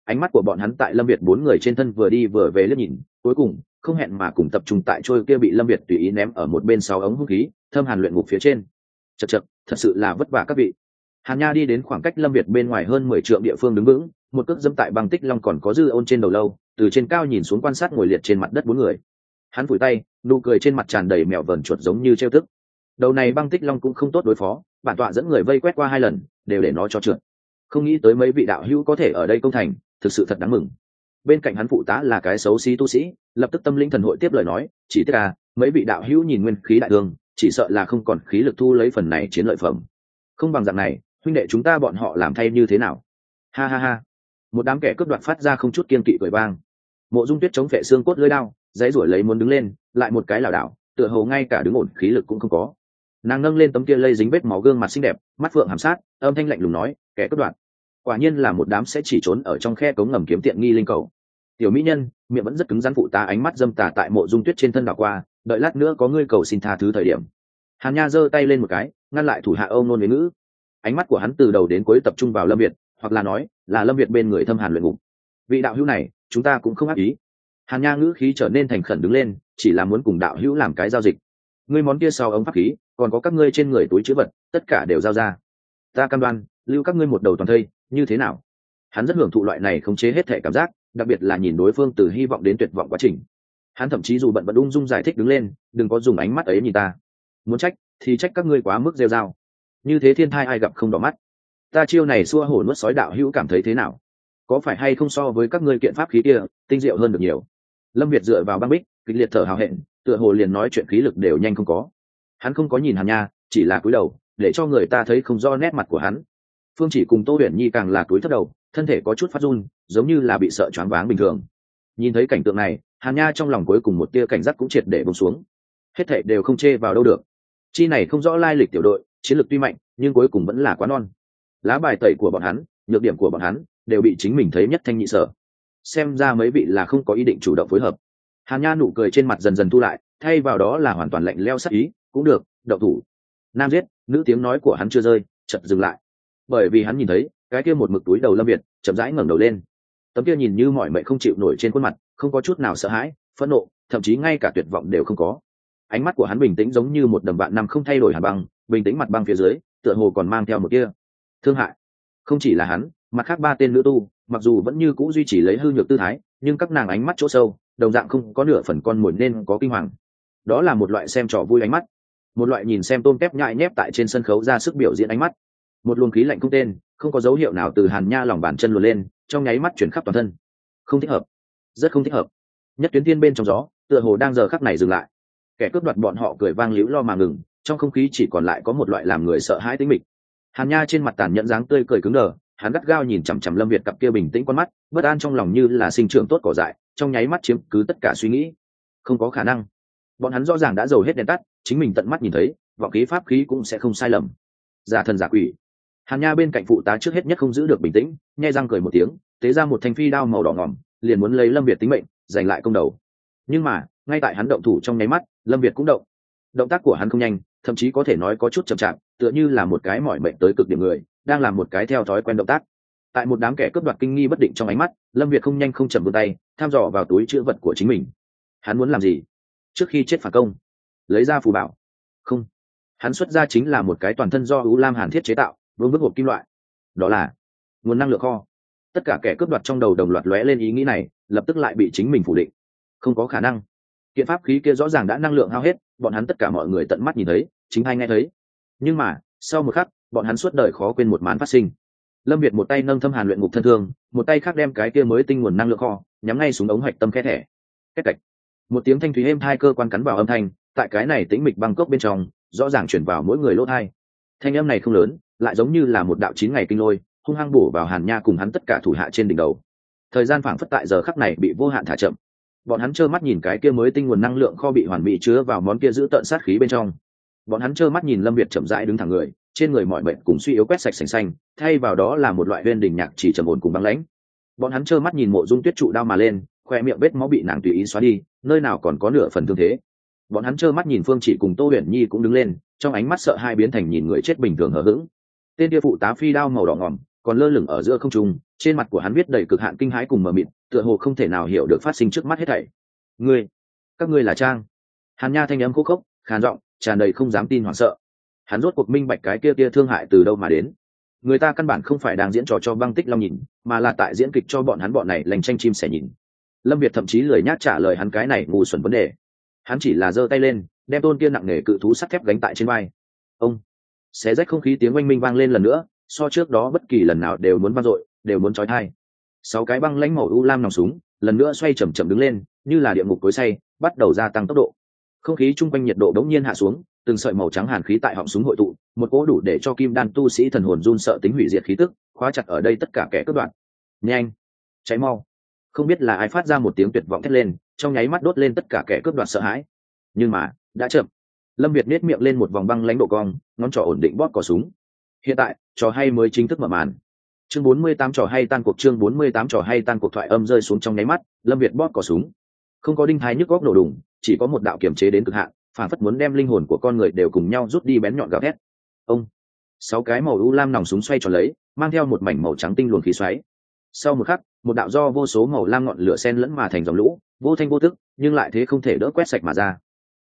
Ánh mắt của bọn hắn tại lâm việt bốn người trên thân vừa đi vừa về liếc nhìn, cuối cùng, không hẹn mà cùng tập trung tại trôi kia bị lâm việt tùy ý ném ở một bên sáu ống hung khí thâm hàn luyện ngục phía trên. Chật chật thật sự là vất vả các vị. Hàn nha đi đến khoảng cách lâm việt bên ngoài hơn mười triệu địa phương đứng vững, một cước dẫm tại băng tích long còn có dư ôn trên đầu lâu, từ trên cao nhìn xuống quan sát ngồi liệt trên mặt đất bốn người. Hắn phủi tay, nụ cười trên mặt tràn đầy mèo vờn chuột giống như trêu tức. Đầu này băng tích long cũng không tốt đối phó, bản tọa dẫn người vây quét qua hai lần, đều để nó cho trượt. Không nghĩ tới mấy vị đạo hữu có thể ở đây công thành, thực sự thật đáng mừng. Bên cạnh hắn phụ tá là cái xấu xí tu sĩ, lập tức tâm linh thần hội tiếp lời nói, chỉ tiếc là mấy vị đạo hữu nhìn nguyên khí đại thương chỉ sợ là không còn khí lực thu lấy phần này chiến lợi phẩm. Không bằng dạng này, huynh đệ chúng ta bọn họ làm thay như thế nào? Ha ha ha. Một đám kẻ cướp đoạt phát ra không chút kiên kỵ cười vang. Mộ dung tuyết chống phệ xương cốt lưỡi đao dãy ruổi lấy muốn đứng lên, lại một cái lảo đảo, tựa hồ ngay cả đứng ổn khí lực cũng không có. Nàng nâng lên tấm kia lây dính vết máu gương mặt xinh đẹp, mắt phượng hàm sát, âm thanh lạnh lùng nói, kẻ cướp đoạt. Quả nhiên là một đám sẽ chỉ trốn ở trong khe cống ngầm kiếm tiện nghi linh cầu. Tiểu mỹ nhân, miệng vẫn rất cứng rắn phụ ta ánh mắt dâm tà tại mộ dung tuyết trên thân đảo qua đợi lát nữa có ngươi cầu xin tha thứ thời điểm. Hàn nha giơ tay lên một cái, ngăn lại thủ hạ âu nôn với ngữ. Ánh mắt của hắn từ đầu đến cuối tập trung vào lâm việt, hoặc là nói, là lâm việt bên người thâm hàn luyện ngục. Vị đạo hữu này, chúng ta cũng không ác ý. Hàn nha ngữ khí trở nên thành khẩn đứng lên, chỉ là muốn cùng đạo hữu làm cái giao dịch. Ngươi món kia sau ống pháp khí, còn có các ngươi trên người túi chữ vật, tất cả đều giao ra. Ta cam đoan, lưu các ngươi một đầu toàn thây, như thế nào? Hắn rất hưởng thụ loại này khống chế hết thể cảm giác, đặc biệt là nhìn đối phương từ hy vọng đến tuyệt vọng quá trình hắn thậm chí dù bận vẫn ung dung giải thích đứng lên, đừng có dùng ánh mắt ấy nhìn ta. Muốn trách thì trách các ngươi quá mức rêu dao như thế thiên thai ai gặp không đỏ mắt? Ta chiêu này xua hổ nuốt sói đạo hữu cảm thấy thế nào? Có phải hay không so với các ngươi kiện pháp khí kia, tinh diệu hơn được nhiều? Lâm việt dựa vào băng bích, kịch liệt thở hào hẹn, tựa hồ liền nói chuyện khí lực đều nhanh không có. Hắn không có nhìn hàn nha, chỉ là cúi đầu, để cho người ta thấy không do nét mặt của hắn. Phương chỉ cùng tô huyền nhi càng là cúi thất đầu, thân thể có chút phát run, giống như là bị sợ choáng váng bình thường. Nhìn thấy cảnh tượng này hàn nha trong lòng cuối cùng một tia cảnh giác cũng triệt để bông xuống. Hết thệ đều không chê vào đâu được. Chi này không rõ lai lịch tiểu đội, chiến lược tuy mạnh, nhưng cuối cùng vẫn là quá non. Lá bài tẩy của bọn hắn, nhược điểm của bọn hắn, đều bị chính mình thấy nhất thanh nhị sở. Xem ra mấy vị là không có ý định chủ động phối hợp. Hàn nha nụ cười trên mặt dần dần thu lại, thay vào đó là hoàn toàn lạnh leo sắc ý, cũng được đậu thủ. Nam giết, nữ tiếng nói của hắn chưa rơi chật dừng lại. Bởi vì hắn nhìn thấy, cái kia một mực túi đầu lâm việt, chậm rãi ngẩng đầu lên tấm kia nhìn như mọi mệnh không chịu nổi trên khuôn mặt, không có chút nào sợ hãi, phẫn nộ, thậm chí ngay cả tuyệt vọng đều không có. Ánh mắt của hắn bình tĩnh giống như một đầm bạn năm không thay đổi hàn băng, bình tĩnh mặt băng phía dưới, tựa hồ còn mang theo một kia thương hại. Không chỉ là hắn, mặt khác ba tên nữ tu, mặc dù vẫn như c ũ duy trì lấy hư nhược tư thái, nhưng các nàng ánh mắt chỗ sâu, đồng dạng không có nửa phần con mồi nên có kinh hoàng. Đó là một loại xem trò vui ánh mắt. Một loại nhìn xem tôm tép nhại nhép tại trên sân khấu ra sức biểu diễn ánh mắt. Một luồng khí lạnh cung tên không có dấu hiệu nào từ hàn nha lòng bàn chân luồn lên, trong nháy mắt chuyển khắp toàn thân. Không thích hợp. Rất không thích hợp. Nhất tuyến tiên bên trong gió, tựa hồ đang giờ khắc này dừng lại. Kẻ cướp đoạt bọn họ cười vang liễu lo mà ngừng, trong không khí chỉ còn lại có một loại làm người sợ hãi tính mịch. Hàn nha trên mặt tàn nhẫn dáng tươi cười cứng đờ, hắn gắt gao nhìn chằm chằm lâm việt cặp kia bình tĩnh con mắt, bất an trong lòng như là sinh trưởng tốt cỏ dại, trong nháy mắt chiếm cứ tất cả suy nghĩ. Không có khả năng. Bọn hắn rõ ràng đã giàu hết đèn tắt, chính mình tận mắt nhìn thấy, vọng khí pháp khí cũng sẽ không sai lầm. Giả thần giả quỷ hàn nha bên cạnh phụ tá trước hết nhất không giữ được bình tĩnh nhai răng cười một tiếng, tế ra một thanh phi đao màu đỏ ngỏm, liền muốn lấy lâm việt tính mệnh, giành lại công đầu. Nhưng mà, ngay tại hắn động thủ trong nháy mắt, lâm việt cũng động. Động tác của hắn không nhanh, thậm chí có thể nói có chút chậm chạp, tựa như là một cái mỏi mệnh tới cực điểm người, đang làm một cái theo thói quen động tác. Tại một đám kẻ cướp đoạt kinh nghi bất định trong ánh mắt, lâm việt không nhanh không chậm vươn tay, tham dò vào túi chữ vật của chính mình. Hắn muốn làm gì? Trước khi chết phản công, lấy ra phù bảo. Không. Hắn xuất ra chính là một cái toàn thân do ưu lam hàn thiết chế tạo vương bức hộp kim loại. Đó là nguồn năng lượng kho. Tất cả kẻ cướp đoạt trong đầu đồng loạt lóe lên ý nghĩ này, lập tức lại bị chính mình phủ định. Không có khả năng. Kiện pháp khí kia rõ ràng đã năng lượng hao hết, bọn hắn tất cả mọi người tận mắt nhìn thấy, chính hay nghe thấy. Nhưng mà, sau một khắc, bọn hắn suốt đời khó quên một màn phát sinh. Lâm việt một tay nâng thâm hàn luyện ngục thân thương, một tay khác đem cái kia mới tinh nguồn năng lượng kho, nhắm ngay xuống ống hạch tâm khe thẻ. Cách cạch. Một tiếng thanh thúy êm hai cơ quan cắn vào âm thanh, tại cái này tĩnh mịch băng cốc bên trong, rõ ràng chuyển vào mỗi người lỗ thai. Thanh âm này không lớn lại giống như là một đạo chín ngày kinh lôi, hung hăng bổ vào hàn nha cùng hắn tất cả thủ hạ trên đỉnh đầu. Thời gian phảng phất tại giờ khắc này bị vô hạn thả chậm. Bọn hắn trơ mắt nhìn cái kia mới tinh nguồn năng lượng kho bị hoàn bị chứa vào món kia giữ tợn sát khí bên trong. Bọn hắn trơ mắt nhìn lâm việt chậm rãi đứng thẳng người, trên người mọi bệnh cùng suy yếu quét sạch sành xanh, thay vào đó là một loại huyên đình nhạc chỉ trầm ổn cùng băng lãnh. Bọn hắn trơ mắt nhìn mộ dung tuyết trụ đao mà lên, khoe miệng vết máu bị nàng tùy ý xóa đi, nơi nào còn có nửa phần thương thế. Bọn hắn trơ mắt nhìn phương chỉ cùng tô huyền nhi cũng đứng lên, trong ánh mắt sợ hai biến thành nhìn người chết bình thường hờ hững tên kia phụ tá phi đao màu đỏ ngòm, còn lơ lửng ở giữa không trung, trên mặt của hắn viết đầy cực hạn kinh hãi cùng mờ mịt, tựa hồ không thể nào hiểu được phát sinh trước mắt hết thảy. Ngươi, các ngươi là trang? Hàn nha thanh âm khô khốc, khàn giọng, tràn đầy không dám tin hoảng sợ. Hắn rốt cuộc minh bạch cái kia kia thương hại từ đâu mà đến. Người ta căn bản không phải đang diễn trò cho băng tích long nhìn, mà là tại diễn kịch cho bọn hắn bọn này lành tranh chim sẻ nhìn. Lâm việt thậm chí lười nhác trả lời hắn cái này ngu xuẩn vấn đề. Hắn chỉ là giơ tay lên, đem tôn kia nặng nề cự thú sắt thép gánh tại trên vai. Ông xé rách không khí tiếng oanh minh vang lên lần nữa, so trước đó bất kỳ lần nào đều muốn vang dội, đều muốn trói thai. Sáu cái băng lãnh màu u lam nòng súng, lần nữa xoay chầm chậm đứng lên, như là địa ngục cối say, bắt đầu gia tăng tốc độ. Không khí chung quanh nhiệt độ đống nhiên hạ xuống, từng sợi màu trắng hàn khí tại họng súng hội tụ, một cỗ đủ để cho kim đan tu sĩ thần hồn run sợ tính hủy diệt khí tức, khóa chặt ở đây tất cả kẻ cướp đoạn nhanh! Cháy mau! Không biết là ai phát ra một tiếng tuyệt vọng thét lên, trong nháy mắt đốt lên tất cả kẻ cướp đoạt sợ hãi. Nhưng mà, đã chậm lâm việt nết miệng lên một vòng băng lãnh độ cong, ngón trỏ ổn định bóp cò súng. Hiện tại, trò hay mới chính thức mở màn. Chương bốn mươi tám trò hay tan cuộc, chương bốn mươi tám trò hay tan cuộc thoại âm rơi xuống trong nháy mắt, lâm việt bóp cò súng. Không có đinh thái nhức góc nổ đùng, chỉ có một đạo kiềm chế đến cực hạn, phản phất muốn đem linh hồn của con người đều cùng nhau rút đi bén nhọn gào thét. Ông! Sáu cái màu u lam nòng súng xoay tròn lấy, mang theo một mảnh màu trắng tinh luồng khí xoáy. Sau một khắc, một đạo do vô số màu lam ngọn lửa sen lẫn mà thành dòng lũ, vô thanh vô tức, nhưng lại thế không thể đỡ quét sạch mà ra.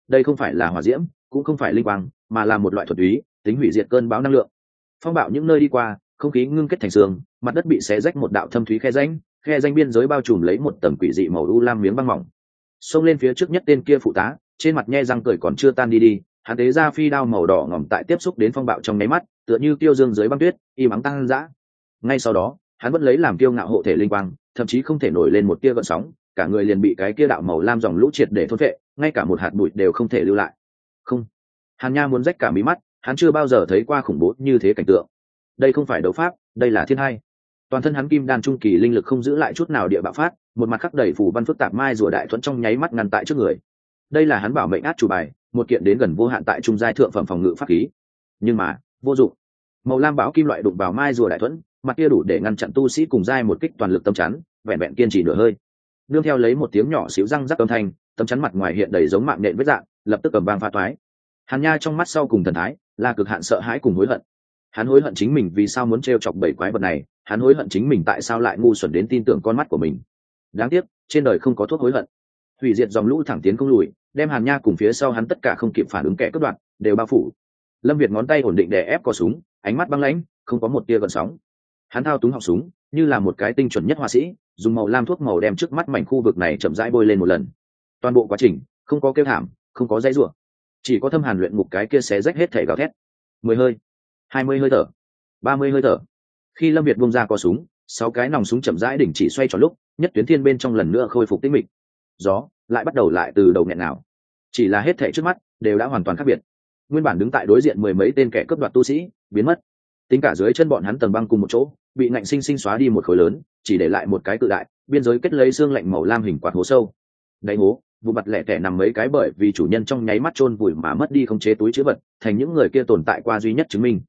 Đây không phải là hỏa diễm cũng không phải linh quang mà là một loại thuật ý, tính hủy diệt cơn bão năng lượng. Phong bạo những nơi đi qua không khí ngưng kết thành xương mặt đất bị xé rách một đạo thâm thúy khe ránh khe danh biên giới bao trùm lấy một tầng quỷ dị màu u lam miếng băng mỏng. Xông lên phía trước nhất tên kia phụ tá trên mặt nhe răng cười còn chưa tan đi đi hắn tế ra phi đao màu đỏ ngỏm tại tiếp xúc đến phong bạo trong nháy mắt tựa như tiêu dương dưới băng tuyết im ắng tăng dã ngay sau đó hắn vẫn lấy làm tiêu ngạo hộ thể linh quang thậm chí không thể nổi lên một tia gợn sóng cả người liền bị cái kia đạo màu lam dòng lũ triệt để thôn vệ ngay cả một hạt bụi đều không thể lưu lại không? Hàn nha muốn rách cả mí mắt, hắn chưa bao giờ thấy qua khủng bố như thế cảnh tượng. Đây không phải đấu pháp, đây là thiên hai. Toàn thân hắn kim đan trung kỳ linh lực không giữ lại chút nào địa bạo phát, một mặt khắc đẩy phủ văn phức tạp mai rùa đại thuẫn trong nháy mắt ngăn tại trước người. Đây là hắn bảo mệnh át chủ bài, một kiện đến gần vô hạn tại trung giai thượng phẩm phòng ngự pháp khí. Nhưng mà, vô dụng. Màu lam bảo kim loại đụng vào mai rùa đại thuẫn, mặt kia đủ để ngăn chặn tu sĩ cùng giai một kích toàn lực tâm chắn, vẹn vẹn kiên trì nửa hơi. Nương theo lấy một tiếng nhỏ xíu răng rắc âm thanh, tâm chắn mặt ngoài hiện đầy giống mạng nện vết dạng lập tức cầm vang pha toái hàn nha trong mắt sau cùng thần thái, là cực hạn sợ hãi cùng hối hận. Hắn hối hận chính mình vì sao muốn t chọc bảy quái vật này, hắn hối hận chính mình tại sao lại ngu xuẩn đến tin tưởng con mắt của mình. Đáng tiếc, trên đời không có thuốc hối hận. Hủy diệt dòng lũ thẳng tiến không lùi, đem hàn nha cùng phía sau hắn tất cả không kịp phản ứng kẻ cướp đoạt, đều bao phủ. Lâm việt ngón tay ổn định để ép cò súng, ánh mắt băng lãnh, không có một tia gần sóng. Hắn thao túng họng súng, như là một cái tinh chuẩn nhất họa sĩ, dùng màu lam thuốc màu đem trước mắt mảnh khu vực này chậm rãi bôi lên một lần. Toàn bộ quá trình, không có kêu thảm không có dãy rủa, chỉ có thâm hàn luyện ngục cái kia xé rách hết thể gào thét. Mười hơi, hai mươi hơi thở, ba mươi hơi thở. Khi lâm việt bung ra có súng, sáu cái nòng súng chậm rãi đỉnh chỉ xoay tròn lúc, nhất tuyến thiên bên trong lần nữa khôi phục tĩnh mịch. Gió lại bắt đầu lại từ đầu nghẹn nào. Chỉ là hết thể trước mắt đều đã hoàn toàn khác biệt. Nguyên bản đứng tại đối diện mười mấy tên kẻ cướp đoạt tu sĩ biến mất. Tính cả dưới chân bọn hắn tầng băng cùng một chỗ, bị ngạnh sinh sinh xóa đi một khối lớn, chỉ để lại một cái cự đại, biên giới kết lấy xương lạnh màu lam hình quạt hố sâu. Đáy hố vụ mặt lẻ tẻ nằm mấy cái bởi vì chủ nhân trong nháy mắt chôn vùi mà mất đi không chế túi chữ vật, thành những người kia tồn tại qua duy nhất chứng minh.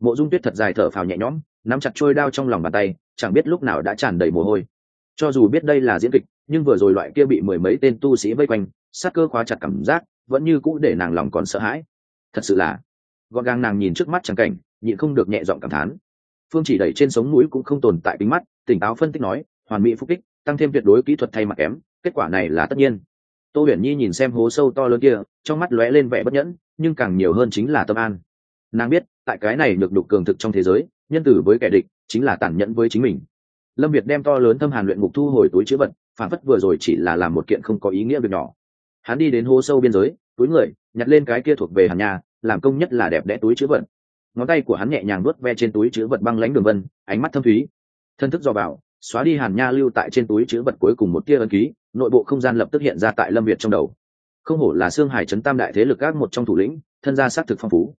Mộ dung tuyết thật dài thở phào nhẹ nhõm, nắm chặt trôi đao trong lòng bàn tay, chẳng biết lúc nào đã tràn đầy mồ hôi. Cho dù biết đây là diễn kịch, nhưng vừa rồi loại kia bị mười mấy tên tu sĩ vây quanh, sát cơ khóa chặt cảm giác, vẫn như cũ để nàng lòng còn sợ hãi. Thật sự là, gọn gàng nàng nhìn trước mắt chẳng cảnh, nhịn không được nhẹ giọng cảm thán. Phương chỉ đẩy trên sống mũi cũng không tồn tại kính mắt, tỉnh táo phân tích nói, hoàn mỹ phúc kích, tăng thêm tuyệt đối kỹ thuật thay mặt kém, kết quả này là tất nhiên tô huyền nhi nhìn xem hố sâu to lớn kia, trong mắt lóe lên vẻ bất nhẫn, nhưng càng nhiều hơn chính là tâm an. Nàng biết, tại cái này được đục cường thực trong thế giới, nhân tử với kẻ địch chính là tàn nhẫn với chính mình. Lâm việt đem to lớn thâm hàn luyện ngục thu hồi túi chữ vật, phản phất vừa rồi chỉ là làm một kiện không có ý nghĩa việc nhỏ. Hắn đi đến hố sâu biên giới, túi người, nhặt lên cái kia thuộc về hàn nhà, làm công nhất là đẹp đẽ túi chữ vật. Ngón tay của hắn nhẹ nhàng nuốt ve trên túi chữ vật băng lãnh đường vân, ánh mắt thâm thúy. Thân thức do bảo, xóa đi hàn nha lưu tại trên túi chữ vật cuối cùng một tia ân ký nội bộ không gian lập tức hiện ra tại lâm việt trong đầu. Không hổ là xương hải trấn tam đại thế lực gác một trong thủ lĩnh, thân gia xác thực phong phú.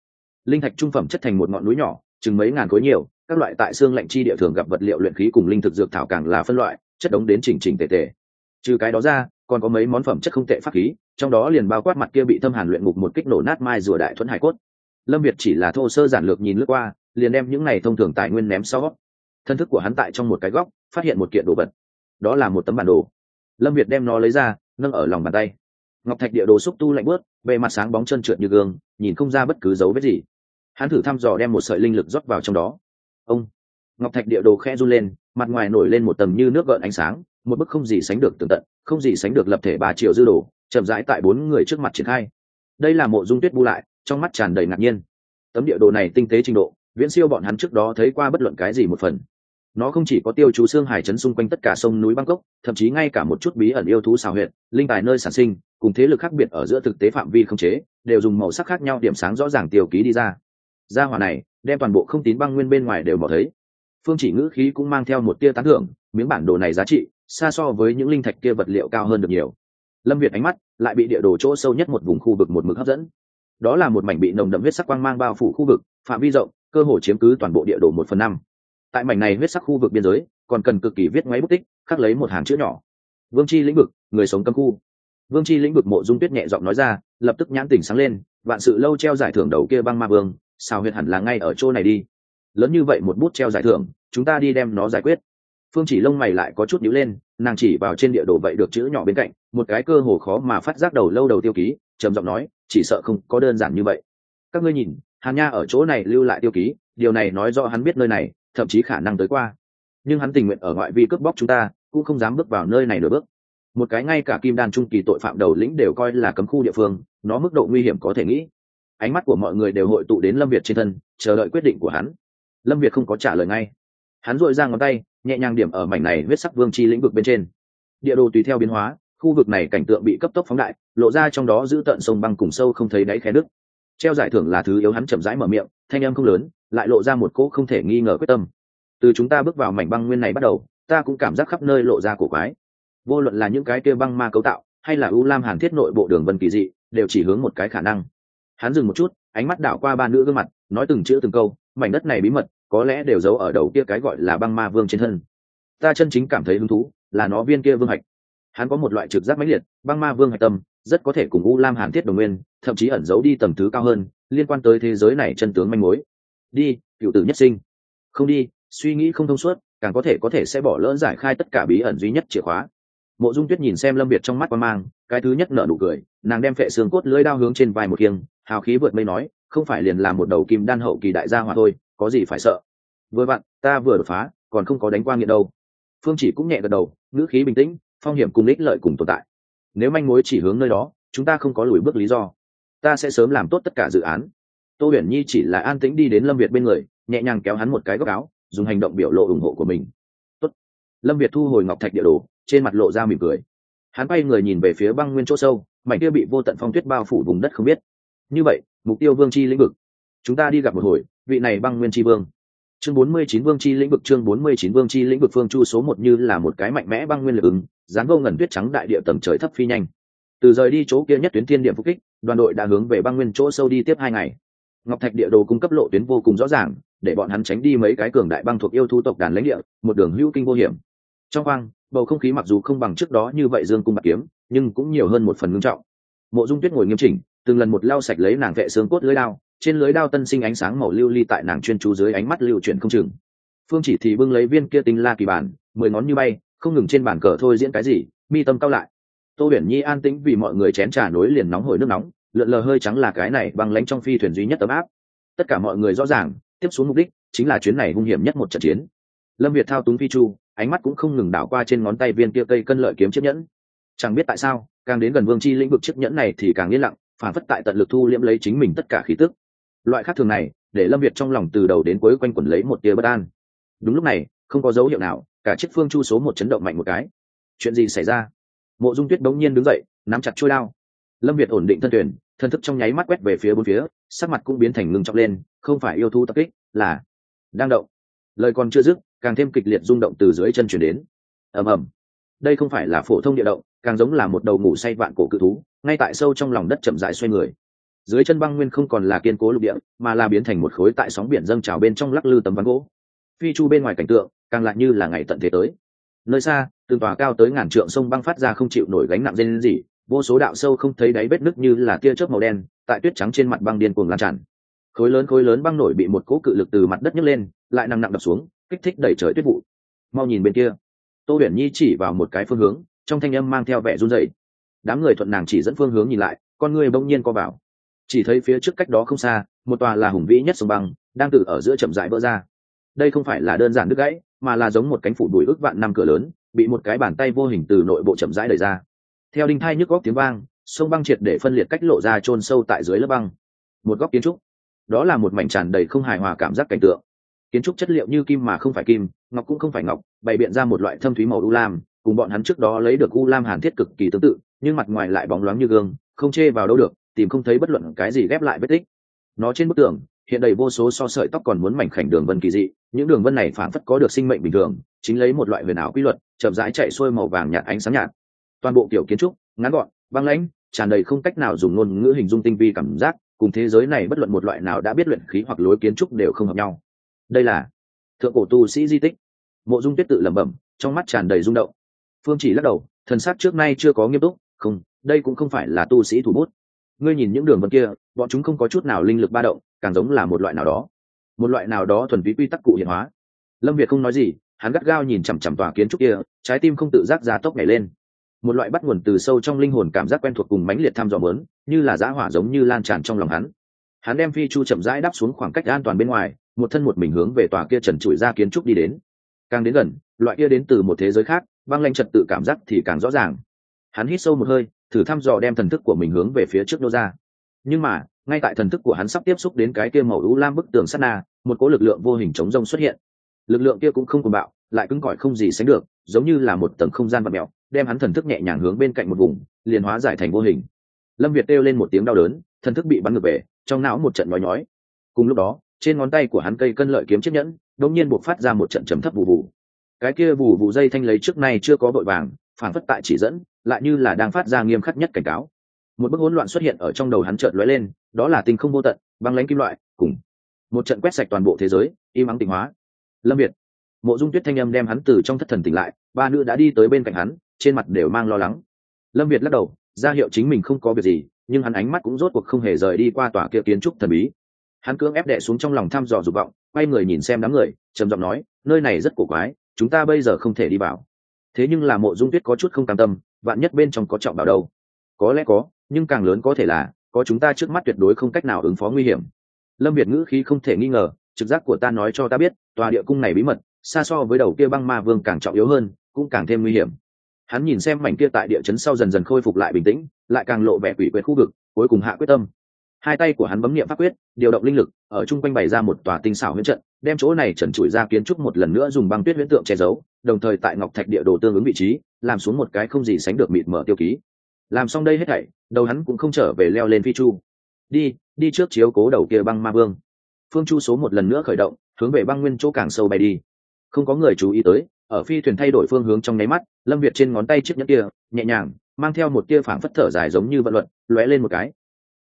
Linh thạch trung phẩm chất thành một ngọn núi nhỏ, chừng mấy ngàn khối nhiều, các loại tại xương lạnh chi địa thường gặp vật liệu luyện khí cùng linh thực dược thảo càng là phân loại, chất đống đến chỉnh chỉnh tề tề. Trừ cái đó ra, còn có mấy món phẩm chất không tệ pháp khí, trong đó liền bao quát mặt kia bị thâm hàn luyện ngục một kích nổ nát mai rùa đại thuẫn hải cốt. Lâm việt chỉ là thô sơ giản lược nhìn lướt qua, liền đem những này thông thường tài nguyên ném sau thân thức của hắn tại trong một cái góc, phát hiện một kiện đồ vật. Đó là một tấm bản đồ lâm việt đem nó lấy ra, nâng ở lòng bàn tay. Ngọc thạch địa đồ xúc tu lạnh bớt bề mặt sáng bóng chân trượt như gương, nhìn không ra bất cứ dấu vết gì. Hắn thử thăm dò đem một sợi linh lực rót vào trong đó. Ông! Ngọc thạch địa đồ khe run lên, mặt ngoài nổi lên một tầng như nước gợn ánh sáng, một bức không gì sánh được tường tận, không gì sánh được lập thể ba triệu dư đồ, chậm rãi tại bốn người trước mặt triển khai. Đây là mộ dung tuyết bu lại, trong mắt tràn đầy ngạc nhiên. Tấm địa đồ này tinh tế trình độ, viễn siêu bọn hắn trước đó thấy qua bất luận cái gì một phần nó không chỉ có tiêu chú xương hải chấn xung quanh tất cả sông núi bangkok, thậm chí ngay cả một chút bí ẩn yêu thú xào huyện linh tài nơi sản sinh, cùng thế lực khác biệt ở giữa thực tế phạm vi không chế, đều dùng màu sắc khác nhau điểm sáng rõ ràng tiêu ký đi ra. Ra hỏa này, đem toàn bộ không tín băng nguyên bên ngoài đều bỏ thấy. Phương chỉ ngữ khí cũng mang theo một tia tán thưởng, miếng bản đồ này giá trị, xa so với những linh thạch kia vật liệu cao hơn được nhiều. Lâm việt ánh mắt lại bị địa đồ chỗ sâu nhất một vùng khu vực một mực hấp dẫn. Đó là một mảnh bị nồng đậm huyết sắc quang mang bao phủ khu vực, phạm vi rộng, cơ hồ chiếm cứ toàn bộ địa đồ một phần năm tại mảnh này huyết sắc khu vực biên giới, còn cần cực kỳ viết ngoáy bút tích, khắc lấy một hàng chữ nhỏ. Vương chi lĩnh vực, người sống cấm khu. Vương chi lĩnh vực mộ dung tuyết nhẹ giọng nói ra, lập tức nhãn tỉnh sáng lên, vạn sự lâu treo giải thưởng đầu kia băng ma vương sao huyệt hẳn là ngay ở chỗ này đi. Lớn như vậy một bút treo giải thưởng, chúng ta đi đem nó giải quyết. Phương chỉ lông mày lại có chút nhíu lên, nàng chỉ vào trên địa đồ vậy được chữ nhỏ bên cạnh, một cái cơ hồ khó mà phát giác đầu lâu đầu tiêu ký, trầm giọng nói, chỉ sợ không có đơn giản như vậy. Các ngươi nhìn, hàn nha ở chỗ này lưu lại tiêu ký, điều này nói rõ hắn biết nơi này thậm chí khả năng tới qua. Nhưng hắn tình nguyện ở ngoại vi cướp bóc chúng ta, cũng không dám bước vào nơi này nửa bước. Một cái ngay cả kim đan trung kỳ tội phạm đầu lĩnh đều coi là cấm khu địa phương, nó mức độ nguy hiểm có thể nghĩ. Ánh mắt của mọi người đều hội tụ đến lâm việt trên thân, chờ đợi quyết định của hắn. Lâm việt không có trả lời ngay. Hắn dội ra ngón tay, nhẹ nhàng điểm ở mảnh này huyết sắc vương chi lĩnh vực bên trên. Địa đồ tùy theo biến hóa, khu vực này cảnh tượng bị cấp tốc phóng đại, lộ ra trong đó giữ tận sông băng cùng sâu không thấy đáy khe nước treo giải thưởng là thứ yếu hắn chậm rãi mở miệng thanh âm không lớn, lại lộ ra một cỗ không thể nghi ngờ quyết tâm. Từ chúng ta bước vào mảnh băng nguyên này bắt đầu, ta cũng cảm giác khắp nơi lộ ra cổ quái. Vô luận là những cái kia băng ma cấu tạo, hay là u lam hàn thiết nội bộ đường vân kỳ dị, đều chỉ hướng một cái khả năng. Hắn dừng một chút, ánh mắt đảo qua ba nữ gương mặt, nói từng chữ từng câu, mảnh đất này bí mật, có lẽ đều giấu ở đầu kia cái gọi là băng ma vương trên thân. Ta chân chính cảm thấy hứng thú, là nó viên kia vương hạch. Hắn có một loại trực giác mãnh liệt, băng ma vương hạch tâm, rất có thể cùng u lam hàn thiết đồng nguyên, thậm chí ẩn giấu đi tầm thứ cao hơn liên quan tới thế giới này chân tướng manh mối. Đi, cựu tử nhất sinh. Không đi, suy nghĩ không thông suốt, càng có thể có thể sẽ bỏ lỡ giải khai tất cả bí ẩn duy nhất chìa khóa. Mộ dung tuyết nhìn xem lâm việt trong mắt quan mang, cái thứ nhất nở nụ cười, nàng đem phệ xương cốt lưỡi đao hướng trên vai một kiêng, hào khí vượt mây nói, không phải liền làm một đầu kim đan hậu kỳ đại gia hòa thôi, có gì phải sợ. Vừa vặn, ta vừa đột phá, còn không có đánh qua nghiện đâu. Phương chỉ cũng nhẹ gật đầu, ngữ khí bình tĩnh, phong hiểm cùng ích lợi cùng tồn tại. Nếu manh mối chỉ hướng nơi đó, chúng ta không có lùi bước lý do ta sẽ sớm làm tốt tất cả dự án. Tô huyền nhi chỉ là an tĩnh đi đến lâm việt bên người, nhẹ nhàng kéo hắn một cái góc áo, dùng hành động biểu lộ ủng hộ của mình. Tốt. lâm việt thu hồi ngọc thạch địa đồ, trên mặt lộ ra mỉm cười. Hắn bay người nhìn về phía băng nguyên chỗ sâu, mảnh kia bị vô tận phong tuyết bao phủ vùng đất không biết. Như vậy, mục tiêu vương chi lĩnh vực. Chúng ta đi gặp một hồi, vị này băng nguyên chi vương. Chương 49 vương chi lĩnh vực, chương 49 vương chi lĩnh vực phương chu số một như là một cái mạnh mẽ băng nguyên lực ứng dán vô ngần tuyết trắng đại địa tầng trời thấp phi nhanh. Từ rời đi chỗ kia nhất tuyến thiên điểm phúc kích đoàn đội đã hướng về băng nguyên chỗ sâu đi tiếp hai ngày. Ngọc thạch địa đồ cung cấp lộ tuyến vô cùng rõ ràng, để bọn hắn tránh đi mấy cái cường đại băng thuộc yêu thu tộc đàn lãnh địa, một đường hữu kinh vô hiểm. Trong khoang, bầu không khí mặc dù không bằng trước đó như vậy dương cung bạc kiếm, nhưng cũng nhiều hơn một phần ngưng trọng. Mộ dung tuyết ngồi nghiêm chỉnh, từng lần một lau sạch lấy nàng vệ xương cốt lưới đao, trên lưới đao tân sinh ánh sáng màu lưu ly tại nàng chuyên chú dưới ánh mắt lưu chuyển không chừng. Phương chỉ thì bưng lấy viên kia tinh la kỳ bản, mười ngón như bay, không ngừng trên bàn cờ thôi diễn cái gì, mi tâm cao lại tô huyền nhi an tĩnh vì mọi người chén trà nối liền nóng hổi nước nóng, lượn lờ hơi trắng là cái này băng lánh trong phi thuyền duy nhất ấm áp. Tất cả mọi người rõ ràng, tiếp xuống mục đích chính là chuyến này hung hiểm nhất một trận chiến. Lâm việt thao túng phi chu, ánh mắt cũng không ngừng đảo qua trên ngón tay viên kia cây cân lợi kiếm chiếc nhẫn. Chẳng biết tại sao, càng đến gần vương chi lĩnh vực chiếc nhẫn này thì càng yên lặng, phản phất tại tận lực thu liễm lấy chính mình tất cả khí tức. Loại khác thường này, để lâm việt trong lòng từ đầu đến cuối quanh quẩn lấy một tia bất an. Đúng lúc này, không có dấu hiệu nào, cả chiếc phương chu số một chấn động mạnh một cái. Chuyện gì xảy ra? Mộ dung tuyết bỗng nhiên đứng dậy nắm chặt trôi lao lâm việt ổn định thân tuyển, thân thức trong nháy mắt quét về phía bốn phía sắc mặt cũng biến thành ngưng trọng lên không phải yêu thú tập kích là đang động. Lời còn chưa dứt càng thêm kịch liệt rung động từ dưới chân chuyển đến. Ầm ầm. Đây không phải là phổ thông địa động càng giống là một đầu ngủ say vạn cổ cự thú ngay tại sâu trong lòng đất chậm rãi xoay người. Dưới chân băng nguyên không còn là kiên cố lục địa mà là biến thành một khối tại sóng biển dâng trào bên trong lắc lư tấm ván gỗ. Phi chu bên ngoài cảnh tượng càng lại như là ngày tận thế tới nơi xa từng tòa cao tới ngàn trượng sông băng phát ra không chịu nổi gánh nặng lên gì vô số đạo sâu không thấy đáy vết nứt như là tia chớp màu đen, tại tuyết trắng trên mặt băng điên cuồng lan tràn. Khối lớn khối lớn băng nổi bị một cỗ cự lực từ mặt đất nhấc lên, lại nặng nặng đập xuống, kích thích đẩy trời tuyết vụ. Mau nhìn bên kia. Tô huyền nhi chỉ vào một cái phương hướng, trong thanh âm mang theo vẻ run rẩy. Đám người thuận nàng chỉ dẫn phương hướng nhìn lại, con người bỗng nhiên co vào. Chỉ thấy phía trước cách đó không xa, một tòa là hùng vĩ nhất sông băng, đang từ ở giữa chậm rãi vỡ ra. Đây không phải là đơn giản đứt gãy mà là giống một cánh phủ đùi ước vạn năm cửa lớn, bị một cái bàn tay vô hình từ nội bộ chậm rãi đẩy ra. Theo đinh thai nhức góc tiếng vang, sông băng triệt để phân liệt cách lộ ra chôn sâu tại dưới lớp băng. Một góc kiến trúc. Đó là một mảnh tràn đầy không hài hòa cảm giác cảnh tượng. Kiến trúc chất liệu như kim mà không phải kim, ngọc cũng không phải ngọc, bày biện ra một loại thâm thúy màu u lam, cùng bọn hắn trước đó lấy được u lam hàn thiết cực kỳ tương tự, nhưng mặt ngoài lại bóng loáng như gương, không chê vào đâu được, tìm không thấy bất luận cái gì ghép lại vết tích. Nó trên bức tường hiện đầy vô số so sợi tóc còn muốn mảnh khảnh đường vân kỳ dị, những đường vân này phản phất có được sinh mệnh bình thường, chính lấy một loại huyền ảo quy luật, chậm rãi chạy xuôi màu vàng nhạt ánh sáng nhạt. Toàn bộ kiểu kiến trúc, ngắn gọn, băng lãnh, tràn đầy không cách nào dùng ngôn ngữ hình dung tinh vi cảm giác, cùng thế giới này bất luận một loại nào đã biết luyện khí hoặc lối kiến trúc đều không hợp nhau. Đây là thượng cổ tu sĩ di tích. Mộ dung tuyết tự lẩm bẩm, trong mắt tràn đầy rung động. Phương chỉ lắc đầu, thần sắc trước nay chưa có nghiêm túc, không, đây cũng không phải là tu sĩ thủ bút. Ngươi nhìn những đường vân kia, bọn chúng không có chút nào linh lực ba động càng giống là một loại nào đó. Một loại nào đó thuần túy quy tắc cụ hiện hóa. Lâm việt không nói gì, hắn gắt gao nhìn chằm chằm tòa kiến trúc kia, trái tim không tự giác ra tốc nhảy lên. Một loại bắt nguồn từ sâu trong linh hồn cảm giác quen thuộc cùng mãnh liệt thăm dò mớn, như là giã hỏa giống như lan tràn trong lòng hắn. Hắn đem phi chu chậm rãi đáp xuống khoảng cách an toàn bên ngoài, một thân một mình hướng về tòa kia trần trụi ra kiến trúc đi đến. Càng đến gần, loại kia đến từ một thế giới khác, băng lanh trật tự cảm giác thì càng rõ ràng. Hắn hít sâu một hơi, thử thăm dò đem thần thức của mình hướng về phía trước nô ra. Nhưng mà ngay tại thần thức của hắn sắp tiếp xúc đến cái kia màu u lam bức tường sắt na, một cỗ lực lượng vô hình chống rông xuất hiện. Lực lượng kia cũng không cùng bạo, lại cứng cỏi không gì sánh được, giống như là một tầng không gian vật mèo, đem hắn thần thức nhẹ nhàng hướng bên cạnh một vùng, liền hóa giải thành vô hình. Lâm việt kêu lên một tiếng đau đớn, thần thức bị bắn ngược về, trong não một trận nói nhói. Cùng lúc đó, trên ngón tay của hắn cây cân lợi kiếm chiếc nhẫn, đột nhiên buộc phát ra một trận chấm thấp vụ vụ cái kia vụ vụ dây thanh lấy trước nay chưa có vội vàng phản phất tại chỉ dẫn, lại như là đang phát ra nghiêm khắc nhất cảnh cáo một bức hỗn loạn xuất hiện ở trong đầu hắn chợt lóe lên, đó là tình không vô tận, băng lãnh kim loại, cùng một trận quét sạch toàn bộ thế giới, im ắng tịnh hóa. Lâm việt, mộ dung tuyết thanh âm đem hắn từ trong thất thần tỉnh lại, ba nữ đã đi tới bên cạnh hắn, trên mặt đều mang lo lắng. Lâm việt lắc đầu, ra hiệu chính mình không có việc gì, nhưng hắn ánh mắt cũng rốt cuộc không hề rời đi qua tòa kia kiến trúc thần bí. Hắn cưỡng ép đệ xuống trong lòng thăm dò dục vọng, quay người nhìn xem đám người, trầm giọng nói, nơi này rất cổ quái, chúng ta bây giờ không thể đi vào. Thế nhưng là mộ dung tuyết có chút không cam tâm, vạn nhất bên trong có trọng bảo đâu? Có lẽ có nhưng càng lớn có thể là, có chúng ta trước mắt tuyệt đối không cách nào ứng phó nguy hiểm. Lâm việt ngữ khí không thể nghi ngờ, trực giác của ta nói cho ta biết, tòa địa cung này bí mật, xa so với đầu kia băng ma vương càng trọng yếu hơn, cũng càng thêm nguy hiểm. Hắn nhìn xem mảnh kia tại địa chấn sau dần dần khôi phục lại bình tĩnh, lại càng lộ vẻ quỷ quyệt khu vực, cuối cùng hạ quyết tâm. Hai tay của hắn bấm nghiệm pháp quyết, điều động linh lực, ở chung quanh bày ra một tòa tinh xảo huyễn trận, đem chỗ này trần trụi ra kiến trúc một lần nữa dùng băng tuyết huyễn tượng che giấu, đồng thời tại ngọc thạch địa đồ tương ứng vị trí, làm xuống một cái không gì sánh được mịt mở tiêu ký làm xong đây hết thảy, đầu hắn cũng không trở về leo lên phi chu. Đi đi trước chiếu cố đầu kia băng ma vương. Phương chu số một lần nữa khởi động, hướng về băng nguyên chỗ càng sâu bay đi. Không có người chú ý tới, ở phi thuyền thay đổi phương hướng trong nháy mắt, lâm việt trên ngón tay chiếc nhẫn kia, nhẹ nhàng, mang theo một tia phảng phất thở dài giống như vận luận lóe lên một cái.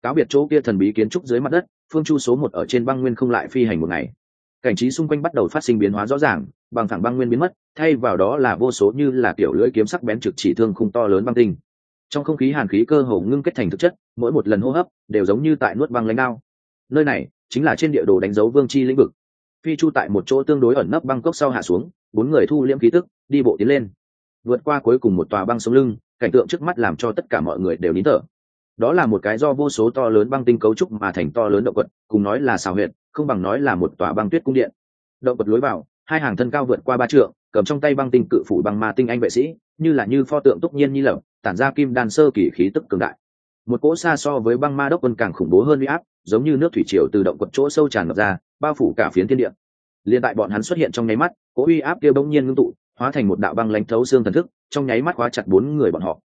Cáo biệt chỗ kia thần bí kiến trúc dưới mặt đất, phương chu số một ở trên băng nguyên không lại phi hành một ngày. Cảnh trí xung quanh bắt đầu phát sinh biến hóa rõ ràng, bằng thẳng băng nguyên biến mất, thay vào đó là vô số như là kiểu lưỡi kiếm sắc bén trực chỉ thương khung to lớn băng tinh trong không khí hàn khí cơ hồ ngưng kết thành thực chất, mỗi một lần hô hấp đều giống như tại nuốt băng lãnh đao. Nơi này chính là trên địa đồ đánh dấu vương chi lĩnh vực. Phi chu tại một chỗ tương đối ẩn nấp băng cốc sau hạ xuống, bốn người thu liễm khí tức, đi bộ tiến lên. Vượt qua cuối cùng một tòa băng sông lưng, cảnh tượng trước mắt làm cho tất cả mọi người đều nín thở. Đó là một cái do vô số to lớn băng tinh cấu trúc mà thành to lớn động vật cùng nói là xào huyệt, không bằng nói là một tòa băng tuyết cung điện. Động vật lối vào, hai hàng thân cao vượt qua ba trượng, cầm trong tay băng tinh cự phủ bằng ma tinh anh vệ sĩ, như là như pho tượng túc nhiên nhi lập tản ra kim đan sơ kỳ khí tức cường đại. Một cỗ xa so với băng ma đốc quân càng khủng bố hơn huy áp, giống như nước thủy triều từ động quật chỗ sâu tràn ngập ra, bao phủ cả phiến thiên địa. Liền tại bọn hắn xuất hiện trong nháy mắt, cỗ uy áp kia bỗng nhiên ngưng tụ, hóa thành một đạo băng lãnh thấu xương thần thức, trong nháy mắt khóa chặt bốn người bọn họ.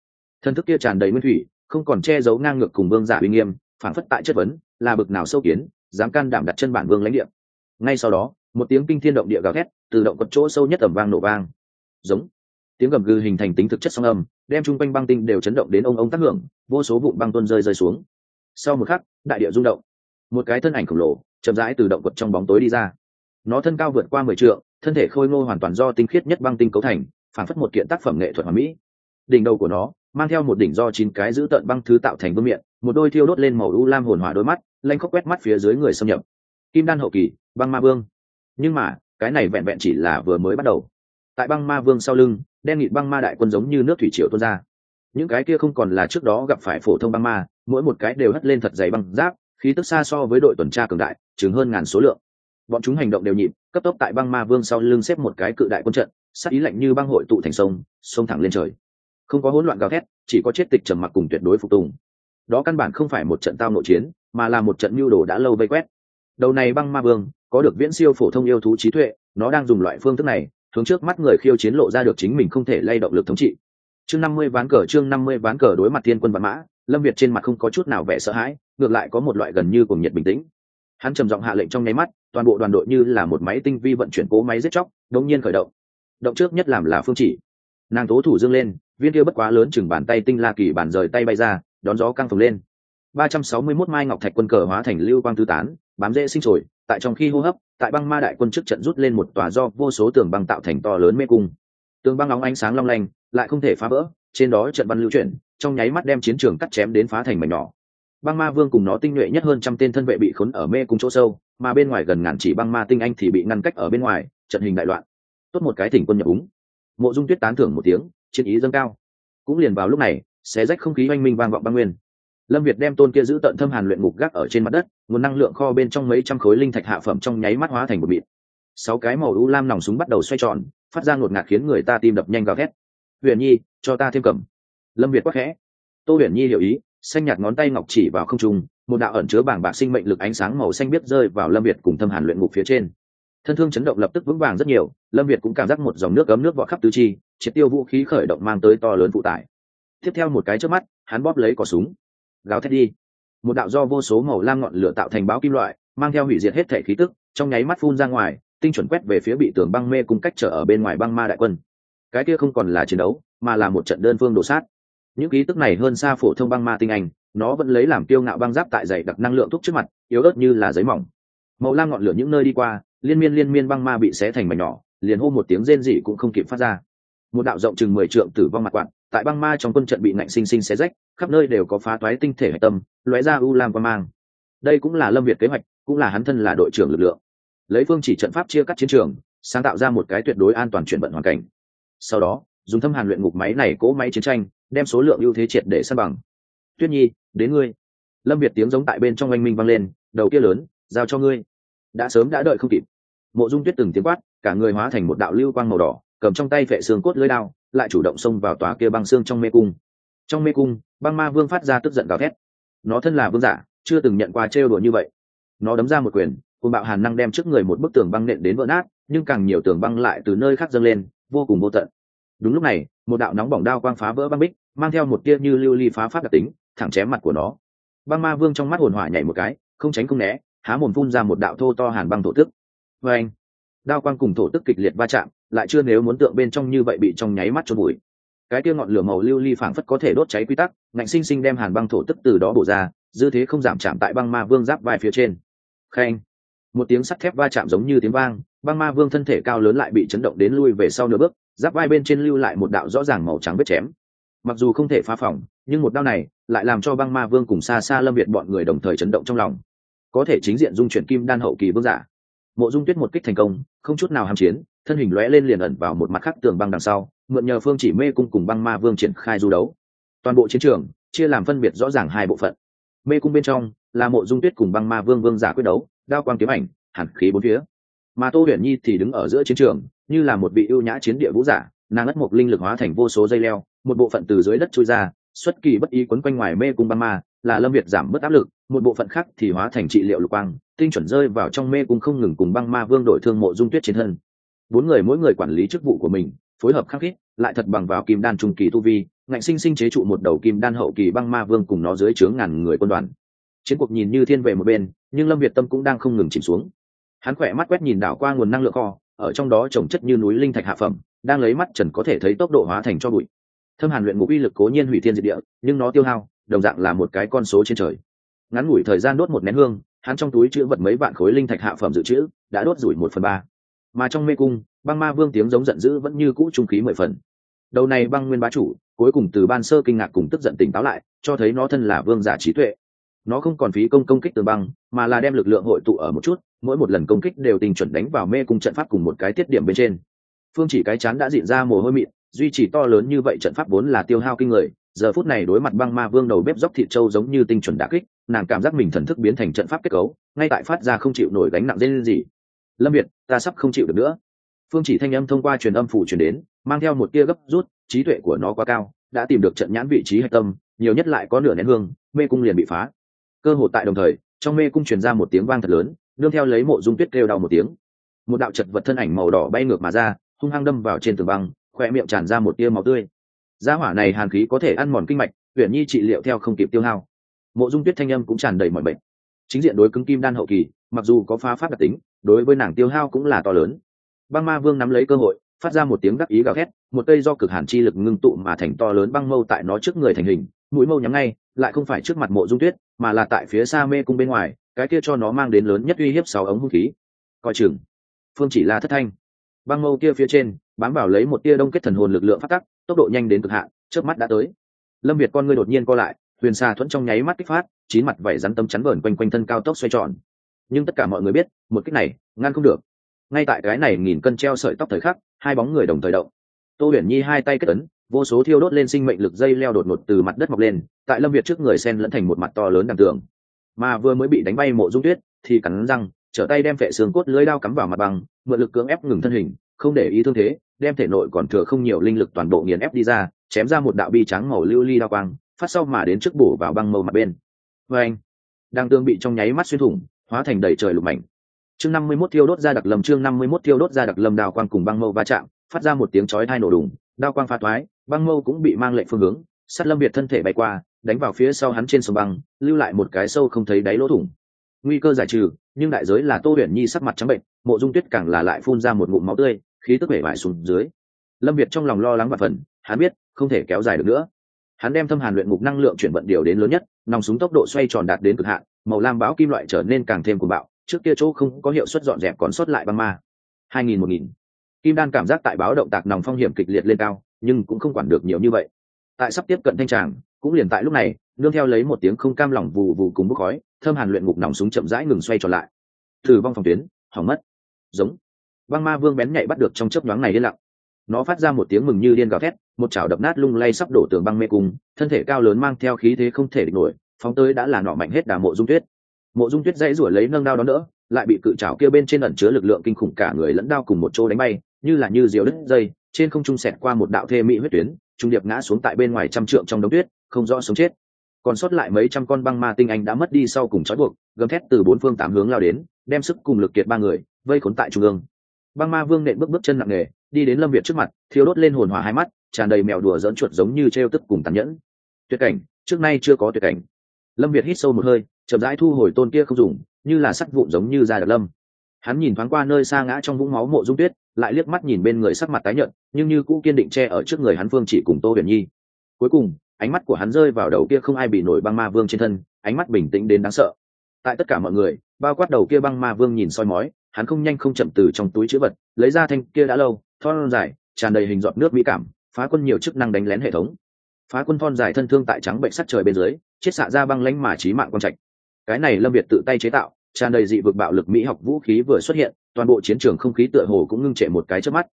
Thần thức kia tràn đầy nguyên thủy, không còn che giấu ngang ngược cùng vương giả uy nghiêm, phản phất tại chất vấn, là bực nào sâu kiến, dám can đảm đặt chân bản vương lãnh địa. Ngay sau đó, một tiếng kinh thiên động địa gào thét, từ động quật chỗ sâu nhất ẩm vang nổ vang. Giống tiếng gầm gừ hình thành tính thực chất song âm, đem chung quanh băng tinh đều chấn động đến ông ông tác hưởng, vô số vụn băng tuôn rơi rơi xuống. Sau một khắc, đại địa rung động. Một cái thân ảnh khổng lồ, chậm rãi từ động quật trong bóng tối đi ra. Nó thân cao vượt qua mười trượng, thân thể khôi ngô hoàn toàn do tinh khiết nhất băng tinh cấu thành, phản phất một kiện tác phẩm nghệ thuật hoàn mỹ. Đỉnh đầu của nó, mang theo một đỉnh do chín cái giữ tợn băng thứ tạo thành vương miệng một đôi thiêu đốt lên màu u lam hồn hỏa đôi mắt, lanh khóc quét mắt phía dưới người xâm nhập. Kim đan hậu kỳ, băng ma vương. Nhưng mà, cái này vẹn vẹn chỉ là vừa mới bắt đầu. Tại băng ma vương sau lưng đen nghịt băng ma đại quân giống như nước thủy triều tuôn ra. Những cái kia không còn là trước đó gặp phải phổ thông băng ma, mỗi một cái đều hất lên thật dày băng giáp, khí tức xa so với đội tuần tra cường đại chứng hơn ngàn số lượng. Bọn chúng hành động đều nhịp, cấp tốc tại băng ma vương sau lưng xếp một cái cự đại quân trận sắc ý lạnh như băng hội tụ thành sông sông thẳng lên trời. Không có hỗn loạn gào thét, chỉ có chết tịch trầm mặc cùng tuyệt đối phục tùng. Đó căn bản không phải một trận tao nội chiến, mà là một trận mưu đồ đã lâu vây quét. Đầu này băng ma vương, có được viễn siêu phổ thông yêu thú trí tuệ, nó đang dùng loại phương thức này hướng trước mắt người khiêu chiến lộ ra được chính mình không thể lay động lực thống trị. Chương năm mươi ván cờ, chương năm mươi ván cờ đối mặt thiên quân văn mã, lâm việt trên mặt không có chút nào vẻ sợ hãi, ngược lại có một loại gần như cùng nhiệt bình tĩnh. Hắn trầm giọng hạ lệnh trong nháy mắt, toàn bộ đoàn đội như là một máy tinh vi vận chuyển cố máy giết chóc đống nhiên khởi động. Động trước nhất làm là phương chỉ. Nàng tố thủ dương lên, viên kia bất quá lớn chừng bàn tay tinh la kỳ bản rời tay bay ra, đón gió căng phồng lên. Ba trăm sáu mươi 361 mai ngọc thạch quân cờ hóa thành lưu quang tứ tán, bám dễ sinh trồi tại trong khi hô hấp, tại băng ma đại quân trước trận rút lên một tòa do vô số tường băng tạo thành to lớn mê cung. Tường băng nóng ánh sáng long lanh, lại không thể phá vỡ, trên đó trận văn lưu chuyển, trong nháy mắt đem chiến trường cắt chém đến phá thành mảnh nhỏ. Băng ma vương cùng nó tinh nhuệ nhất hơn trăm tên thân vệ bị khốn ở mê cung chỗ sâu, mà bên ngoài gần ngàn chỉ băng ma tinh anh thì bị ngăn cách ở bên ngoài, trận hình đại loạn. Tốt một cái thỉnh quân nhập úng. Mộ dung tuyết tán thưởng một tiếng, chiến ý dâng cao. Cũng liền vào lúc này, xé rách không khí oanh minh vang vọng băng nguyên lâm việt đem tôn kia giữ tận thâm hàn luyện ngục gác ở trên mặt đất, nguồn năng lượng kho bên trong mấy trăm khối linh thạch hạ phẩm trong nháy mắt hóa thành một mịt sáu cái màu u lam nòng súng bắt đầu xoay tròn, phát ra ngột ngạt khiến người ta tim đập nhanh gào thét. Huyền nhi, cho ta thêm cầm. Lâm việt quắc khẽ. Tô huyền nhi hiểu ý, xanh nhạt ngón tay ngọc chỉ vào không trung, một đạo ẩn chứa bảng bạc sinh mệnh lực ánh sáng màu xanh biết rơi vào lâm việt cùng thâm hàn luyện ngục phía trên. Thân thương chấn động lập tức vững vàng rất nhiều, lâm việt cũng cảm giác một dòng nước cấm nước vọt khắp tứ chi, triệt tiêu vũ khí khởi động mang tới to lớn phụ tải. Tiếp theo một cái trước mắt, hắn bóp lấy cỏ súng gáo thét đi. Một đạo do vô số màu lam ngọn lửa tạo thành báo kim loại, mang theo hủy diệt hết thể khí tức, trong nháy mắt phun ra ngoài, tinh chuẩn quét về phía bị tường băng mê cùng cách trở ở bên ngoài băng ma đại quân. Cái kia không còn là chiến đấu, mà là một trận đơn phương đổ sát. Những ký tức này hơn xa phổ thông băng ma tinh anh, nó vẫn lấy làm kiêu ngạo băng giáp tại dày đặc năng lượng thuốc trước mặt, yếu ớt như là giấy mỏng. Màu lam ngọn lửa những nơi đi qua, liên miên liên miên băng ma bị xé thành mảnh nhỏ, liền hô một tiếng rên rỉ cũng không kịp phát ra. Một đạo rộng chừng mười trượng tử vong mặt quặn tại băng ma trong quân trận bị nạnh sinh sinh xé rách khắp nơi đều có phá toái tinh thể hạch tâm, lóe ra u lam quan mang. Đây cũng là lâm việt kế hoạch, cũng là hắn thân là đội trưởng lực lượng. Lấy phương chỉ trận pháp chia cắt chiến trường, sáng tạo ra một cái tuyệt đối an toàn chuyển vận hoàn cảnh. Sau đó, dùng thâm hàn luyện ngục máy này cỗ máy chiến tranh, đem số lượng ưu thế triệt để săn bằng. Tuyết nhi, đến ngươi. Lâm việt tiếng giống tại bên trong oanh minh vang lên, đầu kia lớn, giao cho ngươi. Đã sớm đã đợi không kịp. Mộ dung tuyết từng tiếng quát, cả người hóa thành một đạo lưu quang màu đỏ, cầm trong tay vệ xương cốt lưới đao, lại chủ động xông vào tòa kia băng xương trong mê cung trong mê cung, băng ma vương phát ra tức giận gào thét. Nó thân là vương giả, chưa từng nhận qua trêu đùa như vậy. Nó đấm ra một quyền cùng bạo hàn năng đem trước người một bức tường băng nện đến vỡ nát, nhưng càng nhiều tường băng lại từ nơi khác dâng lên, vô cùng vô tận. Đúng lúc này, một đạo nóng bỏng đao quang phá vỡ băng bích, mang theo một tia như lưu ly phá pháp đặc tính, thẳng chém mặt của nó. Băng ma vương trong mắt hồn hỏa nhảy một cái, không tránh không né, há mồm phun ra một đạo thô to hàn băng thổ tức. Vê anh đao quang cùng thổ tức kịch liệt va chạm, lại chưa nếu muốn tượng bên trong như vậy bị trong nháy mắt cho bụi cái kia ngọn lửa màu lưu ly phảng phất có thể đốt cháy quy tắc, ngạnh sinh sinh đem hàn băng thổ tức từ đó bổ ra, dư thế không giảm chạm tại băng ma vương giáp vai phía trên. Khen. Một tiếng sắt thép va chạm giống như tiếng vang, băng ma vương thân thể cao lớn lại bị chấn động đến lui về sau nửa bước, giáp vai bên trên lưu lại một đạo rõ ràng màu trắng vết chém. Mặc dù không thể phá phỏng nhưng một đao này lại làm cho băng ma vương cùng xa xa lâm việt bọn người đồng thời chấn động trong lòng. Có thể chính diện dung chuyển kim đan hậu kỳ vương giả. Mộ dung tuyết một kích thành công, không chút nào hàm chiến, thân hình lóe lên liền ẩn vào một mặt khắc tường băng đằng sau mượn nhờ phương chỉ mê cung cùng băng ma vương triển khai du đấu. Toàn bộ chiến trường chia làm phân biệt rõ ràng hai bộ phận. Mê cung bên trong là mộ dung tuyết cùng băng ma vương vương giả quyết đấu, đao quang kiếm ảnh hẳn khí bốn phía. Mà tô huyền nhi thì đứng ở giữa chiến trường, như là một vị ưu nhã chiến địa vũ giả, nàng ất mộc linh lực hóa thành vô số dây leo, một bộ phận từ dưới đất trôi ra, xuất kỳ bất ý quấn quanh ngoài mê cung băng ma, là lâm việt giảm bớt áp lực, một bộ phận khác thì hóa thành trị liệu lục quang, tinh chuẩn rơi vào trong mê cung không ngừng cùng băng ma vương đổi thương mộ dung tuyết trên thân. Bốn người mỗi người quản lý chức vụ của mình phối hợp khắc khít, lại thật bằng vào kim đan trung kỳ tu vi, ngạnh sinh sinh chế trụ một đầu kim đan hậu kỳ băng ma vương cùng nó dưới chướng ngàn người quân đoàn. Chiến cuộc nhìn như thiên về một bên, nhưng lâm việt tâm cũng đang không ngừng chìm xuống. Hắn khỏe mắt quét nhìn đảo qua nguồn năng lượng kho, ở trong đó trồng chất như núi linh thạch hạ phẩm, đang lấy mắt trần có thể thấy tốc độ hóa thành cho bụi. Thâm hàn luyện ngục uy lực cố nhiên hủy thiên diệt địa, nhưng nó tiêu hao, đồng dạng là một cái con số trên trời. Ngắn ngủi thời gian đốt một nén hương, hắn trong túi chữ vật mấy vạn khối linh thạch hạ phẩm dự trữ, đã đốt rủi một phần ba. Mà trong mê cung băng ma vương tiếng giống giận dữ vẫn như cũ trung khí mười phần. Đầu này băng nguyên bá chủ, cuối cùng từ ban sơ kinh ngạc cùng tức giận tỉnh táo lại, cho thấy nó thân là vương giả trí tuệ. Nó không còn phí công công kích từ băng, mà là đem lực lượng hội tụ ở một chút, mỗi một lần công kích đều tình chuẩn đánh vào mê cung trận pháp cùng một cái tiết điểm bên trên. Phương chỉ cái chán đã diện ra mồ hôi mịn, duy trì to lớn như vậy trận pháp vốn là tiêu hao kinh người, giờ phút này đối mặt băng ma vương đầu bếp dốc thịt trâu giống như tinh chuẩn đã kích, nàng cảm giác mình thần thức biến thành trận pháp kết cấu, ngay tại phát ra không chịu nổi gánh nặng dây lên gì lâm việt, ta sắp không chịu được nữa phương chỉ thanh âm thông qua truyền âm phủ truyền đến, mang theo một tia gấp rút, trí tuệ của nó quá cao, đã tìm được trận nhãn vị trí hạch tâm, nhiều nhất lại có nửa nén hương, mê cung liền bị phá. Cơ hội tại đồng thời, trong mê cung truyền ra một tiếng vang thật lớn, nương theo lấy mộ dung tuyết kêu đau một tiếng. Một đạo chật vật thân ảnh màu đỏ bay ngược mà ra, hung hăng đâm vào trên tường băng khoe miệng tràn ra một tia máu tươi. Gia hỏa này hàn khí có thể ăn mòn kinh mạch tuyển nhi trị liệu theo không kịp tiêu hao. Mộ dung tuyết thanh âm cũng tràn đầy mọi bệnh chính diện đối cứng kim đan hậu kỳ, mặc dù có phá pháp đặc tính, đối với nàng tiêu hao cũng là to lớn băng ma vương nắm lấy cơ hội, phát ra một tiếng đắc ý gào thét, một cây do cực hàn chi lực ngưng tụ mà thành to lớn băng mâu tại nó trước người thành hình, mũi mâu nhắm ngay, lại không phải trước mặt mộ dung tuyết, mà là tại phía xa mê cung bên ngoài, cái kia cho nó mang đến lớn nhất uy hiếp sáu ống hung khí. Coi chừng, phương chỉ là thất thanh. Băng mâu kia phía trên, bám vào lấy một tia đông kết thần hồn lực lượng phát tắc, tốc độ nhanh đến cực hạn trước mắt đã tới. Lâm việt con ngươi đột nhiên co lại, huyền xa thuẫn trong nháy mắt kích phát, chín mặt vảy rắn tâm chắn vờn quanh quanh thân cao tốc xoay tròn. Nhưng tất cả mọi người biết, một kích này, ngăn không được ngay tại cái này nghìn cân treo sợi tóc thời khắc, hai bóng người đồng thời động. Tô huyền nhi hai tay kết ấn, vô số thiêu đốt lên sinh mệnh lực dây leo đột ngột từ mặt đất mọc lên, tại lâm việt trước người sen lẫn thành một mặt to lớn đằng tường. Mà vừa mới bị đánh bay mộ dung tuyết, thì cắn răng, trở tay đem vệ xương cốt lưới đao cắm vào mặt bằng mượn lực cưỡng ép ngừng thân hình, không để ý thương thế, đem thể nội còn thừa không nhiều linh lực toàn bộ nghiền ép đi ra, chém ra một đạo bi trắng màu lưu ly đao quang, phát sau mà đến trước bổ vào băng màu mặt bên. Vê anh đang tương bị trong nháy mắt xuyên thủng, hóa thành đầy trời lục mảnh chương năm mươi 51 thiêu đốt ra đặc lâm chương năm mươi 51 thiêu đốt ra đặc lâm đao quang cùng băng mâu va chạm, phát ra một tiếng chói tai nổ đùng, đao quang phá thoái, băng mâu cũng bị mang lệnh phương hướng sát lâm việt thân thể bay qua, đánh vào phía sau hắn trên sông băng, lưu lại một cái sâu không thấy đáy lỗ thủng. Nguy cơ giải trừ, nhưng đại giới là tô uyển nhi sắc mặt trắng bệnh, mộ dung tuyết càng là lại phun ra một ngụm máu tươi, khí tức bể bại xuống dưới. Lâm việt trong lòng lo lắng và phần hắn biết, không thể kéo dài được nữa. Hắn đem thâm hàn luyện ngục năng lượng chuyển vận điều đến lớn nhất, nòng súng tốc độ xoay tròn đạt đến cực hạn, màu lam báo kim loại trở nên càng thêm cuồng bạo trước kia chỗ không có hiệu suất dọn dẹp còn sót lại băng ma. hai nghìn một nghìn. Kim đan cảm giác tại báo động tạc nòng phong hiểm kịch liệt lên cao, nhưng cũng không quản được nhiều như vậy. Tại sắp tiếp cận thanh tràng, cũng liền tại lúc này, nương theo lấy một tiếng không cam lòng vù vù cùng bốc khói, thơm hàn luyện ngục nòng súng chậm rãi ngừng xoay tròn lại. Thử vong phòng tuyến, hỏng mất. Giống. Băng ma vương bén nhạy bắt được trong chớp nhoáng này yên lặng. Nó phát ra một tiếng mừng như điên gào thét, một chảo đập nát lung lay sắp đổ tường băng mê cung, thân thể cao lớn mang theo khí thế không thể địch nổi, phóng tới đã là nọ mạnh hết đà mộ dung tuyết mộ dung tuyết dãy ruổi lấy nâng đao đó nữa lại bị cự chảo kia bên trên ẩn chứa lực lượng kinh khủng cả người lẫn đao cùng một chỗ đánh bay, như là như diều đứt dây, trên không trung sẹt qua một đạo thê mỹ huyết tuyến, trung điệp ngã xuống tại bên ngoài trăm trượng trong đống tuyết, không rõ sống chết. Còn sót lại mấy trăm con băng ma tinh anh đã mất đi sau cùng trói buộc, gầm thét từ bốn phương tám hướng lao đến, đem sức cùng lực kiệt ba người vây khốn tại trung ương. Băng ma vương nện bước bước chân nặng nề, đi đến lâm việt trước mặt thiếu đốt lên hồn hỏa hai mắt, tràn đầy mèo đùa dẫn chuột giống như t r e o tức cùng tàn nhẫn. Tuyệt cảnh, trước nay chưa có tuyệt cảnh. Lâm việt hít sâu một hơi chậm rãi thu hồi tôn kia không dùng, như là sắt vụn giống như da đặc lâm. Hắn nhìn thoáng qua nơi xa ngã trong vũng máu mộ dung tuyết, lại liếc mắt nhìn bên người sắc mặt tái nhợt, nhưng như cũ kiên định che ở trước người hắn phương chỉ cùng tô huyền nhi. Cuối cùng, ánh mắt của hắn rơi vào đầu kia không ai bị nổi băng ma vương trên thân, ánh mắt bình tĩnh đến đáng sợ. Tại tất cả mọi người, bao quát đầu kia băng ma vương nhìn soi mói, hắn không nhanh không chậm từ trong túi chữ vật, lấy ra thanh kia đã lâu, thon dài, tràn đầy hình giọt nước mỹ cảm, phá quân nhiều chức năng đánh lén hệ thống. Phá quân thon dài thân thương tại trắng bệnh sắt trời bên dưới, chiết xạ ra băng lánh mà trí mạng quan trạch cái này lâm việt tự tay chế tạo, tràn đầy dị vực bạo lực mỹ học vũ khí vừa xuất hiện, toàn bộ chiến trường không khí tựa hồ cũng ngưng trệ một cái trước mắt.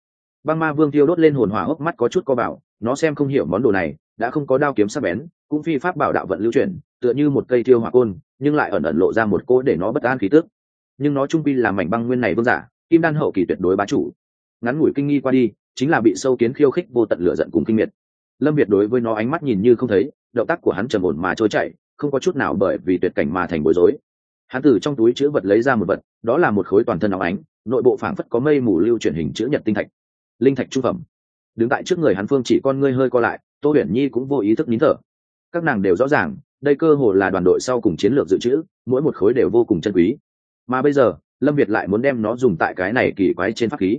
Băng ma vương tiêu đốt lên hồn hỏa hốc mắt có chút co bảo, nó xem không hiểu món đồ này, đã không có đao kiếm sắc bén, cũng phi pháp bảo đạo vận lưu chuyển, tựa như một cây tiêu hỏa côn, nhưng lại ẩn ẩn lộ ra một cỗ để nó bất an khí tức. Nhưng nó trung pi là mảnh băng nguyên này vương giả, kim đan hậu kỳ tuyệt đối bá chủ. Ngắn ngủi kinh nghi qua đi, chính là bị sâu kiến khiêu khích vô tận lửa giận cùng kinh miệt. Lâm việt đối với nó ánh mắt nhìn như không thấy, động tác của hắn trầm ổn mà trôi chảy không có chút nào bởi vì tuyệt cảnh mà thành bối rối. Hắn từ trong túi chữ vật lấy ra một vật, đó là một khối toàn thân óng ánh, nội bộ phảng phất có mây mù lưu chuyển hình chữ nhật tinh thạch. Linh thạch trung phẩm. Đứng tại trước người hắn phương chỉ con ngươi hơi co lại, tô huyền nhi cũng vô ý thức nín thở. Các nàng đều rõ ràng, đây cơ hồ là đoàn đội sau cùng chiến lược dự trữ, mỗi một khối đều vô cùng chân quý. Mà bây giờ, lâm việt lại muốn đem nó dùng tại cái này kỳ quái trên pháp khí.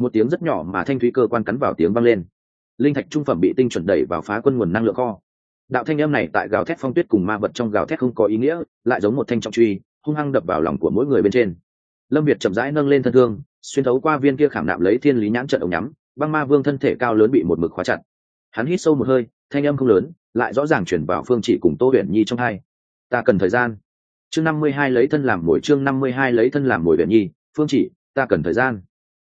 Một tiếng rất nhỏ mà thanh thúy cơ quan cắn vào tiếng vang lên. Linh thạch trung phẩm bị tinh chuẩn đẩy vào phá quân nguồn năng lượng kho đạo thanh âm này tại gào thét phong tuyết cùng ma vật trong gào thét không có ý nghĩa, lại giống một thanh trọng truy, hung hăng đập vào lòng của mỗi người bên trên. Lâm việt chậm rãi nâng lên thân thương, xuyên thấu qua viên kia khảm nạm lấy thiên lý nhãn trận ống nhắm, băng ma vương thân thể cao lớn bị một mực khóa chặt. Hắn hít sâu một hơi, thanh âm không lớn, lại rõ ràng chuyển vào phương chỉ cùng tô huyền nhi trong hai. Ta cần thời gian. Chương năm mươi hai lấy thân làm mồi, chương năm mươi hai lấy thân làm mồi huyền nhi. Phương chỉ, ta cần thời gian.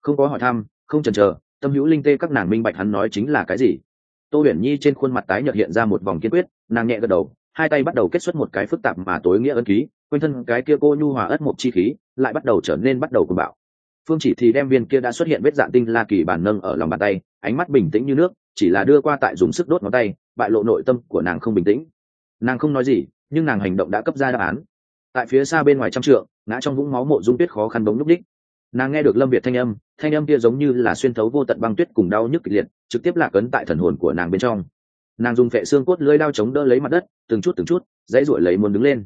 Không có hỏi thăm, không chần chờ, tâm hữu linh tê các nàng minh bạch hắn nói chính là cái gì tô huyền nhi trên khuôn mặt tái nhợt hiện ra một vòng kiên quyết, nàng nhẹ gật đầu, hai tay bắt đầu kết xuất một cái phức tạp mà tối nghĩa ân ký, quanh thân cái kia cô nhu hòa ất một chi khí lại bắt đầu trở nên bắt đầu cùng bạo. Phương chỉ thì đem viên kia đã xuất hiện vết dạng tinh la kỳ bàn nâng ở lòng bàn tay, ánh mắt bình tĩnh như nước, chỉ là đưa qua tại dùng sức đốt ngón tay, bại lộ nội tâm của nàng không bình tĩnh. Nàng không nói gì, nhưng nàng hành động đã cấp ra đáp án. Tại phía xa bên ngoài trăm trượng, ngã trong vũng máu mộ dung tuyết khó khăn bóng núp đích nàng nghe được lâm việt thanh âm thanh âm kia giống như là xuyên thấu vô tận băng tuyết cùng đau nhức kịch liệt, trực tiếp lạc ấn tại thần hồn của nàng bên trong. Nàng dùng phệ xương cốt lưới đao chống đỡ lấy mặt đất, từng chút từng chút, dãy ruổi lấy muốn đứng lên.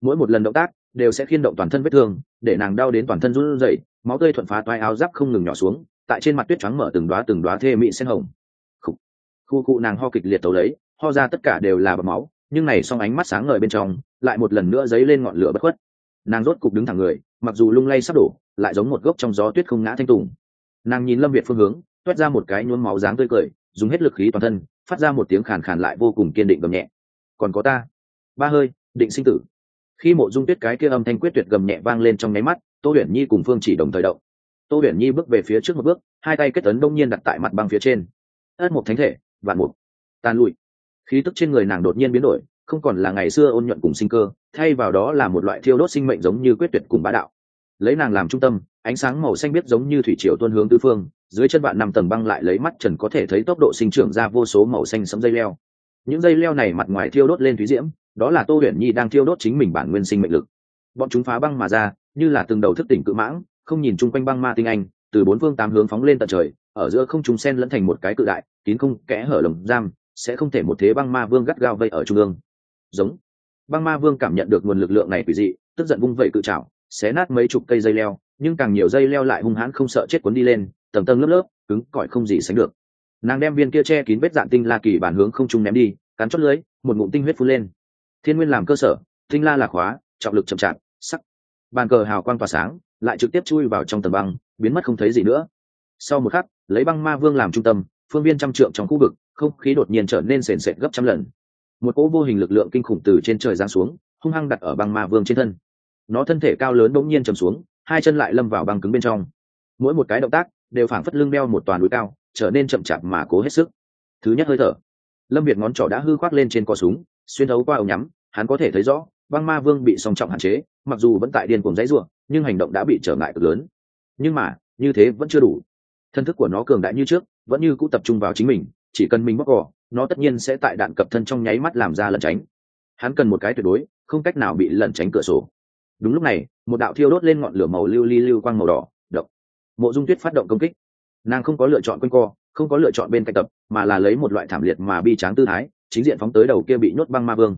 Mỗi một lần động tác, đều sẽ khiên động toàn thân vết thương, để nàng đau đến toàn thân run rẩy, máu tươi thuận phá toai áo giáp không ngừng nhỏ xuống, tại trên mặt tuyết trắng mở từng đoá từng đoá thê mị sen hồng. Khu khu cụ nàng ho kịch liệt tấu lấy, ho ra tất cả đều là bầm máu, nhưng này song ánh mắt sáng ngời bên trong, lại một lần nữa dấy lên ngọn lửa bất khuất nàng rốt cục đứng thẳng người, mặc dù lung lay sắp đổ, lại giống một gốc trong gió tuyết không ngã thanh tùng. Nàng nhìn lâm việt phương hướng toét ra một cái nhuốm máu dáng tươi cười, dùng hết lực khí toàn thân, phát ra một tiếng khàn khàn lại vô cùng kiên định gầm nhẹ. Còn có ta? Ba hơi, định sinh tử. Khi mộ dung tuyết cái kia âm thanh quyết tuyệt gầm nhẹ vang lên trong nháy mắt, tô huyền nhi cùng phương chỉ đồng thời động. Tô huyền nhi bước về phía trước một bước, hai tay kết tấn đông nhiên đặt tại mặt băng phía trên. Ất một thánh thể, vạn mục. Tàn lụi khí tức trên người nàng đột nhiên biến đổi không còn là ngày xưa ôn nhuận cùng sinh cơ, thay vào đó là một loại thiêu đốt sinh mệnh giống như quyết tuyệt cùng bá đạo. Lấy nàng làm trung tâm, ánh sáng màu xanh biết giống như thủy triều tuôn hướng tứ phương, dưới chân bạn nằm tầng băng lại lấy mắt trần có thể thấy tốc độ sinh trưởng ra vô số màu xanh sẫm dây leo. Những dây leo này mặt ngoài thiêu đốt lên thúy diễm, đó là tô huyền nhi đang thiêu đốt chính mình bản nguyên sinh mệnh lực. Bọn chúng phá băng mà ra, như là từng đầu thức tỉnh cự mãng, không nhìn chung quanh băng ma tinh anh, từ bốn phương tám hướng phóng lên tận trời, ở giữa không chúng sen lẫn thành một cái cự đại, kín không kẽ hở lồng giam, sẽ không thể một thế băng ma vương gắt gao vây ở trung ương giống. Băng ma vương cảm nhận được nguồn lực lượng này quỷ dị, tức giận vung vẩy cự trào xé nát mấy chục cây dây leo, nhưng càng nhiều dây leo lại hung hãn không sợ chết cuốn đi lên, tầng tầng lớp lớp, cứng cỏi không gì sánh được. Nàng đem viên kia che kín vết dạn tinh la kỳ bản hướng không trung ném đi, cắn chót lưới một ngụm tinh huyết phun lên. Thiên nguyên làm cơ sở, tinh la là khóa, trọng lực chậm chạp, sắc. Bàn cờ hào quang tỏa sáng, lại trực tiếp chui vào trong tầng băng, biến mất không thấy gì nữa. Sau một khắc, lấy băng ma vương làm trung tâm, phương viên trăm trượng trong khu vực, không khí đột nhiên trở nên sền sệt gấp trăm lần một cỗ vô hình lực lượng kinh khủng từ trên trời giáng xuống, hung hăng đặt ở băng ma vương trên thân. Nó thân thể cao lớn bỗng nhiên trầm xuống, hai chân lại lâm vào băng cứng bên trong. Mỗi một cái động tác đều phảng phất lưng đeo một toàn núi cao, trở nên chậm chạp mà cố hết sức. Thứ nhất hơi thở. Lâm việt ngón trỏ đã hư khoác lên trên cò súng, xuyên thấu qua ống nhắm, hắn có thể thấy rõ, băng ma vương bị song trọng hạn chế, mặc dù vẫn tại điên cùng dãy ruộng nhưng hành động đã bị trở ngại cực lớn. Nhưng mà, như thế vẫn chưa đủ. Thân thức của nó cường đại như trước, vẫn như cũ tập trung vào chính mình, chỉ cần mình bóc cỏ nó tất nhiên sẽ tại đạn cập thân trong nháy mắt làm ra lẩn tránh. Hắn cần một cái tuyệt đối, không cách nào bị lẩn tránh cửa sổ. Đúng lúc này, một đạo thiêu đốt lên ngọn lửa màu lưu ly lưu quang màu đỏ động mộ dung tuyết phát động công kích. Nàng không có lựa chọn quanh co, không có lựa chọn bên cạnh tập, mà là lấy một loại thảm liệt mà bi tráng tư thái, chính diện phóng tới đầu kia bị nhốt băng ma vương.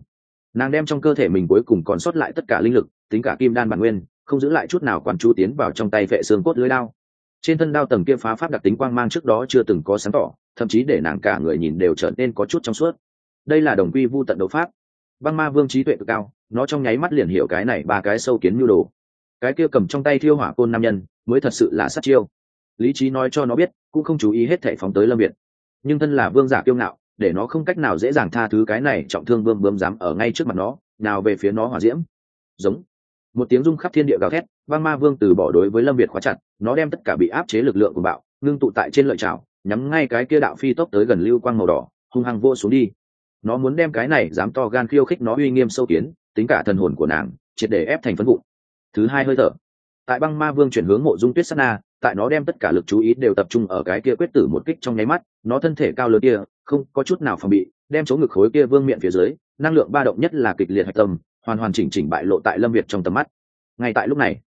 Nàng đem trong cơ thể mình cuối cùng còn sót lại tất cả linh lực, tính cả kim đan bản nguyên, không giữ lại chút nào quản chú tiến vào trong tay vệ xương cốt lưới đao. Trên thân đao tầng kia phá pháp đặc tính quang mang trước đó chưa từng có sáng tỏ thậm chí để nàng cả người nhìn đều trở nên có chút trong suốt. Đây là đồng quy vu tận đấu pháp. Băng ma vương trí tuệ cực cao, nó trong nháy mắt liền hiểu cái này ba cái sâu kiến nhu đồ. Cái kia cầm trong tay thiêu hỏa côn nam nhân, mới thật sự là sát chiêu. Lý trí nói cho nó biết, cũng không chú ý hết thể phóng tới lâm việt. Nhưng thân là vương giả kiêu ngạo, để nó không cách nào dễ dàng tha thứ cái này trọng thương vương bướm dám ở ngay trước mặt nó, nào về phía nó hỏa diễm. Giống. Một tiếng rung khắp thiên địa gào thét, băng ma vương từ bỏ đối với lâm việt khóa chặt, nó đem tất cả bị áp chế lực lượng của bạo, ngưng tụ tại trên lợi trào nhắm ngay cái kia đạo phi tốc tới gần lưu quang màu đỏ, hung hăng vô xuống đi. Nó muốn đem cái này dám to gan khiêu khích nó uy nghiêm sâu kiến, tính cả thần hồn của nàng, triệt để ép thành phân vụ thứ hai hơi thở. Tại băng ma vương chuyển hướng mộ dung tuyết sana na, tại nó đem tất cả lực chú ý đều tập trung ở cái kia quyết tử một kích trong nháy mắt, nó thân thể cao lớn kia, không có chút nào phòng bị, đem chỗ ngực khối kia vương miệng phía dưới, năng lượng ba động nhất là kịch liệt hạch tâm, hoàn hoàn chỉnh chỉnh bại lộ tại lâm việt trong tầm mắt. Ngay tại lúc này,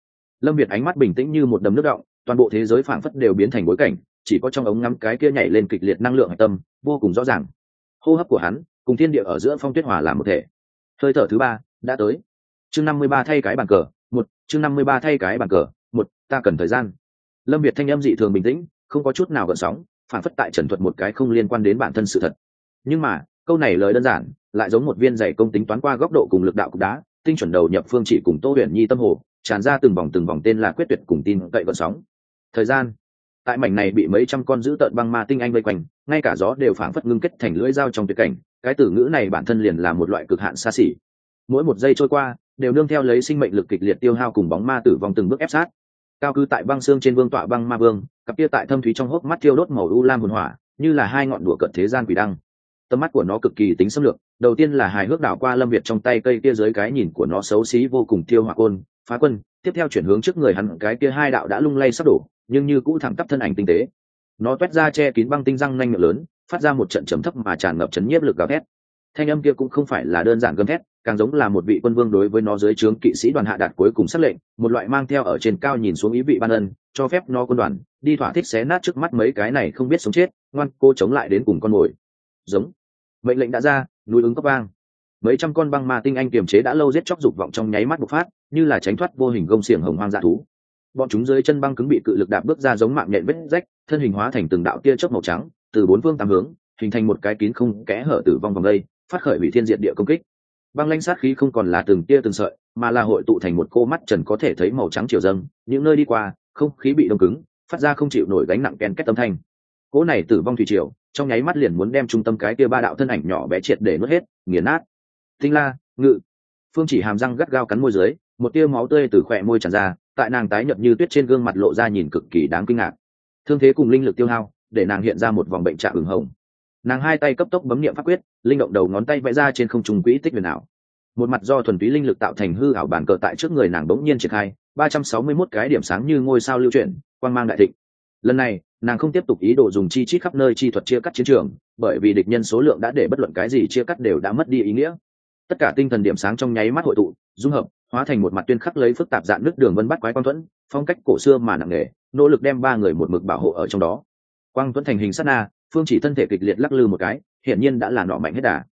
lâm việt ánh mắt bình tĩnh như một đầm nước động, toàn bộ thế giới phảng phất đều biến thành bối cảnh chỉ có trong ống ngắm cái kia nhảy lên kịch liệt năng lượng hạch tâm, vô cùng rõ ràng. Hô hấp của hắn, cùng thiên địa ở giữa phong tuyết hòa làm một thể. Hơi thở thứ ba, đã tới. Chương năm mươi ba thay cái bàn cờ, một, chương năm mươi ba thay cái bàn cờ, một, ta cần thời gian. Lâm việt thanh âm dị thường bình tĩnh, không có chút nào gợn sóng, phản phất tại trần thuật một cái không liên quan đến bản thân sự thật. Nhưng mà, câu này lời đơn giản, lại giống một viên giày công tính toán qua góc độ cùng lực đạo cục đá, tinh chuẩn đầu nhập phương chỉ cùng tô huyền nhi tâm hồ, tràn ra từng vòng từng vòng tên là quyết tuyệt cùng tin cậy gợn sóng. Thời gian tại mảnh này bị mấy trăm con giữ tợn băng ma tinh anh vây quanh, ngay cả gió đều phảng phất ngưng kết thành lưỡi dao trong tuyệt cảnh, cái từ ngữ này bản thân liền là một loại cực hạn xa xỉ. Mỗi một giây trôi qua, đều nương theo lấy sinh mệnh lực kịch liệt tiêu hao cùng bóng ma tử vong từng bước ép sát. Cao cư tại băng xương trên vương tọa băng ma vương, cặp kia tại thâm thúy trong hốc mắt thiêu đốt màu u lam hồn hỏa, như là hai ngọn đùa cận thế gian quỷ đăng. Tầm mắt của nó cực kỳ tính xâm lược, đầu tiên là hài hước đảo qua lâm việt trong tay cây kia dưới cái nhìn của nó xấu xí vô cùng thiêu hỏa côn, phá quân, tiếp theo chuyển hướng trước người hắn, cái kia hai đạo đã lung lay sắp đổ nhưng như cũ thẳng tắp thân ảnh tinh tế. Nó toét ra che kín băng tinh răng nanh miệng lớn, phát ra một trận trầm thấp mà tràn ngập chấn nhiếp lực gào thét. Thanh âm kia cũng không phải là đơn giản gầm thét, càng giống là một vị quân vương đối với nó dưới trướng kỵ sĩ đoàn hạ đạt cuối cùng sắc lệnh, một loại mang theo ở trên cao nhìn xuống ý vị ban ân, cho phép nó quân đoàn đi thỏa thích xé nát trước mắt mấy cái này không biết sống chết, ngoan cô chống lại đến cùng con mồi. Giống. Mệnh lệnh đã ra, núi ứng cấp vang. Mấy trăm con băng ma tinh anh kiềm chế đã lâu giết chóc dục vọng trong nháy mắt bộc phát, như là tránh thoát vô hình gông xiềng hồng hoang dạ thú bọn chúng dưới chân băng cứng bị cự lực đạp bước ra giống mạng nhện vết rách, thân hình hóa thành từng đạo tia chớp màu trắng, từ bốn phương tám hướng, hình thành một cái kín không kẽ hở tử vong vòng đây, phát khởi hủy thiên diệt địa công kích. Băng lanh sát khí không còn là từng tia từng sợi, mà là hội tụ thành một cô mắt trần có thể thấy màu trắng chiều dâng, những nơi đi qua, không khí bị đông cứng, phát ra không chịu nổi gánh nặng ken kết tâm thanh. Cỗ này tử vong thủy triều, trong nháy mắt liền muốn đem trung tâm cái kia ba đạo thân ảnh nhỏ bé triệt để nuốt hết, nghiền nát. Tinh la, ngự, phương chỉ hàm răng gắt gao cắn môi dưới một tia máu tươi từ khỏe môi tràn ra, tại nàng tái nhợt như tuyết trên gương mặt lộ ra nhìn cực kỳ đáng kinh ngạc. Thương thế cùng linh lực tiêu hao, để nàng hiện ra một vòng bệnh trạng ửng hồng. Nàng hai tay cấp tốc bấm niệm pháp quyết, linh động đầu ngón tay vẽ ra trên không trùng quỹ tích huyền ảo. Một mặt do thuần túy linh lực tạo thành hư ảo bản cờ tại trước người nàng bỗng nhiên triển khai, ba trăm sáu mươi mốt cái điểm sáng như ngôi sao lưu chuyển, quang mang đại thịnh. Lần này, nàng không tiếp tục ý đồ dùng chi chít khắp nơi chi thuật chia cắt chiến trường, bởi vì địch nhân số lượng đã để bất luận cái gì chia cắt đều đã mất đi ý nghĩa. Tất cả tinh thần điểm sáng trong nháy mắt hội tụ, dung hợp hóa thành một mặt tuyên khắc lấy phức tạp dạng nước đường vân bắt quái quang thuẫn, phong cách cổ xưa mà nặng nề, nỗ lực đem ba người một mực bảo hộ ở trong đó. Quang thuẫn thành hình sát na, phương chỉ thân thể kịch liệt lắc lư một cái, hiển nhiên đã là nọ mạnh hết đà.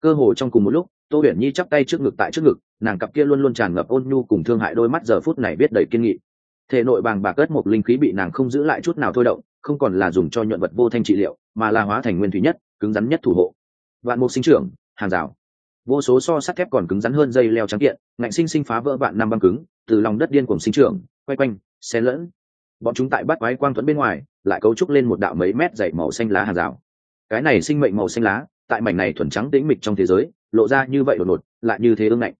Cơ hồ trong cùng một lúc, tô huyền nhi chắp tay trước ngực tại trước ngực, nàng cặp kia luôn luôn tràn ngập ôn nhu cùng thương hại đôi mắt giờ phút này biết đầy kiên nghị. Thể nội bàng bạc cất một linh khí bị nàng không giữ lại chút nào thôi động, không còn là dùng cho nhuận vật vô thanh trị liệu, mà là hóa thành nguyên thủy nhất, cứng rắn nhất thủ hộ. Vạn mục sinh trưởng, hàng rào vô số so sắt thép còn cứng rắn hơn dây leo trắng kiện, ngạnh sinh sinh phá vỡ vạn năm băng cứng, từ lòng đất điên cùng sinh trưởng, quay quanh, xen lẫn. Bọn chúng tại bắt quái quang thuẫn bên ngoài, lại cấu trúc lên một đạo mấy mét dày màu xanh lá hàng rào. Cái này sinh mệnh màu xanh lá, tại mảnh này thuần trắng tĩnh mịch trong thế giới, lộ ra như vậy đột ngột, lại như thế ương lạnh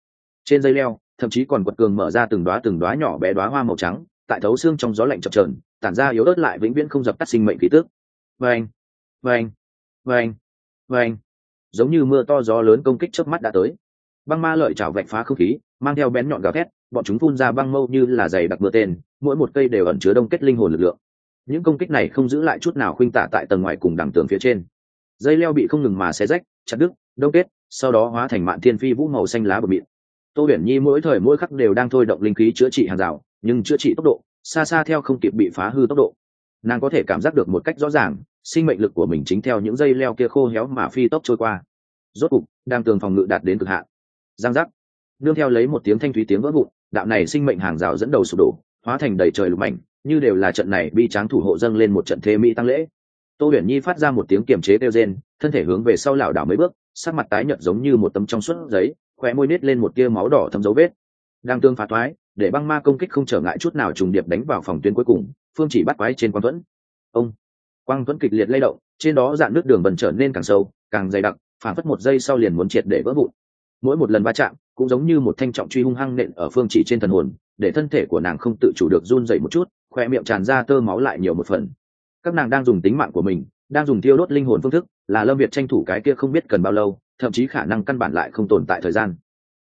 trên dây leo, thậm chí còn quật cường mở ra từng đoá từng đoá nhỏ bé đoá hoa màu trắng, tại thấu xương trong gió lạnh chập trờn tản ra yếu ớt lại vĩnh viễn không dập tắt sinh mệnh khí tước vâng vâng vâng vâng giống như mưa to gió lớn công kích trước mắt đã tới. Băng ma lợi chảo vạch phá không khí, mang theo bén nhọn gào thét, bọn chúng phun ra băng mâu như là giày đặc mưa tên, mỗi một cây đều ẩn chứa đông kết linh hồn lực lượng. Những công kích này không giữ lại chút nào khuynh tả tại tầng ngoài cùng đằng tường phía trên. Dây leo bị không ngừng mà xé rách, chặt đứt, đông kết, sau đó hóa thành mạn thiên phi vũ màu xanh lá bờ mịn. Tô huyền nhi mỗi thời mỗi khắc đều đang thôi động linh khí chữa trị hàng rào, nhưng chữa trị tốc độ xa xa theo không kịp bị phá hư tốc độ. Nàng có thể cảm giác được một cách rõ ràng sinh mệnh lực của mình chính theo những dây leo kia khô héo mà phi tốc trôi qua. Rốt cục, đang tường phòng ngự đạt đến cực hạn. Giang giác. Nương theo lấy một tiếng thanh thúy tiếng vỡ vụn, đạo này sinh mệnh hàng rào dẫn đầu sụp đổ, hóa thành đầy trời lục mảnh, như đều là trận này bi tráng thủ hộ dâng lên một trận thế mỹ tăng lễ. Tô huyền nhi phát ra một tiếng kiềm chế kêu rên, thân thể hướng về sau lảo đảo mấy bước, sắc mặt tái nhợt giống như một tấm trong suốt giấy, khóe môi nết lên một tia máu đỏ thấm dấu vết. Đang tương phá thoái, để băng ma công kích không trở ngại chút nào trùng điệp đánh vào phòng tuyến cuối cùng, phương chỉ bắt quái trên quan thuẫn ông! Quang thuẫn kịch liệt lay động, trên đó dạn nước đường bần trở nên càng sâu, càng dày đặc phản phất một giây sau liền muốn triệt để vỡ vụn. Mỗi một lần va chạm, cũng giống như một thanh trọng truy hung hăng nện ở phương chỉ trên thần hồn, để thân thể của nàng không tự chủ được run dậy một chút, khoe miệng tràn ra tơ máu lại nhiều một phần. Các nàng đang dùng tính mạng của mình, đang dùng tiêu đốt linh hồn phương thức, là lâm việt tranh thủ cái kia không biết cần bao lâu, thậm chí khả năng căn bản lại không tồn tại thời gian.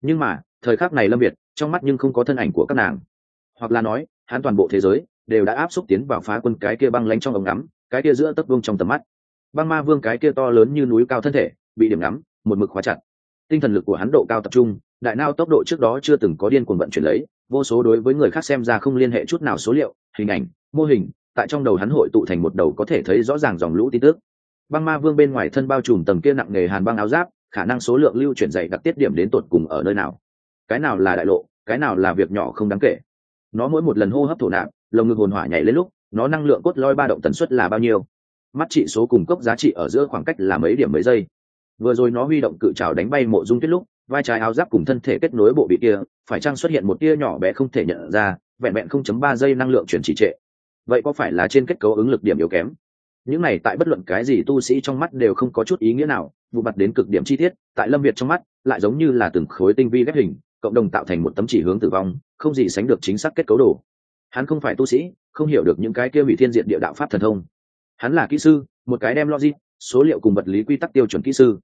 Nhưng mà, thời khắc này lâm việt, trong mắt nhưng không có thân ảnh của các nàng. Hoặc là nói, hắn toàn bộ thế giới, đều đã áp xúc tiến vào phá quân cái kia băng lánh trong ống ngắm cái kia giữa tấc vương trong tầm mắt. Băng ma vương cái kia to lớn như núi cao thân thể, bị điểm ngắm, một mực khóa chặt. Tinh thần lực của hắn độ cao tập trung, đại nao tốc độ trước đó chưa từng có điên cuồng vận chuyển lấy, vô số đối với người khác xem ra không liên hệ chút nào số liệu, hình ảnh, mô hình, tại trong đầu hắn hội tụ thành một đầu có thể thấy rõ ràng dòng lũ tin tức. Băng ma vương bên ngoài thân bao trùm tầng kia nặng nề hàn băng áo giáp, khả năng số lượng lưu chuyển dày đặc tiết điểm đến tột cùng ở nơi nào. Cái nào là đại lộ, cái nào là việc nhỏ không đáng kể. Nó mỗi một lần hô hấp thổ nạp, lồng ngực hồn hỏa nhảy lên lúc nó năng lượng cốt lõi ba động tần suất là bao nhiêu? Mắt trị số cùng cốc giá trị ở giữa khoảng cách là mấy điểm mấy giây. Vừa rồi nó huy động cự trào đánh bay mộ dung tuyết lúc, vai trái áo giáp cùng thân thể kết nối bộ bị kia, phải chăng xuất hiện một tia nhỏ bé không thể nhận ra, vẹn vẹn không chấm ba giây năng lượng chuyển trì trệ. Vậy có phải là trên kết cấu ứng lực điểm yếu kém? Những này tại bất luận cái gì tu sĩ trong mắt đều không có chút ý nghĩa nào, vụ mặt đến cực điểm chi tiết, tại lâm việt trong mắt, lại giống như là từng khối tinh vi ghép hình, cộng đồng tạo thành một tấm chỉ hướng tử vong, không gì sánh được chính xác kết cấu đồ hắn không phải tu sĩ, không hiểu được những cái kia hủy thiên diện địa đạo pháp thần thông. Hắn là kỹ sư, một cái đem logic, số liệu cùng vật lý quy tắc tiêu chuẩn kỹ sư.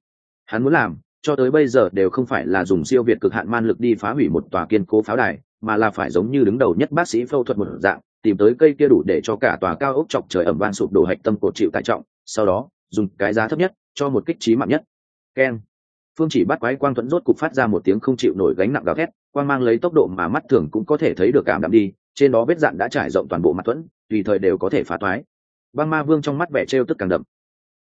Hắn muốn làm, cho tới bây giờ đều không phải là dùng siêu việt cực hạn man lực đi phá hủy một tòa kiên cố pháo đài, mà là phải giống như đứng đầu nhất bác sĩ phẫu thuật một dạng, tìm tới cây kia đủ để cho cả tòa cao ốc chọc trời ẩm vang sụp đổ hạch tâm cột chịu tải trọng, sau đó, dùng cái giá thấp nhất, cho một kích trí mạng nhất. Keng phương chỉ bắt quái quang thuẫn rốt cục phát ra một tiếng không chịu nổi gánh nặng gào thét, quang mang lấy tốc độ mà mắt thường cũng có thể thấy được cảm đạm đi trên đó vết dạn đã trải rộng toàn bộ mặt thuẫn, tùy thời đều có thể phá toái. Băng ma vương trong mắt vẻ trêu tức càng đậm.